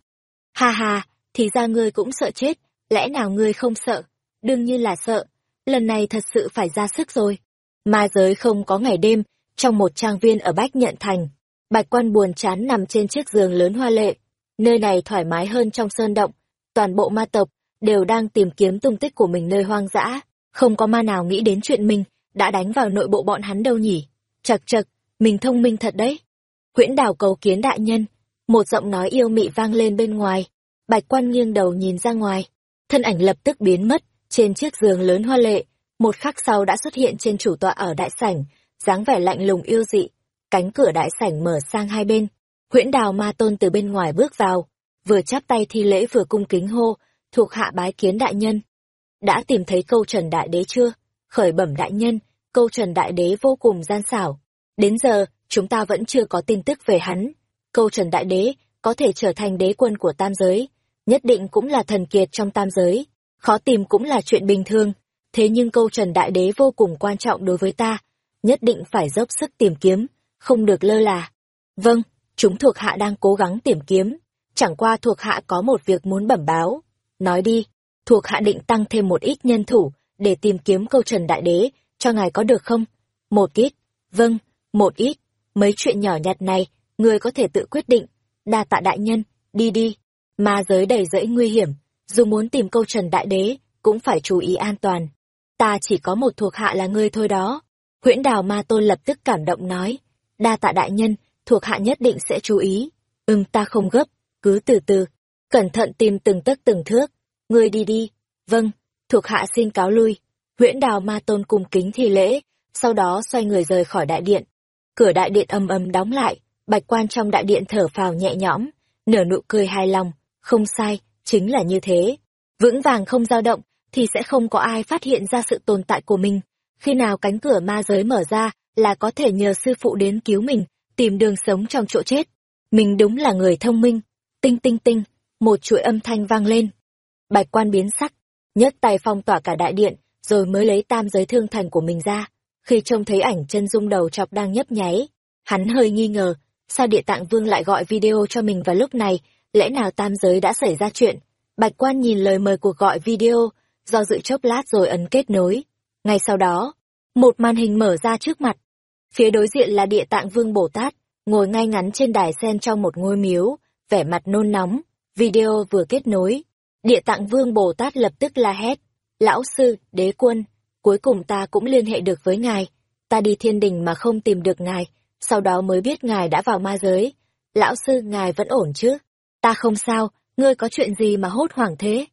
Ha ha, thì ra ngươi cũng sợ chết, lẽ nào ngươi không sợ? Đương nhiên là sợ, lần này thật sự phải ra sức rồi. Ma giới không có ngày đêm, trong một trang viên ở Bách Nhận Thành, Bạch Quan buồn chán nằm trên chiếc giường lớn hoa lệ. Nơi này thoải mái hơn trong sơn động, toàn bộ ma tộc đều đang tìm kiếm tung tích của mình nơi hoang dã, không có ma nào nghĩ đến chuyện mình đã đánh vào nội bộ bọn hắn đâu nhỉ. Chật chật, mình thông minh thật đấy. Huyễn đảo cầu kiến đại nhân, một giọng nói yêu mị vang lên bên ngoài. Bạch Quan nghiêng đầu nhìn ra ngoài, thân ảnh lập tức biến mất trên chiếc giường lớn hoa lệ. Một khắc sau đã xuất hiện trên chủ tọa ở đại sảnh dáng vẻ lạnh lùng yêu dị. Cánh cửa đại sảnh mở sang hai bên. Huyễn đào ma tôn từ bên ngoài bước vào vừa chắp tay thi lễ vừa cung kính hô thuộc hạ bái kiến đại nhân. Đã tìm thấy câu trần đại đế chưa? Khởi bẩm đại nhân câu trần đại đế vô cùng gian xảo. Đến giờ chúng ta vẫn chưa có tin tức về hắn câu trần đại đế có thể trở thành đế quân của tam giới nhất định cũng là thần kiệt trong tam giới, khó tìm cũng là chuyện bình thường, thế nhưng câu Trần Đại Đế vô cùng quan trọng đối với ta, nhất định phải dốc sức tìm kiếm, không được lơ là. Vâng, chúng thuộc hạ đang cố gắng tìm kiếm, chẳng qua thuộc hạ có một việc muốn bẩm báo. Nói đi, thuộc hạ định tăng thêm một ít nhân thủ để tìm kiếm câu Trần Đại Đế, cho ngài có được không? Một ít, vâng, một ít, mấy chuyện nhỏ nhặt này, người có thể tự quyết định. Đa tạ đại nhân, đi đi. Ma giới đầy rẫy nguy hiểm, dù muốn tìm câu trần đại đế, cũng phải chú ý an toàn. Ta chỉ có một thuộc hạ là ngươi thôi đó. Huyễn đào ma tôn lập tức cảm động nói. Đa tạ đại nhân, thuộc hạ nhất định sẽ chú ý. Ừm ta không gấp, cứ từ từ. Cẩn thận tìm từng tấc từng thước. Ngươi đi đi. Vâng, thuộc hạ xin cáo lui. Huyễn đào ma tôn cùng kính thi lễ, sau đó xoay người rời khỏi đại điện. Cửa đại điện âm âm đóng lại, Bạch quan trong đại điện thở phào nhẹ nhõm, nở nụ cười hài lòng, không sai, chính là như thế. Vững vàng không dao động, thì sẽ không có ai phát hiện ra sự tồn tại của mình. Khi nào cánh cửa ma giới mở ra, là có thể nhờ sư phụ đến cứu mình, tìm đường sống trong chỗ chết. Mình đúng là người thông minh. Tinh tinh tinh, một chuỗi âm thanh vang lên. Bạch quan biến sắc, nhấc tay phong tỏa cả đại điện, rồi mới lấy tam giới thương thành của mình ra. Khi trông thấy ảnh chân dung đầu chọc đang nhấp nháy, hắn hơi nghi ngờ, sao địa tạng vương lại gọi video cho mình vào lúc này, lẽ nào tam giới đã xảy ra chuyện. Bạch quan nhìn lời mời cuộc gọi video, do dự chốc lát rồi ấn kết nối. Ngay sau đó, một màn hình mở ra trước mặt. Phía đối diện là địa tạng vương Bồ Tát, ngồi ngay ngắn trên đài sen trong một ngôi miếu, vẻ mặt nôn nóng. Video vừa kết nối, địa tạng vương Bồ Tát lập tức la hét. Lão sư, đế quân, cuối cùng ta cũng liên hệ được với ngài. Ta đi thiên đình mà không tìm được ngài, sau đó mới biết ngài đã vào ma giới. Lão sư, ngài vẫn ổn chứ? Ta không sao, ngươi có chuyện gì mà hốt hoảng thế?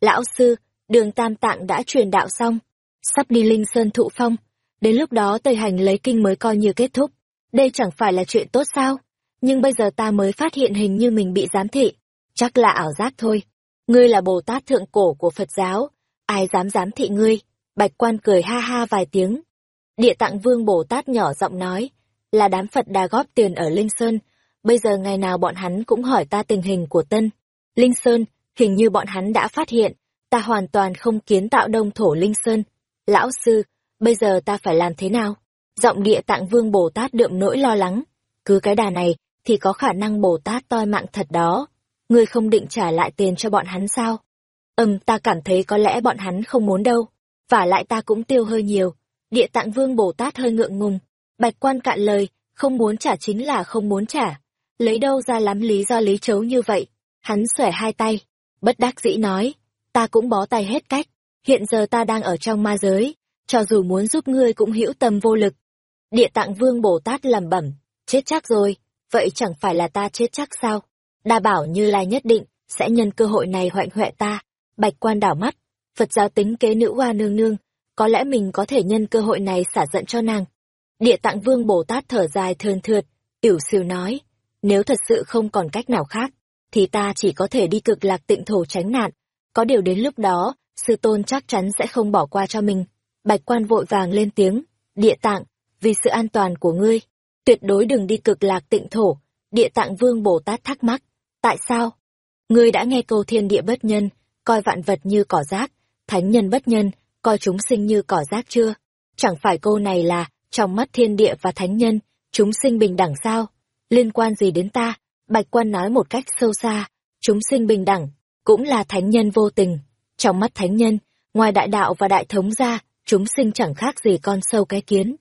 Lão sư, đường tam tạng đã truyền đạo xong, sắp đi linh sơn thụ phong. Đến lúc đó Tây Hành lấy kinh mới coi như kết thúc. Đây chẳng phải là chuyện tốt sao? Nhưng bây giờ ta mới phát hiện hình như mình bị giám thị. Chắc là ảo giác thôi. Ngươi là Bồ Tát thượng cổ của Phật giáo. Ai dám giám thị ngươi? Bạch quan cười ha ha vài tiếng. Địa tạng vương Bồ Tát nhỏ giọng nói. Là đám Phật đà góp tiền ở Linh Sơn. Bây giờ ngày nào bọn hắn cũng hỏi ta tình hình của Tân. Linh Sơn, hình như bọn hắn đã phát hiện. Ta hoàn toàn không kiến tạo đông thổ Linh Sơn. Lão sư, bây giờ ta phải làm thế nào? Giọng địa tạng vương Bồ Tát đượm nỗi lo lắng. Cứ cái đà này, thì có khả năng Bồ Tát toi mạng thật đó. Ngươi không định trả lại tiền cho bọn hắn sao? Ừm, ta cảm thấy có lẽ bọn hắn không muốn đâu. Và lại ta cũng tiêu hơi nhiều. Địa tạng vương Bồ Tát hơi ngượng ngùng. Bạch quan cạn lời, không muốn trả chính là không muốn trả. Lấy đâu ra lắm lý do lý chấu như vậy? Hắn xòe hai tay, bất đắc dĩ nói, ta cũng bó tay hết cách. Hiện giờ ta đang ở trong ma giới, cho dù muốn giúp ngươi cũng hữu tâm vô lực. Địa tạng vương Bồ Tát lẩm bẩm, chết chắc rồi, vậy chẳng phải là ta chết chắc sao? Đa bảo như lai nhất định, sẽ nhân cơ hội này hoạnh huệ ta. Bạch quan đảo mắt, Phật giáo tính kế nữ hoa nương nương, có lẽ mình có thể nhân cơ hội này xả giận cho nàng. Địa tạng vương Bồ Tát thở dài thườn thượt, yểu siêu nói, nếu thật sự không còn cách nào khác, thì ta chỉ có thể đi cực lạc tịnh thổ tránh nạn. Có điều đến lúc đó, sư tôn chắc chắn sẽ không bỏ qua cho mình. Bạch quan vội vàng lên tiếng, địa tạng, vì sự an toàn của ngươi, tuyệt đối đừng đi cực lạc tịnh thổ. Địa tạng vương Bồ Tát thắc mắc, tại sao? Ngươi đã nghe câu thiên địa bất nhân, coi vạn vật như cỏ rác, thánh nhân bất nhân, coi chúng sinh như cỏ rác chưa? Chẳng phải câu này là, trong mắt thiên địa và thánh nhân, chúng sinh bình đẳng sao? Liên quan gì đến ta? Bạch quan nói một cách sâu xa, chúng sinh bình đẳng, cũng là thánh nhân vô tình. Trong mắt thánh nhân, ngoài đại đạo và đại thống ra, chúng sinh chẳng khác gì con sâu cái kiến.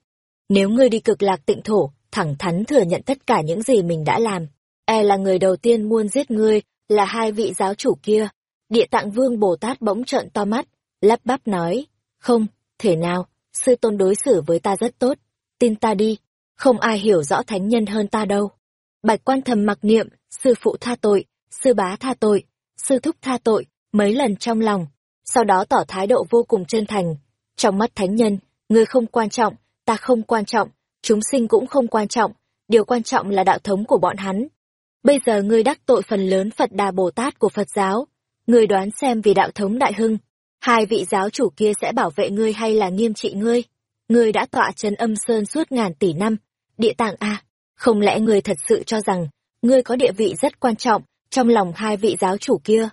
Nếu ngươi đi cực lạc tịnh thổ, thẳng thắn thừa nhận tất cả những gì mình đã làm, e là người đầu tiên muôn giết ngươi, là hai vị giáo chủ kia. Địa tạng vương Bồ Tát bỗng trợn to mắt, lắp bắp nói, không, thể nào, sư tôn đối xử với ta rất tốt, tin ta đi, không ai hiểu rõ thánh nhân hơn ta đâu. Bạch quan thầm mặc niệm, sư phụ tha tội, sư bá tha tội, sư thúc tha tội, mấy lần trong lòng, sau đó tỏ thái độ vô cùng chân thành. Trong mắt thánh nhân, người không quan trọng, ta không quan trọng, chúng sinh cũng không quan trọng, điều quan trọng là đạo thống của bọn hắn. Bây giờ ngươi đắc tội phần lớn Phật Đà Bồ Tát của Phật giáo, ngươi đoán xem vì đạo thống đại hưng, hai vị giáo chủ kia sẽ bảo vệ ngươi hay là nghiêm trị ngươi? Ngươi đã tọa chân âm sơn suốt ngàn tỷ năm, địa tạng a, không lẽ ngươi thật sự cho rằng ngươi có địa vị rất quan trọng trong lòng hai vị giáo chủ kia?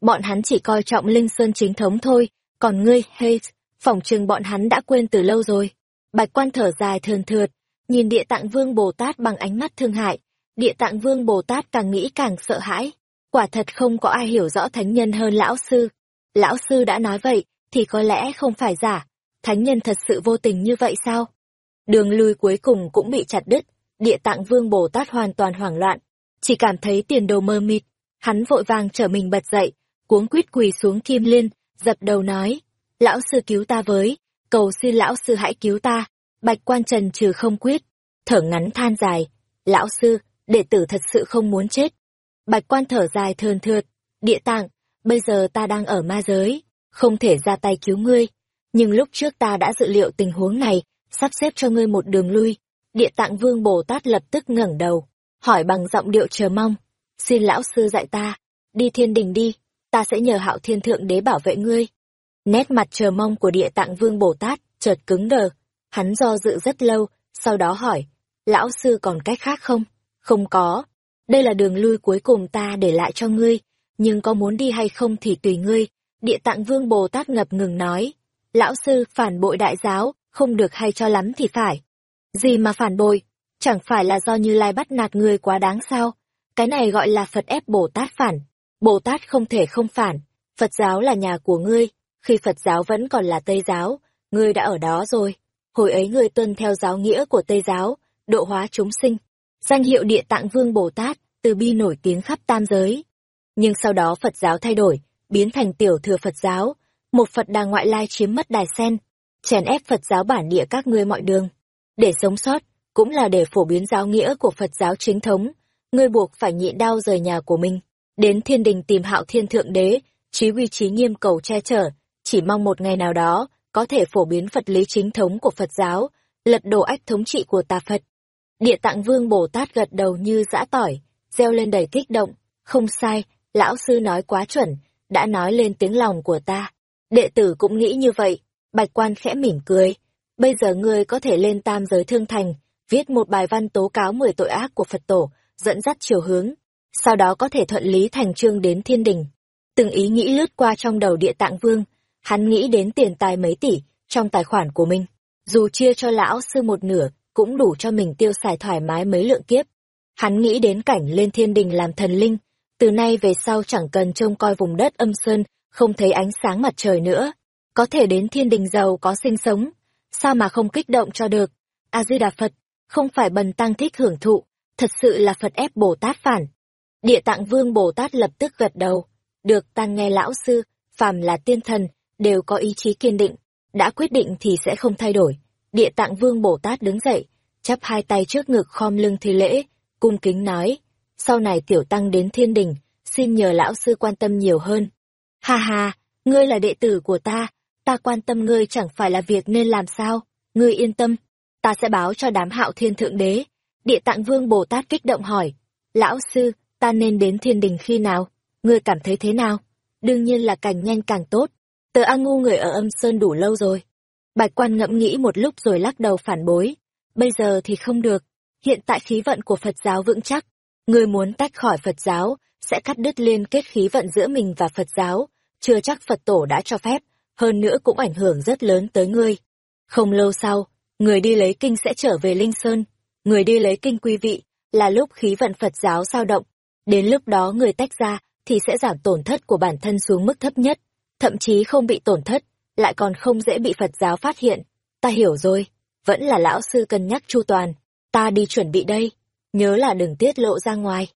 Bọn hắn chỉ coi trọng Linh Sơn chính thống thôi, còn ngươi, hey, phỏng chừng bọn hắn đã quên từ lâu rồi. Bạch quan thở dài thườn thượt, nhìn địa tạng vương Bồ Tát bằng ánh mắt thương hại, địa tạng vương Bồ Tát càng nghĩ càng sợ hãi. Quả thật không có ai hiểu rõ thánh nhân hơn lão sư. Lão sư đã nói vậy, thì có lẽ không phải giả. Thánh nhân thật sự vô tình như vậy sao? Đường lui cuối cùng cũng bị chặt đứt, địa tạng vương Bồ Tát hoàn toàn hoảng loạn, chỉ cảm thấy tiền đồ mơ mịt. Hắn vội vàng trở mình bật dậy, cuống quýt quỳ xuống kim liên, dập đầu nói, lão sư cứu ta với, cầu xin lão sư hãy cứu ta, bạch quan trần trừ không quyết, thở ngắn than dài, lão sư, đệ tử thật sự không muốn chết. Bạch quan thở dài thườn thượt, địa tạng, bây giờ ta đang ở ma giới, không thể ra tay cứu ngươi, nhưng lúc trước ta đã dự liệu tình huống này, sắp xếp cho ngươi một đường lui. Địa tạng vương Bồ Tát lập tức ngẩng đầu, hỏi bằng giọng điệu chờ mong. Xin lão sư dạy ta, đi thiên đình đi, ta sẽ nhờ hạo thiên thượng đế bảo vệ ngươi. Nét mặt chờ mong của địa tạng vương Bồ Tát chợt cứng đờ, hắn do dự rất lâu, sau đó hỏi, lão sư còn cách khác không? Không có, đây là đường lui cuối cùng ta để lại cho ngươi, nhưng có muốn đi hay không thì tùy ngươi. Địa tạng vương Bồ Tát ngập ngừng nói, lão sư phản bội đại giáo, không được hay cho lắm thì phải. Gì mà phản bội, chẳng phải là do Như Lai bắt nạt ngươi quá đáng sao? Cái này gọi là Phật ép Bồ Tát phản. Bồ Tát không thể không phản, Phật giáo là nhà của ngươi, khi Phật giáo vẫn còn là Tây giáo, ngươi đã ở đó rồi. Hồi ấy ngươi tuân theo giáo nghĩa của Tây giáo, độ hóa chúng sinh. Danh hiệu Địa Tạng Vương Bồ Tát, từ bi nổi tiếng khắp tam giới. Nhưng sau đó Phật giáo thay đổi, biến thành tiểu thừa Phật giáo, một Phật đà ngoại lai chiếm mất đài sen, chèn ép Phật giáo bản địa các ngươi mọi đường. Để sống sót, cũng là để phổ biến giáo nghĩa của Phật giáo chính thống, ngươi buộc phải nhịn đau rời nhà của mình, đến thiên đình tìm hạo thiên thượng đế, trí uy trí nghiêm cầu che chở, chỉ mong một ngày nào đó, có thể phổ biến Phật lý chính thống của Phật giáo, lật đổ ách thống trị của tà Phật. Địa tạng vương Bồ Tát gật đầu như dã tỏi, reo lên đầy kích động, không sai, lão sư nói quá chuẩn, đã nói lên tiếng lòng của ta. Đệ tử cũng nghĩ như vậy, bạch quan khẽ mỉm cười. Bây giờ ngươi có thể lên tam giới thương thành, viết một bài văn tố cáo mười tội ác của Phật tổ, dẫn dắt chiều hướng, sau đó có thể thuận lý thành trương đến thiên đình. Từng ý nghĩ lướt qua trong đầu địa tạng vương, hắn nghĩ đến tiền tài mấy tỷ trong tài khoản của mình. Dù chia cho lão sư một nửa, cũng đủ cho mình tiêu xài thoải mái mấy lượng kiếp. Hắn nghĩ đến cảnh lên thiên đình làm thần linh, từ nay về sau chẳng cần trông coi vùng đất âm sơn, không thấy ánh sáng mặt trời nữa. Có thể đến thiên đình giàu có sinh sống, sao mà không kích động cho được. A-di-đà Phật, không phải bần tăng thích hưởng thụ, thật sự là Phật ép Bồ Tát phản. Địa tạng vương Bồ Tát lập tức gật đầu. Được tăng nghe lão sư, phàm là tiên thần, đều có ý chí kiên định, đã quyết định thì sẽ không thay đổi. Địa tạng vương Bồ Tát đứng dậy, chắp hai tay trước ngực khom lưng thi lễ, cung kính nói, sau này tiểu tăng đến thiên đình, xin nhờ lão sư quan tâm nhiều hơn. Ha ha, ngươi là đệ tử của ta, ta quan tâm ngươi chẳng phải là việc nên làm sao, ngươi yên tâm, ta sẽ báo cho đám hạo thiên thượng đế. Địa tạng vương Bồ Tát kích động hỏi, lão sư, ta nên đến thiên đình khi nào, ngươi cảm thấy thế nào? Đương nhiên là càng nhanh càng tốt, tớ A ngu người ở âm sơn đủ lâu rồi. Bạch quan ngẫm nghĩ một lúc rồi lắc đầu phản bối, bây giờ thì không được, hiện tại khí vận của Phật giáo vững chắc, ngươi muốn tách khỏi Phật giáo, sẽ cắt đứt liên kết khí vận giữa mình và Phật giáo, chưa chắc Phật tổ đã cho phép, hơn nữa cũng ảnh hưởng rất lớn tới ngươi. Không lâu sau, người đi lấy kinh sẽ trở về Linh Sơn, người đi lấy kinh quý vị, là lúc khí vận Phật giáo dao động. Đến lúc đó người tách ra, thì sẽ giảm tổn thất của bản thân xuống mức thấp nhất, thậm chí không bị tổn thất, lại còn không dễ bị Phật giáo phát hiện. Ta hiểu rồi, vẫn là lão sư cân nhắc chu toàn, ta đi chuẩn bị đây, nhớ là đừng tiết lộ ra ngoài.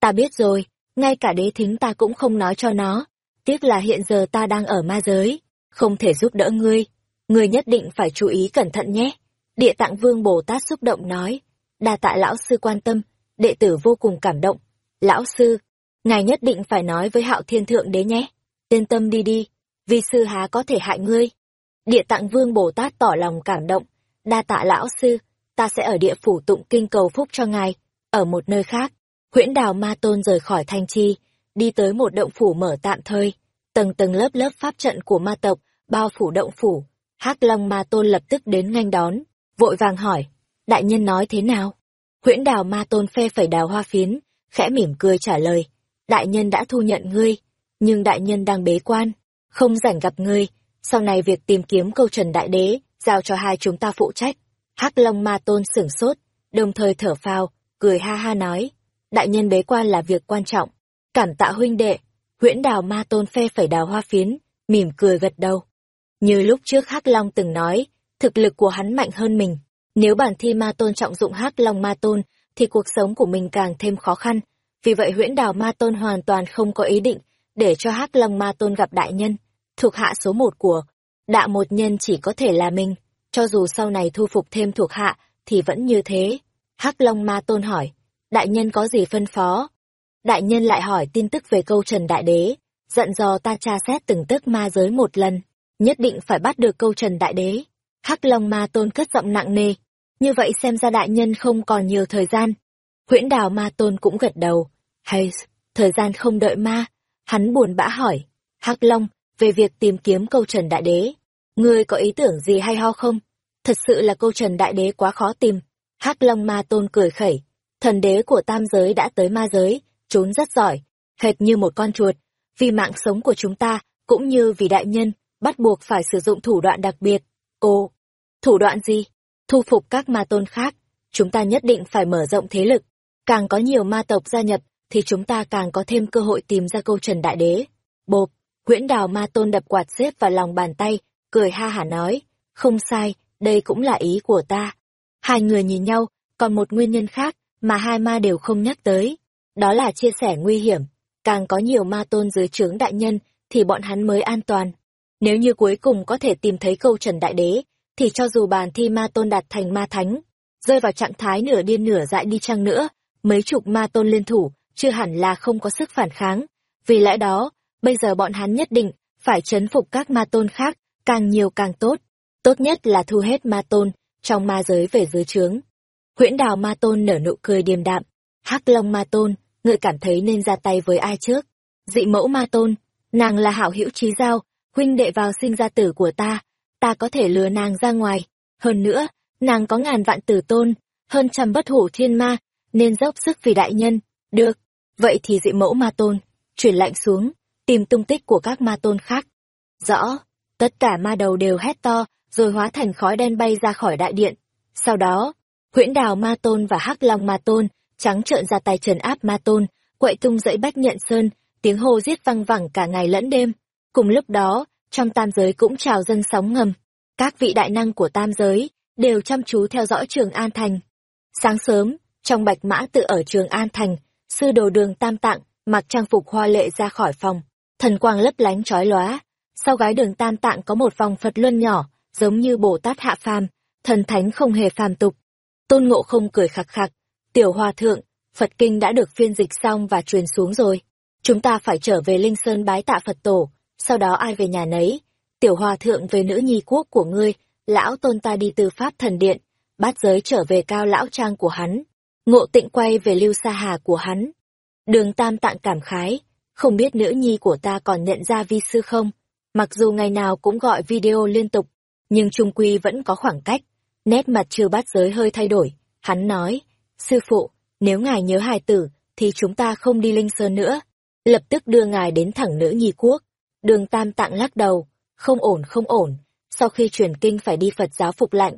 Ta biết rồi, ngay cả đế thính ta cũng không nói cho nó, tiếc là hiện giờ ta đang ở ma giới, không thể giúp đỡ ngươi, ngươi nhất định phải chú ý cẩn thận nhé. Địa tạng vương Bồ Tát xúc động nói, đa tạ lão sư quan tâm, đệ tử vô cùng cảm động. Lão sư, ngài nhất định phải nói với hạo thiên thượng đế nhé, yên tâm đi đi, vì sư há có thể hại ngươi. Địa tạng vương Bồ Tát tỏ lòng cảm động, đa tạ lão sư, ta sẽ ở địa phủ tụng kinh cầu phúc cho ngài, ở một nơi khác. Huyễn đào ma tôn rời khỏi thanh chi, đi tới một động phủ mở tạm thời, tầng tầng lớp lớp pháp trận của ma tộc, bao phủ động phủ. hắc long ma tôn lập tức đến nghênh đón, vội vàng hỏi, đại nhân nói thế nào? Huyễn đào ma tôn phe phẩy đào hoa phiến, khẽ mỉm cười trả lời, đại nhân đã thu nhận ngươi, nhưng đại nhân đang bế quan, không rảnh gặp ngươi, sau này việc tìm kiếm câu trần đại đế, giao cho hai chúng ta phụ trách hắc long ma tôn sửng sốt, đồng thời thở phào, cười ha ha nói, đại nhân bế quan là việc quan trọng, cảm tạ huynh đệ, huyễn đào ma tôn phe phẩy đào hoa phiến, mỉm cười gật đầu. Như lúc trước hắc long từng nói, thực lực của hắn mạnh hơn mình, nếu bản thi ma tôn trọng dụng hắc long ma tôn, thì cuộc sống của mình càng thêm khó khăn, vì vậy huyễn đào ma tôn hoàn toàn không có ý định để cho hắc long ma tôn gặp đại nhân, thuộc hạ số một của đạo một nhân chỉ có thể là mình, cho dù sau này thu phục thêm thuộc hạ, thì vẫn như thế. hắc long ma tôn hỏi, đại nhân có gì phân phó? Đại nhân lại hỏi tin tức về câu Trần Đại Đế, dặn dò ta tra xét từng tức ma giới một lần, nhất định phải bắt được câu Trần Đại Đế. Hắc Long Ma Tôn cất giọng nặng nề, như vậy xem ra đại nhân không còn nhiều thời gian. Huyễn đào ma tôn cũng gật đầu. Hay, thời gian không đợi ma. Hắn buồn bã hỏi. hắc Long, về việc tìm kiếm câu trần đại đế. Ngươi có ý tưởng gì hay ho không? Thật sự là câu trần đại đế quá khó tìm. hắc Long ma tôn cười khẩy. Thần đế của tam giới đã tới ma giới, trốn rất giỏi, hệt như một con chuột. Vì mạng sống của chúng ta, cũng như vì đại nhân, bắt buộc phải sử dụng thủ đoạn đặc biệt. Ồ, thủ đoạn gì? Thu phục các ma tôn khác. Chúng ta nhất định phải mở rộng thế lực. Càng có nhiều ma tộc gia nhập, thì chúng ta càng có thêm cơ hội tìm ra câu trần đại đế. Bộp, nguyễn đào ma tôn đập quạt xếp vào lòng bàn tay, cười ha hả nói, không sai, đây cũng là ý của ta. Hai người nhìn nhau, còn một nguyên nhân khác mà hai ma đều không nhắc tới. Đó là chia sẻ nguy hiểm. Càng có nhiều ma tôn dưới trướng đại nhân, thì bọn hắn mới an toàn. Nếu như cuối cùng có thể tìm thấy câu trần đại đế, thì cho dù bàn thi ma tôn đạt thành ma thánh, rơi vào trạng thái nửa điên nửa dại đi chăng nữa, mấy chục ma tôn liên thủ, chưa hẳn là không có sức phản kháng. Vì lẽ đó, bây giờ bọn hắn nhất định phải chấn phục các ma tôn khác, càng nhiều càng tốt. Tốt nhất là thu hết ma tôn, trong ma giới về dưới trướng. Huyễn đào ma tôn nở nụ cười điềm đạm. hắc long ma tôn, ngươi cảm thấy nên ra tay với ai trước? Dị mẫu ma tôn, nàng là hảo hữu trí giao, huynh đệ vào sinh ra tử của ta, ta có thể lừa nàng ra ngoài. Hơn nữa, nàng có ngàn vạn tử tôn, hơn trăm bất hủ thiên ma, nên dốc sức vì đại nhân. Được, vậy thì dị mẫu ma tôn, chuyển lạnh xuống, tìm tung tích của các ma tôn khác. Rõ, tất cả ma đầu đều hét to, rồi hóa thành khói đen bay ra khỏi đại điện. Sau đó, huyễn đào ma tôn và hắc long ma tôn, trắng trợn ra tay trần áp ma tôn, quậy tung dãy bách nhận sơn, tiếng hô giết văng vẳng cả ngày lẫn đêm. Cùng lúc đó, trong tam giới cũng trào dân sóng ngầm. Các vị đại năng của tam giới đều chăm chú theo dõi Trường An Thành. Sáng sớm, trong bạch mã tự ở Trường An Thành, sư đồ đường tam tạng, mặc trang phục hoa lệ ra khỏi phòng, thần quang lấp lánh chói lóa. Sau gái đường tam tạng có một vòng Phật luân nhỏ, giống như Bồ Tát hạ phàm, thần thánh không hề phàm tục. Tôn ngộ không cười khặc khặc, tiểu hòa thượng, Phật kinh đã được phiên dịch xong và truyền xuống rồi. Chúng ta phải trở về Linh Sơn bái tạ Phật tổ, sau đó ai về nhà nấy. Tiểu hòa thượng về nữ nhi quốc của ngươi, lão tôn ta đi từ Pháp thần điện, bát giới trở về cao lão trang của hắn. Ngộ tịnh quay về lưu sa hà của hắn. Đường tam tạng cảm khái, không biết nữ nhi của ta còn nhận ra vi sư không? Mặc dù ngày nào cũng gọi video liên tục, nhưng trung quy vẫn có khoảng cách. Nét mặt chưa bát giới hơi thay đổi, hắn nói, sư phụ, nếu ngài nhớ hài tử, thì chúng ta không đi Linh Sơn nữa. Lập tức đưa ngài đến thẳng nữ nhi quốc. Đường Tam Tạng lắc đầu, không ổn không ổn, sau khi truyền kinh phải đi Phật giáo phục lạnh.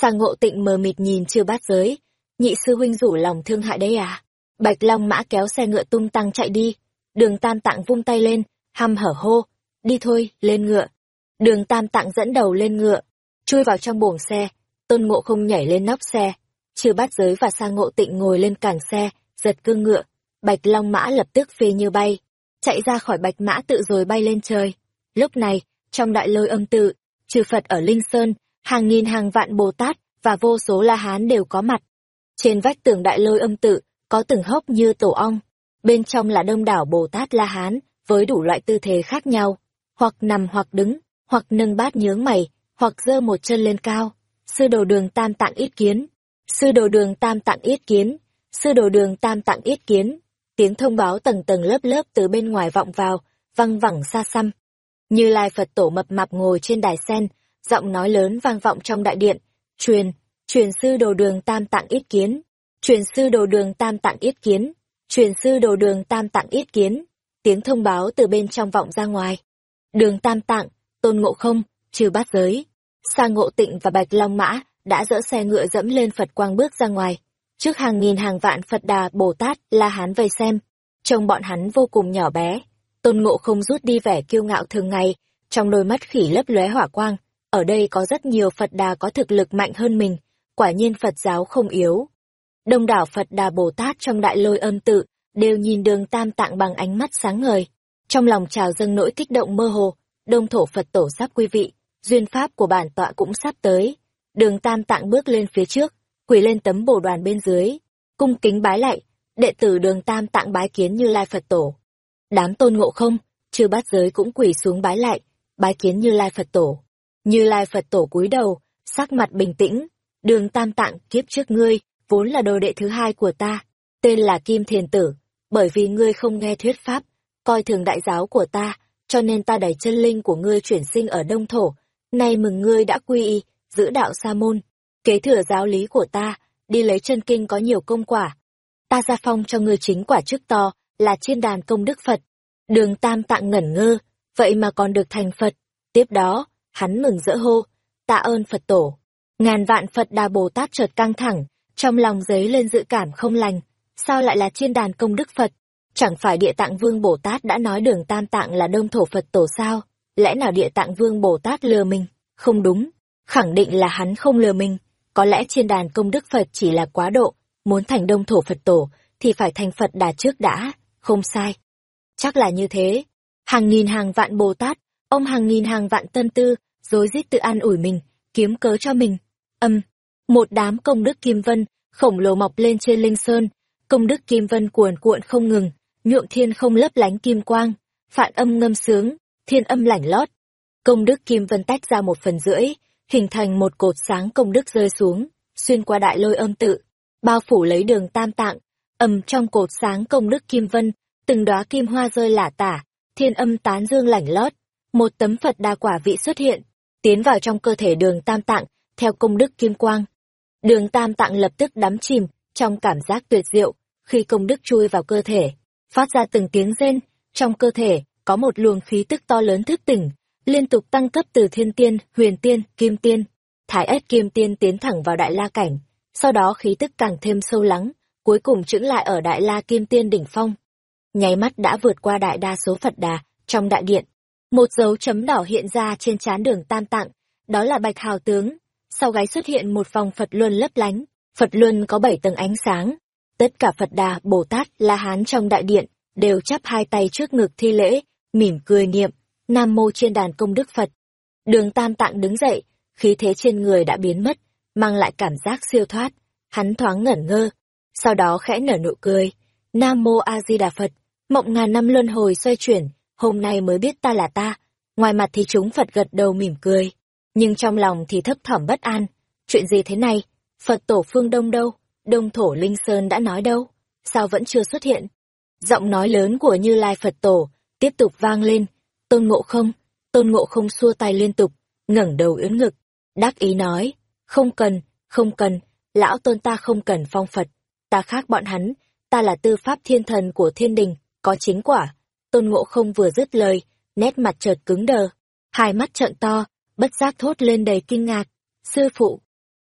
Sang ngộ tịnh mờ mịt nhìn chưa bát giới, nhị sư huynh rủ lòng thương hại đấy à? Bạch Long mã kéo xe ngựa tung tăng chạy đi, đường Tam Tạng vung tay lên, hăm hở hô, đi thôi, lên ngựa. Đường Tam Tạng dẫn đầu lên ngựa, chui vào trong buồng xe, tôn ngộ không nhảy lên nóc xe, chư bát giới và sang ngộ tịnh ngồi lên cảng xe, giật cương ngựa, bạch long mã lập tức phi như bay, chạy ra khỏi bạch mã tự rồi bay lên trời. Lúc này, trong đại lôi âm tự, trừ Phật ở Linh Sơn, hàng nghìn hàng vạn Bồ Tát và vô số La Hán đều có mặt. Trên vách tường đại lôi âm tự, có từng hốc như tổ ong, bên trong là đông đảo Bồ Tát La Hán, với đủ loại tư thế khác nhau, hoặc nằm hoặc đứng, hoặc nâng bát nhướng mày, hoặc giơ một chân lên cao. Sư đồ đường tam tạng ít kiến, sư đồ đường tam tạng ít kiến, sư đồ đường tam tạng ít kiến. Tiếng thông báo tầng tầng lớp lớp từ bên ngoài vọng vào, văng vẳng xa xăm. Như Lai Phật tổ mập mạp ngồi trên đài sen, giọng nói lớn vang vọng trong đại điện, truyền, truyền sư đồ đường tam tạng ít kiến, truyền sư đồ đường tam tạng ít kiến, truyền sư đồ đường tam tạng ít kiến. Tiếng thông báo từ bên trong vọng ra ngoài. Đường tam tạng, tôn ngộ không, trừ bát giới, sa ngộ tịnh và bạch long mã đã dỡ xe ngựa dẫm lên Phật quang bước ra ngoài. Trước hàng nghìn hàng vạn Phật Đà, Bồ Tát, La Hán vây xem, trông bọn hắn vô cùng nhỏ bé. Tôn Ngộ không rút đi vẻ kiêu ngạo thường ngày, trong đôi mắt khỉ lấp lóe hỏa quang. Ở đây có rất nhiều Phật Đà có thực lực mạnh hơn mình, quả nhiên Phật giáo không yếu. Đông đảo Phật Đà Bồ Tát trong đại lôi âm tự, đều nhìn đường tam tạng bằng ánh mắt sáng ngời. Trong lòng trào dâng nỗi kích động mơ hồ, đông thổ Phật tổ sắp quý vị, duyên pháp của bản tọa cũng sắp tới. Đường tam tạng bước lên phía trước, quỳ lên tấm bồ đoàn bên dưới, cung kính bái lại, đệ tử đường tam tạng bái kiến như lai Phật tổ. Đám tôn ngộ không, chư bát giới cũng quỳ xuống bái lại, bái kiến như lai Phật tổ. Như lai Phật tổ cúi đầu, sắc mặt bình tĩnh, đường tam tạng kiếp trước ngươi, vốn là đồ đệ thứ hai của ta, tên là Kim Thiền Tử, bởi vì ngươi không nghe thuyết pháp, coi thường đại giáo của ta, cho nên ta đẩy chân linh của ngươi chuyển sinh ở Đông Thổ, nay mừng ngươi đã quy y, giữ đạo sa môn, kế thừa giáo lý của ta, đi lấy chân kinh có nhiều công quả. Ta ra phong cho ngươi chính quả chức to, là chiên đàn công đức Phật. Đường Tam Tạng ngẩn ngơ, vậy mà còn được thành Phật. Tiếp đó, hắn mừng rỡ hô, tạ ơn Phật tổ. Ngàn vạn Phật Đà Bồ Tát chợt căng thẳng, trong lòng giấy lên dự cảm không lành. Sao lại là chiên đàn công đức Phật? Chẳng phải Địa Tạng Vương Bồ Tát đã nói đường Tam Tạng là đông thổ Phật tổ sao? Lẽ nào Địa Tạng Vương Bồ Tát lừa mình? Không đúng, khẳng định là hắn không lừa mình. Có lẽ trên đàn công đức Phật chỉ là quá độ, muốn thành đông thổ Phật tổ, thì phải thành Phật đà trước đã, không sai. Chắc là như thế. Hàng nghìn hàng vạn Bồ Tát, ông hàng nghìn hàng vạn tân tư, rối rít tự an ủi mình, kiếm cớ cho mình. Âm, một đám công đức kim vân, khổng lồ mọc lên trên linh sơn, công đức kim vân cuồn cuộn không ngừng, nhượng thiên không lấp lánh kim quang, phạn âm ngâm sướng, thiên âm lảnh lót. Công đức kim vân tách ra một phần rưỡi, hình thành một cột sáng công đức rơi xuống, xuyên qua đại lôi âm tự, bao phủ lấy đường tam tạng, ầm trong cột sáng công đức kim vân, từng đóa kim hoa rơi lả tả, thiên âm tán dương lảnh lót, một tấm Phật đa quả vị xuất hiện, tiến vào trong cơ thể đường tam tạng, theo công đức kim quang. Đường tam tạng lập tức đắm chìm, trong cảm giác tuyệt diệu, khi công đức chui vào cơ thể, phát ra từng tiếng rên, trong cơ thể, có một luồng khí tức to lớn thức tỉnh, liên tục tăng cấp từ thiên tiên, huyền tiên, kim tiên. Thái ất kim tiên tiến thẳng vào đại la cảnh, sau đó khí tức càng thêm sâu lắng, cuối cùng chững lại ở đại la kim tiên đỉnh phong. Nháy mắt đã vượt qua đại đa số Phật đà, trong đại điện. Một dấu chấm đỏ hiện ra trên trán đường tam tạng, đó là bạch hào tướng. Sau gáy xuất hiện một vòng Phật luân lấp lánh, Phật luân có bảy tầng ánh sáng. Tất cả Phật đà, Bồ Tát, La Hán trong đại điện, đều chắp hai tay trước ngực thi lễ, mỉm cười niệm, Nam Mô trên đàn công đức Phật. Đường Tam Tạng đứng dậy, khí thế trên người đã biến mất, mang lại cảm giác siêu thoát. Hắn thoáng ngẩn ngơ, sau đó khẽ nở nụ cười. Nam Mô A Di Đà Phật, mộng ngàn năm luân hồi xoay chuyển, hôm nay mới biết ta là ta. Ngoài mặt thì chúng Phật gật đầu mỉm cười, nhưng trong lòng thì thấp thỏm bất an. Chuyện gì thế này? Phật tổ phương Đông đâu? Đông thổ Linh Sơn đã nói đâu? Sao vẫn chưa xuất hiện? Giọng nói lớn của Như Lai Phật tổ tiếp tục vang lên. Tôn Ngộ Không, Tôn Ngộ Không xua tay liên tục, ngẩng đầu ưỡn ngực, đắc ý nói, không cần, không cần, lão tôn ta không cần phong Phật, ta khác bọn hắn, ta là tư pháp thiên thần của thiên đình, có chính quả. Tôn Ngộ Không vừa dứt lời, nét mặt chợt cứng đờ, hai mắt trợn to, bất giác thốt lên đầy kinh ngạc. Sư phụ!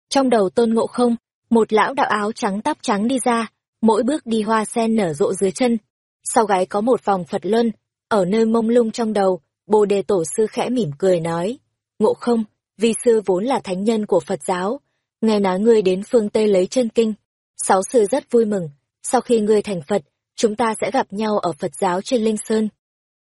Trong đầu Tôn Ngộ Không, một lão đạo áo trắng tóc trắng đi ra, mỗi bước đi hoa sen nở rộ dưới chân. Sau gáy có một vòng Phật luân, ở nơi mông lung trong đầu, Bồ Đề Tổ sư khẽ mỉm cười nói, Ngộ Không, vi sư vốn là thánh nhân của Phật giáo, nghe nói ngươi đến phương Tây lấy chân kinh. Sáu sư rất vui mừng, sau khi ngươi thành Phật, chúng ta sẽ gặp nhau ở Phật giáo trên Linh Sơn.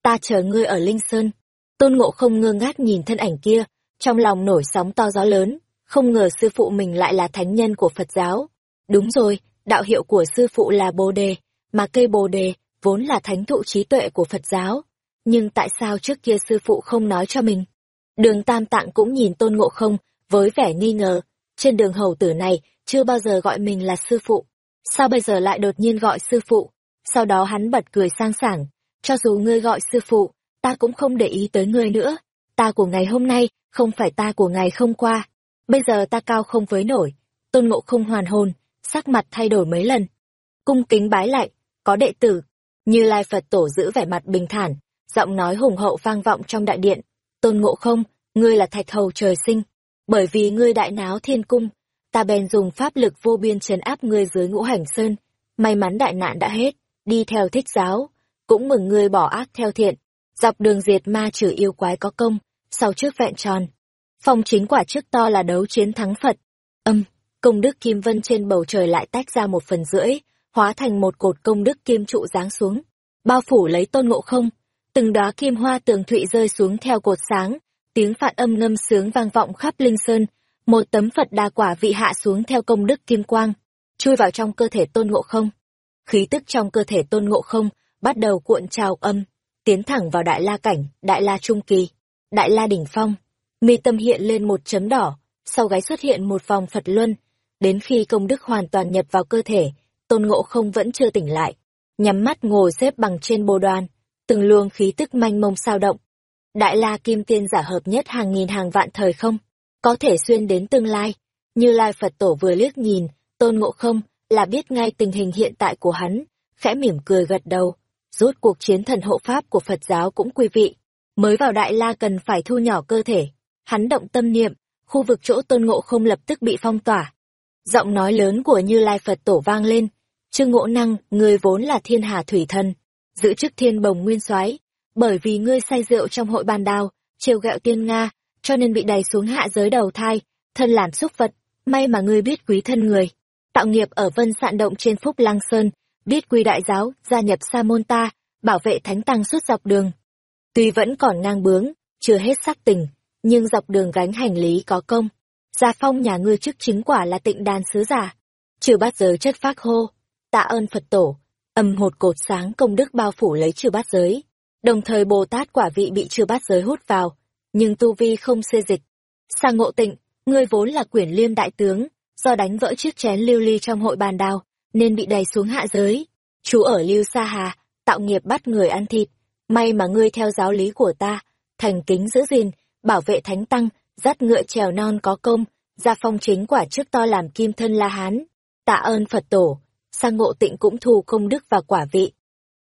Ta chờ ngươi ở Linh Sơn. Tôn Ngộ không ngơ ngác nhìn thân ảnh kia, trong lòng nổi sóng to gió lớn, không ngờ sư phụ mình lại là thánh nhân của Phật giáo. Đúng rồi, đạo hiệu của sư phụ là Bồ Đề, mà cây Bồ Đề vốn là thánh thụ trí tuệ của Phật giáo. Nhưng tại sao trước kia sư phụ không nói cho mình? Đường Tam Tạng cũng nhìn Tôn Ngộ Không với vẻ nghi ngờ, trên đường hầu tử này chưa bao giờ gọi mình là sư phụ. Sao bây giờ lại đột nhiên gọi sư phụ? Sau đó hắn bật cười sang sảng, cho dù ngươi gọi sư phụ, ta cũng không để ý tới ngươi nữa. Ta của ngày hôm nay không phải ta của ngày hôm qua. Bây giờ ta cao không với nổi. Tôn Ngộ Không hoàn hồn, sắc mặt thay đổi mấy lần. Cung kính bái lại, có đệ tử. Như Lai Phật Tổ giữ vẻ mặt bình thản, giọng nói hùng hậu vang vọng trong đại điện. Tôn Ngộ Không, ngươi là thạch hầu trời sinh, bởi vì ngươi đại náo thiên cung, ta bèn dùng pháp lực vô biên trấn áp ngươi dưới ngũ hành sơn. May mắn đại nạn đã hết, đi theo thích giáo, cũng mừng ngươi bỏ ác theo thiện, dọc đường diệt ma trừ yêu quái có công, sau trước vẹn tròn. Phong chính quả trước to là đấu chiến thắng Phật. Âm, công đức kim vân trên bầu trời lại tách ra một phần rưỡi, hóa thành một cột công đức kim trụ giáng xuống, bao phủ lấy tôn ngộ không. Từng đóa kim hoa tường thụy rơi xuống theo cột sáng, tiếng phạn âm ngâm sướng vang vọng khắp linh sơn, một tấm Phật đa quả vị hạ xuống theo công đức kim quang, chui vào trong cơ thể tôn ngộ không. Khí tức trong cơ thể tôn ngộ không bắt đầu cuộn trào âm, tiến thẳng vào đại la cảnh, đại la trung kỳ, đại la đỉnh phong. Mi tâm hiện lên một chấm đỏ, sau gáy xuất hiện một vòng Phật luân, đến khi công đức hoàn toàn nhập vào cơ thể, tôn ngộ không vẫn chưa tỉnh lại, nhắm mắt ngồi xếp bằng trên bồ đoàn, từng luồng khí tức manh mông sao động. Đại la kim tiên giả hợp nhất hàng nghìn hàng vạn thời không, có thể xuyên đến tương lai. Như Lai Phật Tổ vừa liếc nhìn, tôn ngộ không, là biết ngay tình hình hiện tại của hắn, khẽ mỉm cười gật đầu, rốt cuộc chiến thần hộ pháp của Phật giáo cũng quy vị. Mới vào Đại La cần phải thu nhỏ cơ thể, hắn động tâm niệm, khu vực chỗ tôn ngộ không lập tức bị phong tỏa. Giọng nói lớn của Như Lai Phật Tổ vang lên, Trương Ngộ Năng, người vốn là thiên hà thủy thần, giữ chức thiên bồng nguyên soái bởi vì ngươi say rượu trong hội bàn đào, trêu gẹo tiên Nga, cho nên bị đày xuống hạ giới đầu thai, thân làm xúc vật, may mà ngươi biết quý thân người. Tạo nghiệp ở vân sạn động trên Phúc Lăng Sơn, biết quy đại giáo, gia nhập Sa môn ta, bảo vệ thánh tăng suốt dọc đường. Tuy vẫn còn ngang bướng, chưa hết sắc tình, nhưng dọc đường gánh hành lý có công. Gia phong nhà ngươi chức chính quả là tịnh đàn sứ giả. Trừ bát giới chất phác hô, tạ ơn Phật tổ, âm hột cột sáng công đức bao phủ lấy trừ bát giới. Đồng thời Bồ Tát quả vị bị trừ bát giới hút vào, nhưng tu vi không xê dịch. Sang ngộ tịnh, ngươi vốn là quyển liêm đại tướng, do đánh vỡ chiếc chén lưu ly trong hội bàn đào, nên bị đầy xuống hạ giới. Chú ở lưu sa hà, tạo nghiệp bắt người ăn thịt. May mà ngươi theo giáo lý của ta, thành kính giữ gìn, bảo vệ thánh tăng, dắt ngựa trèo non có công, gia phong chính quả trước to làm kim thân la hán. Tạ ơn Phật tổ, sang ngộ tịnh cũng thù công đức và quả vị.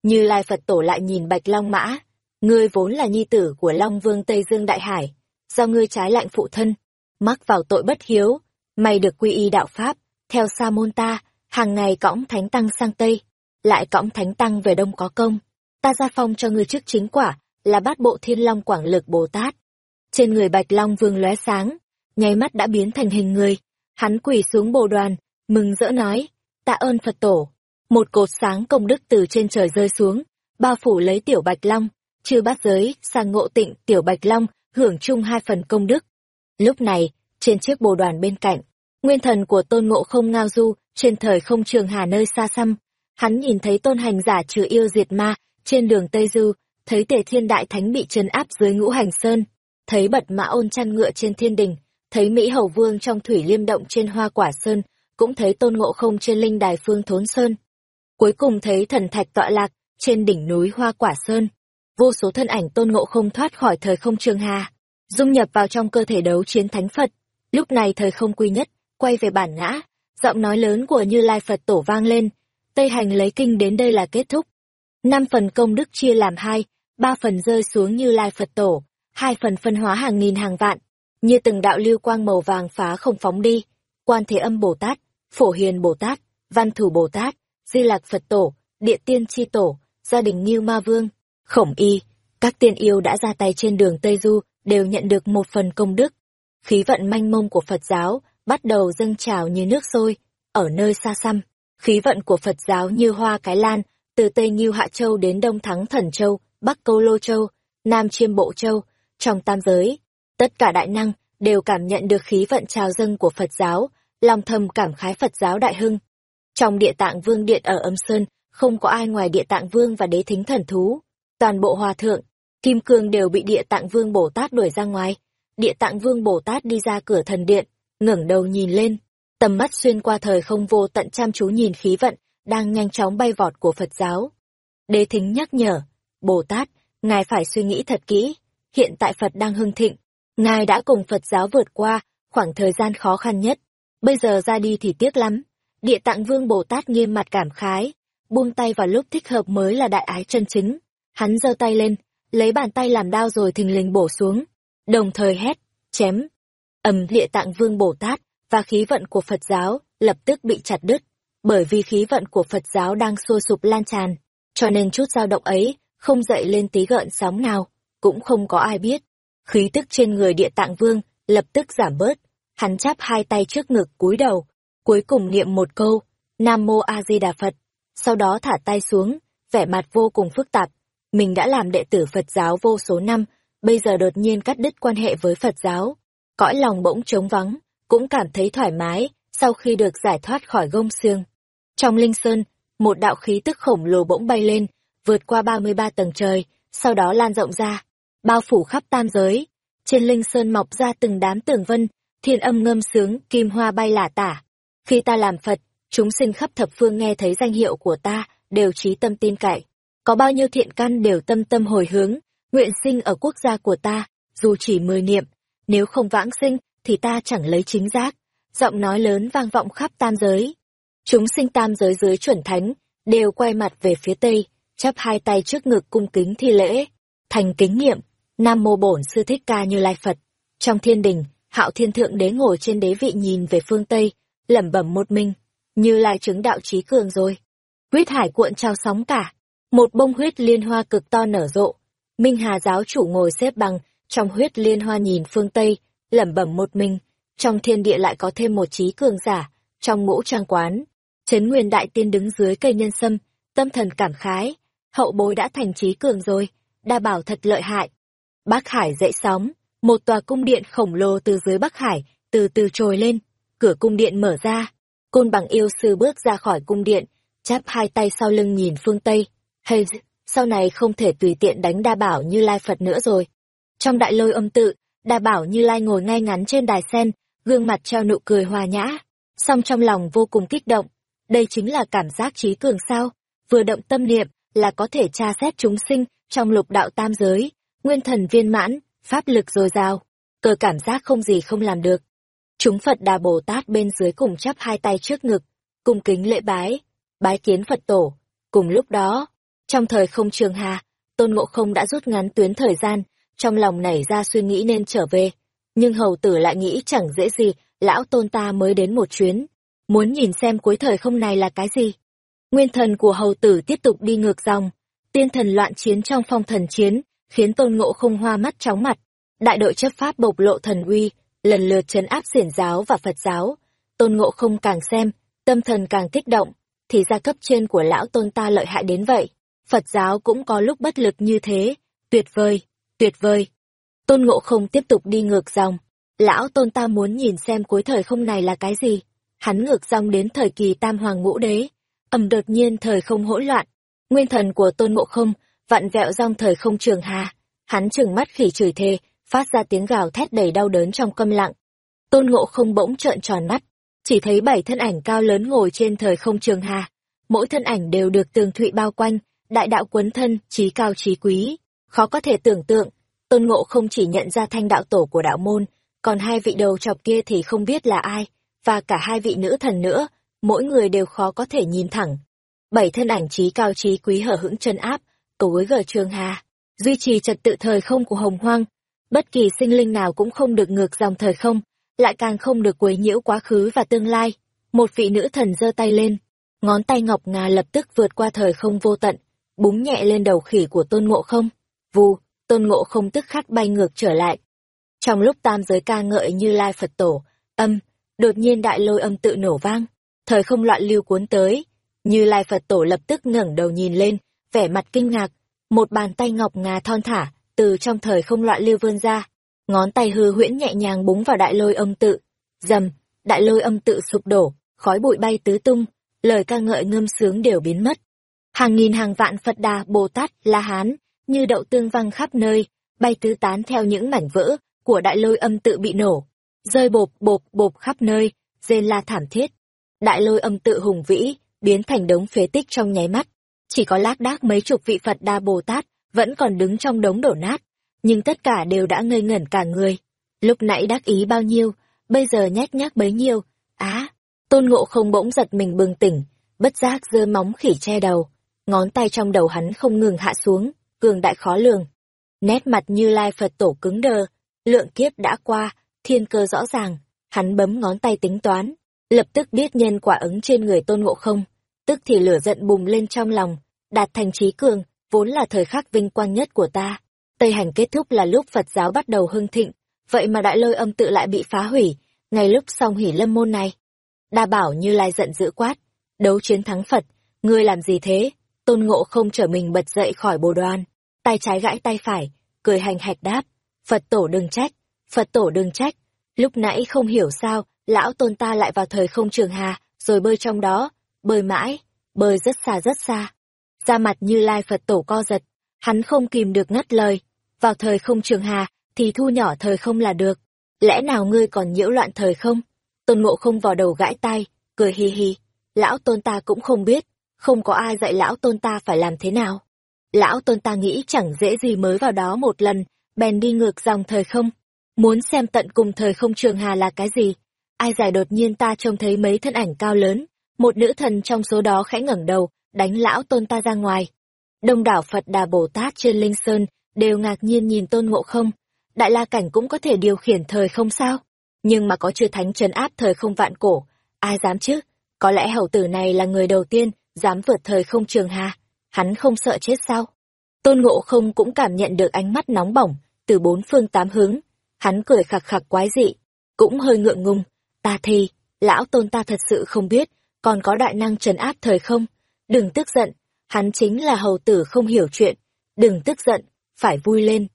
Như Lai Phật tổ lại nhìn Bạch Long Mã, ngươi vốn là nhi tử của Long Vương Tây Dương Đại Hải, do ngươi trái lạnh phụ thân, mắc vào tội bất hiếu, mày được quy y đạo Pháp, theo sa môn ta, hàng ngày cõng thánh tăng sang Tây, lại cõng thánh tăng về Đông có công. Ta ra phong cho ngươi trước chính quả, là bát bộ thiên long quảng lực Bồ Tát. Trên người Bạch Long Vương lóe sáng, nháy mắt đã biến thành hình người, hắn quỳ xuống bồ đoàn, mừng rỡ nói, tạ ơn Phật tổ. Một cột sáng công đức từ trên trời rơi xuống, bao phủ lấy tiểu Bạch Long, chư bát giới, sang ngộ tịnh tiểu Bạch Long, hưởng chung hai phần công đức. Lúc này, trên chiếc bồ đoàn bên cạnh, nguyên thần của tôn ngộ không ngao du, trên thời không trường hà nơi xa xăm, hắn nhìn thấy tôn hành giả trừ yêu diệt ma, trên đường Tây Du, thấy tề thiên đại thánh bị trấn áp dưới ngũ hành sơn, thấy bật mã ôn chăn ngựa trên thiên đình, thấy Mỹ Hầu Vương trong thủy liêm động trên hoa quả sơn, cũng thấy tôn ngộ không trên linh đài phương thốn sơn. Cuối cùng thấy thần thạch tọa lạc, trên đỉnh núi hoa quả sơn. Vô số thân ảnh tôn ngộ không thoát khỏi thời không trường hà, dung nhập vào trong cơ thể đấu chiến thánh Phật. Lúc này thời không quy nhất, quay về bản ngã, giọng nói lớn của Như Lai Phật tổ vang lên, Tây hành lấy kinh đến đây là kết thúc. Năm phần công đức chia làm hai, ba phần rơi xuống Như Lai Phật tổ, hai phần phân hóa hàng nghìn hàng vạn, như từng đạo lưu quang màu vàng phá không phóng đi. Quan Thế Âm Bồ Tát, Phổ Hiền Bồ Tát, Văn Thủ Bồ Tát, Di Lạc Phật Tổ, Địa Tiên Chi Tổ, gia đình Ngưu Ma Vương, Khổng Y, các tiên yêu đã ra tay trên đường Tây Du đều nhận được một phần công đức. Khí vận manh mông của Phật giáo bắt đầu dâng trào như nước sôi, ở nơi xa xăm. Khí vận của Phật giáo như hoa cái lan, từ Tây Ngưu Hạ Châu đến Đông Thắng Thần Châu, Bắc Câu Lô Châu, Nam Chiêm Bộ Châu, trong tam giới. Tất cả đại năng đều cảm nhận được khí vận trào dâng của Phật giáo, lòng thầm cảm khái Phật giáo đại hưng. Trong địa tạng vương điện ở âm sơn, không có ai ngoài địa tạng vương và đế thính thần thú. Toàn bộ hòa thượng, kim cương đều bị địa tạng vương Bồ Tát đuổi ra ngoài. Địa tạng vương Bồ Tát đi ra cửa thần điện, ngẩng đầu nhìn lên, tầm mắt xuyên qua thời không vô tận chăm chú nhìn khí vận, đang nhanh chóng bay vọt của Phật giáo. Đế thính nhắc nhở, Bồ Tát, ngài phải suy nghĩ thật kỹ, hiện tại Phật đang hưng thịnh, ngài đã cùng Phật giáo vượt qua khoảng thời gian khó khăn nhất, bây giờ ra đi thì tiếc lắm. Địa tạng vương Bồ Tát nghiêm mặt cảm khái, buông tay vào lúc thích hợp mới là đại ái chân chính. Hắn giơ tay lên, lấy bàn tay làm đao rồi thình lình bổ xuống, đồng thời hét, chém. Ầm địa tạng vương Bồ Tát và khí vận của Phật giáo lập tức bị chặt đứt, bởi vì khí vận của Phật giáo đang xô sụp lan tràn, cho nên chút dao động ấy không dậy lên tí gợn sóng nào, cũng không có ai biết. Khí tức trên người địa tạng vương lập tức giảm bớt, hắn chắp hai tay trước ngực cúi đầu, cuối cùng niệm một câu, Nam Mô A Di Đà Phật, sau đó thả tay xuống, vẻ mặt vô cùng phức tạp. Mình đã làm đệ tử Phật giáo vô số năm, bây giờ đột nhiên cắt đứt quan hệ với Phật giáo. Cõi lòng bỗng trống vắng, cũng cảm thấy thoải mái, sau khi được giải thoát khỏi gông xương. Trong linh sơn, một đạo khí tức khổng lồ bỗng bay lên, vượt qua 33 tầng trời, sau đó lan rộng ra, bao phủ khắp tam giới. Trên linh sơn mọc ra từng đám tường vân, thiên âm ngâm sướng, kim hoa bay lả tả. Khi ta làm Phật, chúng sinh khắp thập phương nghe thấy danh hiệu của ta, đều trí tâm tin cậy. Có bao nhiêu thiện căn đều tâm tâm hồi hướng, nguyện sinh ở quốc gia của ta, dù chỉ mười niệm, nếu không vãng sinh, thì ta chẳng lấy chính giác. Giọng nói lớn vang vọng khắp tam giới. Chúng sinh tam giới dưới chuẩn thánh, đều quay mặt về phía tây, chắp hai tay trước ngực cung kính thi lễ, thành kính niệm, Nam Mô Bổn Sư Thích Ca Như Lai Phật. Trong thiên đình, Hạo Thiên Thượng Đế ngồi trên đế vị nhìn về phương Tây, lẩm bẩm một mình, như lai chứng đạo trí cường rồi. Huyết hải cuộn trao sóng cả, một bông huyết liên hoa cực to nở rộ. Minh Hà giáo chủ ngồi xếp bằng, trong huyết liên hoa nhìn phương Tây, lẩm bẩm một mình, trong thiên địa lại có thêm một trí cường giả, trong ngũ trang quán. Trấn Nguyên Đại Tiên đứng dưới cây nhân sâm, tâm thần cảm khái, hậu bối đã thành trí cường rồi, đa bảo thật lợi hại. Bắc Hải dậy sóng, một tòa cung điện khổng lồ từ dưới Bắc Hải, từ từ trồi lên, cửa cung điện mở ra. Côn bằng yêu sư bước ra khỏi cung điện, chắp hai tay sau lưng nhìn phương Tây. Hey, sau này không thể tùy tiện đánh đa bảo như lai Phật nữa rồi. Trong đại lôi âm tự, đa bảo như lai ngồi ngay ngắn trên đài sen, gương mặt treo nụ cười hòa nhã, song trong lòng vô cùng kích động. Đây chính là cảm giác trí cường sao, vừa động tâm niệm là có thể tra xét chúng sinh trong lục đạo tam giới, nguyên thần viên mãn, pháp lực dồi dào, cơ cảm giác không gì không làm được. Chúng Phật Đà Bồ Tát bên dưới cùng chắp hai tay trước ngực, cung kính lễ bái, bái kiến Phật tổ. Cùng lúc đó, trong thời không trường hà, Tôn Ngộ Không đã rút ngắn tuyến thời gian, trong lòng nảy ra suy nghĩ nên trở về. Nhưng hầu tử lại nghĩ chẳng dễ gì, lão tôn ta mới đến một chuyến. Muốn nhìn xem cuối thời không này là cái gì. Nguyên thần của hầu tử tiếp tục đi ngược dòng. Tiên thần loạn chiến trong phong thần chiến, khiến tôn ngộ không hoa mắt chóng mặt. Đại đội chấp pháp bộc lộ thần uy, lần lượt chấn áp xiển giáo và Phật giáo. Tôn ngộ không càng xem, tâm thần càng kích động, thì ra cấp trên của lão tôn ta lợi hại đến vậy. Phật giáo cũng có lúc bất lực như thế, tuyệt vời, tuyệt vời. Tôn ngộ không tiếp tục đi ngược dòng. Lão tôn ta muốn nhìn xem cuối thời không này là cái gì. Hắn ngược dòng đến thời kỳ tam hoàng ngũ đế. ầm đột nhiên thời không hỗn loạn. Nguyên thần của tôn ngộ không vặn vẹo rong thời không trường hà. Hắn trừng mắt khỉ chửi thề, phát ra tiếng gào thét đầy đau đớn trong câm lặng. Tôn ngộ không bỗng trợn tròn mắt, chỉ thấy bảy thân ảnh cao lớn ngồi trên thời không trường hà. Mỗi thân ảnh đều được tường thụy bao quanh, đại đạo quấn thân, trí cao trí quý. Khó có thể tưởng tượng, tôn ngộ không chỉ nhận ra thanh đạo tổ của đạo môn, còn hai vị đầu chọc kia thì không biết là ai, và cả hai vị nữ thần nữa, mỗi người đều khó có thể nhìn thẳng. Bảy thân ảnh trí cao trí quý hở hững chân áp, cầu với gở trường hà, duy trì trật tự thời không của hồng hoang. Bất kỳ sinh linh nào cũng không được ngược dòng thời không, lại càng không được quấy nhiễu quá khứ và tương lai. Một vị nữ thần giơ tay lên, ngón tay ngọc ngà lập tức vượt qua thời không vô tận, búng nhẹ lên đầu khỉ của tôn ngộ không. Vù, tôn ngộ không tức khắc bay ngược trở lại. Trong lúc tam giới ca ngợi như lai Phật tổ, âm, đột nhiên đại lôi âm tự nổ vang, thời không loạn lưu cuốn tới. Như lai Phật tổ lập tức ngẩng đầu nhìn lên, vẻ mặt kinh ngạc, một bàn tay ngọc ngà thon thả, từ trong thời không loạn lưu vươn ra, ngón tay hư huyễn nhẹ nhàng búng vào đại lôi âm tự. Dầm, đại lôi âm tự sụp đổ, khói bụi bay tứ tung, lời ca ngợi ngâm sướng đều biến mất. Hàng nghìn hàng vạn Phật Đà, Bồ Tát, La Hán, như đậu tương văng khắp nơi, bay tứ tán theo những mảnh vỡ của đại lôi âm tự bị nổ, rơi bộp bộp bộp khắp nơi, rên la thảm thiết. Đại lôi âm tự hùng vĩ, biến thành đống phế tích trong nháy mắt. Chỉ có lác đác mấy chục vị Phật Đa Bồ Tát vẫn còn đứng trong đống đổ nát, nhưng tất cả đều đã ngây ngẩn cả người. Lúc nãy đắc ý bao nhiêu, bây giờ nhét nhác bấy nhiêu. Á, tôn ngộ không bỗng giật mình bừng tỉnh, bất giác giơ móng khỉ che đầu, ngón tay trong đầu hắn không ngừng hạ xuống, cường đại khó lường. Nét mặt như lai Phật tổ cứng đờ, lượng kiếp đã qua, thiên cơ rõ ràng, hắn bấm ngón tay tính toán, lập tức biết nhân quả ứng trên người tôn ngộ không tức thì lửa giận bùng lên trong lòng, đạt thành trí cường, vốn là thời khắc vinh quang nhất của ta. Tây hành kết thúc là lúc Phật giáo bắt đầu hưng thịnh, vậy mà đại lôi âm tự lại bị phá hủy, ngay lúc xong hỉ lâm môn này. Đa bảo như lai giận dữ quát, đấu chiến thắng Phật, ngươi làm gì thế? Tôn ngộ không trở mình bật dậy khỏi bồ đoan, tay trái gãi tay phải, cười hành hạch đáp, Phật tổ đừng trách, Phật tổ đừng trách, lúc nãy không hiểu sao, lão tôn ta lại vào thời không trường hà, rồi bơi trong đó, bơi mãi, bơi rất xa rất xa. Ra mặt như lai Phật tổ co giật, hắn không kìm được ngắt lời, vào thời không trường hà, thì thu nhỏ thời không là được. Lẽ nào ngươi còn nhiễu loạn thời không? Tôn ngộ không vào đầu gãi tay, cười hi hi. lão tôn ta cũng không biết, không có ai dạy lão tôn ta phải làm thế nào. Lão tôn ta nghĩ chẳng dễ gì mới vào đó một lần, bèn đi ngược dòng thời không. Muốn xem tận cùng thời không trường hà là cái gì? Ai giải đột nhiên ta trông thấy mấy thân ảnh cao lớn, một nữ thần trong số đó khẽ ngẩng đầu, đánh lão tôn ta ra ngoài. Đông đảo Phật Đà Bồ Tát trên Linh Sơn đều ngạc nhiên nhìn tôn ngộ không. Đại la cảnh cũng có thể điều khiển thời không sao? Nhưng mà có chư thánh trấn áp thời không vạn cổ, ai dám chứ? Có lẽ hầu tử này là người đầu tiên dám vượt thời không trường hà. Hắn không sợ chết sao? Tôn ngộ không cũng cảm nhận được ánh mắt nóng bỏng từ bốn phương tám hướng. Hắn cười khặc khặc quái dị, cũng hơi ngượng ngùng. Ta thì, lão tôn ta thật sự không biết, còn có đại năng trấn áp thời không. Đừng tức giận, hắn chính là hầu tử không hiểu chuyện. Đừng tức giận, phải vui lên.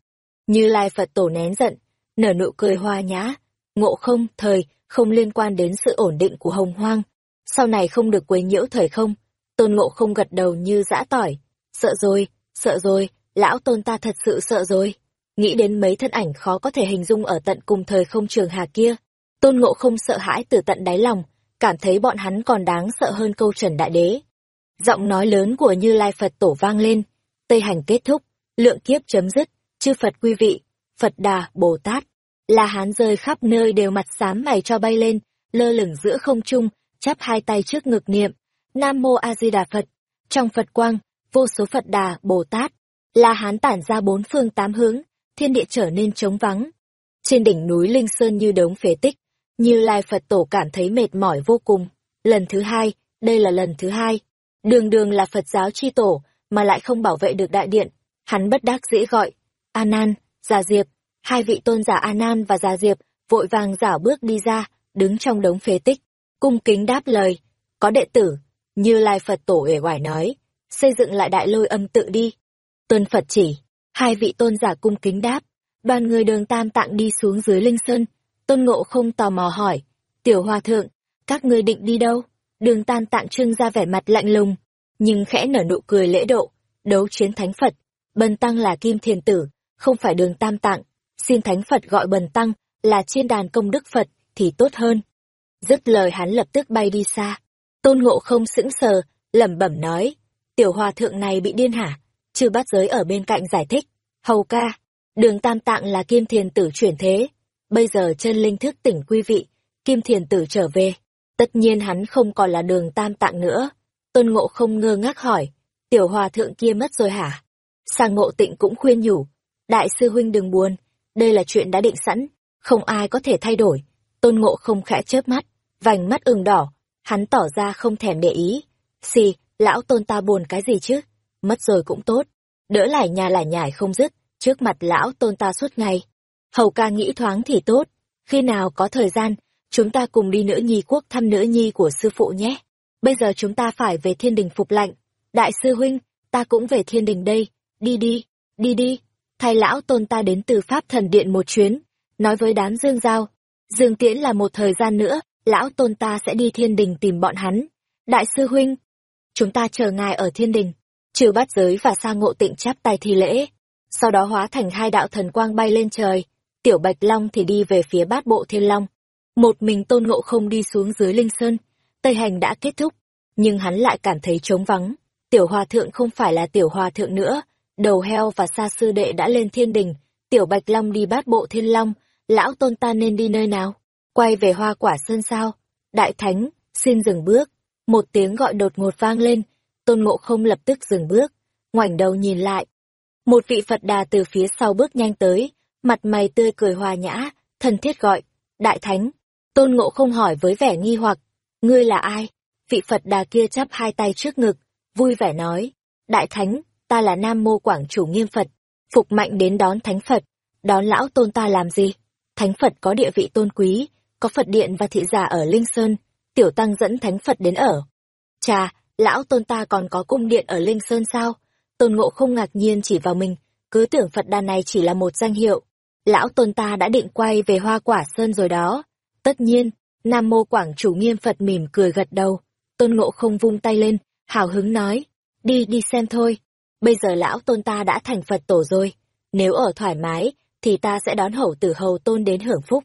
Như Lai Phật tổ nén giận, nở nụ cười hoa nhã. Ngộ không, thời, không liên quan đến sự ổn định của hồng hoang. Sau này không được quấy nhiễu thời không. Tôn ngộ không gật đầu như dã tỏi. Sợ rồi, sợ rồi, lão tôn ta thật sự sợ rồi. Nghĩ đến mấy thân ảnh khó có thể hình dung ở tận cùng thời không trường hà kia. Tôn ngộ không sợ hãi từ tận đáy lòng, cảm thấy bọn hắn còn đáng sợ hơn câu trần đại đế. Giọng nói lớn của Như Lai Phật tổ vang lên, Tây hành kết thúc, lượng kiếp chấm dứt, chư Phật quý vị, Phật Đà, Bồ Tát, La Hán rơi khắp nơi đều mặt xám mày cho bay lên, lơ lửng giữa không trung, chắp hai tay trước ngực niệm, Nam Mô A Di Đà Phật. Trong Phật quang, vô số Phật Đà, Bồ Tát, La Hán tản ra bốn phương tám hướng, thiên địa trở nên trống vắng. Trên đỉnh núi Linh Sơn như đống phế tích, như Lai Phật Tổ cảm thấy mệt mỏi vô cùng. Lần thứ hai, đây là lần thứ hai. Đường đường là Phật giáo chi tổ, mà lại không bảo vệ được đại điện. Hắn bất đắc dĩ gọi, A Nan, Già Diệp, hai vị tôn giả A Nan và Già Diệp vội vàng giả bước đi ra, đứng trong đống phế tích, cung kính đáp lời, có đệ tử, như Lai Phật Tổ uể oải nói, xây dựng lại đại lôi âm tự đi. Tuân Phật chỉ, hai vị tôn giả cung kính đáp, đoàn người đường tam tạng đi xuống dưới linh sơn, tôn ngộ không tò mò hỏi, tiểu hòa thượng, các ngươi định đi đâu? Đường tam tạng trưng ra vẻ mặt lạnh lùng, nhưng khẽ nở nụ cười lễ độ, đấu chiến thánh Phật, bần tăng là kim thiền tử, không phải đường tam tạng, xin thánh Phật gọi bần tăng là chiên đàn công đức Phật thì tốt hơn. Dứt lời hắn lập tức bay đi xa. Tôn ngộ không sững sờ, lẩm bẩm nói, tiểu hòa thượng này bị điên hả? Chư bát giới ở bên cạnh giải thích, hầu ca, đường tam tạng là kim thiền tử chuyển thế. Bây giờ chân linh thức tỉnh quý vị, kim thiền tử trở về. Tất nhiên hắn không còn là đường tam tạng nữa. Tôn ngộ không ngơ ngác hỏi, tiểu hòa thượng kia mất rồi hả? Sang ngộ tịnh cũng khuyên nhủ, đại sư huynh đừng buồn, đây là chuyện đã định sẵn, không ai có thể thay đổi. Tôn ngộ không khẽ chớp mắt, vành mắt ửng đỏ, hắn tỏ ra không thèm để ý. Xì, lão tôn ta buồn cái gì chứ? Mất rồi cũng tốt. Đỡ lại nhà lại nhải không dứt, trước mặt lão tôn ta suốt ngày. Hầu ca nghĩ thoáng thì tốt, khi nào có thời gian, chúng ta cùng đi nữ nhi quốc thăm nữ nhi của sư phụ nhé. Bây giờ chúng ta phải về thiên đình phục lạnh. Đại sư huynh, ta cũng về thiên đình đây, đi đi, đi đi. Thay lão tôn ta đến từ Pháp thần điện một chuyến, nói với đám dương giao. Dương tiễn là một thời gian nữa, lão tôn ta sẽ đi thiên đình tìm bọn hắn. Đại sư huynh, chúng ta chờ ngài ở thiên đình. Trừ bát giới và sa ngộ tịnh chắp tay thi lễ. Sau đó hóa thành hai đạo thần quang bay lên trời. Tiểu Bạch Long thì đi về phía bát bộ thiên long. Một mình tôn ngộ không đi xuống dưới linh sơn. Tây hành đã kết thúc, nhưng hắn lại cảm thấy trống vắng. Tiểu hòa thượng không phải là tiểu hòa thượng nữa. Đầu heo và sa sư đệ đã lên thiên đình. Tiểu Bạch Long đi bát bộ thiên long. Lão tôn ta nên đi nơi nào? Quay về hoa quả sơn sao? Đại thánh, xin dừng bước. Một tiếng gọi đột ngột vang lên, tôn ngộ không lập tức dừng bước, ngoảnh đầu nhìn lại. Một vị Phật đà từ phía sau bước nhanh tới, mặt mày tươi cười hòa nhã, thần thiết gọi, đại thánh. Tôn ngộ không hỏi với vẻ nghi hoặc, ngươi là ai? Vị Phật đà kia chắp hai tay trước ngực, vui vẻ nói, đại thánh, ta là Nam Mô Quảng Chủ Nghiêm Phật, phục mạnh đến đón thánh Phật, đón lão tôn ta làm gì? Thánh Phật có địa vị tôn quý, có Phật điện và thị giả ở Linh Sơn, tiểu tăng dẫn thánh Phật đến ở. Chà, lão tôn ta còn có cung điện ở Linh Sơn sao? Tôn ngộ không ngạc nhiên chỉ vào mình, cứ tưởng Phật đà này chỉ là một danh hiệu. Lão tôn ta đã định quay về hoa quả sơn rồi đó. Tất nhiên, Nam Mô Quảng Chủ Nghiêm Phật mỉm cười gật đầu. Tôn ngộ không vung tay lên, hào hứng nói, đi đi xem thôi. Bây giờ lão tôn ta đã thành Phật tổ rồi. Nếu ở thoải mái, thì ta sẽ đón hậu tử hầu tôn đến hưởng phúc.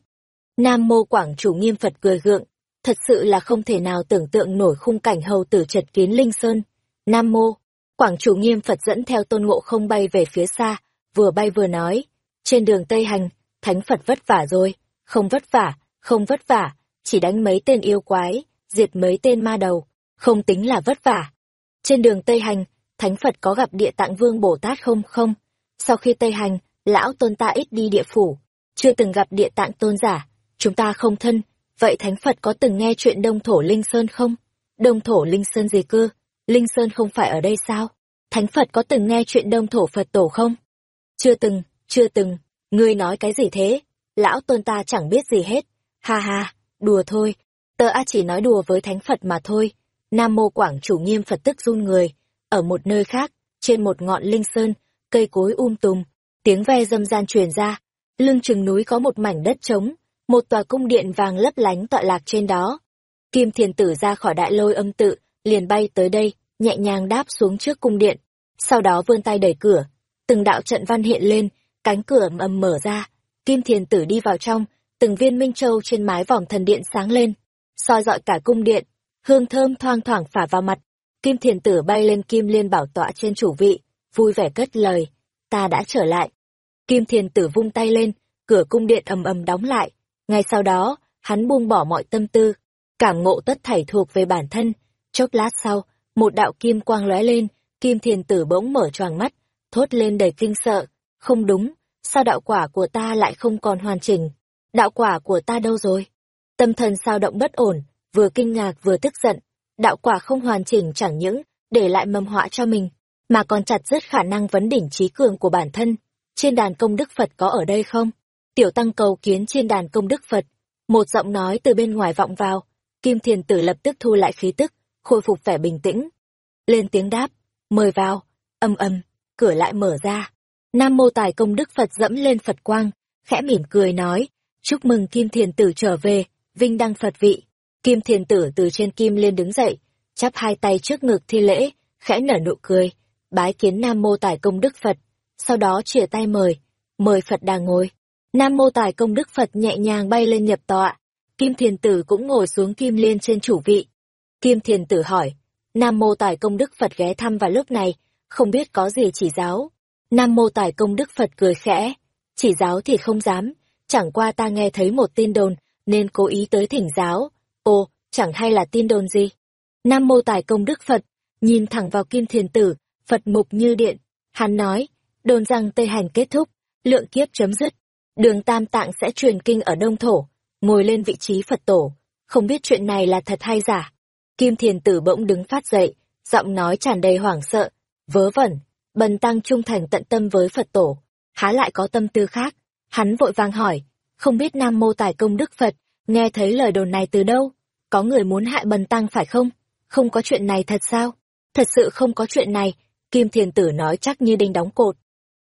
Nam Mô Quảng Chủ Nghiêm Phật cười gượng, thật sự là không thể nào tưởng tượng nổi khung cảnh hầu tử chật kiến Linh Sơn. Nam Mô, Quảng chủ nghiêm Phật dẫn theo tôn ngộ không bay về phía xa, vừa bay vừa nói, trên đường Tây Hành, Thánh Phật vất vả rồi, không vất vả, không vất vả, chỉ đánh mấy tên yêu quái, diệt mấy tên ma đầu, không tính là vất vả. Trên đường Tây Hành, Thánh Phật có gặp địa tạng vương Bồ Tát không không? Sau khi Tây Hành, lão tôn ta ít đi địa phủ, chưa từng gặp địa tạng tôn giả, chúng ta không thân, vậy Thánh Phật có từng nghe chuyện Đông Thổ Linh Sơn không? Đông Thổ Linh Sơn gì cơ? Linh Sơn không phải ở đây sao? Thánh Phật có từng nghe chuyện Đông Thổ Phật Tổ không? Chưa từng, chưa từng, ngươi nói cái gì thế? Lão tôn ta chẳng biết gì hết. Ha ha, đùa thôi, tớ a chỉ nói đùa với Thánh Phật mà thôi. Nam Mô Quảng chủ nghiêm Phật tức run người, ở một nơi khác, trên một ngọn linh sơn, cây cối um tùm, tiếng ve dâm gian truyền ra, lưng chừng núi có một mảnh đất trống, một tòa cung điện vàng lấp lánh tọa lạc trên đó. Kim thiền tử ra khỏi đại lôi âm tự, liền bay tới đây, nhẹ nhàng đáp xuống trước cung điện, sau đó vươn tay đẩy cửa, từng đạo trận văn hiện lên, cánh cửa ầm ầm mở ra, kim thiền tử đi vào trong, từng viên minh châu trên mái vòm thần điện sáng lên, soi dọi cả cung điện, hương thơm thoang thoảng phả vào mặt, kim thiền tử bay lên kim liên bảo tọa trên chủ vị, vui vẻ cất lời, ta đã trở lại. Kim thiền tử vung tay lên, cửa cung điện ầm ầm đóng lại, ngay sau đó, hắn buông bỏ mọi tâm tư, cảm ngộ tất thảy thuộc về bản thân, chốc lát sau, một đạo kim quang lóe lên, kim thiền tử bỗng mở choàng mắt, thốt lên đầy kinh sợ, không đúng, sao đạo quả của ta lại không còn hoàn chỉnh, đạo quả của ta đâu rồi? Tâm thần sao động bất ổn, vừa kinh ngạc vừa tức giận, đạo quả không hoàn chỉnh chẳng những để lại mầm họa cho mình, mà còn chặt dứt khả năng vấn đỉnh trí cường của bản thân. Trên đàn công đức Phật có ở đây không? Tiểu tăng cầu kiến trên đàn công đức Phật. Một giọng nói từ bên ngoài vọng vào, Kim Thiền Tử lập tức thu lại khí tức, khôi phục vẻ bình tĩnh. Lên tiếng đáp, mời vào, âm âm, cửa lại mở ra. Nam mô tài công đức Phật dẫm lên Phật quang, khẽ mỉm cười nói, chúc mừng Kim Thiền Tử trở về, vinh đăng Phật vị. Kim Thiền Tử từ trên kim lên đứng dậy, chắp hai tay trước ngực thi lễ, khẽ nở nụ cười, bái kiến Nam mô tài công đức Phật, sau đó chìa tay mời, mời Phật đang ngồi. Nam mô tài công đức Phật nhẹ nhàng bay lên nhập tọa, Kim Thiền Tử cũng ngồi xuống kim liên trên chủ vị. Kim Thiền Tử hỏi, Nam mô tài công đức Phật ghé thăm vào lúc này, không biết có gì chỉ giáo. Nam mô tài công đức Phật cười khẽ, chỉ giáo thì không dám, chẳng qua ta nghe thấy một tin đồn, nên cố ý tới thỉnh giáo. Ồ, chẳng hay là tin đồn gì? Nam mô tài công đức Phật, nhìn thẳng vào Kim Thiền Tử, Phật mục như điện. Hắn nói, đồn rằng Tây Hành kết thúc, lượng kiếp chấm dứt, đường Tam Tạng sẽ truyền kinh ở Đông Thổ, ngồi lên vị trí Phật tổ. Không biết chuyện này là thật hay giả. Kim Thiền Tử bỗng đứng phát dậy, giọng nói tràn đầy hoảng sợ, vớ vẩn, bần tăng trung thành tận tâm với Phật tổ, há lại có tâm tư khác. Hắn vội vàng hỏi, không biết Nam Mô Tài Công Đức Phật, nghe thấy lời đồn này từ đâu? Có người muốn hại bần tăng phải không? Không có chuyện này thật sao? Thật sự không có chuyện này, Kim Thiền Tử nói chắc như đinh đóng cột.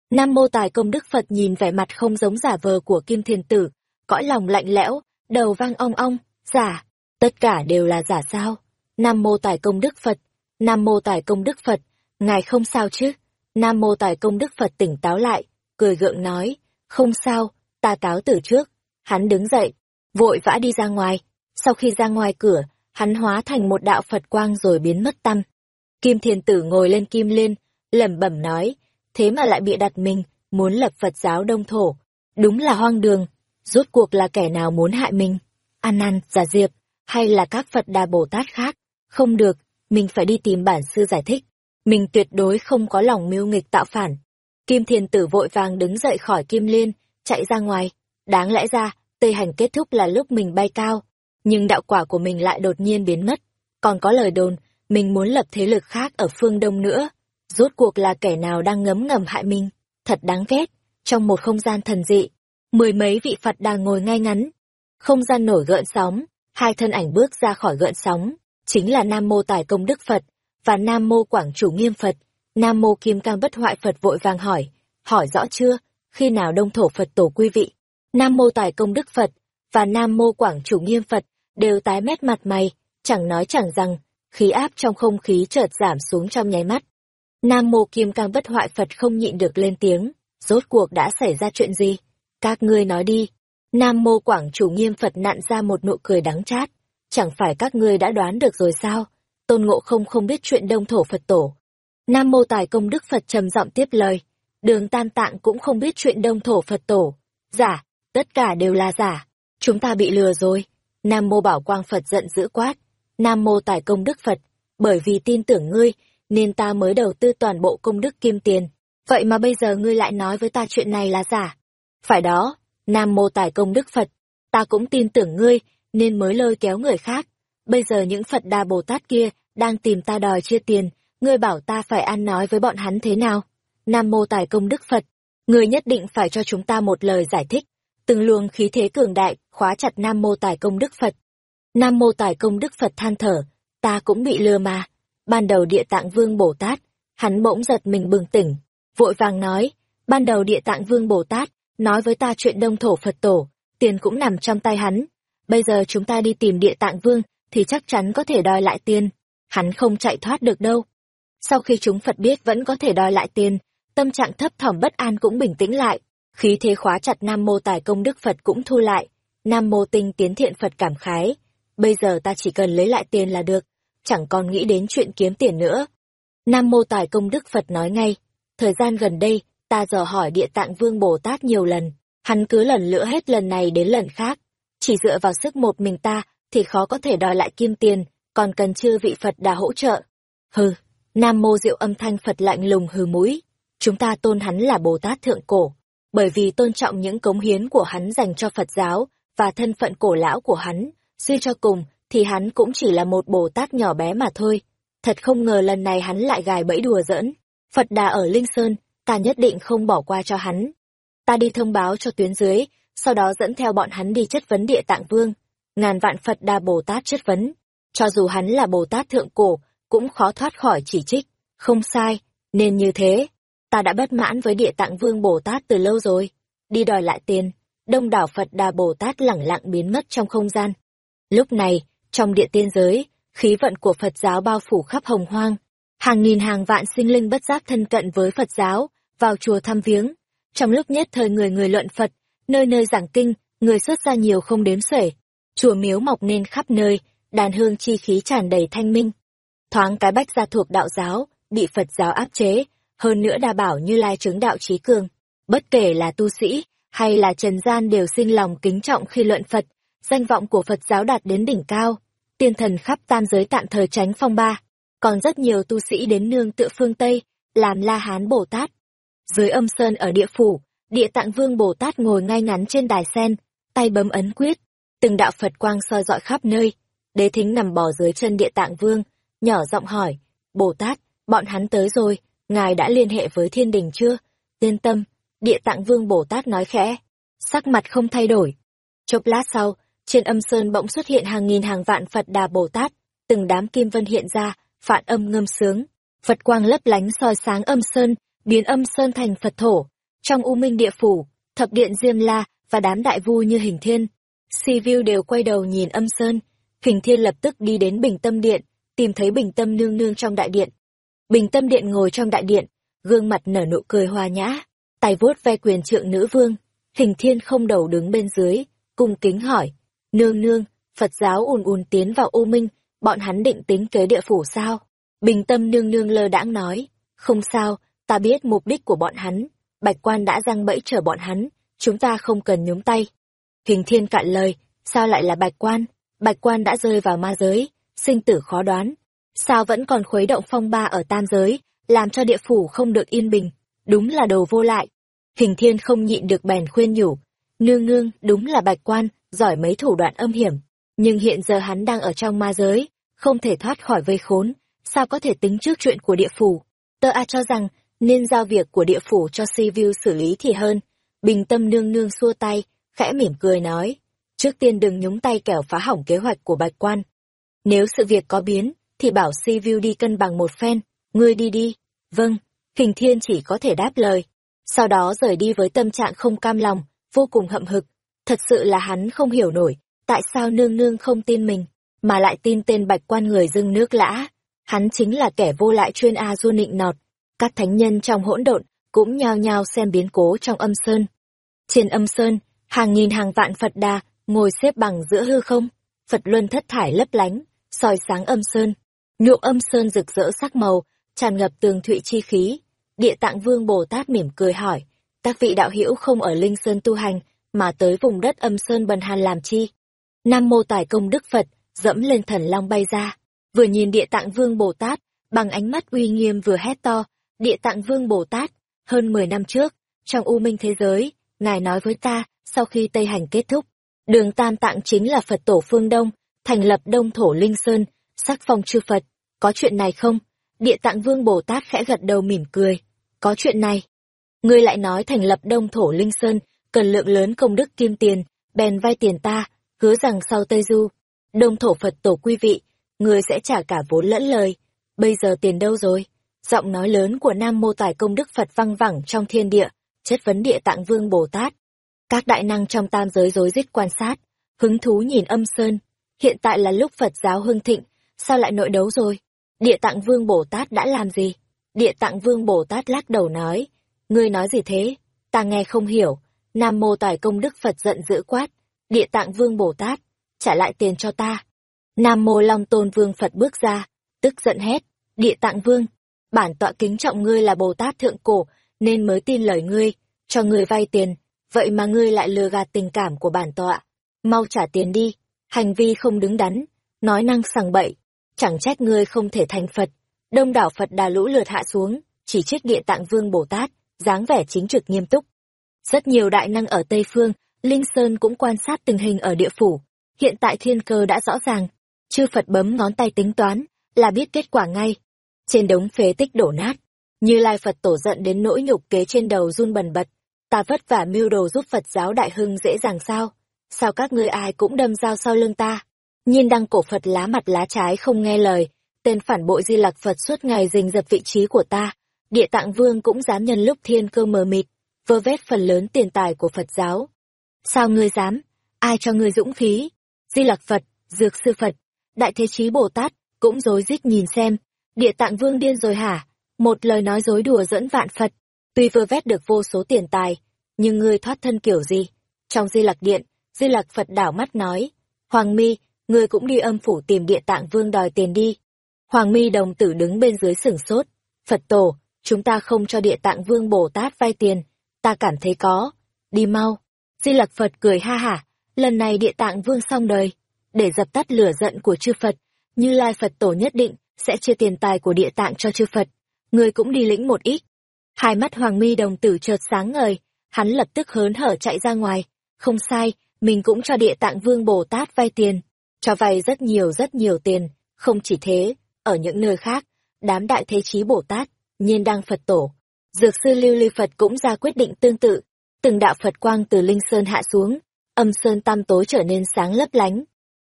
Nam Mô Tài Công Đức Phật nhìn vẻ mặt không giống giả vờ của Kim Thiền Tử, cõi lòng lạnh lẽo, đầu vang ong ong, giả, tất cả đều là giả sao? Nam Mô Tài Công Đức Phật, Nam Mô Tài Công Đức Phật, ngài không sao chứ? Nam Mô Tài Công Đức Phật tỉnh táo lại, cười gượng nói, không sao, ta cáo từ trước. Hắn đứng dậy, vội vã đi ra ngoài. Sau khi ra ngoài cửa, hắn hóa thành một đạo Phật quang rồi biến mất tâm. Kim Thiền Tử ngồi lên kim liên, lẩm bẩm nói, thế mà lại bị đặt mình, muốn lập Phật giáo đông thổ. Đúng là hoang đường, rốt cuộc là kẻ nào muốn hại mình? An An, Giả Diệp, hay là các Phật Đà Bồ Tát khác? Không được, mình phải đi tìm bản sư giải thích. Mình tuyệt đối không có lòng mưu nghịch tạo phản. Kim Thiền Tử vội vàng đứng dậy khỏi Kim Liên, chạy ra ngoài. Đáng lẽ ra, Tây Hành kết thúc là lúc mình bay cao. Nhưng đạo quả của mình lại đột nhiên biến mất. Còn có lời đồn, mình muốn lập thế lực khác ở phương Đông nữa. Rốt cuộc là kẻ nào đang ngấm ngầm hại mình. Thật đáng ghét. Trong một không gian thần dị, mười mấy vị Phật đang ngồi ngay ngắn. Không gian nổi gợn sóng, hai thân ảnh bước ra khỏi gợn sóng, chính là Nam Mô Tài Công Đức Phật và Nam Mô Quảng Chủ Nghiêm Phật. Nam Mô Kim Cang Bất Hoại Phật vội vàng hỏi, hỏi rõ chưa, khi nào đông thổ Phật tổ quý vị? Nam Mô Tài Công Đức Phật và Nam Mô Quảng Chủ Nghiêm Phật đều tái mét mặt mày, chẳng nói chẳng rằng, khí áp trong không khí chợt giảm xuống trong nháy mắt. Nam Mô Kim Cang Bất Hoại Phật không nhịn được lên tiếng, rốt cuộc đã xảy ra chuyện gì? Các ngươi nói đi. Nam Mô Quảng Chủ Nghiêm Phật nặn ra một nụ cười đắng chát. chẳng phải các ngươi đã đoán được rồi sao? Tôn Ngộ không không biết chuyện đông thổ Phật tổ. Nam Mô Tài Công Đức Phật trầm giọng tiếp lời. Đường Tam Tạng cũng không biết chuyện đông thổ Phật tổ. Giả, tất cả đều là giả. Chúng ta bị lừa rồi. Nam Mô Bảo Quang Phật giận dữ quát. Nam Mô Tài Công Đức Phật, bởi vì tin tưởng ngươi, nên ta mới đầu tư toàn bộ công đức kim tiền. Vậy mà bây giờ ngươi lại nói với ta chuyện này là giả. Phải đó, Nam Mô Tài Công Đức Phật, ta cũng tin tưởng ngươi, nên mới lôi kéo người khác. Bây giờ những Phật Đà Bồ Tát kia đang tìm ta đòi chia tiền, ngươi bảo ta phải ăn nói với bọn hắn thế nào? Nam Mô Tài Công Đức Phật, ngươi nhất định phải cho chúng ta một lời giải thích. Từng luồng khí thế cường đại, khóa chặt Nam Mô Tài Công Đức Phật. Nam Mô Tài Công Đức Phật than thở, ta cũng bị lừa mà. Ban đầu địa tạng vương Bồ Tát, hắn bỗng giật mình bừng tỉnh, vội vàng nói, ban đầu địa tạng vương Bồ Tát, nói với ta chuyện đông thổ Phật tổ, tiền cũng nằm trong tay hắn. Bây giờ chúng ta đi tìm địa tạng vương, thì chắc chắn có thể đòi lại tiền. Hắn không chạy thoát được đâu. Sau khi chúng Phật biết vẫn có thể đòi lại tiền, tâm trạng thấp thỏm bất an cũng bình tĩnh lại. Khí thế khóa chặt Nam Mô Tài Công Đức Phật cũng thu lại. Nam Mô Tinh Tiến Thiện Phật cảm khái. Bây giờ ta chỉ cần lấy lại tiền là được, chẳng còn nghĩ đến chuyện kiếm tiền nữa. Nam Mô Tài Công Đức Phật nói ngay, thời gian gần đây, ta dò hỏi địa tạng vương Bồ Tát nhiều lần, hắn cứ lần lữa hết lần này đến lần khác. Chỉ dựa vào sức một mình ta, thì khó có thể đòi lại kim tiền, còn cần chư vị Phật đã hỗ trợ. Hừ, Nam Mô Diệu âm thanh Phật lạnh lùng hừ mũi. Chúng ta tôn hắn là Bồ Tát Thượng Cổ, bởi vì tôn trọng những cống hiến của hắn dành cho Phật giáo, và thân phận cổ lão của hắn, suy cho cùng, thì hắn cũng chỉ là một Bồ Tát nhỏ bé mà thôi. Thật không ngờ lần này hắn lại gài bẫy đùa giỡn. Phật đà ở Linh Sơn, ta nhất định không bỏ qua cho hắn. Ta đi thông báo cho tuyến dưới, sau đó dẫn theo bọn hắn đi chất vấn địa tạng vương. Ngàn vạn Phật đà Bồ Tát chất vấn. Cho dù hắn là Bồ Tát thượng cổ, cũng khó thoát khỏi chỉ trích. Không sai, nên như thế. Ta đã bất mãn với địa tạng vương Bồ Tát từ lâu rồi. Đi đòi lại tiền. Đông đảo Phật đà Bồ Tát lẳng lặng biến mất trong không gian. Lúc này, trong địa tiên giới, khí vận của Phật giáo bao phủ khắp hồng hoang. Hàng nghìn hàng vạn sinh linh bất giác thân cận với Phật giáo, vào chùa thăm viếng. Trong lúc nhất thời người người luận Phật, nơi nơi giảng kinh, người xuất ra nhiều không đếm xuể. Chùa miếu mọc nên khắp nơi, đàn hương chi khí tràn đầy thanh minh. Thoáng cái bách gia thuộc đạo giáo, bị Phật giáo áp chế, hơn nữa đa bảo như lai chứng đạo trí cường. Bất kể là tu sĩ, hay là trần gian đều sinh lòng kính trọng khi luận Phật, danh vọng của Phật giáo đạt đến đỉnh cao. Tiên thần khắp tam giới tạm thời tránh phong ba, còn rất nhiều tu sĩ đến nương tựa phương Tây, làm La Hán Bồ Tát. Dưới âm sơn ở địa phủ, địa tạng vương Bồ Tát ngồi ngay ngắn trên đài sen, tay bấm ấn quyết, từng đạo Phật quang soi dọi khắp nơi. Đế thính nằm bò dưới chân địa tạng vương, nhỏ giọng hỏi, Bồ Tát, bọn hắn tới rồi, ngài đã liên hệ với thiên đình chưa? Yên tâm, địa tạng vương Bồ Tát nói khẽ, sắc mặt không thay đổi. Chốc lát sau, trên âm sơn bỗng xuất hiện hàng nghìn hàng vạn Phật Đà Bồ Tát, từng đám kim vân hiện ra, phản âm ngâm sướng. Phật quang lấp lánh soi sáng âm sơn, biến âm sơn thành Phật thổ. Trong U Minh địa phủ, thập điện Diêm La và đám đại vu như hình thiên, Si View đều quay đầu nhìn âm sơn. Hình thiên lập tức đi đến bình tâm điện, tìm thấy bình tâm nương nương trong đại điện. Bình tâm điện ngồi trong đại điện, gương mặt nở nụ cười hoa nhã, tay vuốt ve quyền trượng nữ vương. Hình thiên không đầu đứng bên dưới, cung kính hỏi, Nương nương, Phật giáo ùn ùn tiến vào U Minh, bọn hắn định tính kế địa phủ sao? Bình tâm nương nương lơ đãng nói, không sao, ta biết mục đích của bọn hắn, bạch quan đã răng bẫy chờ bọn hắn, chúng ta không cần nhúng tay. Hình thiên cạn lời, sao lại là bạch quan? Bạch quan đã rơi vào ma giới, sinh tử khó đoán. Sao vẫn còn khuấy động phong ba ở tam giới, làm cho địa phủ không được yên bình, đúng là đồ vô lại. Hình thiên không nhịn được bèn khuyên nhủ, nương nương, đúng là bạch quan, giỏi mấy thủ đoạn âm hiểm, nhưng hiện giờ hắn đang ở trong ma giới, không thể thoát khỏi vây khốn, sao có thể tính trước chuyện của địa phủ. Tơ A cho rằng, nên giao việc của địa phủ cho Si View xử lý thì hơn. Bình tâm nương nương xua tay, khẽ mỉm cười nói, trước tiên đừng nhúng tay kẻo phá hỏng kế hoạch của bạch quan. Nếu sự việc có biến, thì bảo Si View đi cân bằng một phen, ngươi đi đi. Vâng, Hình Thiên chỉ có thể đáp lời. Sau đó rời đi với tâm trạng không cam lòng, vô cùng hậm hực. Thật sự là hắn không hiểu nổi, tại sao nương nương không tin mình, mà lại tin tên bạch quan người dưng nước lã. Hắn chính là kẻ vô lại chuyên A du nịnh nọt. Các thánh nhân trong hỗn độn cũng nhao nhao xem biến cố trong âm sơn. Trên âm sơn, hàng nghìn hàng vạn Phật đà ngồi xếp bằng giữa hư không. Phật luân thất thải lấp lánh, soi sáng âm sơn. Nhuộm âm sơn rực rỡ sắc màu, tràn ngập tường thụy chi khí. Địa tạng vương Bồ Tát mỉm cười hỏi, các vị đạo hữu không ở Linh Sơn tu hành, mà tới vùng đất âm sơn bần hàn làm chi? Nam mô tài công đức Phật, dẫm lên thần long bay ra. Vừa nhìn địa tạng vương Bồ Tát, bằng ánh mắt uy nghiêm vừa hét to, địa tạng vương Bồ Tát, hơn 10 năm trước, trong u minh thế giới, Ngài nói với ta, sau khi Tây Hành kết thúc, đường Tam Tạng chính là Phật tổ phương Đông, thành lập Đông Thổ Linh Sơn, sắc phong chư Phật, có chuyện này không? Địa tạng vương Bồ Tát khẽ gật đầu mỉm cười, có chuyện này. Ngươi lại nói thành lập Đông Thổ Linh Sơn, cần lượng lớn công đức kim tiền, bèn vay tiền ta, hứa rằng sau Tây Du, Đông Thổ Phật tổ quý vị, ngươi sẽ trả cả vốn lẫn lời. Bây giờ tiền đâu rồi? Giọng nói lớn của Nam Mô Tài Công Đức Phật văng vẳng trong thiên địa, chất vấn địa tạng vương Bồ Tát. Các đại năng trong tam giới rối rít quan sát, hứng thú nhìn âm sơn. Hiện tại là lúc Phật giáo hưng thịnh, sao lại nội đấu rồi? Địa tạng vương Bồ Tát đã làm gì? Địa tạng vương Bồ Tát lắc đầu nói, ngươi nói gì thế? Ta nghe không hiểu. Nam mô tài công đức Phật giận dữ quát, địa tạng vương Bồ Tát, trả lại tiền cho ta. Nam mô Long Tôn Vương Phật bước ra, tức giận hét, địa tạng vương, bản tọa kính trọng ngươi là Bồ Tát thượng cổ, nên mới tin lời ngươi, cho ngươi vay tiền, vậy mà ngươi lại lừa gạt tình cảm của bản tọa. Mau trả tiền đi, hành vi không đứng đắn, nói năng sằng bậy, chẳng trách ngươi không thể thành Phật. Đông đảo Phật đà lũ lượt hạ xuống, chỉ trích địa tạng vương Bồ Tát, dáng vẻ chính trực nghiêm túc. Rất nhiều đại năng ở Tây Phương, Linh Sơn cũng quan sát tình hình ở địa phủ. Hiện tại thiên cơ đã rõ ràng, chư Phật bấm ngón tay tính toán, là biết kết quả ngay. Trên đống phế tích đổ nát, như Lai Phật tổ giận đến nỗi nhục kế trên đầu run bần bật, ta vất vả mưu đồ giúp Phật giáo đại hưng dễ dàng sao? Sao các ngươi ai cũng đâm dao sau lưng ta? Nhiên đăng cổ Phật lá mặt lá trái không nghe lời, tên phản bội di lạc Phật suốt ngày rình dập vị trí của ta. Địa tạng vương cũng dám nhân lúc thiên cơ mờ mịt, vơ vét phần lớn tiền tài của Phật giáo. Sao ngươi dám? Ai cho ngươi dũng khí? Di lạc Phật, Dược Sư Phật, Đại Thế Chí Bồ Tát, cũng rối rít nhìn xem. Địa tạng vương điên rồi hả? Một lời nói dối đùa dẫn vạn Phật. Tuy vừa vét được vô số tiền tài, nhưng ngươi thoát thân kiểu gì? Trong di lạc điện, di lạc Phật đảo mắt nói. Hoàng mi, ngươi cũng đi âm phủ tìm địa tạng vương đòi tiền đi. Hoàng mi đồng tử đứng bên dưới sửng sốt. Phật tổ, chúng ta không cho địa tạng vương Bồ Tát vay tiền, ta cảm thấy có. Đi mau. Di Lặc Phật cười ha hả, lần này địa tạng vương xong đời. Để dập tắt lửa giận của chư Phật, như Lai Phật tổ nhất định sẽ chia tiền tài của địa tạng cho chư Phật. Người cũng đi lĩnh một ít. Hai mắt Hoàng mi đồng tử chợt sáng ngời, hắn lập tức hớn hở chạy ra ngoài. Không sai, mình cũng cho địa tạng vương Bồ Tát vay tiền. Cho vay rất nhiều rất nhiều tiền, không chỉ thế, ở những nơi khác, đám đại thế chí Bồ Tát, nhiên đăng Phật tổ, dược sư lưu ly Phật cũng ra quyết định tương tự. Từng đạo Phật quang từ Linh Sơn hạ xuống, âm Sơn tam tối trở nên sáng lấp lánh.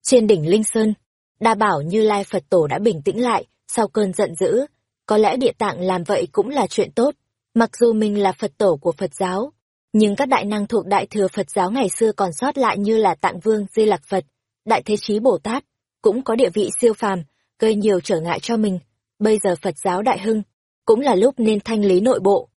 Trên đỉnh Linh Sơn, đa bảo như Lai Phật tổ đã bình tĩnh lại, sau cơn giận dữ. Có lẽ địa tạng làm vậy cũng là chuyện tốt, mặc dù mình là Phật tổ của Phật giáo. Nhưng các đại năng thuộc đại thừa Phật giáo ngày xưa còn sót lại như là Tạng Vương, Di Lạc Phật, Đại Thế Chí Bồ Tát, cũng có địa vị siêu phàm, gây nhiều trở ngại cho mình. Bây giờ Phật giáo đại hưng, cũng là lúc nên thanh lý nội bộ.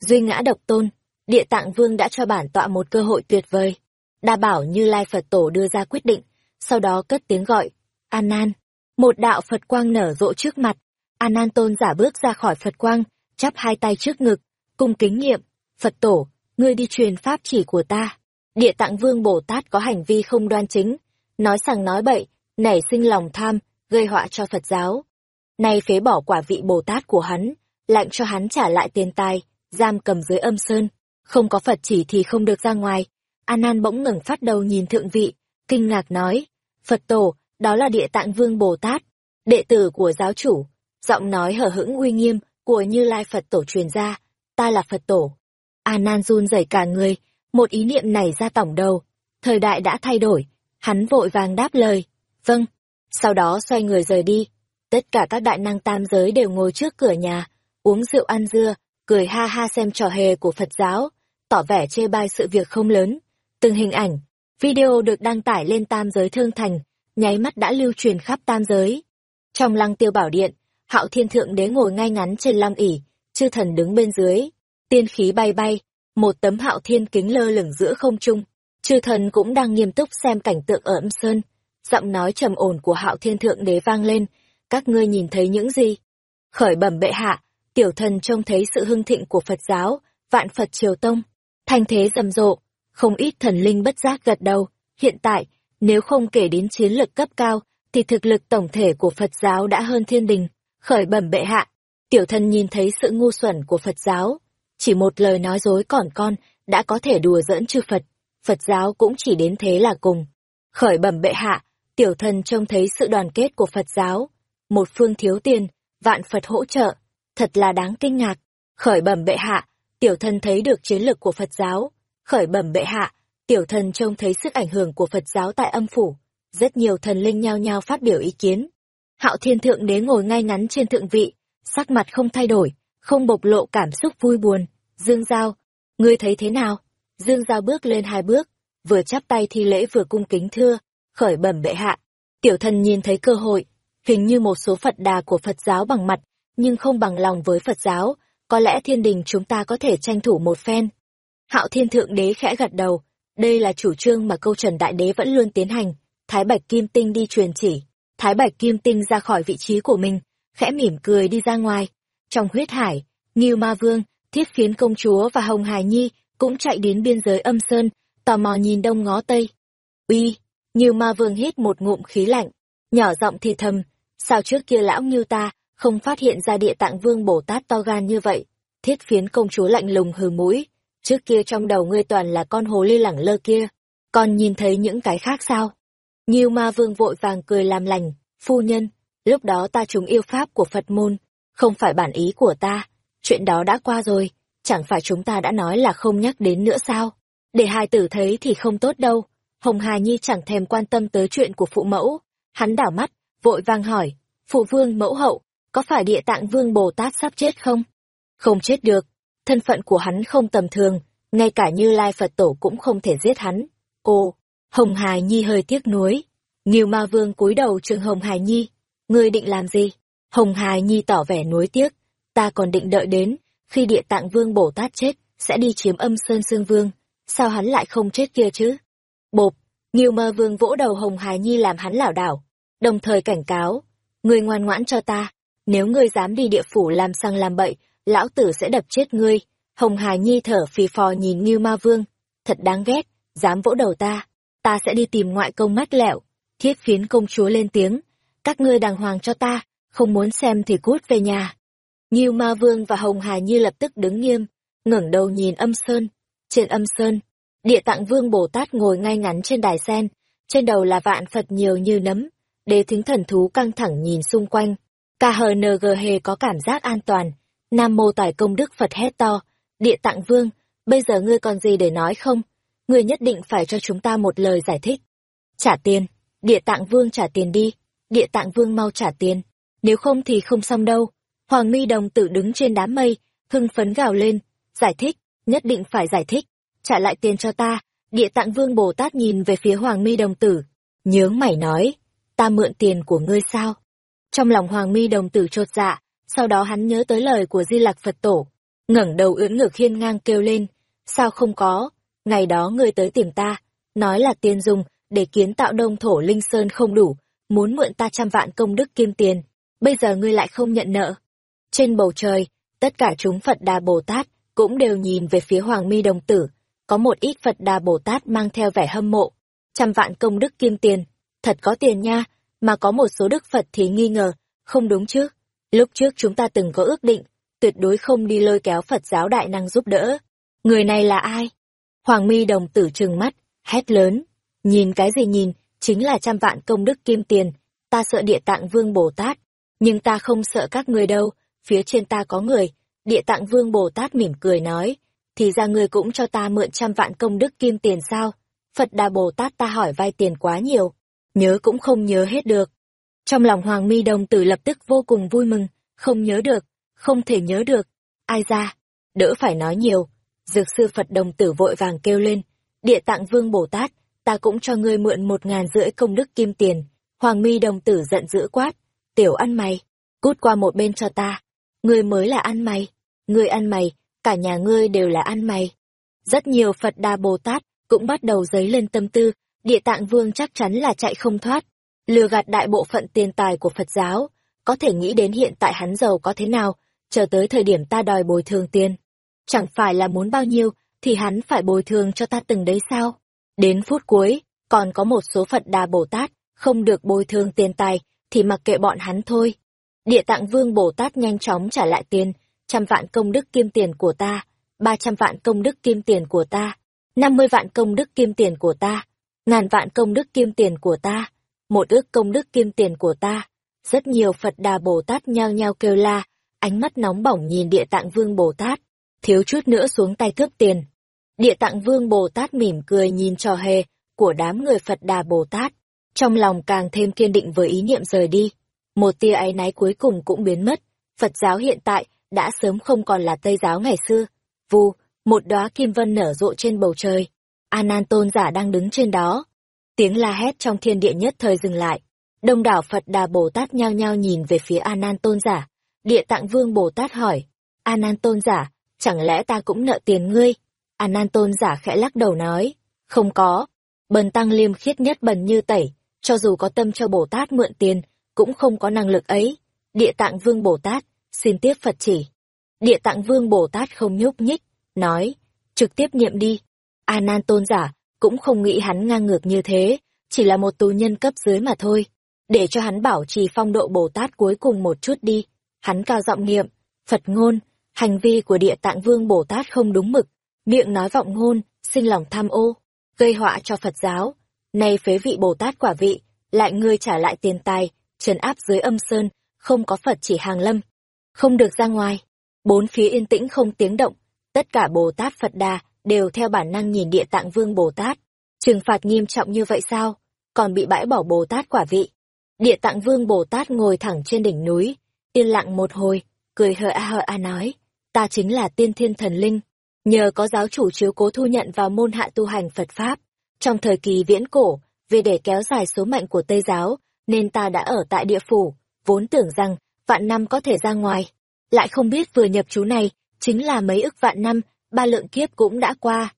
Duy ngã độc tôn, địa tạng vương đã cho bản tọa một cơ hội tuyệt vời. Đa bảo như Lai Phật Tổ đưa ra quyết định, sau đó cất tiếng gọi, An Nan. Một đạo Phật quang nở rộ trước mặt, An Nan tôn giả bước ra khỏi Phật quang, chắp hai tay trước ngực, cung kính nghiệm, Phật Tổ, ngươi đi truyền pháp chỉ của ta. Địa tạng vương Bồ Tát có hành vi không đoan chính, nói sằng nói bậy, nảy sinh lòng tham, gây họa cho Phật giáo. Nay phế bỏ quả vị Bồ Tát của hắn, lạnh cho hắn trả lại tiền tài, giam cầm dưới âm sơn, không có Phật chỉ thì không được ra ngoài. An bỗng ngẩng phát đầu nhìn thượng vị, kinh ngạc nói, Phật tổ, đó là địa tạng vương Bồ Tát, đệ tử của giáo chủ, giọng nói hở hững uy nghiêm của Như Lai Phật tổ truyền ra, ta là Phật tổ. A Nan run rẩy cả người, một ý niệm này ra tổng đầu, thời đại đã thay đổi, hắn vội vàng đáp lời, vâng, sau đó xoay người rời đi. Tất cả các đại năng tam giới đều ngồi trước cửa nhà, uống rượu ăn dưa, cười ha ha xem trò hề của Phật giáo, tỏ vẻ chê bai sự việc không lớn. Từng hình ảnh, video được đăng tải lên tam giới thương thành, nháy mắt đã lưu truyền khắp tam giới. Trong lăng tiêu bảo điện, hạo thiên thượng đế ngồi ngay ngắn trên long ỉ, chư thần đứng bên dưới, tiên khí bay bay, một tấm hạo thiên kính lơ lửng giữa không trung. Chư thần cũng đang nghiêm túc xem cảnh tượng ở âm sơn. giọng nói trầm ổn của hạo thiên thượng đế vang lên, các ngươi nhìn thấy những gì? Khởi bẩm bệ hạ, tiểu thần trông thấy sự hưng thịnh của Phật giáo, vạn Phật triều tông, thanh thế rầm rộ, không ít thần linh bất giác gật đầu. Hiện tại, nếu không kể đến chiến lực cấp cao, thì thực lực tổng thể của Phật giáo đã hơn thiên đình. Khởi bẩm bệ hạ, tiểu thần nhìn thấy sự ngu xuẩn của Phật giáo. Chỉ một lời nói dối còn con, đã có thể đùa giỡn chư Phật. Phật giáo cũng chỉ đến thế là cùng. Khởi bẩm bệ hạ, tiểu thần trông thấy sự đoàn kết của Phật giáo. Một phương thiếu tiền, vạn Phật hỗ trợ. Thật là đáng kinh ngạc. Khởi bẩm bệ hạ, tiểu thần thấy được chiến lực của Phật giáo. Khởi bẩm bệ hạ, tiểu thần trông thấy sức ảnh hưởng của Phật giáo tại âm phủ. Rất nhiều thần linh nhao nhao phát biểu ý kiến. Hạo thiên thượng đế ngồi ngay ngắn trên thượng vị, sắc mặt không thay đổi, không bộc lộ cảm xúc vui buồn. Dương Giao, ngươi thấy thế nào? Dương Giao bước lên hai bước, vừa chắp tay thi lễ vừa cung kính thưa, khởi bẩm bệ hạ. Tiểu thần nhìn thấy cơ hội, hình như một số Phật đà của Phật giáo bằng mặt, nhưng không bằng lòng với Phật giáo, có lẽ thiên đình chúng ta có thể tranh thủ một phen. Hạo thiên thượng đế khẽ gật đầu, đây là chủ trương mà câu trần đại đế vẫn luôn tiến hành, Thái Bạch Kim Tinh đi truyền chỉ. Thái Bạch Kim Tinh ra khỏi vị trí của mình, khẽ mỉm cười đi ra ngoài. Trong huyết hải, Nghiêu Ma Vương, Thiết Phiến Công Chúa và Hồng Hải Nhi cũng chạy đến biên giới âm sơn, tò mò nhìn đông ngó tây. Uy, Nghiêu Ma Vương hít một ngụm khí lạnh, nhỏ giọng thì thầm, sao trước kia lão Như ta không phát hiện ra địa tạng vương Bồ Tát to gan như vậy? Thiết Phiến Công Chúa lạnh lùng hừ mũi, trước kia trong đầu ngươi toàn là con hồ ly lẳng lơ kia, còn nhìn thấy những cái khác sao? Nhiêu ma vương vội vàng cười làm lành, phu nhân, lúc đó ta trùng yêu pháp của Phật môn, không phải bản ý của ta, chuyện đó đã qua rồi, chẳng phải chúng ta đã nói là không nhắc đến nữa sao? Để hai tử thấy thì không tốt đâu. Hồng Hà Nhi chẳng thèm quan tâm tới chuyện của phụ mẫu. Hắn đảo mắt, vội vàng hỏi, phụ vương mẫu hậu, có phải địa tạng vương Bồ Tát sắp chết không? Không chết được, thân phận của hắn không tầm thường, ngay cả như Lai Phật Tổ cũng không thể giết hắn. Ồ, Hồng Hải Nhi hơi tiếc nuối. Nghiêu ma vương cúi đầu trừng Hồng Hải Nhi. Ngươi định làm gì? Hồng Hải Nhi tỏ vẻ nuối tiếc. Ta còn định đợi đến, khi địa tạng vương Bồ Tát chết, sẽ đi chiếm âm Sơn Sương Vương. Sao hắn lại không chết kia chứ? Bộp, Nghiêu ma vương vỗ đầu Hồng Hải Nhi làm hắn lảo đảo. Đồng thời cảnh cáo. Ngươi ngoan ngoãn cho ta. Nếu ngươi dám đi địa phủ làm sang làm bậy, lão tử sẽ đập chết ngươi. Hồng Hải Nhi thở phì phò nhìn Nghiêu ma vương. Thật đáng ghét, dám vỗ đầu ta ta sẽ đi tìm ngoại công mách lẹo. Thiết phiến công chúa lên tiếng, các ngươi đàng hoàng cho ta, không muốn xem thì cút về nhà. Nhiêu ma vương và Hồng Hà Như lập tức đứng nghiêm, ngẩng đầu nhìn âm sơn. Trên âm sơn, địa tạng vương Bồ Tát ngồi ngay ngắn trên đài sen, trên đầu là vạn Phật nhiều như nấm, đế thính thần thú căng thẳng nhìn xung quanh. KHNG hề có cảm giác an toàn, Nam mô tài công đức Phật hét to, địa tạng vương, bây giờ ngươi còn gì để nói không? Ngươi nhất định phải cho chúng ta một lời giải thích. Trả tiền, địa tạng vương trả tiền đi, địa tạng vương mau trả tiền, nếu không thì không xong đâu. Hoàng mi đồng tử đứng trên đám mây, hưng phấn gào lên, giải thích, nhất định phải giải thích, trả lại tiền cho ta. Địa tạng vương Bồ Tát nhìn về phía Hoàng mi đồng tử, nhướng mày nói, ta mượn tiền của ngươi sao? Trong lòng Hoàng mi đồng tử trột dạ, sau đó hắn nhớ tới lời của Di Lặc Phật Tổ, ngẩng đầu ưỡn ngược hiên ngang kêu lên, sao không có, ngày đó ngươi tới tìm ta, nói là tiền dùng để kiến tạo đông thổ linh sơn không đủ, muốn mượn ta trăm vạn công đức kim tiền, bây giờ ngươi lại không nhận nợ. Trên bầu trời, tất cả chúng Phật Đà Bồ Tát cũng đều nhìn về phía Hoàng Mi đồng tử, có một ít Phật Đà Bồ Tát mang theo vẻ hâm mộ, trăm vạn công đức kim tiền, thật có tiền nha, mà có một số đức Phật thì nghi ngờ, không đúng chứ? Lúc trước chúng ta từng có ước định, tuyệt đối không đi lôi kéo Phật giáo đại năng giúp đỡ. Người này là ai? Hoàng mi đồng tử trừng mắt, hét lớn. Nhìn cái gì nhìn, chính là trăm vạn công đức kim tiền. Ta sợ địa tạng vương Bồ Tát, nhưng ta không sợ các người đâu, phía trên ta có người. Địa tạng vương Bồ Tát mỉm cười nói, thì ra người cũng cho ta mượn trăm vạn công đức kim tiền sao? Phật Đà Bồ Tát ta hỏi vay tiền quá nhiều, nhớ cũng không nhớ hết được. Trong lòng Hoàng mi đồng tử lập tức vô cùng vui mừng, không nhớ được, không thể nhớ được. Ai ra, đỡ phải nói nhiều, Dược sư Phật đồng tử vội vàng kêu lên, địa tạng vương Bồ Tát, ta cũng cho ngươi mượn một ngàn rưỡi công đức kim tiền. Hoàng mi đồng tử giận dữ quát, tiểu ăn mày, cút qua một bên cho ta. Ngươi mới là ăn mày, ngươi ăn mày, cả nhà ngươi đều là ăn mày. Rất nhiều Phật đa Bồ Tát cũng bắt đầu dấy lên tâm tư, địa tạng vương chắc chắn là chạy không thoát, lừa gạt đại bộ phận tiền tài của Phật giáo, có thể nghĩ đến hiện tại hắn giàu có thế nào, chờ tới thời điểm ta đòi bồi thường tiền. Chẳng phải là muốn bao nhiêu, thì hắn phải bồi thường cho ta từng đấy sao? Đến phút cuối, còn có một số Phật Đà Bồ Tát, không được bồi thường tiền tài, thì mặc kệ bọn hắn thôi. Địa tạng vương Bồ Tát nhanh chóng trả lại tiền, trăm vạn công đức kim tiền của ta, ba trăm vạn công đức kim tiền của ta, năm mươi vạn công đức kim tiền của ta, ngàn vạn công đức kim tiền của ta, một ước công đức kim tiền của ta. Rất nhiều Phật Đà Bồ Tát nhao nhao kêu la, ánh mắt nóng bỏng nhìn Địa Tạng Vương Bồ Tát, thiếu chút nữa xuống tay cướp tiền. Địa Tạng Vương Bồ Tát mỉm cười nhìn trò hề của đám người Phật Đà Bồ Tát, trong lòng càng thêm kiên định với ý niệm rời đi. Một tia áy náy cuối cùng cũng biến mất, Phật giáo hiện tại đã sớm không còn là Tây giáo ngày xưa. Vù, một đóa kim vân nở rộ trên bầu trời. A Nan tôn giả đang đứng trên đó. Tiếng la hét trong thiên địa nhất thời dừng lại. Đông đảo Phật Đà Bồ Tát nhao nhao nhìn về phía A Nan tôn giả. Địa Tạng Vương Bồ Tát hỏi: "A Nan tôn giả, chẳng lẽ ta cũng nợ tiền ngươi?" A Nan tôn giả khẽ lắc đầu nói: "Không có. Bần tăng liêm khiết nhất bần như tẩy, cho dù có tâm cho Bồ Tát mượn tiền, cũng không có năng lực ấy." Địa Tạng Vương Bồ Tát xin tiếp Phật chỉ. Địa Tạng Vương Bồ Tát không nhúc nhích, nói: "Trực tiếp niệm đi." A Nan tôn giả cũng không nghĩ hắn ngang ngược như thế, chỉ là một tù nhân cấp dưới mà thôi. Để cho hắn bảo trì phong độ Bồ Tát cuối cùng một chút đi. Hắn cao giọng niệm, Phật ngôn, hành vi của địa tạng vương Bồ Tát không đúng mực, miệng nói vọng ngôn, sinh lòng tham ô, gây họa cho Phật giáo. Nay phế vị Bồ Tát quả vị, lại ngươi trả lại tiền tài, trấn áp dưới âm sơn, không có Phật chỉ hàng lâm. Không được ra ngoài. Bốn phía yên tĩnh không tiếng động, tất cả Bồ Tát Phật Đà đều theo bản năng nhìn địa tạng vương Bồ Tát. Trừng phạt nghiêm trọng như vậy sao? Còn bị bãi bỏ Bồ Tát quả vị. Địa tạng vương Bồ Tát ngồi thẳng trên đỉnh núi, yên lặng một hồi, cười hờ a hờ a nói, ta chính là tiên thiên thần linh, nhờ có giáo chủ chiếu cố thu nhận vào môn hạ tu hành Phật Pháp. Trong thời kỳ viễn cổ, vì để kéo dài số mệnh của Tây giáo, nên ta đã ở tại địa phủ, vốn tưởng rằng vạn năm có thể ra ngoài. Lại không biết vừa nhập chú này, chính là mấy ức vạn năm, ba lượng kiếp cũng đã qua.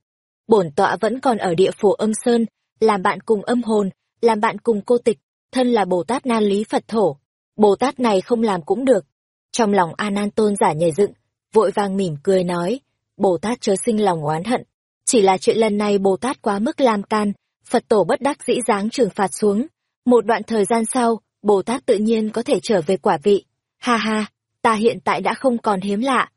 Bổn tọa vẫn còn ở địa phủ âm sơn, làm bạn cùng âm hồn, làm bạn cùng cô tịch, thân là Bồ Tát Nan Lý Phật Thổ. Bồ Tát này không làm cũng được. Trong lòng A Nan Tôn giả nhảy dựng, vội vàng mỉm cười nói, Bồ Tát chớ sinh lòng oán hận. Chỉ là chuyện lần này Bồ Tát quá mức làm can, Phật Tổ bất đắc dĩ dáng trừng phạt xuống. Một đoạn thời gian sau, Bồ Tát tự nhiên có thể trở về quả vị. Ha ha, ta hiện tại đã không còn hiếm lạ.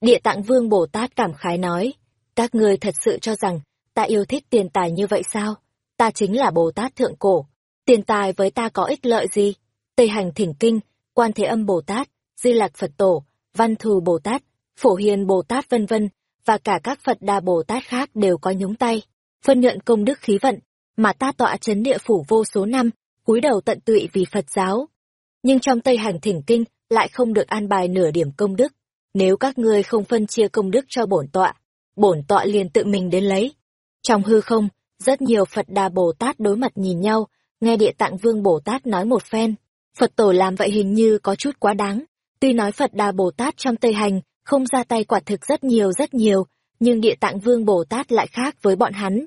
Địa tạng vương Bồ Tát cảm khái nói, các ngươi thật sự cho rằng, ta yêu thích tiền tài như vậy sao? Ta chính là Bồ Tát thượng cổ, Tiền tài với ta có ích lợi gì? Tây hành thỉnh kinh, quan thế âm Bồ Tát, di lạc Phật tổ, văn thù Bồ Tát, phổ hiền Bồ Tát vân vân và cả các Phật đà Bồ Tát khác đều có nhúng tay, phân nhuận công đức khí vận, mà ta tọa chấn địa phủ vô số năm, cúi đầu tận tụy vì Phật giáo. Nhưng trong Tây hành thỉnh kinh lại không được an bài nửa điểm công đức. Nếu các ngươi không phân chia công đức cho bổn tọa, bổn tọa liền tự mình đến lấy. Trong hư không, rất nhiều Phật đà Bồ Tát đối mặt nhìn nhau, Nghe địa tạng vương Bồ Tát nói một phen, Phật tổ làm vậy hình như có chút quá đáng. Tuy nói Phật Đà Bồ Tát trong Tây Hành không ra tay quả thực rất nhiều rất nhiều, nhưng địa tạng vương Bồ Tát lại khác với bọn hắn.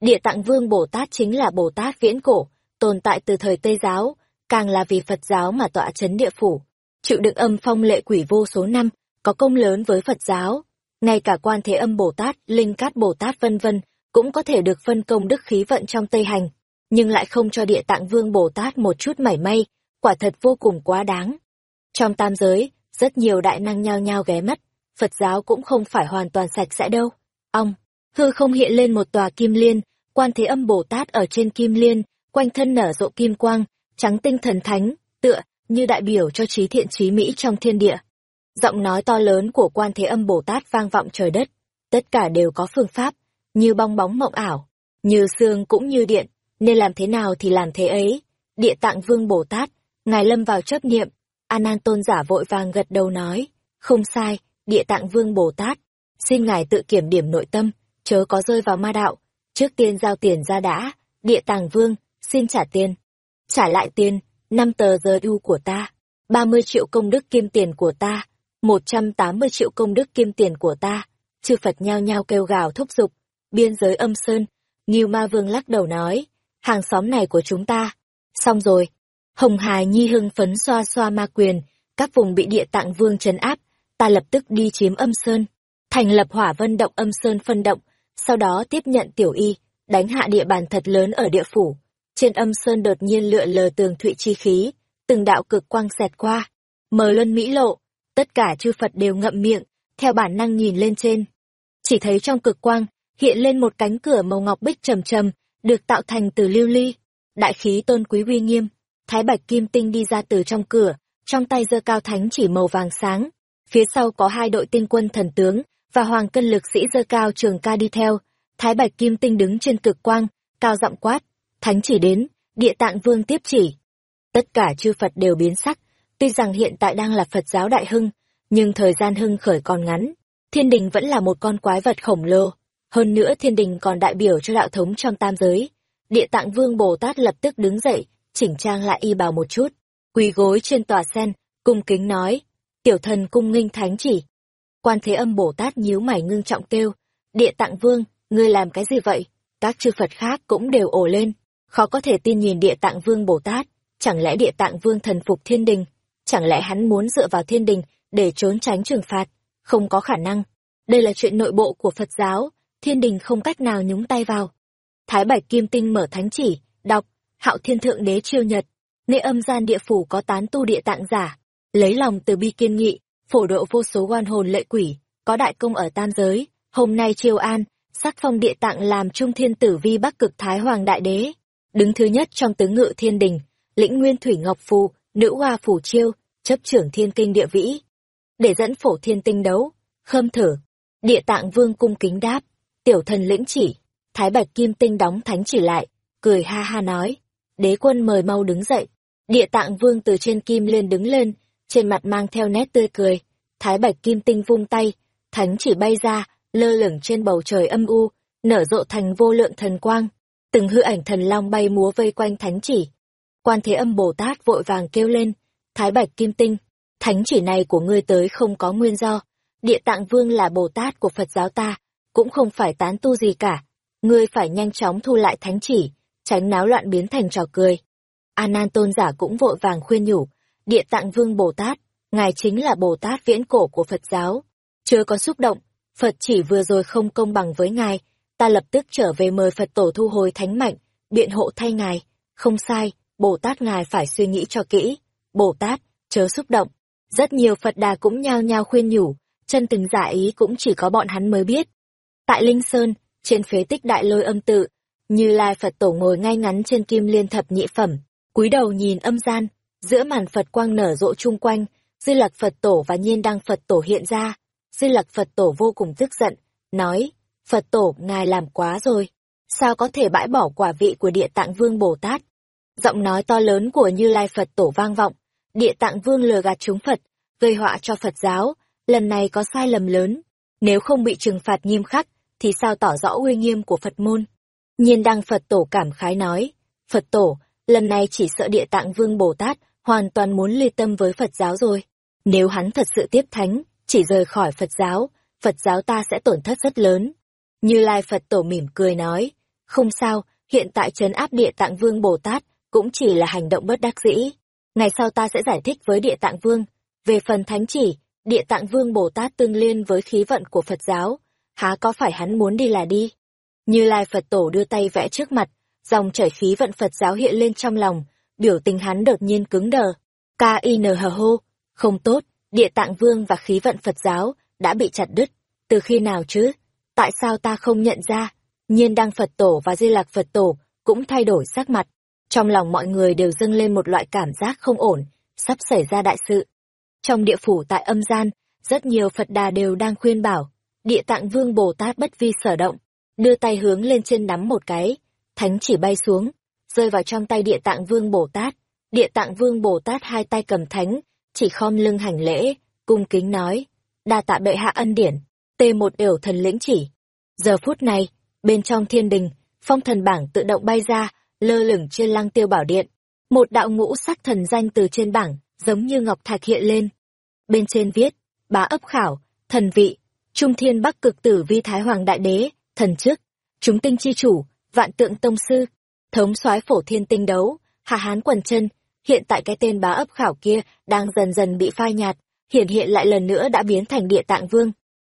Địa tạng vương Bồ Tát chính là Bồ Tát viễn cổ, tồn tại từ thời Tây Giáo, càng là vì Phật giáo mà tọa chấn địa phủ. Chịu đựng âm phong lệ quỷ vô số năm, có công lớn với Phật giáo. Ngay cả quan thế âm Bồ Tát, linh cát Bồ Tát vân vân cũng có thể được phân công đức khí vận trong Tây Hành nhưng lại không cho địa tạng vương Bồ Tát một chút mảy may, quả thật vô cùng quá đáng. Trong tam giới, rất nhiều đại năng nhao nhao ghé mắt, Phật giáo cũng không phải hoàn toàn sạch sẽ đâu. Ông, hư không hiện lên một tòa kim liên, quan thế âm Bồ Tát ở trên kim liên, quanh thân nở rộ kim quang, trắng tinh thần thánh, tựa, như đại biểu cho trí thiện trí mỹ trong thiên địa. Giọng nói to lớn của quan thế âm Bồ Tát vang vọng trời đất, tất cả đều có phương pháp, như bong bóng mộng ảo, như xương cũng như điện, nên làm thế nào thì làm thế ấy. Địa tạng vương Bồ Tát, ngài lâm vào chấp niệm, Anan tôn giả vội vàng gật đầu nói, không sai, địa tạng vương Bồ Tát, xin ngài tự kiểm điểm nội tâm, chớ có rơi vào ma đạo, trước tiên giao tiền ra đã, địa tạng vương, xin trả tiền. Trả lại tiền, năm tờ giờ đu của ta, ba mươi triệu công đức kim tiền của ta, một trăm tám mươi triệu công đức kim tiền của ta, chư Phật nhao nhao kêu gào thúc giục, biên giới âm sơn, Nghiêu Ma Vương lắc đầu nói, hàng xóm này của chúng ta, Xong rồi. Hồng Hải Nhi hưng phấn xoa xoa ma quyền, các vùng bị địa tạng vương trấn áp, ta lập tức đi chiếm âm sơn, thành lập hỏa vân động âm sơn phân động, sau đó tiếp nhận tiểu y, đánh hạ địa bàn thật lớn ở địa phủ. Trên âm sơn đột nhiên lựa lờ tường thụy chi khí, từng đạo cực quang xẹt qua, mờ luân mỹ lộ, tất cả chư Phật đều ngậm miệng, theo bản năng nhìn lên trên. Chỉ thấy trong cực quang, hiện lên một cánh cửa màu ngọc bích trầm trầm, được tạo thành từ lưu ly. Đại khí tôn quý uy nghiêm, thái bạch kim tinh đi ra từ trong cửa, trong tay giơ cao thánh chỉ màu vàng sáng. Phía sau có hai đội tiên quân thần tướng, và hoàng cân lực sĩ giơ cao trường ca đi theo. Thái bạch kim tinh đứng trên cực quang, cao giọng quát, thánh chỉ đến, địa tạng vương tiếp chỉ. Tất cả chư Phật đều biến sắc, tuy rằng hiện tại đang là Phật giáo đại hưng, nhưng thời gian hưng khởi còn ngắn. Thiên đình vẫn là một con quái vật khổng lồ, hơn nữa thiên đình còn đại biểu cho đạo thống trong tam giới. Địa tạng vương Bồ Tát lập tức đứng dậy, chỉnh trang lại y bào một chút, quỳ gối trên tòa sen, cung kính nói, tiểu thần cung nghinh thánh chỉ. Quan thế âm Bồ Tát nhíu mày ngưng trọng kêu, địa tạng vương, ngươi làm cái gì vậy? Các chư Phật khác cũng đều ổ lên, khó có thể tin nhìn địa tạng vương Bồ Tát, chẳng lẽ địa tạng vương thần phục thiên đình, chẳng lẽ hắn muốn dựa vào thiên đình để trốn tránh trừng phạt, không có khả năng. Đây là chuyện nội bộ của Phật giáo, thiên đình không cách nào nhúng tay vào. Thái Bạch Kim Tinh mở thánh chỉ, đọc, hạo thiên thượng đế chiêu nhật, nơi âm gian địa phủ có tán tu địa tạng giả, lấy lòng từ bi kiên nghị, phổ độ vô số oan hồn lệ quỷ, có đại công ở tam giới, hôm nay chiêu an, sắc phong địa tạng làm trung thiên tử vi bắc cực thái hoàng đại đế, đứng thứ nhất trong tứ ngự thiên đình, lĩnh nguyên thủy ngọc phù, nữ hoa phủ chiêu, chấp trưởng thiên kinh địa vĩ. Để dẫn phổ thiên tinh đấu, khâm thử, địa tạng vương cung kính đáp, tiểu thần lĩnh chỉ, thái bạch kim tinh đóng thánh chỉ lại, cười ha ha nói, đế quân mời mau đứng dậy. Địa tạng vương từ trên kim lên đứng lên, trên mặt mang theo nét tươi cười. Thái bạch kim tinh vung tay, thánh chỉ bay ra, lơ lửng trên bầu trời âm u, nở rộ thành vô lượng thần quang. Từng hư ảnh thần long bay múa vây quanh thánh chỉ. Quan thế âm Bồ Tát vội vàng kêu lên, Thái bạch kim tinh, thánh chỉ này của ngươi tới không có nguyên do. Địa tạng vương là Bồ Tát của Phật giáo ta, cũng không phải tán tu gì cả. Ngươi phải nhanh chóng thu lại thánh chỉ, tránh náo loạn biến thành trò cười. A Nan tôn giả cũng vội vàng khuyên nhủ, Địa Tạng Vương Bồ Tát, ngài chính là Bồ Tát viễn cổ của Phật giáo, chưa có xúc động, Phật chỉ vừa rồi không công bằng với ngài, ta lập tức trở về mời Phật tổ thu hồi thánh mạnh, biện hộ thay ngài, không sai, Bồ Tát ngài phải suy nghĩ cho kỹ, Bồ Tát, chớ xúc động. Rất nhiều Phật đà cũng nhao nhao khuyên nhủ, chân từng giả ý cũng chỉ có bọn hắn mới biết. Tại Linh Sơn, trên phế tích đại lôi âm tự, như Lai Phật Tổ ngồi ngay ngắn trên kim liên thập nhị phẩm, cúi đầu nhìn âm gian, giữa màn Phật quang nở rộ chung quanh, Dư Lạc Phật Tổ và Nhiên Đăng Phật Tổ hiện ra. Dư Lạc Phật Tổ vô cùng tức giận, nói, Phật Tổ, ngài làm quá rồi, sao có thể bãi bỏ quả vị của Địa Tạng Vương Bồ Tát? Giọng nói to lớn của Như Lai Phật Tổ vang vọng, Địa Tạng Vương lừa gạt chúng Phật, gây họa cho Phật giáo, lần này có sai lầm lớn, nếu không bị trừng phạt nghiêm khắc, thì sao tỏ rõ uy nghiêm của Phật môn? Nhiên đăng Phật tổ cảm khái nói, Phật tổ, lần này chỉ sợ địa tạng vương Bồ Tát hoàn toàn muốn ly tâm với Phật giáo rồi. Nếu hắn thật sự tiếp thánh, chỉ rời khỏi Phật giáo, Phật giáo ta sẽ tổn thất rất lớn. Như Lai Phật tổ mỉm cười nói, không sao, hiện tại trấn áp địa tạng vương Bồ Tát cũng chỉ là hành động bất đắc dĩ. Ngày sau ta sẽ giải thích với địa tạng vương. Về phần thánh chỉ, địa tạng vương Bồ Tát tương liên với khí vận của Phật giáo, há có phải hắn muốn đi là đi. Như Lai Phật Tổ đưa tay vẽ trước mặt, dòng chảy khí vận Phật giáo hiện lên trong lòng, biểu tình hắn đột nhiên cứng đờ. K.I.N. hờ hô, không tốt, địa tạng vương và khí vận Phật giáo đã bị chặt đứt. Từ khi nào chứ? Tại sao ta không nhận ra? Nhiên đăng Phật Tổ và Di Lạc Phật Tổ cũng thay đổi sắc mặt. Trong lòng mọi người đều dâng lên một loại cảm giác không ổn, sắp xảy ra đại sự. Trong địa phủ tại âm gian, rất nhiều Phật đà đều đang khuyên bảo, Địa tạng vương Bồ Tát bất vi sở động, đưa tay hướng lên trên nắm một cái, thánh chỉ bay xuống, rơi vào trong tay địa tạng vương Bồ Tát. Địa tạng vương Bồ Tát hai tay cầm thánh, chỉ khom lưng hành lễ, cung kính nói, đa tạ bệ hạ ân điển, tê một yểu thần lĩnh chỉ. Giờ phút này, bên trong thiên đình, phong thần bảng tự động bay ra, lơ lửng trên lăng tiêu bảo điện. Một đạo ngũ sắc thần danh từ trên bảng, giống như ngọc thạch hiện lên. Bên trên viết, bá ấp khảo, thần vị, Trung thiên bắc cực tử vi thái hoàng đại đế, thần chức, chúng tinh chi chủ, vạn tượng tông sư, thống soái phổ thiên tinh đấu, Hà Hán quần chân, hiện tại cái tên bá ấp khảo kia đang dần dần bị phai nhạt, hiển hiện lại lần nữa đã biến thành địa tạng vương.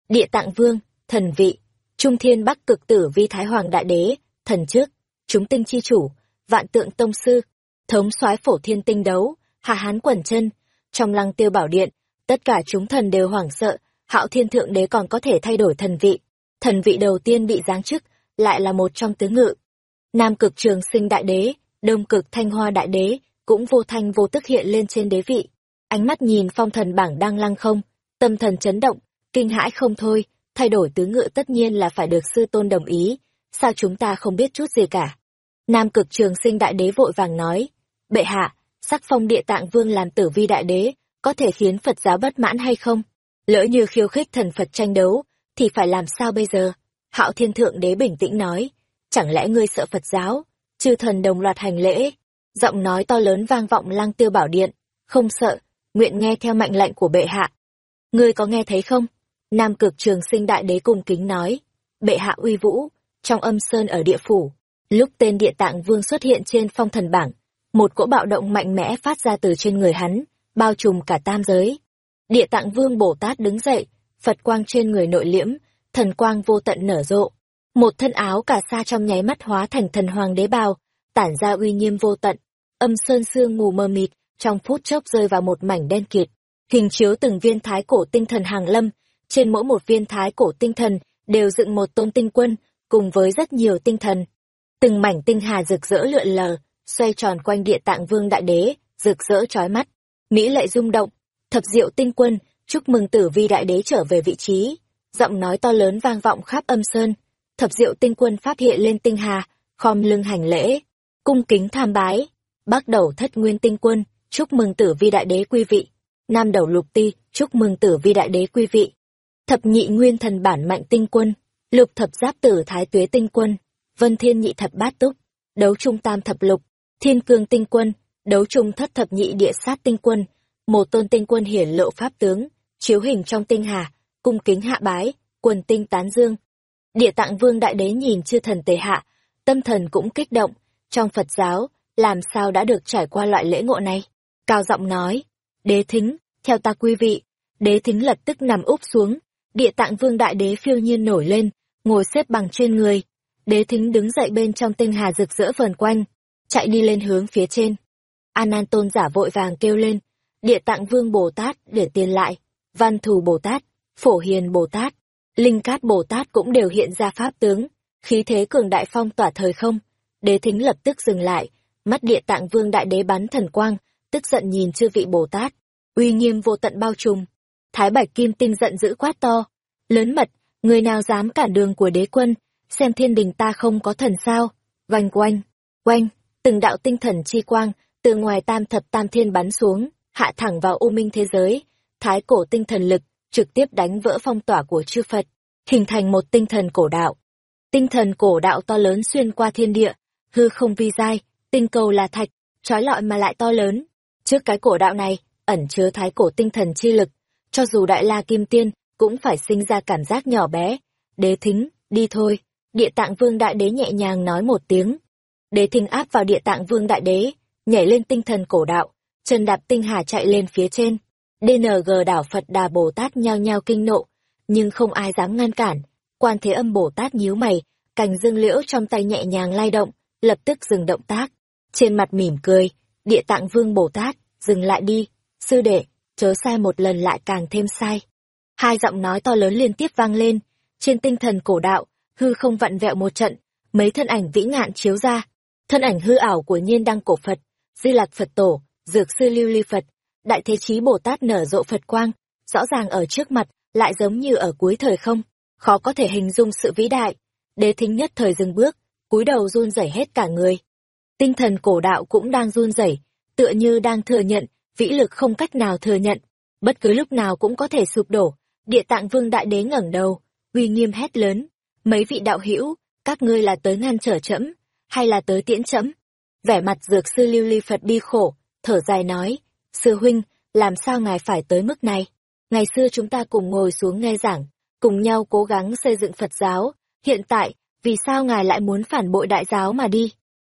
Địa tạng vương, thần vị, trung thiên bắc cực tử vi thái hoàng đại đế, thần trước, chúng tinh chi chủ, vạn tượng tông sư, thống soái phổ thiên tinh đấu, hà hán quần chân, trong lăng tiêu bảo điện, tất cả chúng thần đều hoảng sợ, hạo thiên thượng đế còn có thể thay đổi thần vị. Thần vị đầu tiên bị giáng chức, lại là một trong tứ ngự. Nam cực trường sinh đại đế, đông cực thanh hoa đại đế, cũng vô thanh vô tức hiện lên trên đế vị. Ánh mắt nhìn phong thần bảng đang lăng không, tâm thần chấn động, kinh hãi không thôi, thay đổi tứ ngự tất nhiên là phải được sư tôn đồng ý, sao chúng ta không biết chút gì cả. Nam cực trường sinh đại đế vội vàng nói, bệ hạ, sắc phong địa tạng vương làm tử vi đại đế, có thể khiến Phật giáo bất mãn hay không? Lỡ như khiêu khích thần Phật tranh đấu, thì phải làm sao bây giờ? Hạo thiên thượng đế bình tĩnh nói, chẳng lẽ ngươi sợ Phật giáo? Chư thần đồng loạt hành lễ, giọng nói to lớn vang vọng lang tiêu bảo điện, không sợ, nguyện nghe theo mệnh lệnh của bệ hạ. Ngươi có nghe thấy không? Nam cực trường sinh đại đế cung kính nói, bệ hạ uy vũ, trong âm sơn ở địa phủ, lúc tên địa tạng vương xuất hiện trên phong thần bảng, một cỗ bạo động mạnh mẽ phát ra từ trên người hắn, bao trùm cả tam giới. Địa tạng vương Bồ Tát đứng dậy, Phật quang trên người nội liễm, thần quang vô tận nở rộ. Một thân áo cả sa trong nháy mắt hóa thành thần hoàng đế bào, tản ra uy nghiêm vô tận. Âm sơn sương mù mờ mịt, trong phút chốc rơi vào một mảnh đen kịt. Hình chiếu từng viên thái cổ tinh thần hàng lâm, trên mỗi một viên thái cổ tinh thần đều dựng một tôn tinh quân, cùng với rất nhiều tinh thần. Từng mảnh tinh hà rực rỡ lượn lờ, xoay tròn quanh địa tạng vương đại đế, rực rỡ chói mắt. Mỹ lệ rung động, thập diệu tinh quân, chúc mừng tử vi đại đế trở về vị trí. Giọng nói to lớn vang vọng khắp âm sơn. Thập diệu tinh quân phát hiện lên tinh hà, khom lưng hành lễ, cung kính tham bái. Bắt đầu thất nguyên tinh quân, chúc mừng tử vi đại đế quy vị. Nam đầu lục ti, chúc mừng tử vi đại đế quy vị. Thập nhị nguyên thần bản mạnh tinh quân, lục thập giáp tử thái tuế tinh quân, vân thiên nhị thập bát túc, đấu trung tam thập lục, thiên cương tinh quân, đấu trung thất thập nhị địa sát tinh quân, một tôn tinh quân hiển lộ pháp tướng, chiếu hình trong tinh hà, cung kính hạ bái, quần tinh tán dương. Địa tạng vương đại đế nhìn chư thần tề hạ, tâm thần cũng kích động, trong Phật giáo, làm sao đã được trải qua loại lễ ngộ này? Cao giọng nói, đế thính, theo ta quý vị, đế thính lập tức nằm úp xuống, địa tạng vương đại đế phiêu nhiên nổi lên, ngồi xếp bằng trên người. Đế thính đứng dậy bên trong tinh hà rực rỡ vờn quanh, chạy đi lên hướng phía trên. An An tôn giả vội vàng kêu lên, địa tạng vương Bồ Tát để tiền lại, văn thù Bồ Tát, phổ hiền Bồ Tát, linh cát Bồ Tát cũng đều hiện ra pháp tướng, khí thế cường đại phong tỏa thời không. Đế thính lập tức dừng lại, mắt địa tạng vương đại đế bắn thần quang, tức giận nhìn chư vị Bồ Tát, uy nghiêm vô tận bao trùm. Thái Bạch Kim Tinh giận dữ quát to, lớn mật, người nào dám cản đường của đế quân, xem thiên đình ta không có thần sao, vành quanh, quanh, từng đạo tinh thần chi quang, từ ngoài tam thập tam thiên bắn xuống, hạ thẳng vào u minh thế giới, thái cổ tinh thần lực, trực tiếp đánh vỡ phong tỏa của chư Phật, hình thành một tinh thần cổ đạo. Tinh thần cổ đạo to lớn xuyên qua thiên địa, hư không vi dai, tinh cầu là thạch, trói lọi mà lại to lớn. Trước cái cổ đạo này, ẩn chứa thái cổ tinh thần chi lực, cho dù đại la kim tiên, cũng phải sinh ra cảm giác nhỏ bé. Đế thính, đi thôi. Địa tạng vương đại đế nhẹ nhàng nói một tiếng. Đế thính áp vào địa tạng vương đại đế, nhảy lên tinh thần cổ đạo, chân đạp tinh hà chạy lên phía trên. DNG đảo Phật Đà Bồ Tát nhao nhao kinh nộ, nhưng không ai dám ngăn cản. Quan Thế Âm Bồ Tát nhíu mày, cành dương liễu trong tay nhẹ nhàng lay động, lập tức dừng động tác. Trên mặt mỉm cười, địa tạng vương Bồ Tát, dừng lại đi, sư đệ, chớ sai một lần lại càng thêm sai. Hai giọng nói to lớn liên tiếp vang lên, trên tinh thần cổ đạo, hư không vặn vẹo một trận, mấy thân ảnh vĩ ngạn chiếu ra. Thân ảnh hư ảo của nhiên đăng cổ Phật, di lạc Phật tổ, dược sư lưu ly Phật, đại thế chí Bồ Tát nở rộ Phật quang, rõ ràng ở trước mặt, lại giống như ở cuối thời không, khó có thể hình dung sự vĩ đại. Đế thính nhất thời dừng bước, cúi đầu run rẩy hết cả người. Tinh thần cổ đạo cũng đang run rẩy, tựa như đang thừa nhận, vĩ lực không cách nào thừa nhận, bất cứ lúc nào cũng có thể sụp đổ, Địa tạng vương đại đế ngẩng đầu, uy nghiêm hét lớn. Mấy vị đạo hữu các ngươi là tới ngăn trở trẫm hay là tới tiễn trẫm Vẻ mặt dược sư lưu ly Phật đi khổ, thở dài nói. Sư huynh, làm sao ngài phải tới mức này? Ngày xưa chúng ta cùng ngồi xuống nghe giảng, cùng nhau cố gắng xây dựng Phật giáo. Hiện tại, vì sao ngài lại muốn phản bội đại giáo mà đi?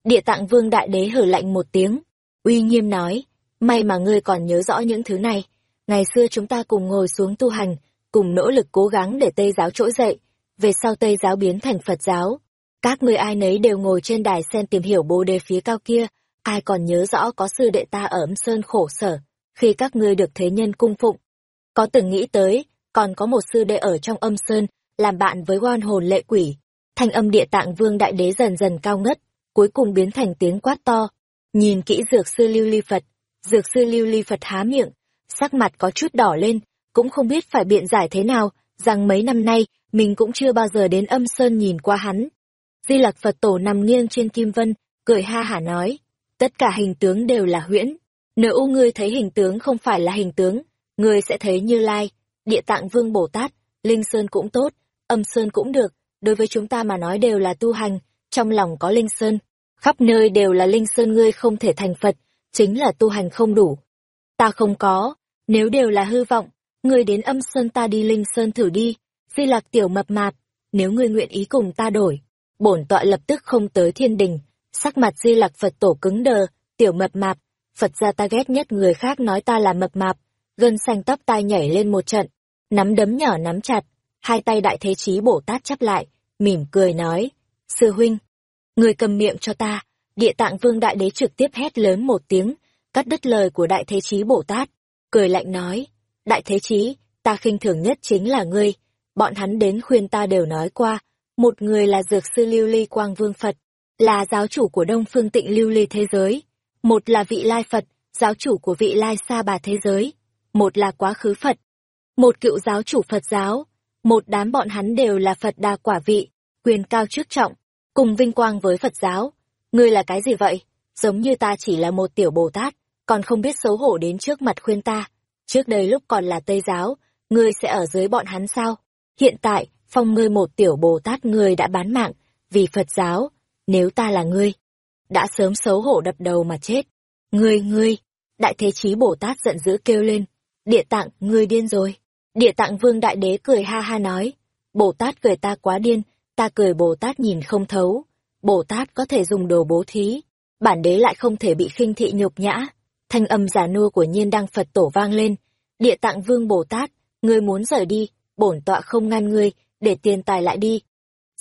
Địa tạng vương đại đế hở lạnh một tiếng, uy nghiêm nói, may mà ngươi còn nhớ rõ những thứ này. Ngày xưa chúng ta cùng ngồi xuống tu hành, cùng nỗ lực cố gắng để Tây giáo trỗi dậy, về sau Tây giáo biến thành Phật giáo. Các ngươi ai nấy đều ngồi trên đài sen tìm hiểu bồ đề phía cao kia, ai còn nhớ rõ có sư đệ ta ở âm sơn khổ sở, khi các ngươi được thế nhân cung phụng. Có từng nghĩ tới, còn có một sư đệ ở trong âm sơn, làm bạn với oan hồn lệ quỷ. Thanh âm địa tạng vương đại đế dần dần cao ngất, cuối cùng biến thành tiếng quát to. Nhìn kỹ dược sư lưu ly Phật, dược sư lưu ly Phật há miệng, sắc mặt có chút đỏ lên, cũng không biết phải biện giải thế nào, rằng mấy năm nay, mình cũng chưa bao giờ đến âm sơn nhìn qua hắn. Di Lặc Phật Tổ nằm nghiêng trên kim vân, cười ha hả nói, tất cả hình tướng đều là huyễn. Nếu ngươi thấy hình tướng không phải là hình tướng, ngươi sẽ thấy như lai, địa tạng vương Bồ Tát, Linh Sơn cũng tốt, âm Sơn cũng được, đối với chúng ta mà nói đều là tu hành, trong lòng có Linh Sơn, khắp nơi đều là Linh Sơn ngươi không thể thành Phật, chính là tu hành không đủ. Ta không có, nếu đều là hư vọng, ngươi đến âm Sơn ta đi Linh Sơn thử đi, di lạc tiểu mập mạp, nếu ngươi nguyện ý cùng ta đổi. Bổn tọa lập tức không tới thiên đình, sắc mặt di lặc Phật tổ cứng đờ, tiểu mập mạp, Phật gia ta ghét nhất người khác nói ta là mập mạp, gân xanh tóc tai nhảy lên một trận, nắm đấm nhỏ nắm chặt, hai tay đại thế chí bổ Tát chắp lại, mỉm cười nói, sư huynh, người cầm miệng cho ta, địa tạng vương đại đế trực tiếp hét lớn một tiếng, cắt đứt lời của đại thế chí bổ Tát, cười lạnh nói, đại thế chí, ta khinh thường nhất chính là ngươi, bọn hắn đến khuyên ta đều nói qua, một người là dược sư lưu ly quang vương Phật, là giáo chủ của đông phương tịnh lưu ly thế giới, một là vị lai Phật, giáo chủ của vị lai sa bà thế giới, một là quá khứ Phật, một cựu giáo chủ Phật giáo, một đám bọn hắn đều là Phật đa quả vị, quyền cao chức trọng, cùng vinh quang với Phật giáo. Ngươi là cái gì vậy? Giống như ta chỉ là một tiểu Bồ Tát, còn không biết xấu hổ đến trước mặt khuyên ta. Trước đây lúc còn là Tây giáo, ngươi sẽ ở dưới bọn hắn sao? Hiện tại, phong ngươi một tiểu Bồ Tát ngươi đã bán mạng, vì Phật giáo, nếu ta là ngươi, đã sớm xấu hổ đập đầu mà chết. Ngươi ngươi, đại thế chí Bồ Tát giận dữ kêu lên, địa tạng, ngươi điên rồi. Địa tạng vương đại đế cười ha ha nói, Bồ Tát cười ta quá điên, ta cười Bồ Tát nhìn không thấu. Bồ Tát có thể dùng đồ bố thí, bản đế lại không thể bị khinh thị nhục nhã. Thanh âm giả nua của nhiên đăng Phật tổ vang lên. Địa tạng vương Bồ Tát, ngươi muốn rời đi, bổn tọa không ngăn ngươi, để tiền tài lại đi.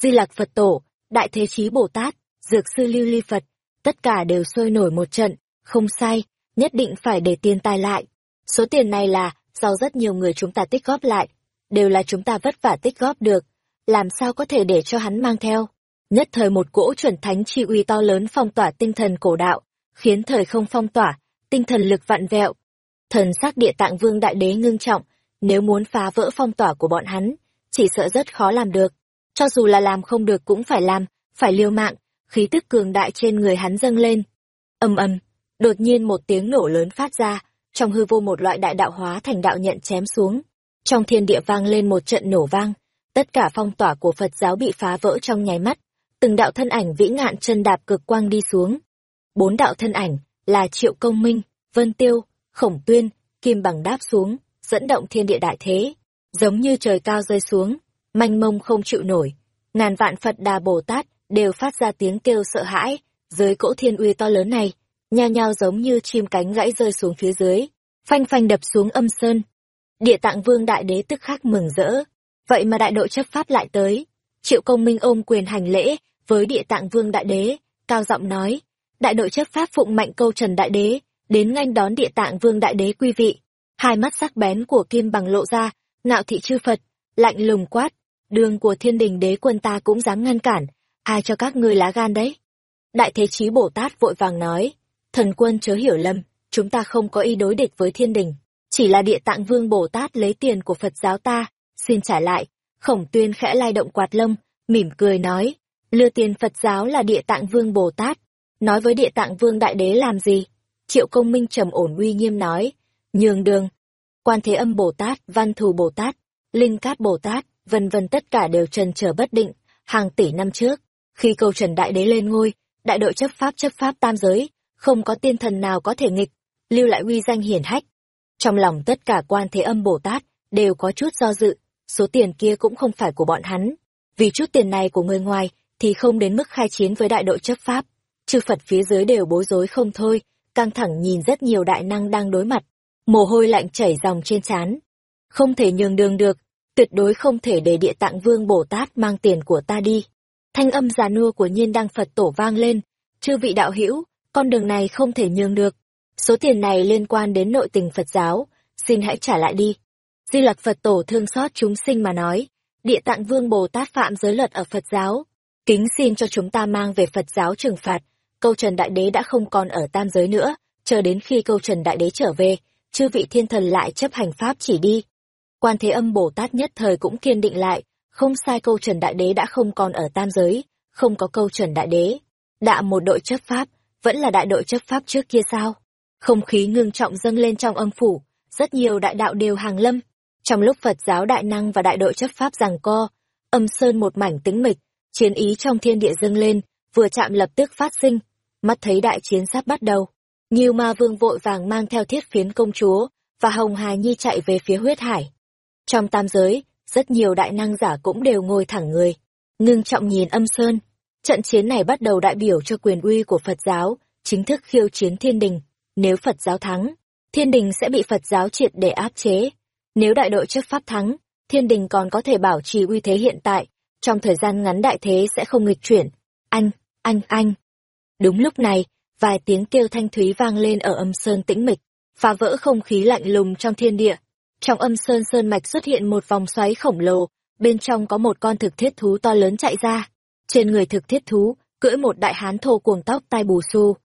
Di lạc Phật tổ, Đại Thế Chí Bồ Tát, Dược Sư Lưu Ly Phật, tất cả đều sôi nổi một trận, không sai, nhất định phải để tiền tài lại. Số tiền này là do rất nhiều người chúng ta tích góp lại, đều là chúng ta vất vả tích góp được, làm sao có thể để cho hắn mang theo. Nhất thời một cỗ chuẩn thánh chi uy to lớn phong tỏa tinh thần cổ đạo, khiến thời không phong tỏa, tinh thần lực vặn vẹo. Thần sắc địa tạng vương đại đế ngưng trọng, nếu muốn phá vỡ phong tỏa của bọn hắn, chỉ sợ rất khó làm được. Cho dù là làm không được cũng phải làm, phải liều mạng, khí tức cường đại trên người hắn dâng lên. Âm âm, đột nhiên một tiếng nổ lớn phát ra, trong hư vô một loại đại đạo hóa thành đạo nhận chém xuống. Trong thiên địa vang lên một trận nổ vang, tất cả phong tỏa của Phật giáo bị phá vỡ trong nháy mắt, từng đạo thân ảnh vĩ ngạn chân đạp cực quang đi xuống. Bốn đạo thân ảnh là Triệu Công Minh, Vân Tiêu, Khổng Tuyên, Kim Bằng đáp xuống, dẫn động thiên địa đại thế, giống như trời cao rơi xuống, manh mông không chịu nổi. Ngàn vạn Phật Đà Bồ Tát đều phát ra tiếng kêu sợ hãi, dưới cỗ thiên uy to lớn này, nhao nhao giống như chim cánh gãy rơi xuống phía dưới, phanh phanh đập xuống âm sơn. Địa tạng vương đại đế tức khắc mừng rỡ, vậy mà đại đội chấp pháp lại tới. Triệu công minh ôm quyền hành lễ với địa tạng vương đại đế, cao giọng nói, đại đội chấp pháp phụng mạnh câu trần đại đế, đến nghênh đón địa tạng vương đại đế quý vị. Hai mắt sắc bén của kim bằng lộ ra, ngạo thị chư Phật, lạnh lùng quát, đường của thiên đình đế quân ta cũng dám ngăn cản, ai cho các ngươi lá gan đấy. Đại Thế Chí Bồ Tát vội vàng nói, Thần quân chớ hiểu lầm, chúng ta không có ý đối địch với thiên đình. Chỉ là địa tạng vương Bồ Tát lấy tiền của Phật giáo ta, xin trả lại. Khổng tuyên khẽ lai động quạt lông, mỉm cười nói, lừa tiền Phật giáo là địa tạng vương Bồ Tát. Nói với địa tạng vương đại đế làm gì? Triệu công minh trầm ổn uy nghiêm nói, nhường đường. Quan thế âm Bồ Tát, văn thù Bồ Tát, linh cát Bồ Tát, vân vân tất cả đều trần trở bất định, hàng tỷ năm trước. Khi câu trần đại đế lên ngôi, đại đội chấp pháp chấp pháp tam giới, không có tiên thần nào có thể nghịch, lưu lại uy danh hiển hách. Trong lòng tất cả quan thế âm Bồ Tát đều có chút do dự, số tiền kia cũng không phải của bọn hắn. Vì chút tiền này của người ngoài thì không đến mức khai chiến với đại đội chấp pháp. chư Phật phía dưới đều bối rối không thôi, căng thẳng nhìn rất nhiều đại năng đang đối mặt, mồ hôi lạnh chảy dòng trên trán. Không thể nhường đường được, tuyệt đối không thể để địa tạng vương Bồ Tát mang tiền của ta đi. Thanh âm già nua của nhiên đăng Phật tổ vang lên, chư vị đạo hữu con đường này không thể nhường được. Số tiền này liên quan đến nội tình Phật giáo, xin hãy trả lại đi. Di Lặc Phật tổ thương xót chúng sinh mà nói, địa tạng vương Bồ Tát phạm giới luật ở Phật giáo, kính xin cho chúng ta mang về Phật giáo trừng phạt. Câu Trần Đại Đế đã không còn ở tam giới nữa, chờ đến khi câu Trần Đại Đế trở về, chư vị thiên thần lại chấp hành pháp chỉ đi. Quan Thế Âm Bồ Tát nhất thời cũng kiên định lại, không sai câu Trần Đại Đế đã không còn ở tam giới, không có câu Trần Đại Đế. Đạ một đội chấp pháp, vẫn là đại đội chấp pháp trước kia sao? Không khí ngưng trọng dâng lên trong âm phủ, rất nhiều đại đạo đều hàng lâm. Trong lúc Phật giáo đại năng và đại đội chấp pháp giằng co, âm sơn một mảnh tĩnh mịch, chiến ý trong thiên địa dâng lên, vừa chạm lập tức phát sinh, mắt thấy đại chiến sắp bắt đầu. Nghiêu ma vương vội vàng mang theo thiết phiến công chúa, và hồng hà nhi chạy về phía huyết hải. Trong tam giới, rất nhiều đại năng giả cũng đều ngồi thẳng người, ngưng trọng nhìn âm sơn. Trận chiến này bắt đầu đại biểu cho quyền uy của Phật giáo, chính thức khiêu chiến thiên đình. Nếu Phật giáo thắng, thiên đình sẽ bị Phật giáo triệt để áp chế. Nếu đại đội chấp pháp thắng, thiên đình còn có thể bảo trì uy thế hiện tại, trong thời gian ngắn đại thế sẽ không nghịch chuyển. Anh, anh, anh. Đúng lúc này, vài tiếng kêu thanh thúy vang lên ở âm sơn tĩnh mịch, phá vỡ không khí lạnh lùng trong thiên địa. Trong âm sơn sơn mạch xuất hiện một vòng xoáy khổng lồ, bên trong có một con thực thiết thú to lớn chạy ra. Trên người thực thiết thú, cưỡi một đại hán thô cuồng tóc tai bù xu.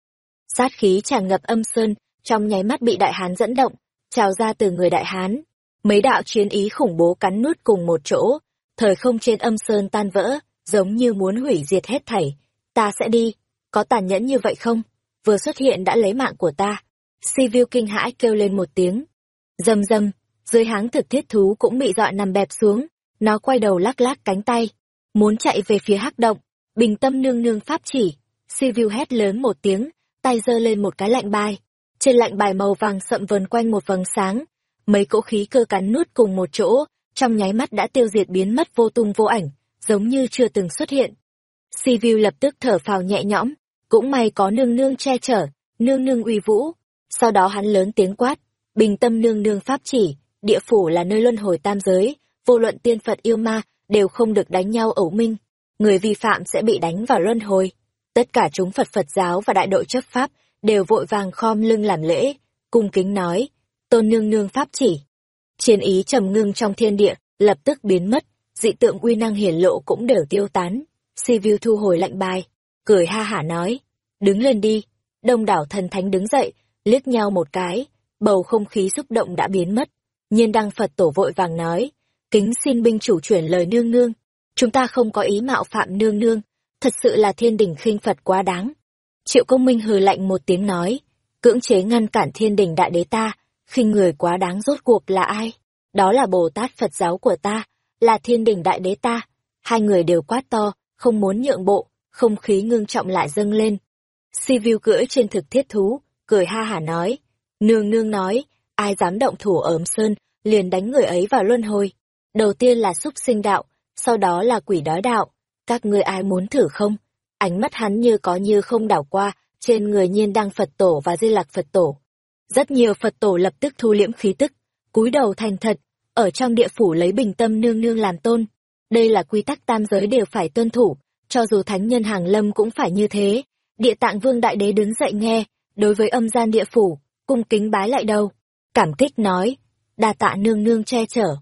Sát khí tràn ngập âm sơn, trong nháy mắt bị đại hán dẫn động, trào ra từ người đại hán. Mấy đạo chiến ý khủng bố cắn nuốt cùng một chỗ, thời không trên âm sơn tan vỡ, giống như muốn hủy diệt hết thảy. Ta sẽ đi, có tàn nhẫn như vậy không? Vừa xuất hiện đã lấy mạng của ta. Si Viu kinh hãi kêu lên một tiếng. Dầm dầm, dưới háng thực thiết thú cũng bị dọa nằm bẹp xuống, nó quay đầu lắc lắc cánh tay, muốn chạy về phía hắc động, bình tâm nương nương pháp chỉ. sivu hét lớn một tiếng, tay giơ lên một cái lạnh bài. Trên lạnh bài màu vàng sậm vần quanh một vầng sáng, mấy cỗ khí cơ cắn nuốt cùng một chỗ, trong nháy mắt đã tiêu diệt biến mất vô tung vô ảnh, giống như chưa từng xuất hiện. Si Vu lập tức thở phào nhẹ nhõm, cũng may có nương nương che chở, nương nương uy vũ. Sau đó hắn lớn tiếng quát, bình tâm nương nương pháp chỉ, địa phủ là nơi luân hồi tam giới, vô luận tiên Phật yêu ma, đều không được đánh nhau ẩu minh. Người vi phạm sẽ bị đánh vào luân hồi. Tất cả chúng Phật Phật giáo và đại đội chấp pháp đều vội vàng khom lưng làm lễ, cung kính nói, tôn nương nương pháp chỉ. Chiến ý trầm ngưng trong thiên địa, lập tức biến mất, dị tượng uy năng hiển lộ cũng đều tiêu tán. Si Vu thu hồi lạnh bài, cười ha hả nói, đứng lên đi. Đông đảo thần thánh đứng dậy, liếc nhau một cái, bầu không khí xúc động đã biến mất. Nhiên đăng Phật tổ vội vàng nói, kính xin binh chủ chuyển lời nương nương. Chúng ta không có ý mạo phạm nương nương, thật sự là thiên đình khinh Phật quá đáng. Triệu công minh hừ lạnh một tiếng nói, cưỡng chế ngăn cản thiên đình đại đế ta, khinh người quá đáng rốt cuộc là ai? Đó là Bồ Tát Phật giáo của ta, là thiên đình đại đế ta. Hai người đều quát to, không muốn nhượng bộ, không khí ngưng trọng lại dâng lên. Si Vu cưỡi trên thực thiết thú, cười ha hả nói, nương nương nói, ai dám động thủ ấm sơn, liền đánh người ấy vào luân hồi. Đầu tiên là xúc sinh đạo, sau đó là quỷ đói đạo, các ngươi ai muốn thử không? Ánh mắt hắn như có như không đảo qua, trên người nhiên đang Phật tổ và di lạc Phật tổ. Rất nhiều Phật tổ lập tức thu liễm khí tức, cúi đầu thành thật, ở trong địa phủ lấy bình tâm nương nương làm tôn. Đây là quy tắc tam giới đều phải tuân thủ, cho dù thánh nhân hàng lâm cũng phải như thế. Địa tạng vương đại đế đứng dậy nghe, đối với âm gian địa phủ, cung kính bái lại đầu. Cảm kích nói, đà tạ nương nương che chở.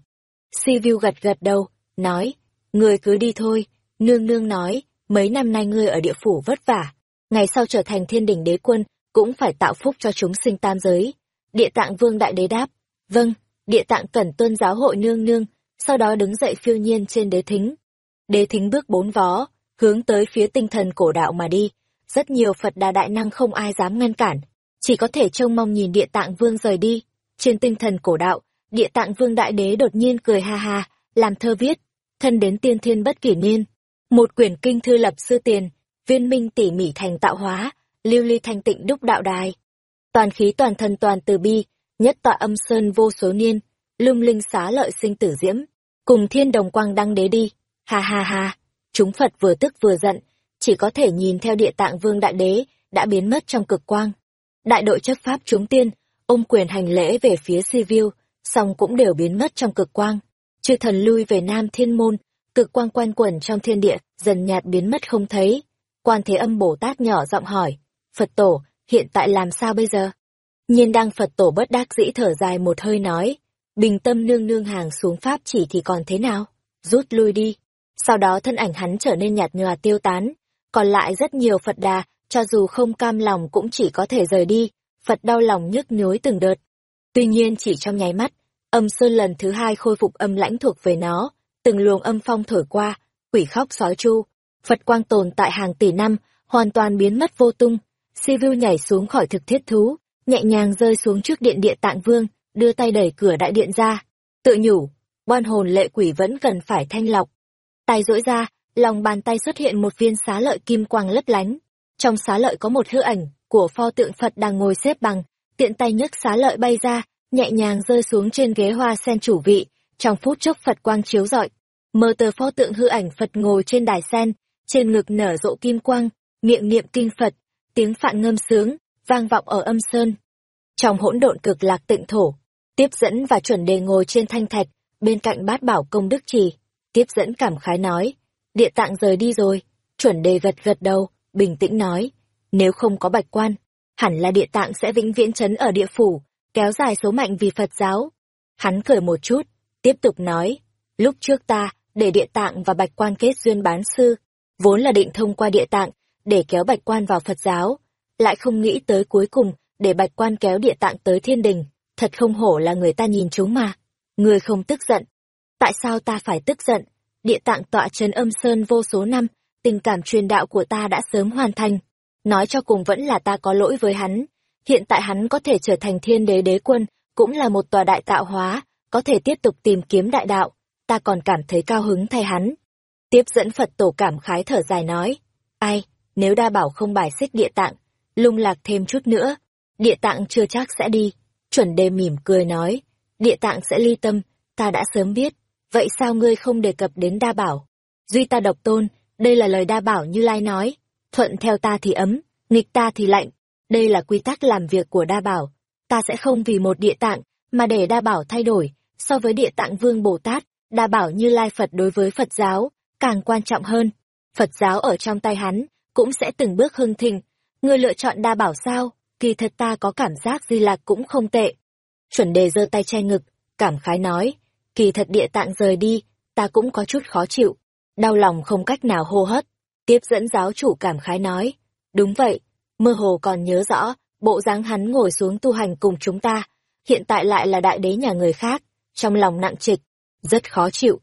Si gật gật đầu, nói, người cứ đi thôi, nương nương nói, mấy năm nay ngươi ở địa phủ vất vả, ngày sau trở thành thiên đỉnh đế quân, cũng phải tạo phúc cho chúng sinh tam giới. Địa tạng vương đại đế đáp, vâng, địa tạng cẩn tuân giáo hội nương nương, sau đó đứng dậy phiêu nhiên trên đế thính. Đế thính bước bốn vó, hướng tới phía tinh thần cổ đạo mà đi. Rất nhiều Phật đà đại năng không ai dám ngăn cản, chỉ có thể trông mong nhìn địa tạng vương rời đi. Trên tinh thần cổ đạo, địa tạng vương đại đế đột nhiên cười ha ha, làm thơ viết, thân đến tiên thiên bất kỷ niên. Một quyển kinh thư lập sư tiền, viên minh tỉ mỉ thành tạo hóa, lưu ly thanh tịnh đúc đạo đài. Toàn khí toàn thân toàn từ bi, nhất tọa âm sơn vô số niên, lung linh xá lợi sinh tử diễm, cùng thiên đồng quang đăng đế đi. Ha ha ha, chúng Phật vừa tức vừa giận, chỉ có thể nhìn theo địa tạng vương đại đế, đã biến mất trong cực quang. Đại đội chấp pháp chúng tiên, ôm quyền hành lễ về phía Sibiu, song cũng đều biến mất trong cực quang. Chư thần lui về Nam Thiên Môn, cực quang quanh quẩn trong thiên địa, dần nhạt biến mất không thấy. Quan Thế Âm Bồ Tát nhỏ giọng hỏi, Phật Tổ, hiện tại làm sao bây giờ? Nhiên đăng Phật Tổ bất đắc dĩ thở dài một hơi nói, bình tâm nương nương hàng xuống Pháp chỉ thì còn thế nào? Rút lui đi. Sau đó thân ảnh hắn trở nên nhạt nhòa tiêu tán, còn lại rất nhiều Phật đà, cho dù không cam lòng cũng chỉ có thể rời đi, Phật đau lòng nhức nhối từng đợt. Tuy nhiên chỉ trong nháy mắt, âm sơn lần thứ hai khôi phục âm lãnh thuộc về nó, từng luồng âm phong thổi qua, quỷ khóc sói chu, Phật quang tồn tại hàng tỷ năm, hoàn toàn biến mất vô tung. Sivu nhảy xuống khỏi thực thiết thú, nhẹ nhàng rơi xuống trước điện địa tạng vương, đưa tay đẩy cửa đại điện ra. Tự nhủ, oan hồn lệ quỷ vẫn cần phải thanh lọc. Tay rỗi ra, lòng bàn tay xuất hiện một viên xá lợi kim quang lấp lánh. Trong xá lợi có một hư ảnh của pho tượng Phật đang ngồi xếp bằng, tiện tay nhấc xá lợi bay ra, nhẹ nhàng rơi xuống trên ghế hoa sen chủ vị, trong phút chốc Phật quang chiếu rọi. Mơ tờ pho tượng hư ảnh Phật ngồi trên đài sen, trên ngực nở rộ kim quang, miệng niệm kinh Phật, tiếng phạn ngâm sướng, vang vọng ở âm sơn. Trong hỗn độn cực lạc tịnh thổ, tiếp dẫn và chuẩn đề ngồi trên thanh thạch, bên cạnh bát bảo công đức trì. Tiếp dẫn cảm khái nói, địa tạng rời đi rồi, chuẩn đề gật gật đầu, bình tĩnh nói, nếu không có bạch quan, hẳn là địa tạng sẽ vĩnh viễn chấn ở địa phủ, kéo dài số mạnh vì Phật giáo. Hắn cười một chút, tiếp tục nói, lúc trước ta, để địa tạng và bạch quan kết duyên bán sư, vốn là định thông qua địa tạng, để kéo bạch quan vào Phật giáo, lại không nghĩ tới cuối cùng, để bạch quan kéo địa tạng tới thiên đình, thật không hổ là người ta nhìn chúng mà. Người không tức giận. Tại sao ta phải tức giận? Địa tạng tọa trấn âm sơn vô số năm, tình cảm truyền đạo của ta đã sớm hoàn thành. Nói cho cùng vẫn là ta có lỗi với hắn. Hiện tại hắn có thể trở thành thiên đế đế quân, cũng là một tòa đại tạo hóa, có thể tiếp tục tìm kiếm đại đạo. Ta còn cảm thấy cao hứng thay hắn. Tiếp dẫn Phật tổ cảm khái thở dài nói. Ai, nếu đa bảo không bài xích địa tạng, lung lạc thêm chút nữa, địa tạng chưa chắc sẽ đi. Chuẩn đề mỉm cười nói, địa tạng sẽ ly tâm, ta đã sớm biết, vậy sao ngươi không đề cập đến đa bảo? Duy ta độc tôn, đây là lời đa bảo như Lai nói, thuận theo ta thì ấm, nghịch ta thì lạnh, đây là quy tắc làm việc của đa bảo, ta sẽ không vì một địa tạng mà để đa bảo thay đổi, so với địa tạng vương Bồ Tát, đa bảo như Lai Phật đối với Phật giáo, càng quan trọng hơn. Phật giáo ở trong tay hắn, cũng sẽ từng bước hưng thịnh. Ngươi lựa chọn đa bảo sao, kỳ thật ta có cảm giác di lạc cũng không tệ. Chuẩn đề giơ tay che ngực, cảm khái nói, kỳ thật địa tạng rời đi, ta cũng có chút khó chịu, đau lòng không cách nào hô hấp. Tiếp dẫn giáo chủ cảm khái nói, đúng vậy, mơ hồ còn nhớ rõ, bộ dáng hắn ngồi xuống tu hành cùng chúng ta, hiện tại lại là đại đế nhà người khác, trong lòng nặng trịch, rất khó chịu.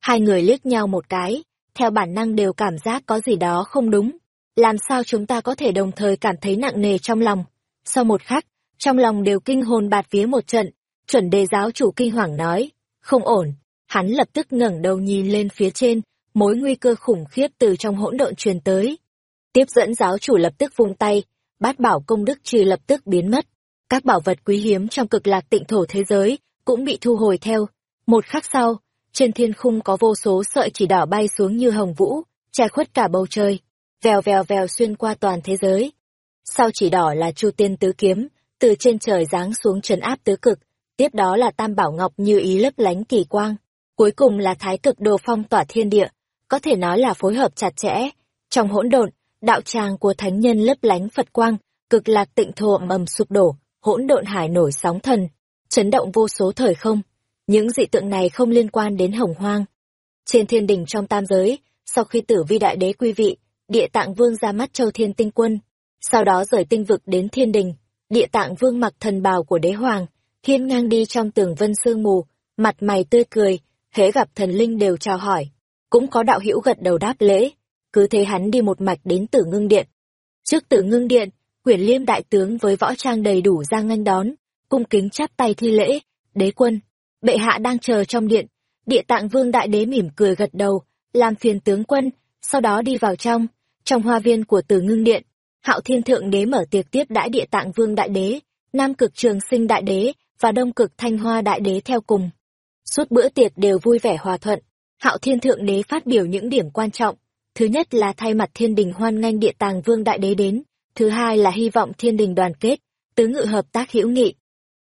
Hai người liếc nhau một cái, theo bản năng đều cảm giác có gì đó không đúng. Làm sao chúng ta có thể đồng thời cảm thấy nặng nề trong lòng? Sau một khắc, trong lòng đều kinh hồn bạt vía một trận, chuẩn đề giáo chủ kinh hoàng nói, không ổn. Hắn lập tức ngẩng đầu nhìn lên phía trên, mối nguy cơ khủng khiếp từ trong hỗn độn truyền tới. Tiếp dẫn giáo chủ lập tức vung tay, bát bảo công đức trừ lập tức biến mất. Các bảo vật quý hiếm trong cực lạc tịnh thổ thế giới cũng bị thu hồi theo. Một khắc sau, trên thiên khung có vô số sợi chỉ đỏ bay xuống như hồng vũ, che khuất cả bầu trời, vèo vèo vèo xuyên qua toàn thế giới. Sau chỉ đỏ là Chu Tiên Tứ Kiếm, từ trên trời giáng xuống trấn áp tứ cực, tiếp đó là Tam Bảo Ngọc như ý lấp lánh kỳ quang, cuối cùng là Thái Cực Đồ phong tỏa thiên địa, có thể nói là phối hợp chặt chẽ. Trong hỗn độn, đạo tràng của thánh nhân lấp lánh Phật quang, cực lạc tịnh thổ ầm sụp đổ, hỗn độn hải nổi sóng thần, chấn động vô số thời không. Những dị tượng này không liên quan đến hồng hoang. Trên thiên đình trong tam giới, sau khi tử vi đại đế quy vị, địa tạng vương ra mắt châu thiên tinh quân, sau đó rời tinh vực đến thiên đình, địa tạng vương mặc thần bào của đế hoàng, hiên ngang đi trong tường vân sương mù, mặt mày tươi cười, hễ gặp thần linh đều chào hỏi, cũng có đạo hữu gật đầu đáp lễ, cứ thế hắn đi một mạch đến tử ngưng điện. Trước tử ngưng điện, quyển liêm đại tướng với võ trang đầy đủ ra nghênh đón, cung kính chắp tay thi lễ, đế quân, bệ hạ đang chờ trong điện, địa tạng vương đại đế mỉm cười gật đầu, làm phiền tướng quân, sau đó đi vào trong, trong hoa viên của tử ngưng điện, hạo thiên thượng đế mở tiệc tiếp đãi địa tạng vương đại đế, nam cực trường sinh đại đế và đông cực thanh hoa đại đế theo cùng. Suốt bữa tiệc đều vui vẻ hòa thuận, hạo thiên thượng đế phát biểu những điểm quan trọng, thứ nhất là thay mặt thiên đình hoan nghênh địa tàng vương đại đế đến, thứ hai là hy vọng thiên đình đoàn kết, tứ ngự hợp tác hữu nghị.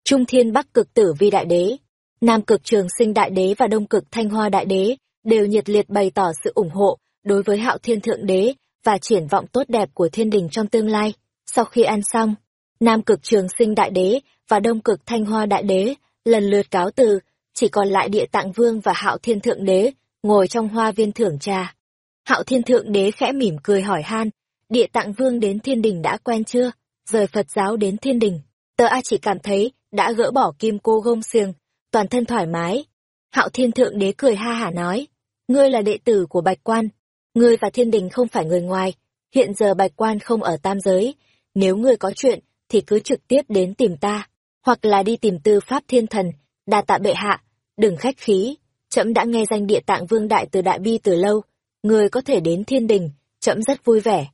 Trung thiên bắc cực tử vi đại đế, nam cực trường sinh đại đế và đông cực thanh hoa đại đế đều nhiệt liệt bày tỏ sự ủng hộ đối với hạo thiên thượng đế và triển vọng tốt đẹp của thiên đình trong tương lai. Sau khi ăn xong, nam cực trường sinh đại đế và đông cực thanh hoa đại đế lần lượt cáo từ, chỉ còn lại địa tạng vương và hạo thiên thượng đế ngồi trong hoa viên thưởng trà. Hạo thiên thượng đế khẽ mỉm cười hỏi han, địa tạng vương đến thiên đình đã quen chưa? Rời Phật giáo đến thiên đình, tớ A chỉ cảm thấy đã gỡ bỏ kim cô gông xiềng, toàn thân thoải mái. Hạo thiên thượng đế cười ha hả nói, ngươi là đệ tử của bạch quan, ngươi và thiên đình không phải người ngoài, hiện giờ bạch quan không ở tam giới, nếu ngươi có chuyện thì cứ trực tiếp đến tìm ta, hoặc là đi tìm tư pháp thiên thần, đa tạ bệ hạ, đừng khách khí, trẫm đã nghe danh địa tạng vương đại từ đại bi từ lâu, người có thể đến thiên đình, trẫm rất vui vẻ.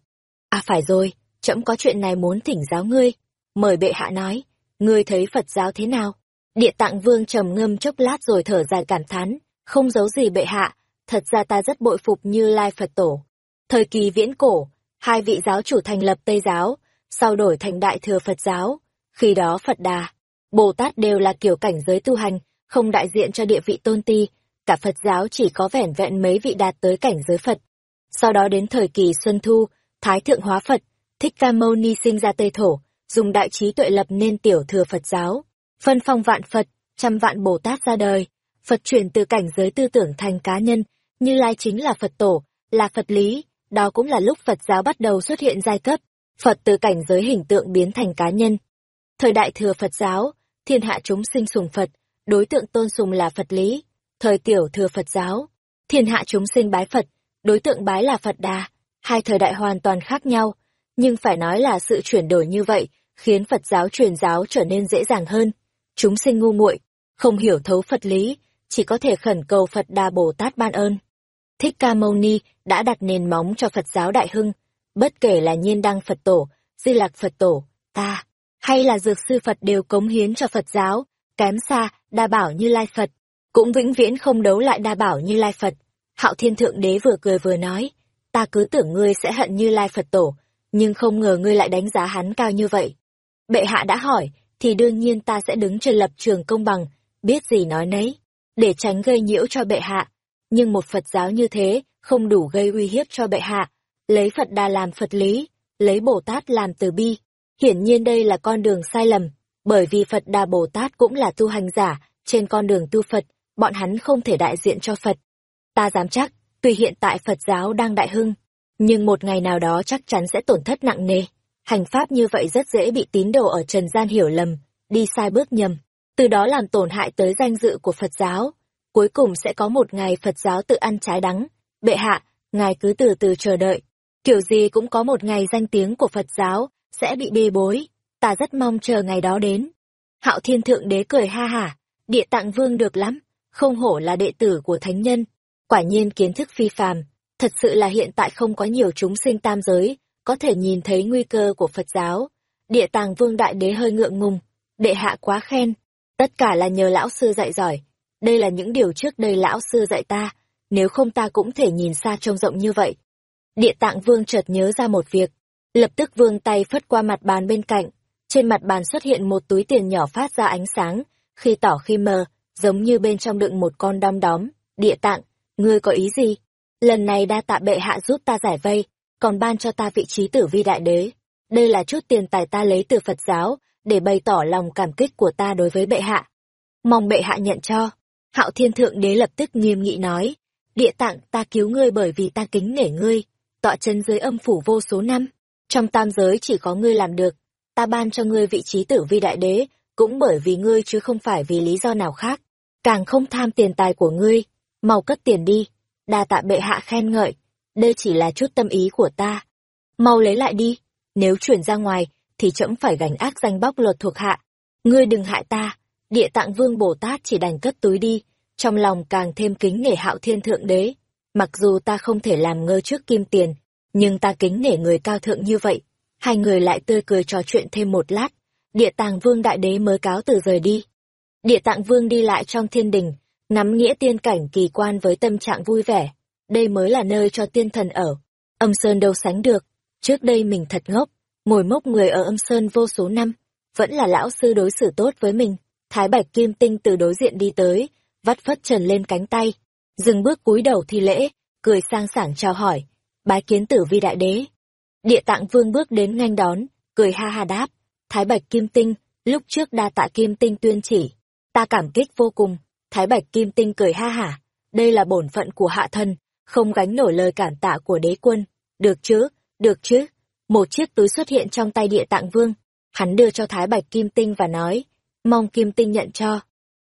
À phải rồi, trẫm có chuyện này muốn thỉnh giáo ngươi. Mời bệ hạ nói, ngươi thấy Phật giáo thế nào? Địa tạng vương trầm ngâm chốc lát rồi thở dài cảm thán, không giấu gì bệ hạ, thật ra ta rất bội phục như Lai Phật Tổ. Thời kỳ viễn cổ, hai vị giáo chủ thành lập Tây giáo, sau đổi thành Đại Thừa Phật giáo. Khi đó Phật Đà, Bồ Tát đều là kiểu cảnh giới tu hành, không đại diện cho địa vị tôn ti, cả Phật giáo chỉ có vẻn vẹn mấy vị đạt tới cảnh giới Phật. Sau đó đến thời kỳ Xuân Thu, Thái Thượng Hóa Phật, Thích Ca Mâu Ni sinh ra Tây Thổ, dùng đại trí tuệ lập nên tiểu thừa Phật giáo, phân phong vạn Phật, trăm vạn Bồ Tát ra đời. Phật chuyển từ cảnh giới tư tưởng thành cá nhân, như Lai chính là Phật tổ, là Phật lý, đó cũng là lúc Phật giáo bắt đầu xuất hiện giai cấp, Phật từ cảnh giới hình tượng biến thành cá nhân. Thời đại thừa Phật giáo, thiên hạ chúng sinh sùng Phật, đối tượng tôn sùng là Phật lý. Thời tiểu thừa Phật giáo, thiên hạ chúng sinh bái Phật, đối tượng bái là Phật đà. Hai thời đại hoàn toàn khác nhau, nhưng phải nói là sự chuyển đổi như vậy khiến Phật giáo truyền giáo trở nên dễ dàng hơn. Chúng sinh ngu muội, không hiểu thấu Phật lý, chỉ có thể khẩn cầu Phật Đà Bồ Tát ban ơn. Thích Ca Mâu Ni đã đặt nền móng cho Phật giáo đại hưng, bất kể là Nhiên Đăng Phật Tổ, Di Lạc Phật Tổ, ta, hay là Dược Sư Phật đều cống hiến cho Phật giáo, kém xa, đa bảo như Lai Phật, cũng vĩnh viễn không đấu lại đa bảo như Lai Phật. Hạo Thiên Thượng Đế vừa cười vừa nói, ta cứ tưởng ngươi sẽ hận như Lai Phật Tổ, nhưng không ngờ ngươi lại đánh giá hắn cao như vậy. Bệ hạ đã hỏi, thì đương nhiên ta sẽ đứng trên lập trường công bằng, biết gì nói nấy, để tránh gây nhiễu cho bệ hạ. Nhưng một Phật giáo như thế, không đủ gây uy hiếp cho bệ hạ. Lấy Phật đà làm Phật lý, lấy Bồ Tát làm từ bi. Hiển nhiên đây là con đường sai lầm, bởi vì Phật đà Bồ Tát cũng là tu hành giả, trên con đường tu Phật, bọn hắn không thể đại diện cho Phật. Ta dám chắc, tuy hiện tại Phật giáo đang đại hưng, nhưng một ngày nào đó chắc chắn sẽ tổn thất nặng nề. Hành pháp như vậy rất dễ bị tín đồ ở trần gian hiểu lầm, đi sai bước nhầm, từ đó làm tổn hại tới danh dự của Phật giáo. Cuối cùng sẽ có một ngày Phật giáo tự ăn trái đắng. Bệ hạ, ngài cứ từ từ chờ đợi. Kiểu gì cũng có một ngày danh tiếng của Phật giáo sẽ bị bê bối. Ta rất mong chờ ngày đó đến. Hạo Thiên Thượng Đế cười ha hả, địa tạng vương được lắm, không hổ là đệ tử của thánh nhân. Quả nhiên kiến thức phi phàm, thật sự là hiện tại không có nhiều chúng sinh tam giới, có thể nhìn thấy nguy cơ của Phật giáo. Địa tàng vương đại đế hơi ngượng ngùng, đệ hạ quá khen, tất cả là nhờ lão sư dạy giỏi. Đây là những điều trước đây lão sư dạy ta, nếu không ta cũng thể nhìn xa trông rộng như vậy. Địa tạng vương chợt nhớ ra một việc, lập tức vương tay phất qua mặt bàn bên cạnh, trên mặt bàn xuất hiện một túi tiền nhỏ phát ra ánh sáng, khi tỏ khi mờ, giống như bên trong đựng một con đom đóm. Địa tạng, ngươi có ý gì? Lần này đa tạ bệ hạ giúp ta giải vây, còn ban cho ta vị trí tử vi đại đế. Đây là chút tiền tài ta lấy từ Phật giáo, để bày tỏ lòng cảm kích của ta đối với bệ hạ. Mong bệ hạ nhận cho. Hạo Thiên Thượng Đế lập tức nghiêm nghị nói, địa tạng ta cứu ngươi bởi vì ta kính nể ngươi, tọa chân dưới âm phủ vô số năm. Trong tam giới chỉ có ngươi làm được, ta ban cho ngươi vị trí tử vi đại đế, cũng bởi vì ngươi chứ không phải vì lý do nào khác. Càng không tham tiền tài của ngươi, mau cất tiền đi, đa tạ bệ hạ khen ngợi, đây chỉ là chút tâm ý của ta. Mau lấy lại đi, nếu chuyển ra ngoài, thì trẫm phải gánh ác danh bóc lột thuộc hạ. Ngươi đừng hại ta, địa tạng vương Bồ Tát chỉ đành cất túi đi, trong lòng càng thêm kính nể hạo thiên thượng đế. Mặc dù ta không thể làm ngơ trước kim tiền, nhưng ta kính nể người cao thượng như vậy. Hai người lại tươi cười trò chuyện thêm một lát, địa tạng vương đại đế mới cáo từ rời đi. Địa tạng vương đi lại trong thiên đình, nắm nghĩa tiên cảnh kỳ quan với tâm trạng vui vẻ. Đây mới là nơi cho tiên thần ở. Âm Sơn đâu sánh được. Trước đây mình thật ngốc, ngồi mốc người ở âm sơn vô số năm, vẫn là lão sư đối xử tốt với mình. Thái Bạch Kim Tinh từ đối diện đi tới, vắt phất trần lên cánh tay, dừng bước cúi đầu thi lễ, cười sang sảng chào hỏi, bái kiến tử vi đại đế. Địa tạng vương bước đến nhanh đón, cười ha ha đáp, Thái Bạch Kim Tinh, lúc trước đa tạ Kim Tinh tuyên chỉ, ta cảm kích vô cùng, Thái Bạch Kim Tinh cười ha hả, đây là bổn phận của hạ thân, không gánh nổi lời cảm tạ của đế quân, được chứ, được chứ. Một chiếc túi xuất hiện trong tay địa tạng vương, hắn đưa cho Thái Bạch Kim Tinh và nói, mong Kim Tinh nhận cho.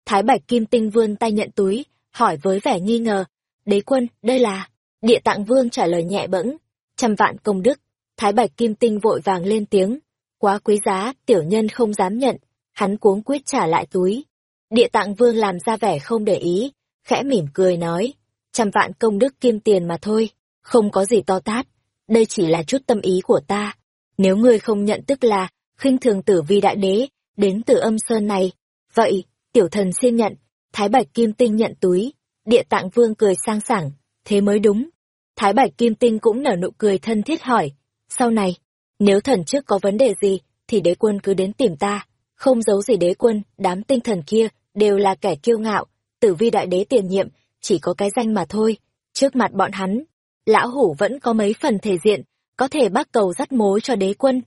Thái Bạch Kim Tinh vươn tay nhận túi, hỏi với vẻ nghi ngờ, đế quân, đây là... Địa tạng vương trả lời nhẹ bẫng, trăm vạn công đức. Thái Bạch Kim Tinh vội vàng lên tiếng, quá quý giá, tiểu nhân không dám nhận, hắn cuống quyết trả lại túi. Địa tạng vương làm ra vẻ không để ý, khẽ mỉm cười nói, trăm vạn công đức kim tiền mà thôi, không có gì to tát, đây chỉ là chút tâm ý của ta. Nếu ngươi không nhận tức là, khinh thường tử vi đại đế, đến từ âm sơn này, vậy, tiểu thần xin nhận, Thái Bạch Kim Tinh nhận túi, địa tạng vương cười sang sảng, thế mới đúng. Thái Bạch Kim Tinh cũng nở nụ cười thân thiết hỏi, sau này, nếu thần trước có vấn đề gì, thì đế quân cứ đến tìm ta, không giấu gì đế quân, đám tinh thần kia, đều là kẻ kiêu ngạo, tử vi đại đế tiền nhiệm, chỉ có cái danh mà thôi, trước mặt bọn hắn, lão hủ vẫn có mấy phần thể diện, có thể bắt cầu dắt mối cho đế quân.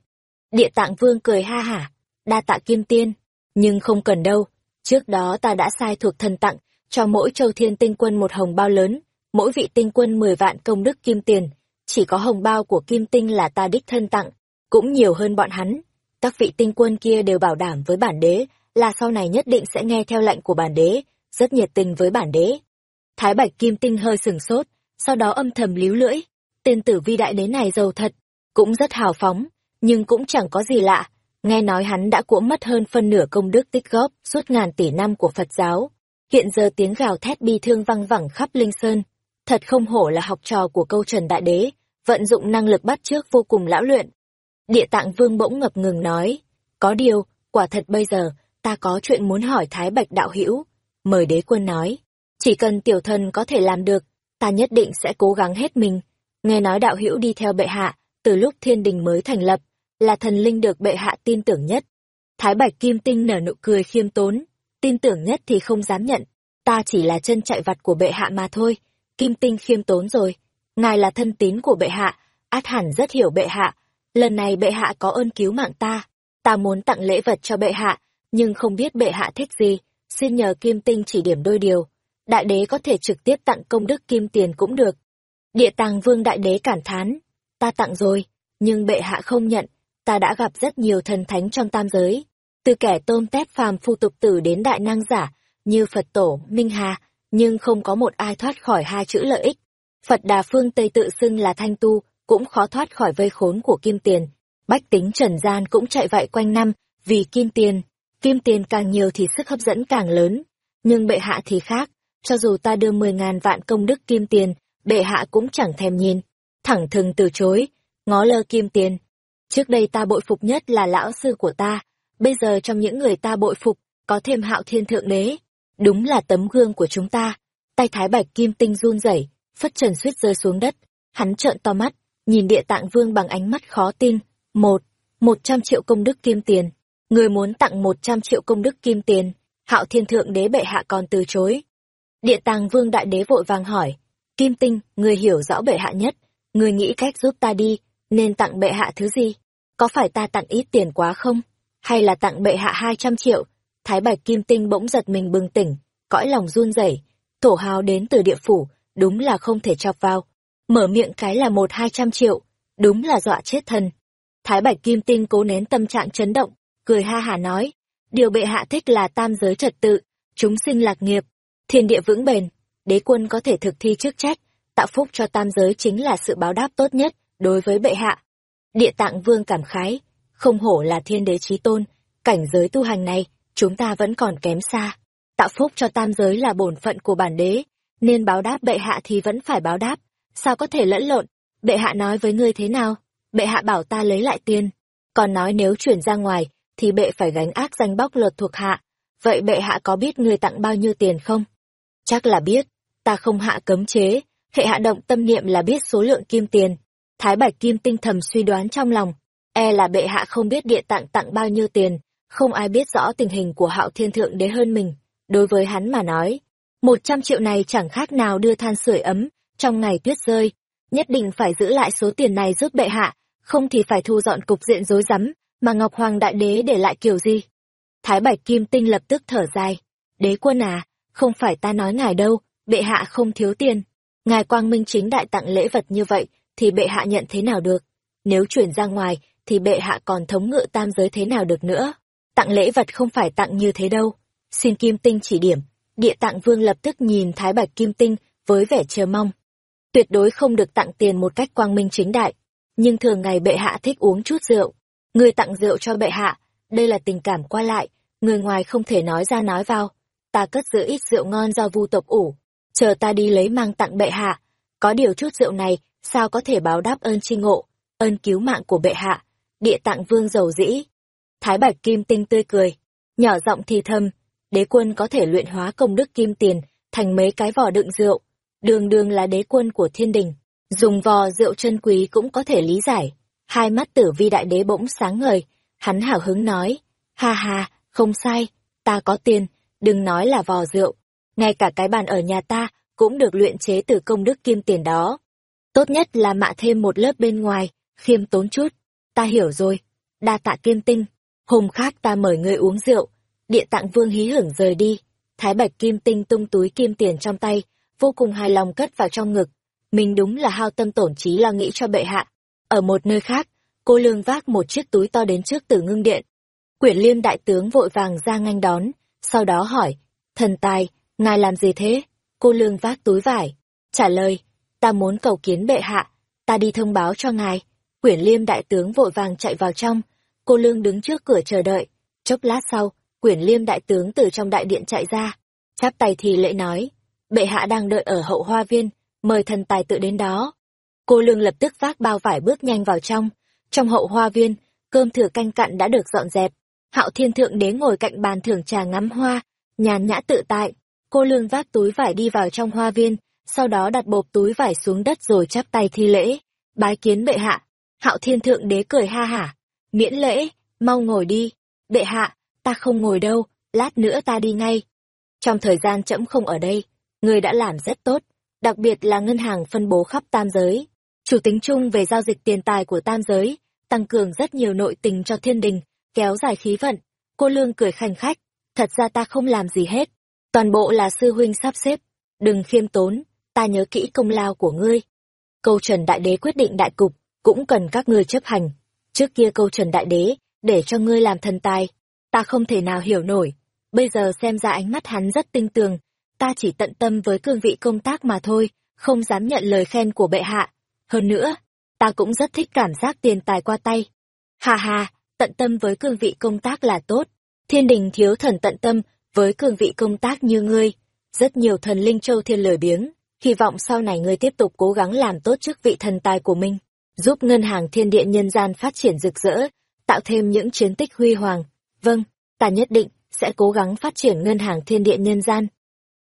Địa tạng vương cười ha hả, đa tạ kim tiên, nhưng không cần đâu, trước đó ta đã sai thuộc thần tặng, cho mỗi châu thiên tinh quân một hồng bao lớn, mỗi vị tinh quân 10 vạn công đức kim tiền, chỉ có hồng bao của kim tinh là ta đích thân tặng, cũng nhiều hơn bọn hắn. Các vị tinh quân kia đều bảo đảm với bản đế là sau này nhất định sẽ nghe theo lệnh của bản đế, rất nhiệt tình với bản đế. Thái Bạch Kim Tinh hơi sừng sốt, sau đó âm thầm líu lưỡi. Tên tử vi đại đế này giàu thật, cũng rất hào phóng, nhưng cũng chẳng có gì lạ. Nghe nói hắn đã cuỗm mất hơn phân nửa công đức tích góp suốt ngàn tỷ năm của Phật giáo. Hiện giờ tiếng gào thét bi thương văng vẳng khắp Linh Sơn. Thật không hổ là học trò của câu trần đại đế, vận dụng năng lực bắt trước vô cùng lão luyện. Địa tạng vương bỗng ngập ngừng nói, có điều, quả thật bây giờ, ta có chuyện muốn hỏi Thái Bạch đạo hữu Mời đế quân nói, chỉ cần tiểu thần có thể làm được, ta nhất định sẽ cố gắng hết mình. Nghe nói đạo hữu đi theo bệ hạ, từ lúc thiên đình mới thành lập, là thần linh được bệ hạ tin tưởng nhất. Thái Bạch Kim Tinh nở nụ cười khiêm tốn, tin tưởng nhất thì không dám nhận, ta chỉ là chân chạy vặt của bệ hạ mà thôi. Kim Tinh khiêm tốn rồi, ngài là thân tín của bệ hạ, át hẳn rất hiểu bệ hạ. Lần này bệ hạ có ơn cứu mạng ta, ta muốn tặng lễ vật cho bệ hạ, nhưng không biết bệ hạ thích gì, xin nhờ Kim Tinh chỉ điểm đôi điều đại đế có thể trực tiếp tặng công đức kim tiền cũng được. Địa tàng vương đại đế cản thán, ta tặng rồi, nhưng bệ hạ không nhận, ta đã gặp rất nhiều thần thánh trong tam giới, từ kẻ tôm tép phàm phu tục tử đến đại năng giả, như Phật tổ, Minh Hà, nhưng không có một ai thoát khỏi hai chữ lợi ích. Phật Đà Phương Tây tự xưng là thanh tu, cũng khó thoát khỏi vây khốn của kim tiền. Bách tính trần gian cũng chạy vậy quanh năm, vì kim tiền. Kim tiền càng nhiều thì sức hấp dẫn càng lớn. Nhưng bệ hạ thì khác, cho dù ta đưa mười ngàn vạn công đức kim tiền, bệ hạ cũng chẳng thèm nhìn, thẳng thừng từ chối, ngó lơ kim tiền. Trước đây ta bội phục nhất là lão sư của ta, bây giờ trong những người ta bội phục, có thêm hạo thiên thượng đế. Đúng là tấm gương của chúng ta. Tay thái bạch kim tinh run rẩy, phất trần suýt rơi xuống đất. Hắn trợn to mắt, nhìn địa tạng vương bằng ánh mắt khó tin. Một, một trăm triệu công đức kim tiền. Người muốn tặng một trăm triệu công đức kim tiền, hạo thiên thượng đế bệ hạ còn từ chối. Địa tàng vương đại đế vội vàng hỏi, Kim Tinh, người hiểu rõ bệ hạ nhất, người nghĩ cách giúp ta đi, nên tặng bệ hạ thứ gì? Có phải ta tặng ít tiền quá không? Hay là tặng bệ hạ hai trăm triệu? Thái Bạch Kim Tinh bỗng giật mình bừng tỉnh, cõi lòng run rẩy thổ hào đến từ địa phủ, đúng là không thể chọc vào. Mở miệng cái là một hai trăm triệu, đúng là dọa chết thần. Thái Bạch Kim Tinh cố nén tâm trạng chấn động, cười ha hà nói, điều bệ hạ thích là tam giới trật tự, chúng sinh lạc nghiệp, thiên địa vững bền, đế quân có thể thực thi chức trách, tạo phúc cho tam giới chính là sự báo đáp tốt nhất đối với bệ hạ. Địa tạng vương cảm khái, không hổ là thiên đế trí tôn, cảnh giới tu hành này, chúng ta vẫn còn kém xa. Tạo phúc cho tam giới là bổn phận của bản đế, nên báo đáp bệ hạ thì vẫn phải báo đáp, sao có thể lẫn lộn, bệ hạ nói với ngươi thế nào, bệ hạ bảo ta lấy lại tiền, còn nói nếu chuyển ra ngoài, thì bệ phải gánh ác danh bóc lột thuộc hạ, vậy bệ hạ có biết người tặng bao nhiêu tiền không? Chắc là biết, ta không hạ cấm chế, hệ hạ động tâm niệm là biết số lượng kim tiền. Thái Bạch Kim tinh thầm suy đoán trong lòng. E là bệ hạ không biết địa tạng tặng bao nhiêu tiền, không ai biết rõ tình hình của hạo thiên thượng đế hơn mình. Đối với hắn mà nói, một trăm triệu này chẳng khác nào đưa than sưởi ấm, trong ngày tuyết rơi. Nhất định phải giữ lại số tiền này giúp bệ hạ, không thì phải thu dọn cục diện rối rắm, mà Ngọc Hoàng Đại Đế để lại kiểu gì. Thái Bạch Kim Tinh lập tức thở dài. Đế quân à, không phải ta nói ngài đâu, bệ hạ không thiếu tiền. Ngài quang minh chính đại tặng lễ vật như vậy, thì bệ hạ nhận thế nào được? Nếu chuyển ra ngoài, thì bệ hạ còn thống ngự tam giới thế nào được nữa? Tặng lễ vật không phải tặng như thế đâu. Xin Kim Tinh chỉ điểm. Địa tạng vương lập tức nhìn Thái Bạch Kim Tinh với vẻ chờ mong. Tuyệt đối không được tặng tiền một cách quang minh chính đại. Nhưng thường ngày bệ hạ thích uống chút rượu. Người tặng rượu cho bệ hạ, đây là tình cảm qua lại, người ngoài không thể nói ra nói vào. Ta cất giữ ít rượu ngon do vu tộc ủ, chờ ta đi lấy mang tặng bệ hạ. Có điều chút rượu này, sao có thể báo đáp ơn chi ngộ, ơn cứu mạng của bệ hạ. Địa tạng vương giàu dĩ. Thái bạch kim tinh tươi cười, nhỏ giọng thì thầm, đế quân có thể luyện hóa công đức kim tiền thành mấy cái vỏ đựng rượu. Đường đường là đế quân của thiên đình, dùng vò rượu chân quý cũng có thể lý giải. Hai mắt tử vi đại đế bỗng sáng ngời, hắn hào hứng nói, ha ha, không sai, ta có tiền, đừng nói là vò rượu, ngay cả cái bàn ở nhà ta cũng được luyện chế từ công đức kim tiền đó. Tốt nhất là mạ thêm một lớp bên ngoài, khiêm tốn chút. Ta hiểu rồi, đa tạ kim tinh, hôm khác ta mời ngươi uống rượu. Địa tạng vương hí hưởng rời đi, thái bạch kim tinh tung túi kim tiền trong tay, vô cùng hài lòng cất vào trong ngực. Mình đúng là hao tâm tổn trí lo nghĩ cho bệ hạ. Ở một nơi khác, cô lương vác một chiếc túi to đến trước tử ngưng điện. Quyển liêm đại tướng vội vàng ra nganh đón, sau đó hỏi, thần tài, ngài làm gì thế? Cô lương vác túi vải, trả lời, ta muốn cầu kiến bệ hạ, ta đi thông báo cho ngài. Quyển liêm đại tướng vội vàng chạy vào trong, cô lương đứng trước cửa chờ đợi. Chốc lát sau, quyển liêm đại tướng từ trong đại điện chạy ra, chắp tay thì lễ nói, bệ hạ đang đợi ở hậu hoa viên, mời thần tài tự đến đó. Cô lương lập tức vác bao vải bước nhanh vào trong, trong hậu hoa viên, cơm thừa canh cặn đã được dọn dẹp. Hạo Thiên Thượng Đế ngồi cạnh bàn thưởng trà ngắm hoa, nhàn nhã tự tại. Cô lương vác túi vải đi vào trong hoa viên, sau đó đặt bộp túi vải xuống đất rồi chắp tay thi lễ. Bái kiến bệ hạ. Hạo Thiên Thượng Đế cười ha hả. Miễn lễ, mau ngồi đi. Bệ hạ, ta không ngồi đâu, lát nữa ta đi ngay. Trong thời gian trẫm không ở đây, người đã làm rất tốt, đặc biệt là ngân hàng phân bố khắp tam giới chủ tính chung về giao dịch tiền tài của tam giới, tăng cường rất nhiều nội tình cho thiên đình, kéo dài khí vận. Cô Lương cười khanh khách, thật ra ta không làm gì hết, toàn bộ là sư huynh sắp xếp, đừng khiêm tốn, ta nhớ kỹ công lao của ngươi. Câu Trần Đại Đế quyết định đại cục, cũng cần các ngươi chấp hành. Trước kia câu Trần Đại Đế, để cho ngươi làm thần tài, ta không thể nào hiểu nổi. Bây giờ xem ra ánh mắt hắn rất tinh tường, ta chỉ tận tâm với cương vị công tác mà thôi, không dám nhận lời khen của bệ hạ hơn nữa, ta cũng rất thích cảm giác tiền tài qua tay. Hà hà, tận tâm với cương vị công tác là tốt. Thiên đình thiếu thần tận tâm với cương vị công tác như ngươi. Rất nhiều thần linh châu thiên lời biếng, hy vọng sau này ngươi tiếp tục cố gắng làm tốt chức vị thần tài của mình, giúp ngân hàng thiên địa nhân gian phát triển rực rỡ, tạo thêm những chiến tích huy hoàng. Vâng, ta nhất định sẽ cố gắng phát triển ngân hàng thiên địa nhân gian.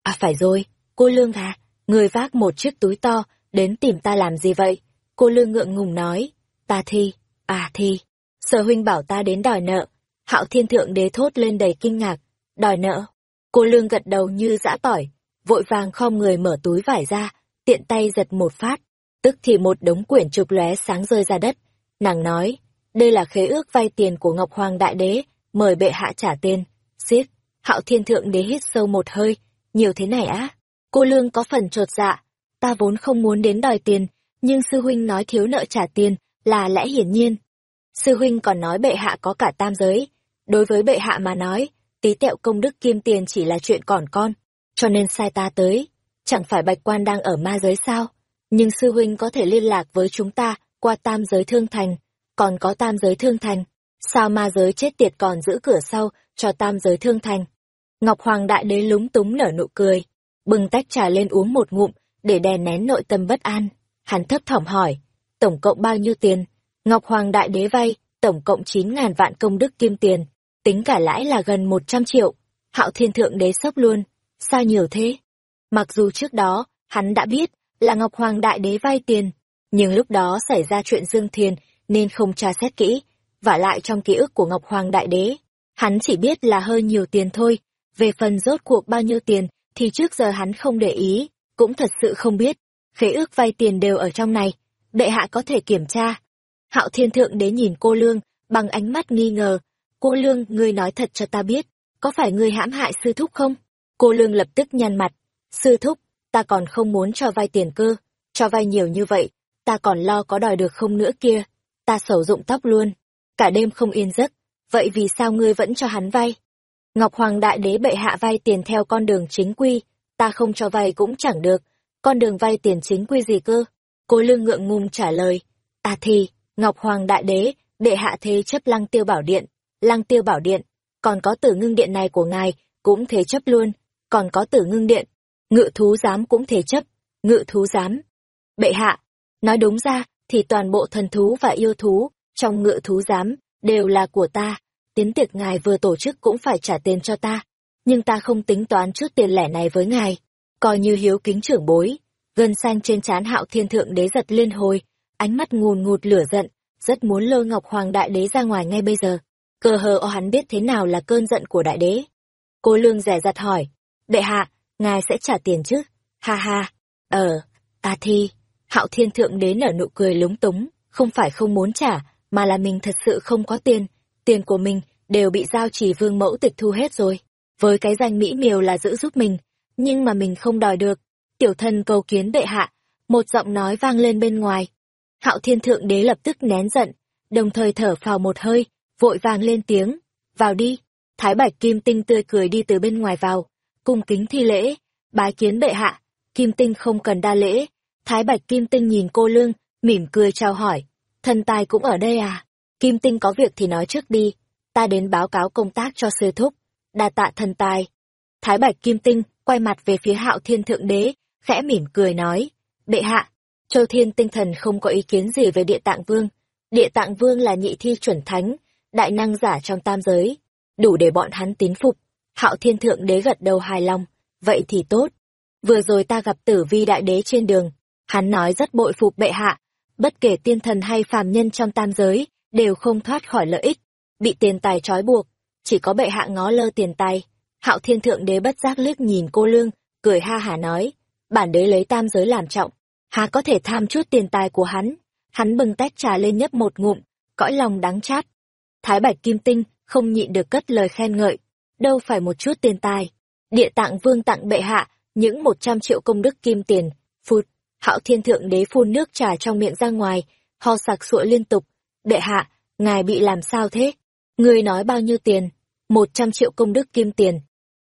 À phải rồi, cô Lương à, người vác một chiếc túi to, đến tìm ta làm gì vậy? Cô lương ngượng ngùng nói, ta thi, à thi, sở huynh bảo ta đến đòi nợ. Hạo thiên thượng đế thốt lên đầy kinh ngạc, đòi nợ. Cô lương gật đầu như dã tỏi, vội vàng khom người mở túi vải ra, tiện tay giật một phát, tức thì một đống quyển trục lóe sáng rơi ra đất. Nàng nói, đây là khế ước vay tiền của Ngọc Hoàng Đại Đế, mời bệ hạ trả tiền. Xiết, hạo thiên thượng đế hít sâu một hơi, nhiều thế này á. Cô lương có phần trột dạ, ta vốn không muốn đến đòi tiền, nhưng sư huynh nói thiếu nợ trả tiền là lẽ hiển nhiên. Sư huynh còn nói bệ hạ có cả tam giới. Đối với bệ hạ mà nói, tí tẹo công đức kiêm tiền chỉ là chuyện còn con, cho nên sai ta tới. Chẳng phải bạch quan đang ở ma giới sao? Nhưng sư huynh có thể liên lạc với chúng ta qua tam giới thương thành, còn có tam giới thương thành. Sao ma giới chết tiệt còn giữ cửa sau cho tam giới thương thành? Ngọc Hoàng Đại Đế lúng túng nở nụ cười, bừng tách trà lên uống một ngụm, để đè nén nội tâm bất an. Hắn thấp thỏm hỏi, tổng cộng bao nhiêu tiền? Ngọc Hoàng Đại Đế vay, tổng cộng chín ngàn vạn công đức kim tiền, tính cả lãi là gần một trăm triệu. Hạo Thiên Thượng Đế sốc luôn, sao nhiều thế? Mặc dù trước đó, hắn đã biết là Ngọc Hoàng Đại Đế vay tiền, nhưng lúc đó xảy ra chuyện Dương Thiền nên không tra xét kỹ, vả lại trong ký ức của Ngọc Hoàng Đại Đế. Hắn chỉ biết là hơi nhiều tiền thôi, về phần rốt cuộc bao nhiêu tiền thì trước giờ hắn không để ý, cũng thật sự không biết. Khế ước vay tiền đều ở trong này, bệ hạ có thể kiểm tra. Hạo Thiên Thượng Đế nhìn cô Lương, bằng ánh mắt nghi ngờ. Cô Lương, ngươi nói thật cho ta biết, có phải ngươi hãm hại sư thúc không? Cô Lương lập tức nhăn mặt. Sư thúc, ta còn không muốn cho vay tiền cơ, cho vay nhiều như vậy, ta còn lo có đòi được không nữa kia. Ta sầu dụng tóc luôn, cả đêm không yên giấc, vậy vì sao ngươi vẫn cho hắn vay? Ngọc Hoàng Đại Đế bệ hạ vay tiền theo con đường chính quy, ta không cho vay cũng chẳng được, con đường vay tiền chính quy gì cơ? Cô Lương ngượng ngùng trả lời, ta thì, Ngọc Hoàng Đại Đế, đệ hạ thế chấp lăng tiêu bảo điện, lăng tiêu bảo điện, còn có tử ngưng điện này của ngài, cũng thế chấp luôn, còn có tử ngưng điện, ngự thú giám cũng thế chấp, ngự thú giám. Bệ hạ, nói đúng ra, thì toàn bộ thần thú và yêu thú, trong ngự thú giám, đều là của ta, tiến tiệc ngài vừa tổ chức cũng phải trả tiền cho ta, nhưng ta không tính toán chút tiền lẻ này với ngài, coi như hiếu kính trưởng bối. Gân xanh trên trán hạo thiên thượng đế giật liên hồi, ánh mắt ngùn ngụt lửa giận, rất muốn lôi ngọc hoàng đại đế ra ngoài ngay bây giờ. Cờ hờ o hắn biết thế nào là cơn giận của đại đế. Cô lương rẻ rặt hỏi, đệ hạ, ngài sẽ trả tiền chứ? Ha ha, ờ, ta thi. Hạo thiên thượng đế nở nụ cười lúng túng, không phải không muốn trả, mà là mình thật sự không có tiền. Tiền của mình đều bị giao chỉ vương mẫu tịch thu hết rồi. Với cái danh mỹ miều là giữ giúp mình, nhưng mà mình không đòi được. Tiểu thân cầu kiến bệ hạ, một giọng nói vang lên bên ngoài. Hạo thiên thượng đế lập tức nén giận, đồng thời thở phào một hơi, vội vàng lên tiếng, vào đi. Thái bạch kim tinh tươi cười đi từ bên ngoài vào, cung kính thi lễ, bái kiến bệ hạ, kim tinh không cần đa lễ. Thái bạch kim tinh nhìn cô lương, mỉm cười chào hỏi, thần tài cũng ở đây à? Kim tinh có việc thì nói trước đi, ta đến báo cáo công tác cho sư thúc, đa tạ thần tài. Thái bạch kim tinh quay mặt về phía hạo thiên thượng đế, khẽ mỉm cười nói, bệ hạ, châu thiên tinh thần không có ý kiến gì về địa tạng vương. Địa tạng vương là nhị thi chuẩn thánh, đại năng giả trong tam giới, đủ để bọn hắn tín phục. Hạo thiên thượng đế gật đầu hài lòng, vậy thì tốt. Vừa rồi ta gặp tử vi đại đế trên đường, hắn nói rất bội phục bệ hạ, bất kể tiên thần hay phàm nhân trong tam giới, đều không thoát khỏi lợi ích, bị tiền tài trói buộc, chỉ có bệ hạ ngó lơ tiền tài. Hạo thiên thượng đế bất giác liếc nhìn cô lương, cười ha hả nói, bản đế lấy tam giới làm trọng, hà có thể tham chút tiền tài của hắn. Hắn bừng tách trà lên nhấp một ngụm, cõi lòng đắng chát. Thái bạch kim tinh không nhịn được cất lời khen ngợi, đâu phải một chút tiền tài. Địa tạng vương tặng bệ hạ, những một trăm triệu công đức kim tiền, phụt, hạo thiên thượng đế phun nước trà trong miệng ra ngoài, ho sặc sụa liên tục. Bệ hạ, ngài bị làm sao thế? Ngươi nói bao nhiêu tiền? Một trăm triệu công đức kim tiền.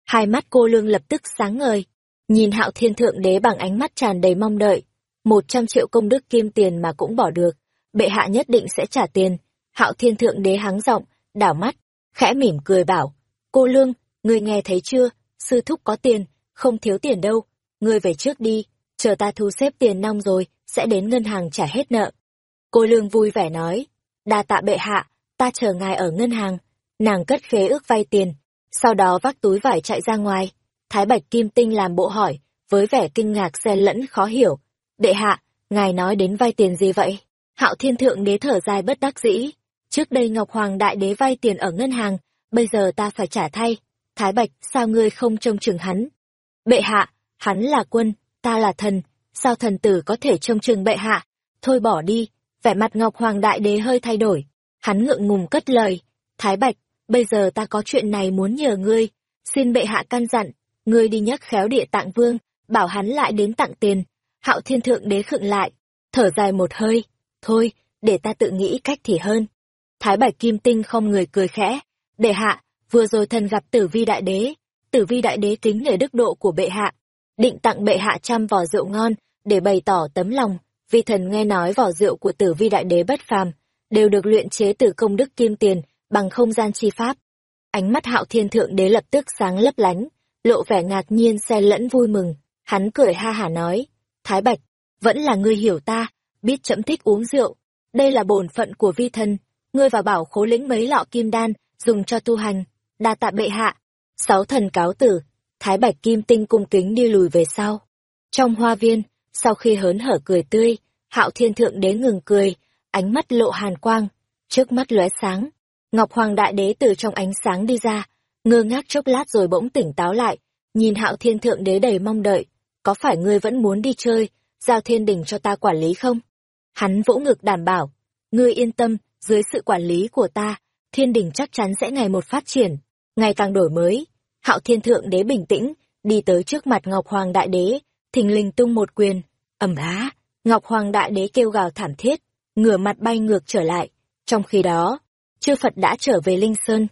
Hai mắt cô lương lập tức sáng ngời, nhìn hạo thiên thượng đế bằng ánh mắt tràn đầy mong đợi. Một trăm triệu công đức kim tiền mà cũng bỏ được, bệ hạ nhất định sẽ trả tiền. Hạo thiên thượng đế hắng giọng, đảo mắt, khẽ mỉm cười bảo, cô lương, ngươi nghe thấy chưa, sư thúc có tiền, không thiếu tiền đâu, ngươi về trước đi, chờ ta thu xếp tiền nong rồi, sẽ đến ngân hàng trả hết nợ. Cô lương vui vẻ nói, đa tạ bệ hạ, ta chờ ngài ở ngân hàng. Nàng cất khế ước vay tiền, sau đó vác túi vải chạy ra ngoài. Thái Bạch Kim Tinh làm bộ hỏi, với vẻ kinh ngạc xen lẫn khó hiểu. Đệ hạ, ngài nói đến vay tiền gì vậy? Hạo Thiên Thượng Đế thở dài bất đắc dĩ. Trước đây Ngọc Hoàng Đại Đế vay tiền ở ngân hàng, bây giờ ta phải trả thay. Thái Bạch, sao ngươi không trông chừng hắn? Bệ hạ, hắn là quân, ta là thần, sao thần tử có thể trông chừng bệ hạ? Thôi bỏ đi, vẻ mặt Ngọc Hoàng Đại Đế hơi thay đổi. Hắn ngượng ngùng cất lời, Thái Bạch, bây giờ ta có chuyện này muốn nhờ ngươi, xin bệ hạ căn dặn, ngươi đi nhắc khéo địa tạng vương, bảo hắn lại đến tặng tiền. Hạo thiên thượng đế khựng lại, thở dài một hơi, thôi, để ta tự nghĩ cách thì hơn. Thái Bạch Kim Tinh không người cười khẽ, bệ hạ, vừa rồi thần gặp tử vi đại đế, tử vi đại đế kính nể đức độ của bệ hạ, định tặng bệ hạ trăm vò rượu ngon, để bày tỏ tấm lòng, vi thần nghe nói vỏ rượu của tử vi đại đế bất phàm, đều được luyện chế từ công đức kim tiền, bằng không gian chi pháp. Ánh mắt hạo thiên thượng đế lập tức sáng lấp lánh, lộ vẻ ngạc nhiên xen lẫn vui mừng. Hắn cười ha hả nói, Thái Bạch, vẫn là ngươi hiểu ta, biết chậm thích uống rượu. Đây là bổn phận của vi thân, ngươi vào bảo khố lĩnh mấy lọ kim đan, dùng cho tu hành, đa tạ bệ hạ. Sáu thần cáo tử, Thái Bạch Kim Tinh cung kính đi lùi về sau. Trong hoa viên, sau khi hớn hở cười tươi, hạo thiên thượng đế ngừng cười, ánh mắt lộ hàn quang, trước mắt lóe sáng. Ngọc Hoàng Đại Đế từ trong ánh sáng đi ra, ngơ ngác chốc lát rồi bỗng tỉnh táo lại, nhìn Hạo Thiên Thượng Đế đầy mong đợi, có phải ngươi vẫn muốn đi chơi, giao thiên đình cho ta quản lý không? Hắn vỗ ngực đảm bảo, ngươi yên tâm, dưới sự quản lý của ta, thiên đình chắc chắn sẽ ngày một phát triển, ngày càng đổi mới. Hạo Thiên Thượng Đế bình tĩnh, đi tới trước mặt Ngọc Hoàng Đại Đế, thình lình tung một quyền, ầm á, Ngọc Hoàng Đại Đế kêu gào thảm thiết, ngửa mặt bay ngược trở lại. Trong khi đó, chư Phật đã trở về Linh Sơn.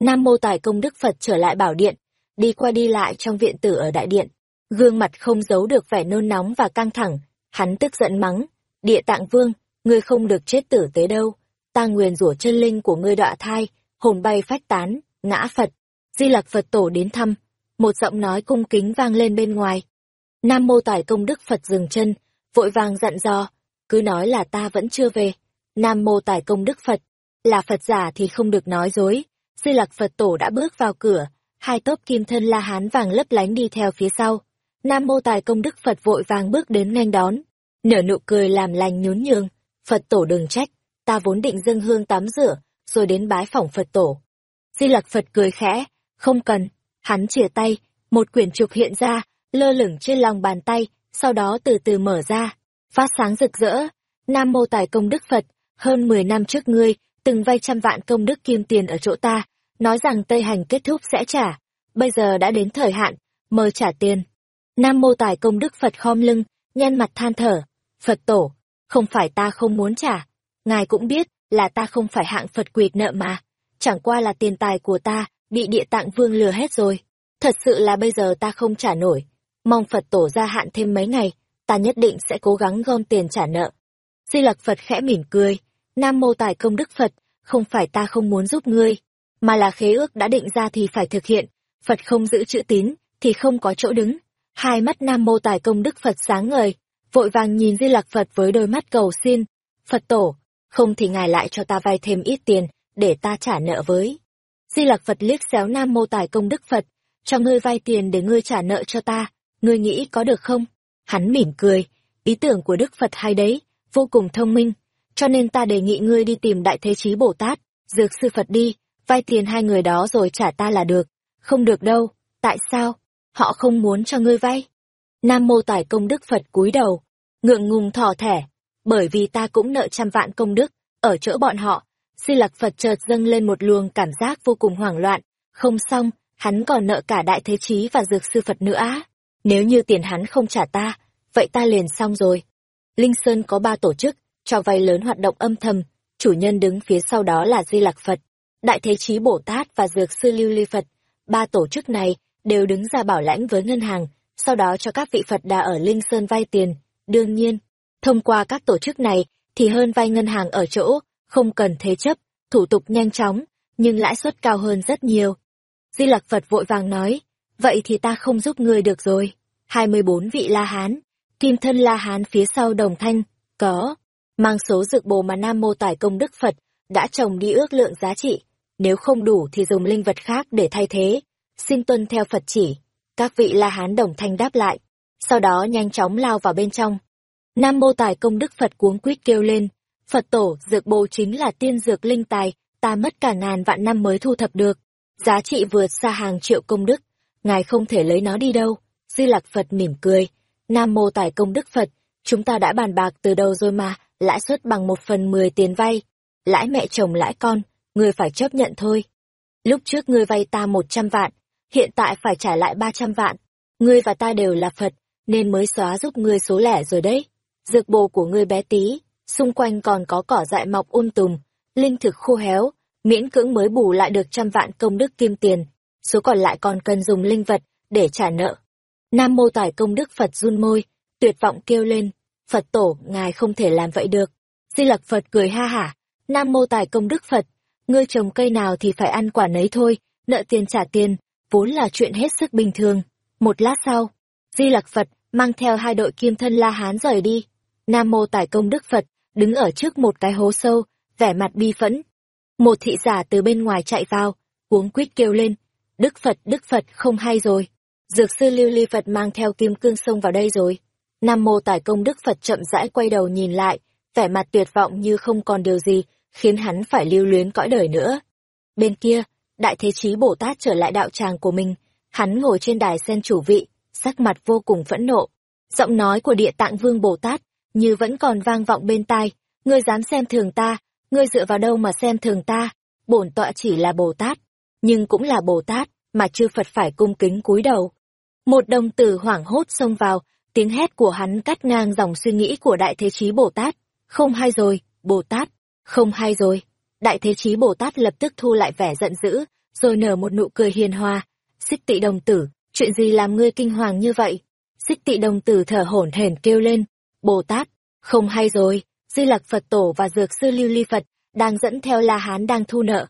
Nam Mô Tài Công Đức Phật trở lại bảo điện, đi qua đi lại trong viện tử ở đại điện. Gương mặt không giấu được vẻ nôn nóng và căng thẳng, hắn tức giận mắng, địa tạng vương, ngươi không được chết tử tế đâu, ta nguyền rủa chân linh của ngươi đọa thai, hồn bay phách tán, ngã Phật. Di lạc Phật tổ đến thăm, một giọng nói cung kính vang lên bên ngoài. Nam Mô Tài Công Đức Phật dừng chân, vội vàng dặn dò, cứ nói là ta vẫn chưa về. Nam Mô Tài Công Đức Phật, là Phật giả thì không được nói dối. Sư lạc Phật tổ đã bước vào cửa, hai tốp kim thân la hán vàng lấp lánh đi theo phía sau. Nam Mô Tài Công Đức Phật vội vàng bước đến nghênh đón, nở nụ cười làm lành nhún nhường. Phật tổ đừng trách, ta vốn định dâng hương tắm rửa, rồi đến bái phỏng Phật tổ. Di Lặc Phật cười khẽ, không cần, hắn chìa tay, một quyển trục hiện ra, lơ lửng trên lòng bàn tay, sau đó từ từ mở ra, phát sáng rực rỡ. Nam mô tài công đức Phật, hơn 10 năm trước ngươi, từng vay trăm vạn công đức kim tiền ở chỗ ta, nói rằng Tây Hành kết thúc sẽ trả, bây giờ đã đến thời hạn, mời trả tiền. Nam mô tài công đức Phật khom lưng, nhăn mặt than thở, Phật tổ, không phải ta không muốn trả, ngài cũng biết là ta không phải hạng Phật quỵt nợ mà, chẳng qua là tiền tài của ta bị địa tạng vương lừa hết rồi. Thật sự là bây giờ ta không trả nổi, mong Phật tổ gia hạn thêm mấy ngày, ta nhất định sẽ cố gắng gom tiền trả nợ. Di Lặc Phật khẽ mỉm cười, Nam mô tài công đức Phật, không phải ta không muốn giúp ngươi, mà là khế ước đã định ra thì phải thực hiện, Phật không giữ chữ tín, thì không có chỗ đứng. Hai mắt Nam mô tài công đức Phật sáng ngời, vội vàng nhìn Di Lặc Phật với đôi mắt cầu xin, Phật tổ, không thì ngài lại cho ta vay thêm ít tiền, để ta trả nợ với. Di Lặc Phật liếc xéo Nam mô tài công đức Phật, cho ngươi vay tiền để ngươi trả nợ cho ta, ngươi nghĩ có được không? Hắn mỉm cười, ý tưởng của Đức Phật hay đấy, vô cùng thông minh, cho nên ta đề nghị ngươi đi tìm Đại Thế Chí Bồ Tát, dược sư Phật đi, vay tiền hai người đó rồi trả ta là được. Không được đâu, tại sao? Họ không muốn cho ngươi vay. Nam mô tải công đức Phật cúi đầu, ngượng ngùng thỏ thẻ, bởi vì ta cũng nợ trăm vạn công đức, ở chỗ bọn họ. Di Lặc Phật chợt dâng lên một luồng cảm giác vô cùng hoảng loạn, không xong, hắn còn nợ cả Đại Thế Chí và Dược Sư Phật nữa á. Nếu như tiền hắn không trả ta, vậy ta liền xong rồi. Linh Sơn có ba tổ chức, cho vay lớn hoạt động âm thầm, chủ nhân đứng phía sau đó là Di Lặc Phật, Đại Thế Chí Bồ Tát và Dược Sư Lưu Ly Phật. Ba tổ chức này đều đứng ra bảo lãnh với ngân hàng, sau đó cho các vị Phật đà ở Linh Sơn vay tiền. Đương nhiên, thông qua các tổ chức này thì hơn vay ngân hàng ở chỗ, không cần thế chấp, thủ tục nhanh chóng, nhưng lãi suất cao hơn rất nhiều. Di Lặc Phật vội vàng nói, vậy thì ta không giúp ngươi được rồi. 24 vị La Hán, kim thân La Hán phía sau đồng thanh, có, mang số dược bồ mà Nam Mô Tải Công Đức Phật đã trồng đi ước lượng giá trị, nếu không đủ thì dùng linh vật khác để thay thế, xin tuân theo Phật chỉ. Các vị La Hán đồng thanh đáp lại, sau đó nhanh chóng lao vào bên trong. Nam Mô Tài Công Đức Phật cuống quýt kêu lên, Phật tổ, dược bồ chính là tiên dược linh tài, ta mất cả ngàn vạn năm mới thu thập được, giá trị vượt xa hàng triệu công đức, ngài không thể lấy nó đi đâu. Di Lặc Phật mỉm cười, Nam Mô Tài Công Đức Phật, chúng ta đã bàn bạc từ đầu rồi mà, lãi suất bằng một phần mười tiền vay, lãi mẹ chồng lãi con, ngươi phải chấp nhận thôi. Lúc trước ngươi vay ta một trăm vạn, hiện tại phải trả lại ba trăm vạn, ngươi và ta đều là Phật, nên mới xóa giúp ngươi số lẻ rồi đấy. Dược bồ của ngươi bé tí, xung quanh còn có cỏ dại mọc um tùm, linh thực khô héo, miễn cưỡng mới bù lại được trăm vạn công đức kim tiền, số còn lại còn cần dùng linh vật để trả nợ. Nam mô tải công đức Phật run môi, tuyệt vọng kêu lên, Phật tổ, ngài không thể làm vậy được. Di lặc Phật cười ha hả, Nam mô tải công đức Phật, ngươi trồng cây nào thì phải ăn quả nấy thôi, nợ tiền trả tiền, vốn là chuyện hết sức bình thường. Một lát sau, Di lặc Phật mang theo hai đội kim thân La Hán rời đi. Nam mô tải công đức Phật đứng ở trước một cái hố sâu, vẻ mặt bi phẫn. Một thị giả từ bên ngoài chạy vào, cuống quýt kêu lên, Đức Phật, Đức Phật không hay rồi. Dược sư Lưu Ly Phật mang theo kim cương sông vào đây rồi. Nam mô tải công đức Phật chậm rãi quay đầu nhìn lại, vẻ mặt tuyệt vọng như không còn điều gì khiến hắn phải lưu luyến cõi đời nữa. Bên kia, Đại Thế Chí Bồ Tát trở lại đạo tràng của mình, hắn ngồi trên đài sen chủ vị, sắc mặt vô cùng phẫn nộ. Giọng nói của địa tạng vương Bồ Tát, như vẫn còn vang vọng bên tai, ngươi dám xem thường ta, ngươi dựa vào đâu mà xem thường ta, bổn tọa chỉ là Bồ Tát, nhưng cũng là Bồ Tát, mà chư Phật phải cung kính cúi đầu. Một đồng tử hoảng hốt xông vào, tiếng hét của hắn cắt ngang dòng suy nghĩ của Đại Thế Chí Bồ Tát. Không hay rồi, Bồ Tát, không hay rồi. Đại Thế Chí Bồ Tát lập tức thu lại vẻ giận dữ, rồi nở một nụ cười hiền hòa. Xích tị đồng tử, chuyện gì làm ngươi kinh hoàng như vậy? Xích tị đồng tử thở hổn hển kêu lên. Bồ Tát, không hay rồi, Di Lặc Phật Tổ và Dược Sư Lưu Ly Phật đang dẫn theo La Hán đang thu nợ.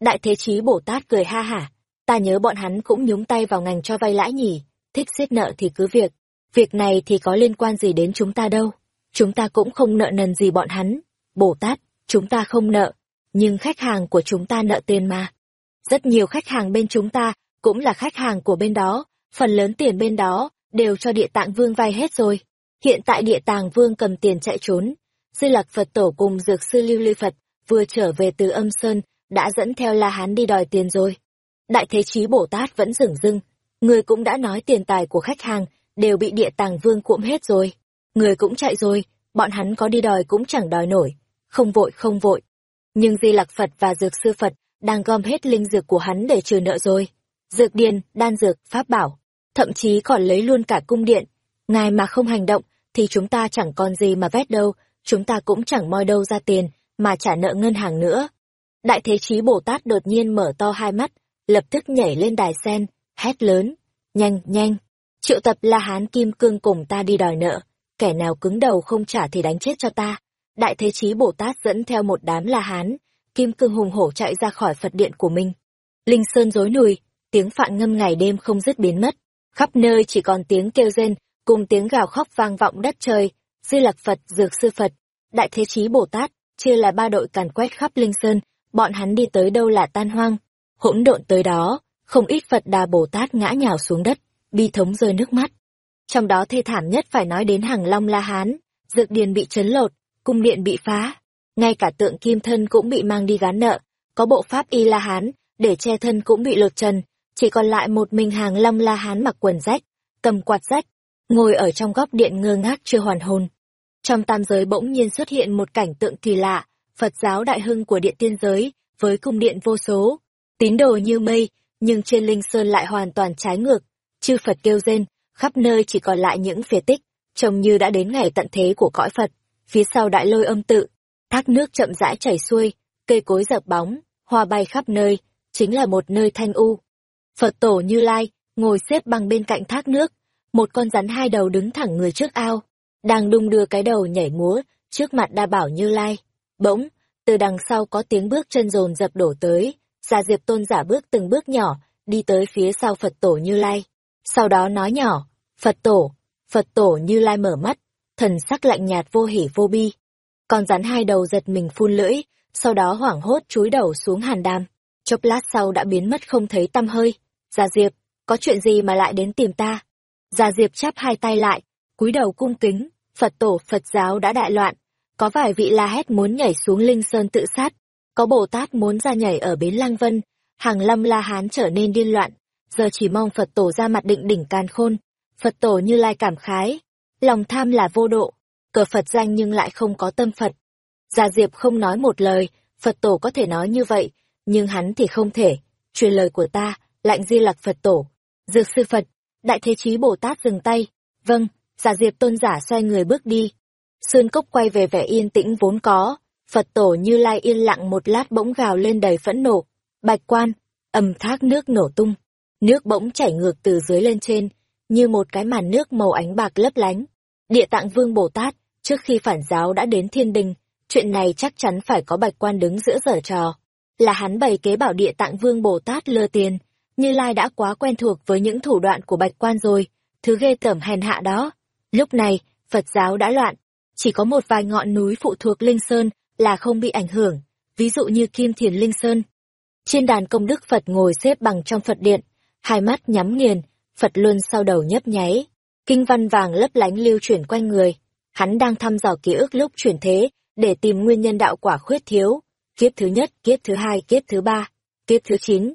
Đại Thế Chí Bồ Tát cười ha hả, ta nhớ bọn hắn cũng nhúng tay vào ngành cho vay lãi nhỉ, thích xiết nợ thì cứ việc, việc này thì có liên quan gì đến chúng ta đâu, chúng ta cũng không nợ nần gì bọn hắn, Bồ Tát, chúng ta không nợ, nhưng khách hàng của chúng ta nợ tiền mà. Rất nhiều khách hàng bên chúng ta cũng là khách hàng của bên đó, phần lớn tiền bên đó đều cho địa tạng vương vay hết rồi. Hiện tại địa tàng vương cầm tiền chạy trốn, sư Lạc Phật Tổ cùng Dược Sư Lưu Ly Phật vừa trở về từ âm sơn, đã dẫn theo La Hán đi đòi tiền rồi. Đại Thế Chí Bồ Tát vẫn dửng dưng, người cũng đã nói tiền tài của khách hàng đều bị địa tàng vương cuộm hết rồi. Người cũng chạy rồi, bọn hắn có đi đòi cũng chẳng đòi nổi, không vội không vội. Nhưng Di Lạc Phật và Dược Sư Phật đang gom hết linh dược của hắn để trừ nợ rồi. Dược điền, đan dược, pháp bảo, thậm chí còn lấy luôn cả cung điện. Ngài mà không hành động, thì chúng ta chẳng còn gì mà vét đâu, chúng ta cũng chẳng moi đâu ra tiền, mà trả nợ ngân hàng nữa. Đại Thế Chí Bồ Tát đột nhiên mở to hai mắt, lập tức nhảy lên đài sen, hét lớn, nhanh, nhanh, triệu tập La Hán Kim Cương cùng ta đi đòi nợ, kẻ nào cứng đầu không trả thì đánh chết cho ta. Đại Thế Chí Bồ Tát dẫn theo một đám La Hán, Kim Cương hùng hổ chạy ra khỏi Phật điện của mình. Linh Sơn rối nùi, tiếng phạn ngâm ngày đêm không dứt biến mất, khắp nơi chỉ còn tiếng kêu rên, cùng tiếng gào khóc vang vọng đất trời, Di Lặc Phật, Dược Sư Phật, Đại Thế Chí Bồ Tát, chia là ba đội càn quét khắp Linh Sơn, bọn hắn đi tới đâu là tan hoang, hỗn độn tới đó, không ít Phật Đà Bồ Tát ngã nhào xuống đất, bi thống rơi nước mắt. Trong đó thê thảm nhất phải nói đến Hằng Long La Hán, dược điền bị chấn lột, cung điện bị phá, ngay cả tượng kim thân cũng bị mang đi gán nợ, có bộ pháp y La Hán, để che thân cũng bị lột trần, chỉ còn lại một mình Hàng Long La Hán mặc quần rách, cầm quạt rách, ngồi ở trong góc điện ngơ ngác chưa hoàn hồn. Trong tam giới bỗng nhiên xuất hiện một cảnh tượng kỳ lạ, Phật giáo đại hưng của điện tiên giới, với cung điện vô số, tín đồ như mây, nhưng trên linh sơn lại hoàn toàn trái ngược. Chư Phật kêu rên, khắp nơi chỉ còn lại những phế tích, trông như đã đến ngày tận thế của cõi Phật. Phía sau đại lôi âm tự, thác nước chậm rãi chảy xuôi, cây cối dập bóng, hoa bay khắp nơi, chính là một nơi thanh u. Phật tổ Như Lai, ngồi xếp bằng bên cạnh thác nước, một con rắn hai đầu đứng thẳng người trước ao, đang đung đưa cái đầu nhảy múa, trước mặt đa bảo Như Lai. Bỗng, từ đằng sau có tiếng bước chân rồn dập đổ tới, Gia Diệp Tôn giả bước từng bước nhỏ, đi tới phía sau Phật tổ Như Lai. Sau đó nói nhỏ, Phật tổ, Phật tổ Như Lai mở mắt, thần sắc lạnh nhạt vô hỉ vô bi. Con rắn hai đầu giật mình phun lưỡi, sau đó hoảng hốt chúi đầu xuống hàn đàm. Chốc lát sau đã biến mất không thấy tăm hơi. Gia Diệp, có chuyện gì mà lại đến tìm ta? Gia Diệp chắp hai tay lại, cúi đầu cung kính, Phật tổ Phật giáo đã đại loạn, có vài vị la hét muốn nhảy xuống linh sơn tự sát, có Bồ Tát muốn ra nhảy ở bến Lăng Vân, hàng lâm la hán trở nên điên loạn, giờ chỉ mong Phật tổ ra mặt định đỉnh càn khôn. Phật tổ như lai cảm khái, lòng tham là vô độ, cờ Phật danh nhưng lại không có tâm Phật. Gia Diệp không nói một lời, Phật tổ có thể nói như vậy, nhưng hắn thì không thể. Truyền lời của ta, lạnh di lạc Phật tổ. Dược sư Phật, Đại Thế Chí Bồ Tát dừng tay. Vâng, Giả Diệp tôn giả xoay người bước đi. Sơn cốc quay về vẻ yên tĩnh vốn có. Phật tổ như lai yên lặng một lát bỗng gào lên đầy phẫn nộ. Bạch quan, ầm thác nước nổ tung. Nước bỗng chảy ngược từ dưới lên trên, như một cái màn nước màu ánh bạc lấp lánh. Địa tạng vương Bồ Tát, trước khi phản giáo đã đến thiên đình, chuyện này chắc chắn phải có bạch quan đứng giữa dở trò. Là hắn bày kế bảo địa tạng vương Bồ Tát lừa tiền, như Lai đã quá quen thuộc với những thủ đoạn của bạch quan rồi, thứ ghê tởm hèn hạ đó. Lúc này, Phật giáo đã loạn, chỉ có một vài ngọn núi phụ thuộc Linh Sơn là không bị ảnh hưởng, ví dụ như Kim Thiền Linh Sơn. Trên đàn công đức Phật ngồi xếp bằng trong Phật điện, hai mắt nhắm nghiền, Phật luôn sau đầu nhấp nháy, kinh văn vàng lấp lánh lưu chuyển quanh người. Hắn đang thăm dò ký ức lúc chuyển thế, để tìm nguyên nhân đạo quả khuyết thiếu. kiếp thứ nhất, kiếp thứ hai, kiếp thứ ba, kiếp thứ chín.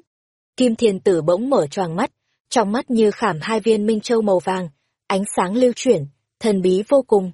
Kim thiền tử bỗng mở choàng mắt, trong mắt như khảm hai viên minh châu màu vàng, ánh sáng lưu chuyển, thần bí vô cùng.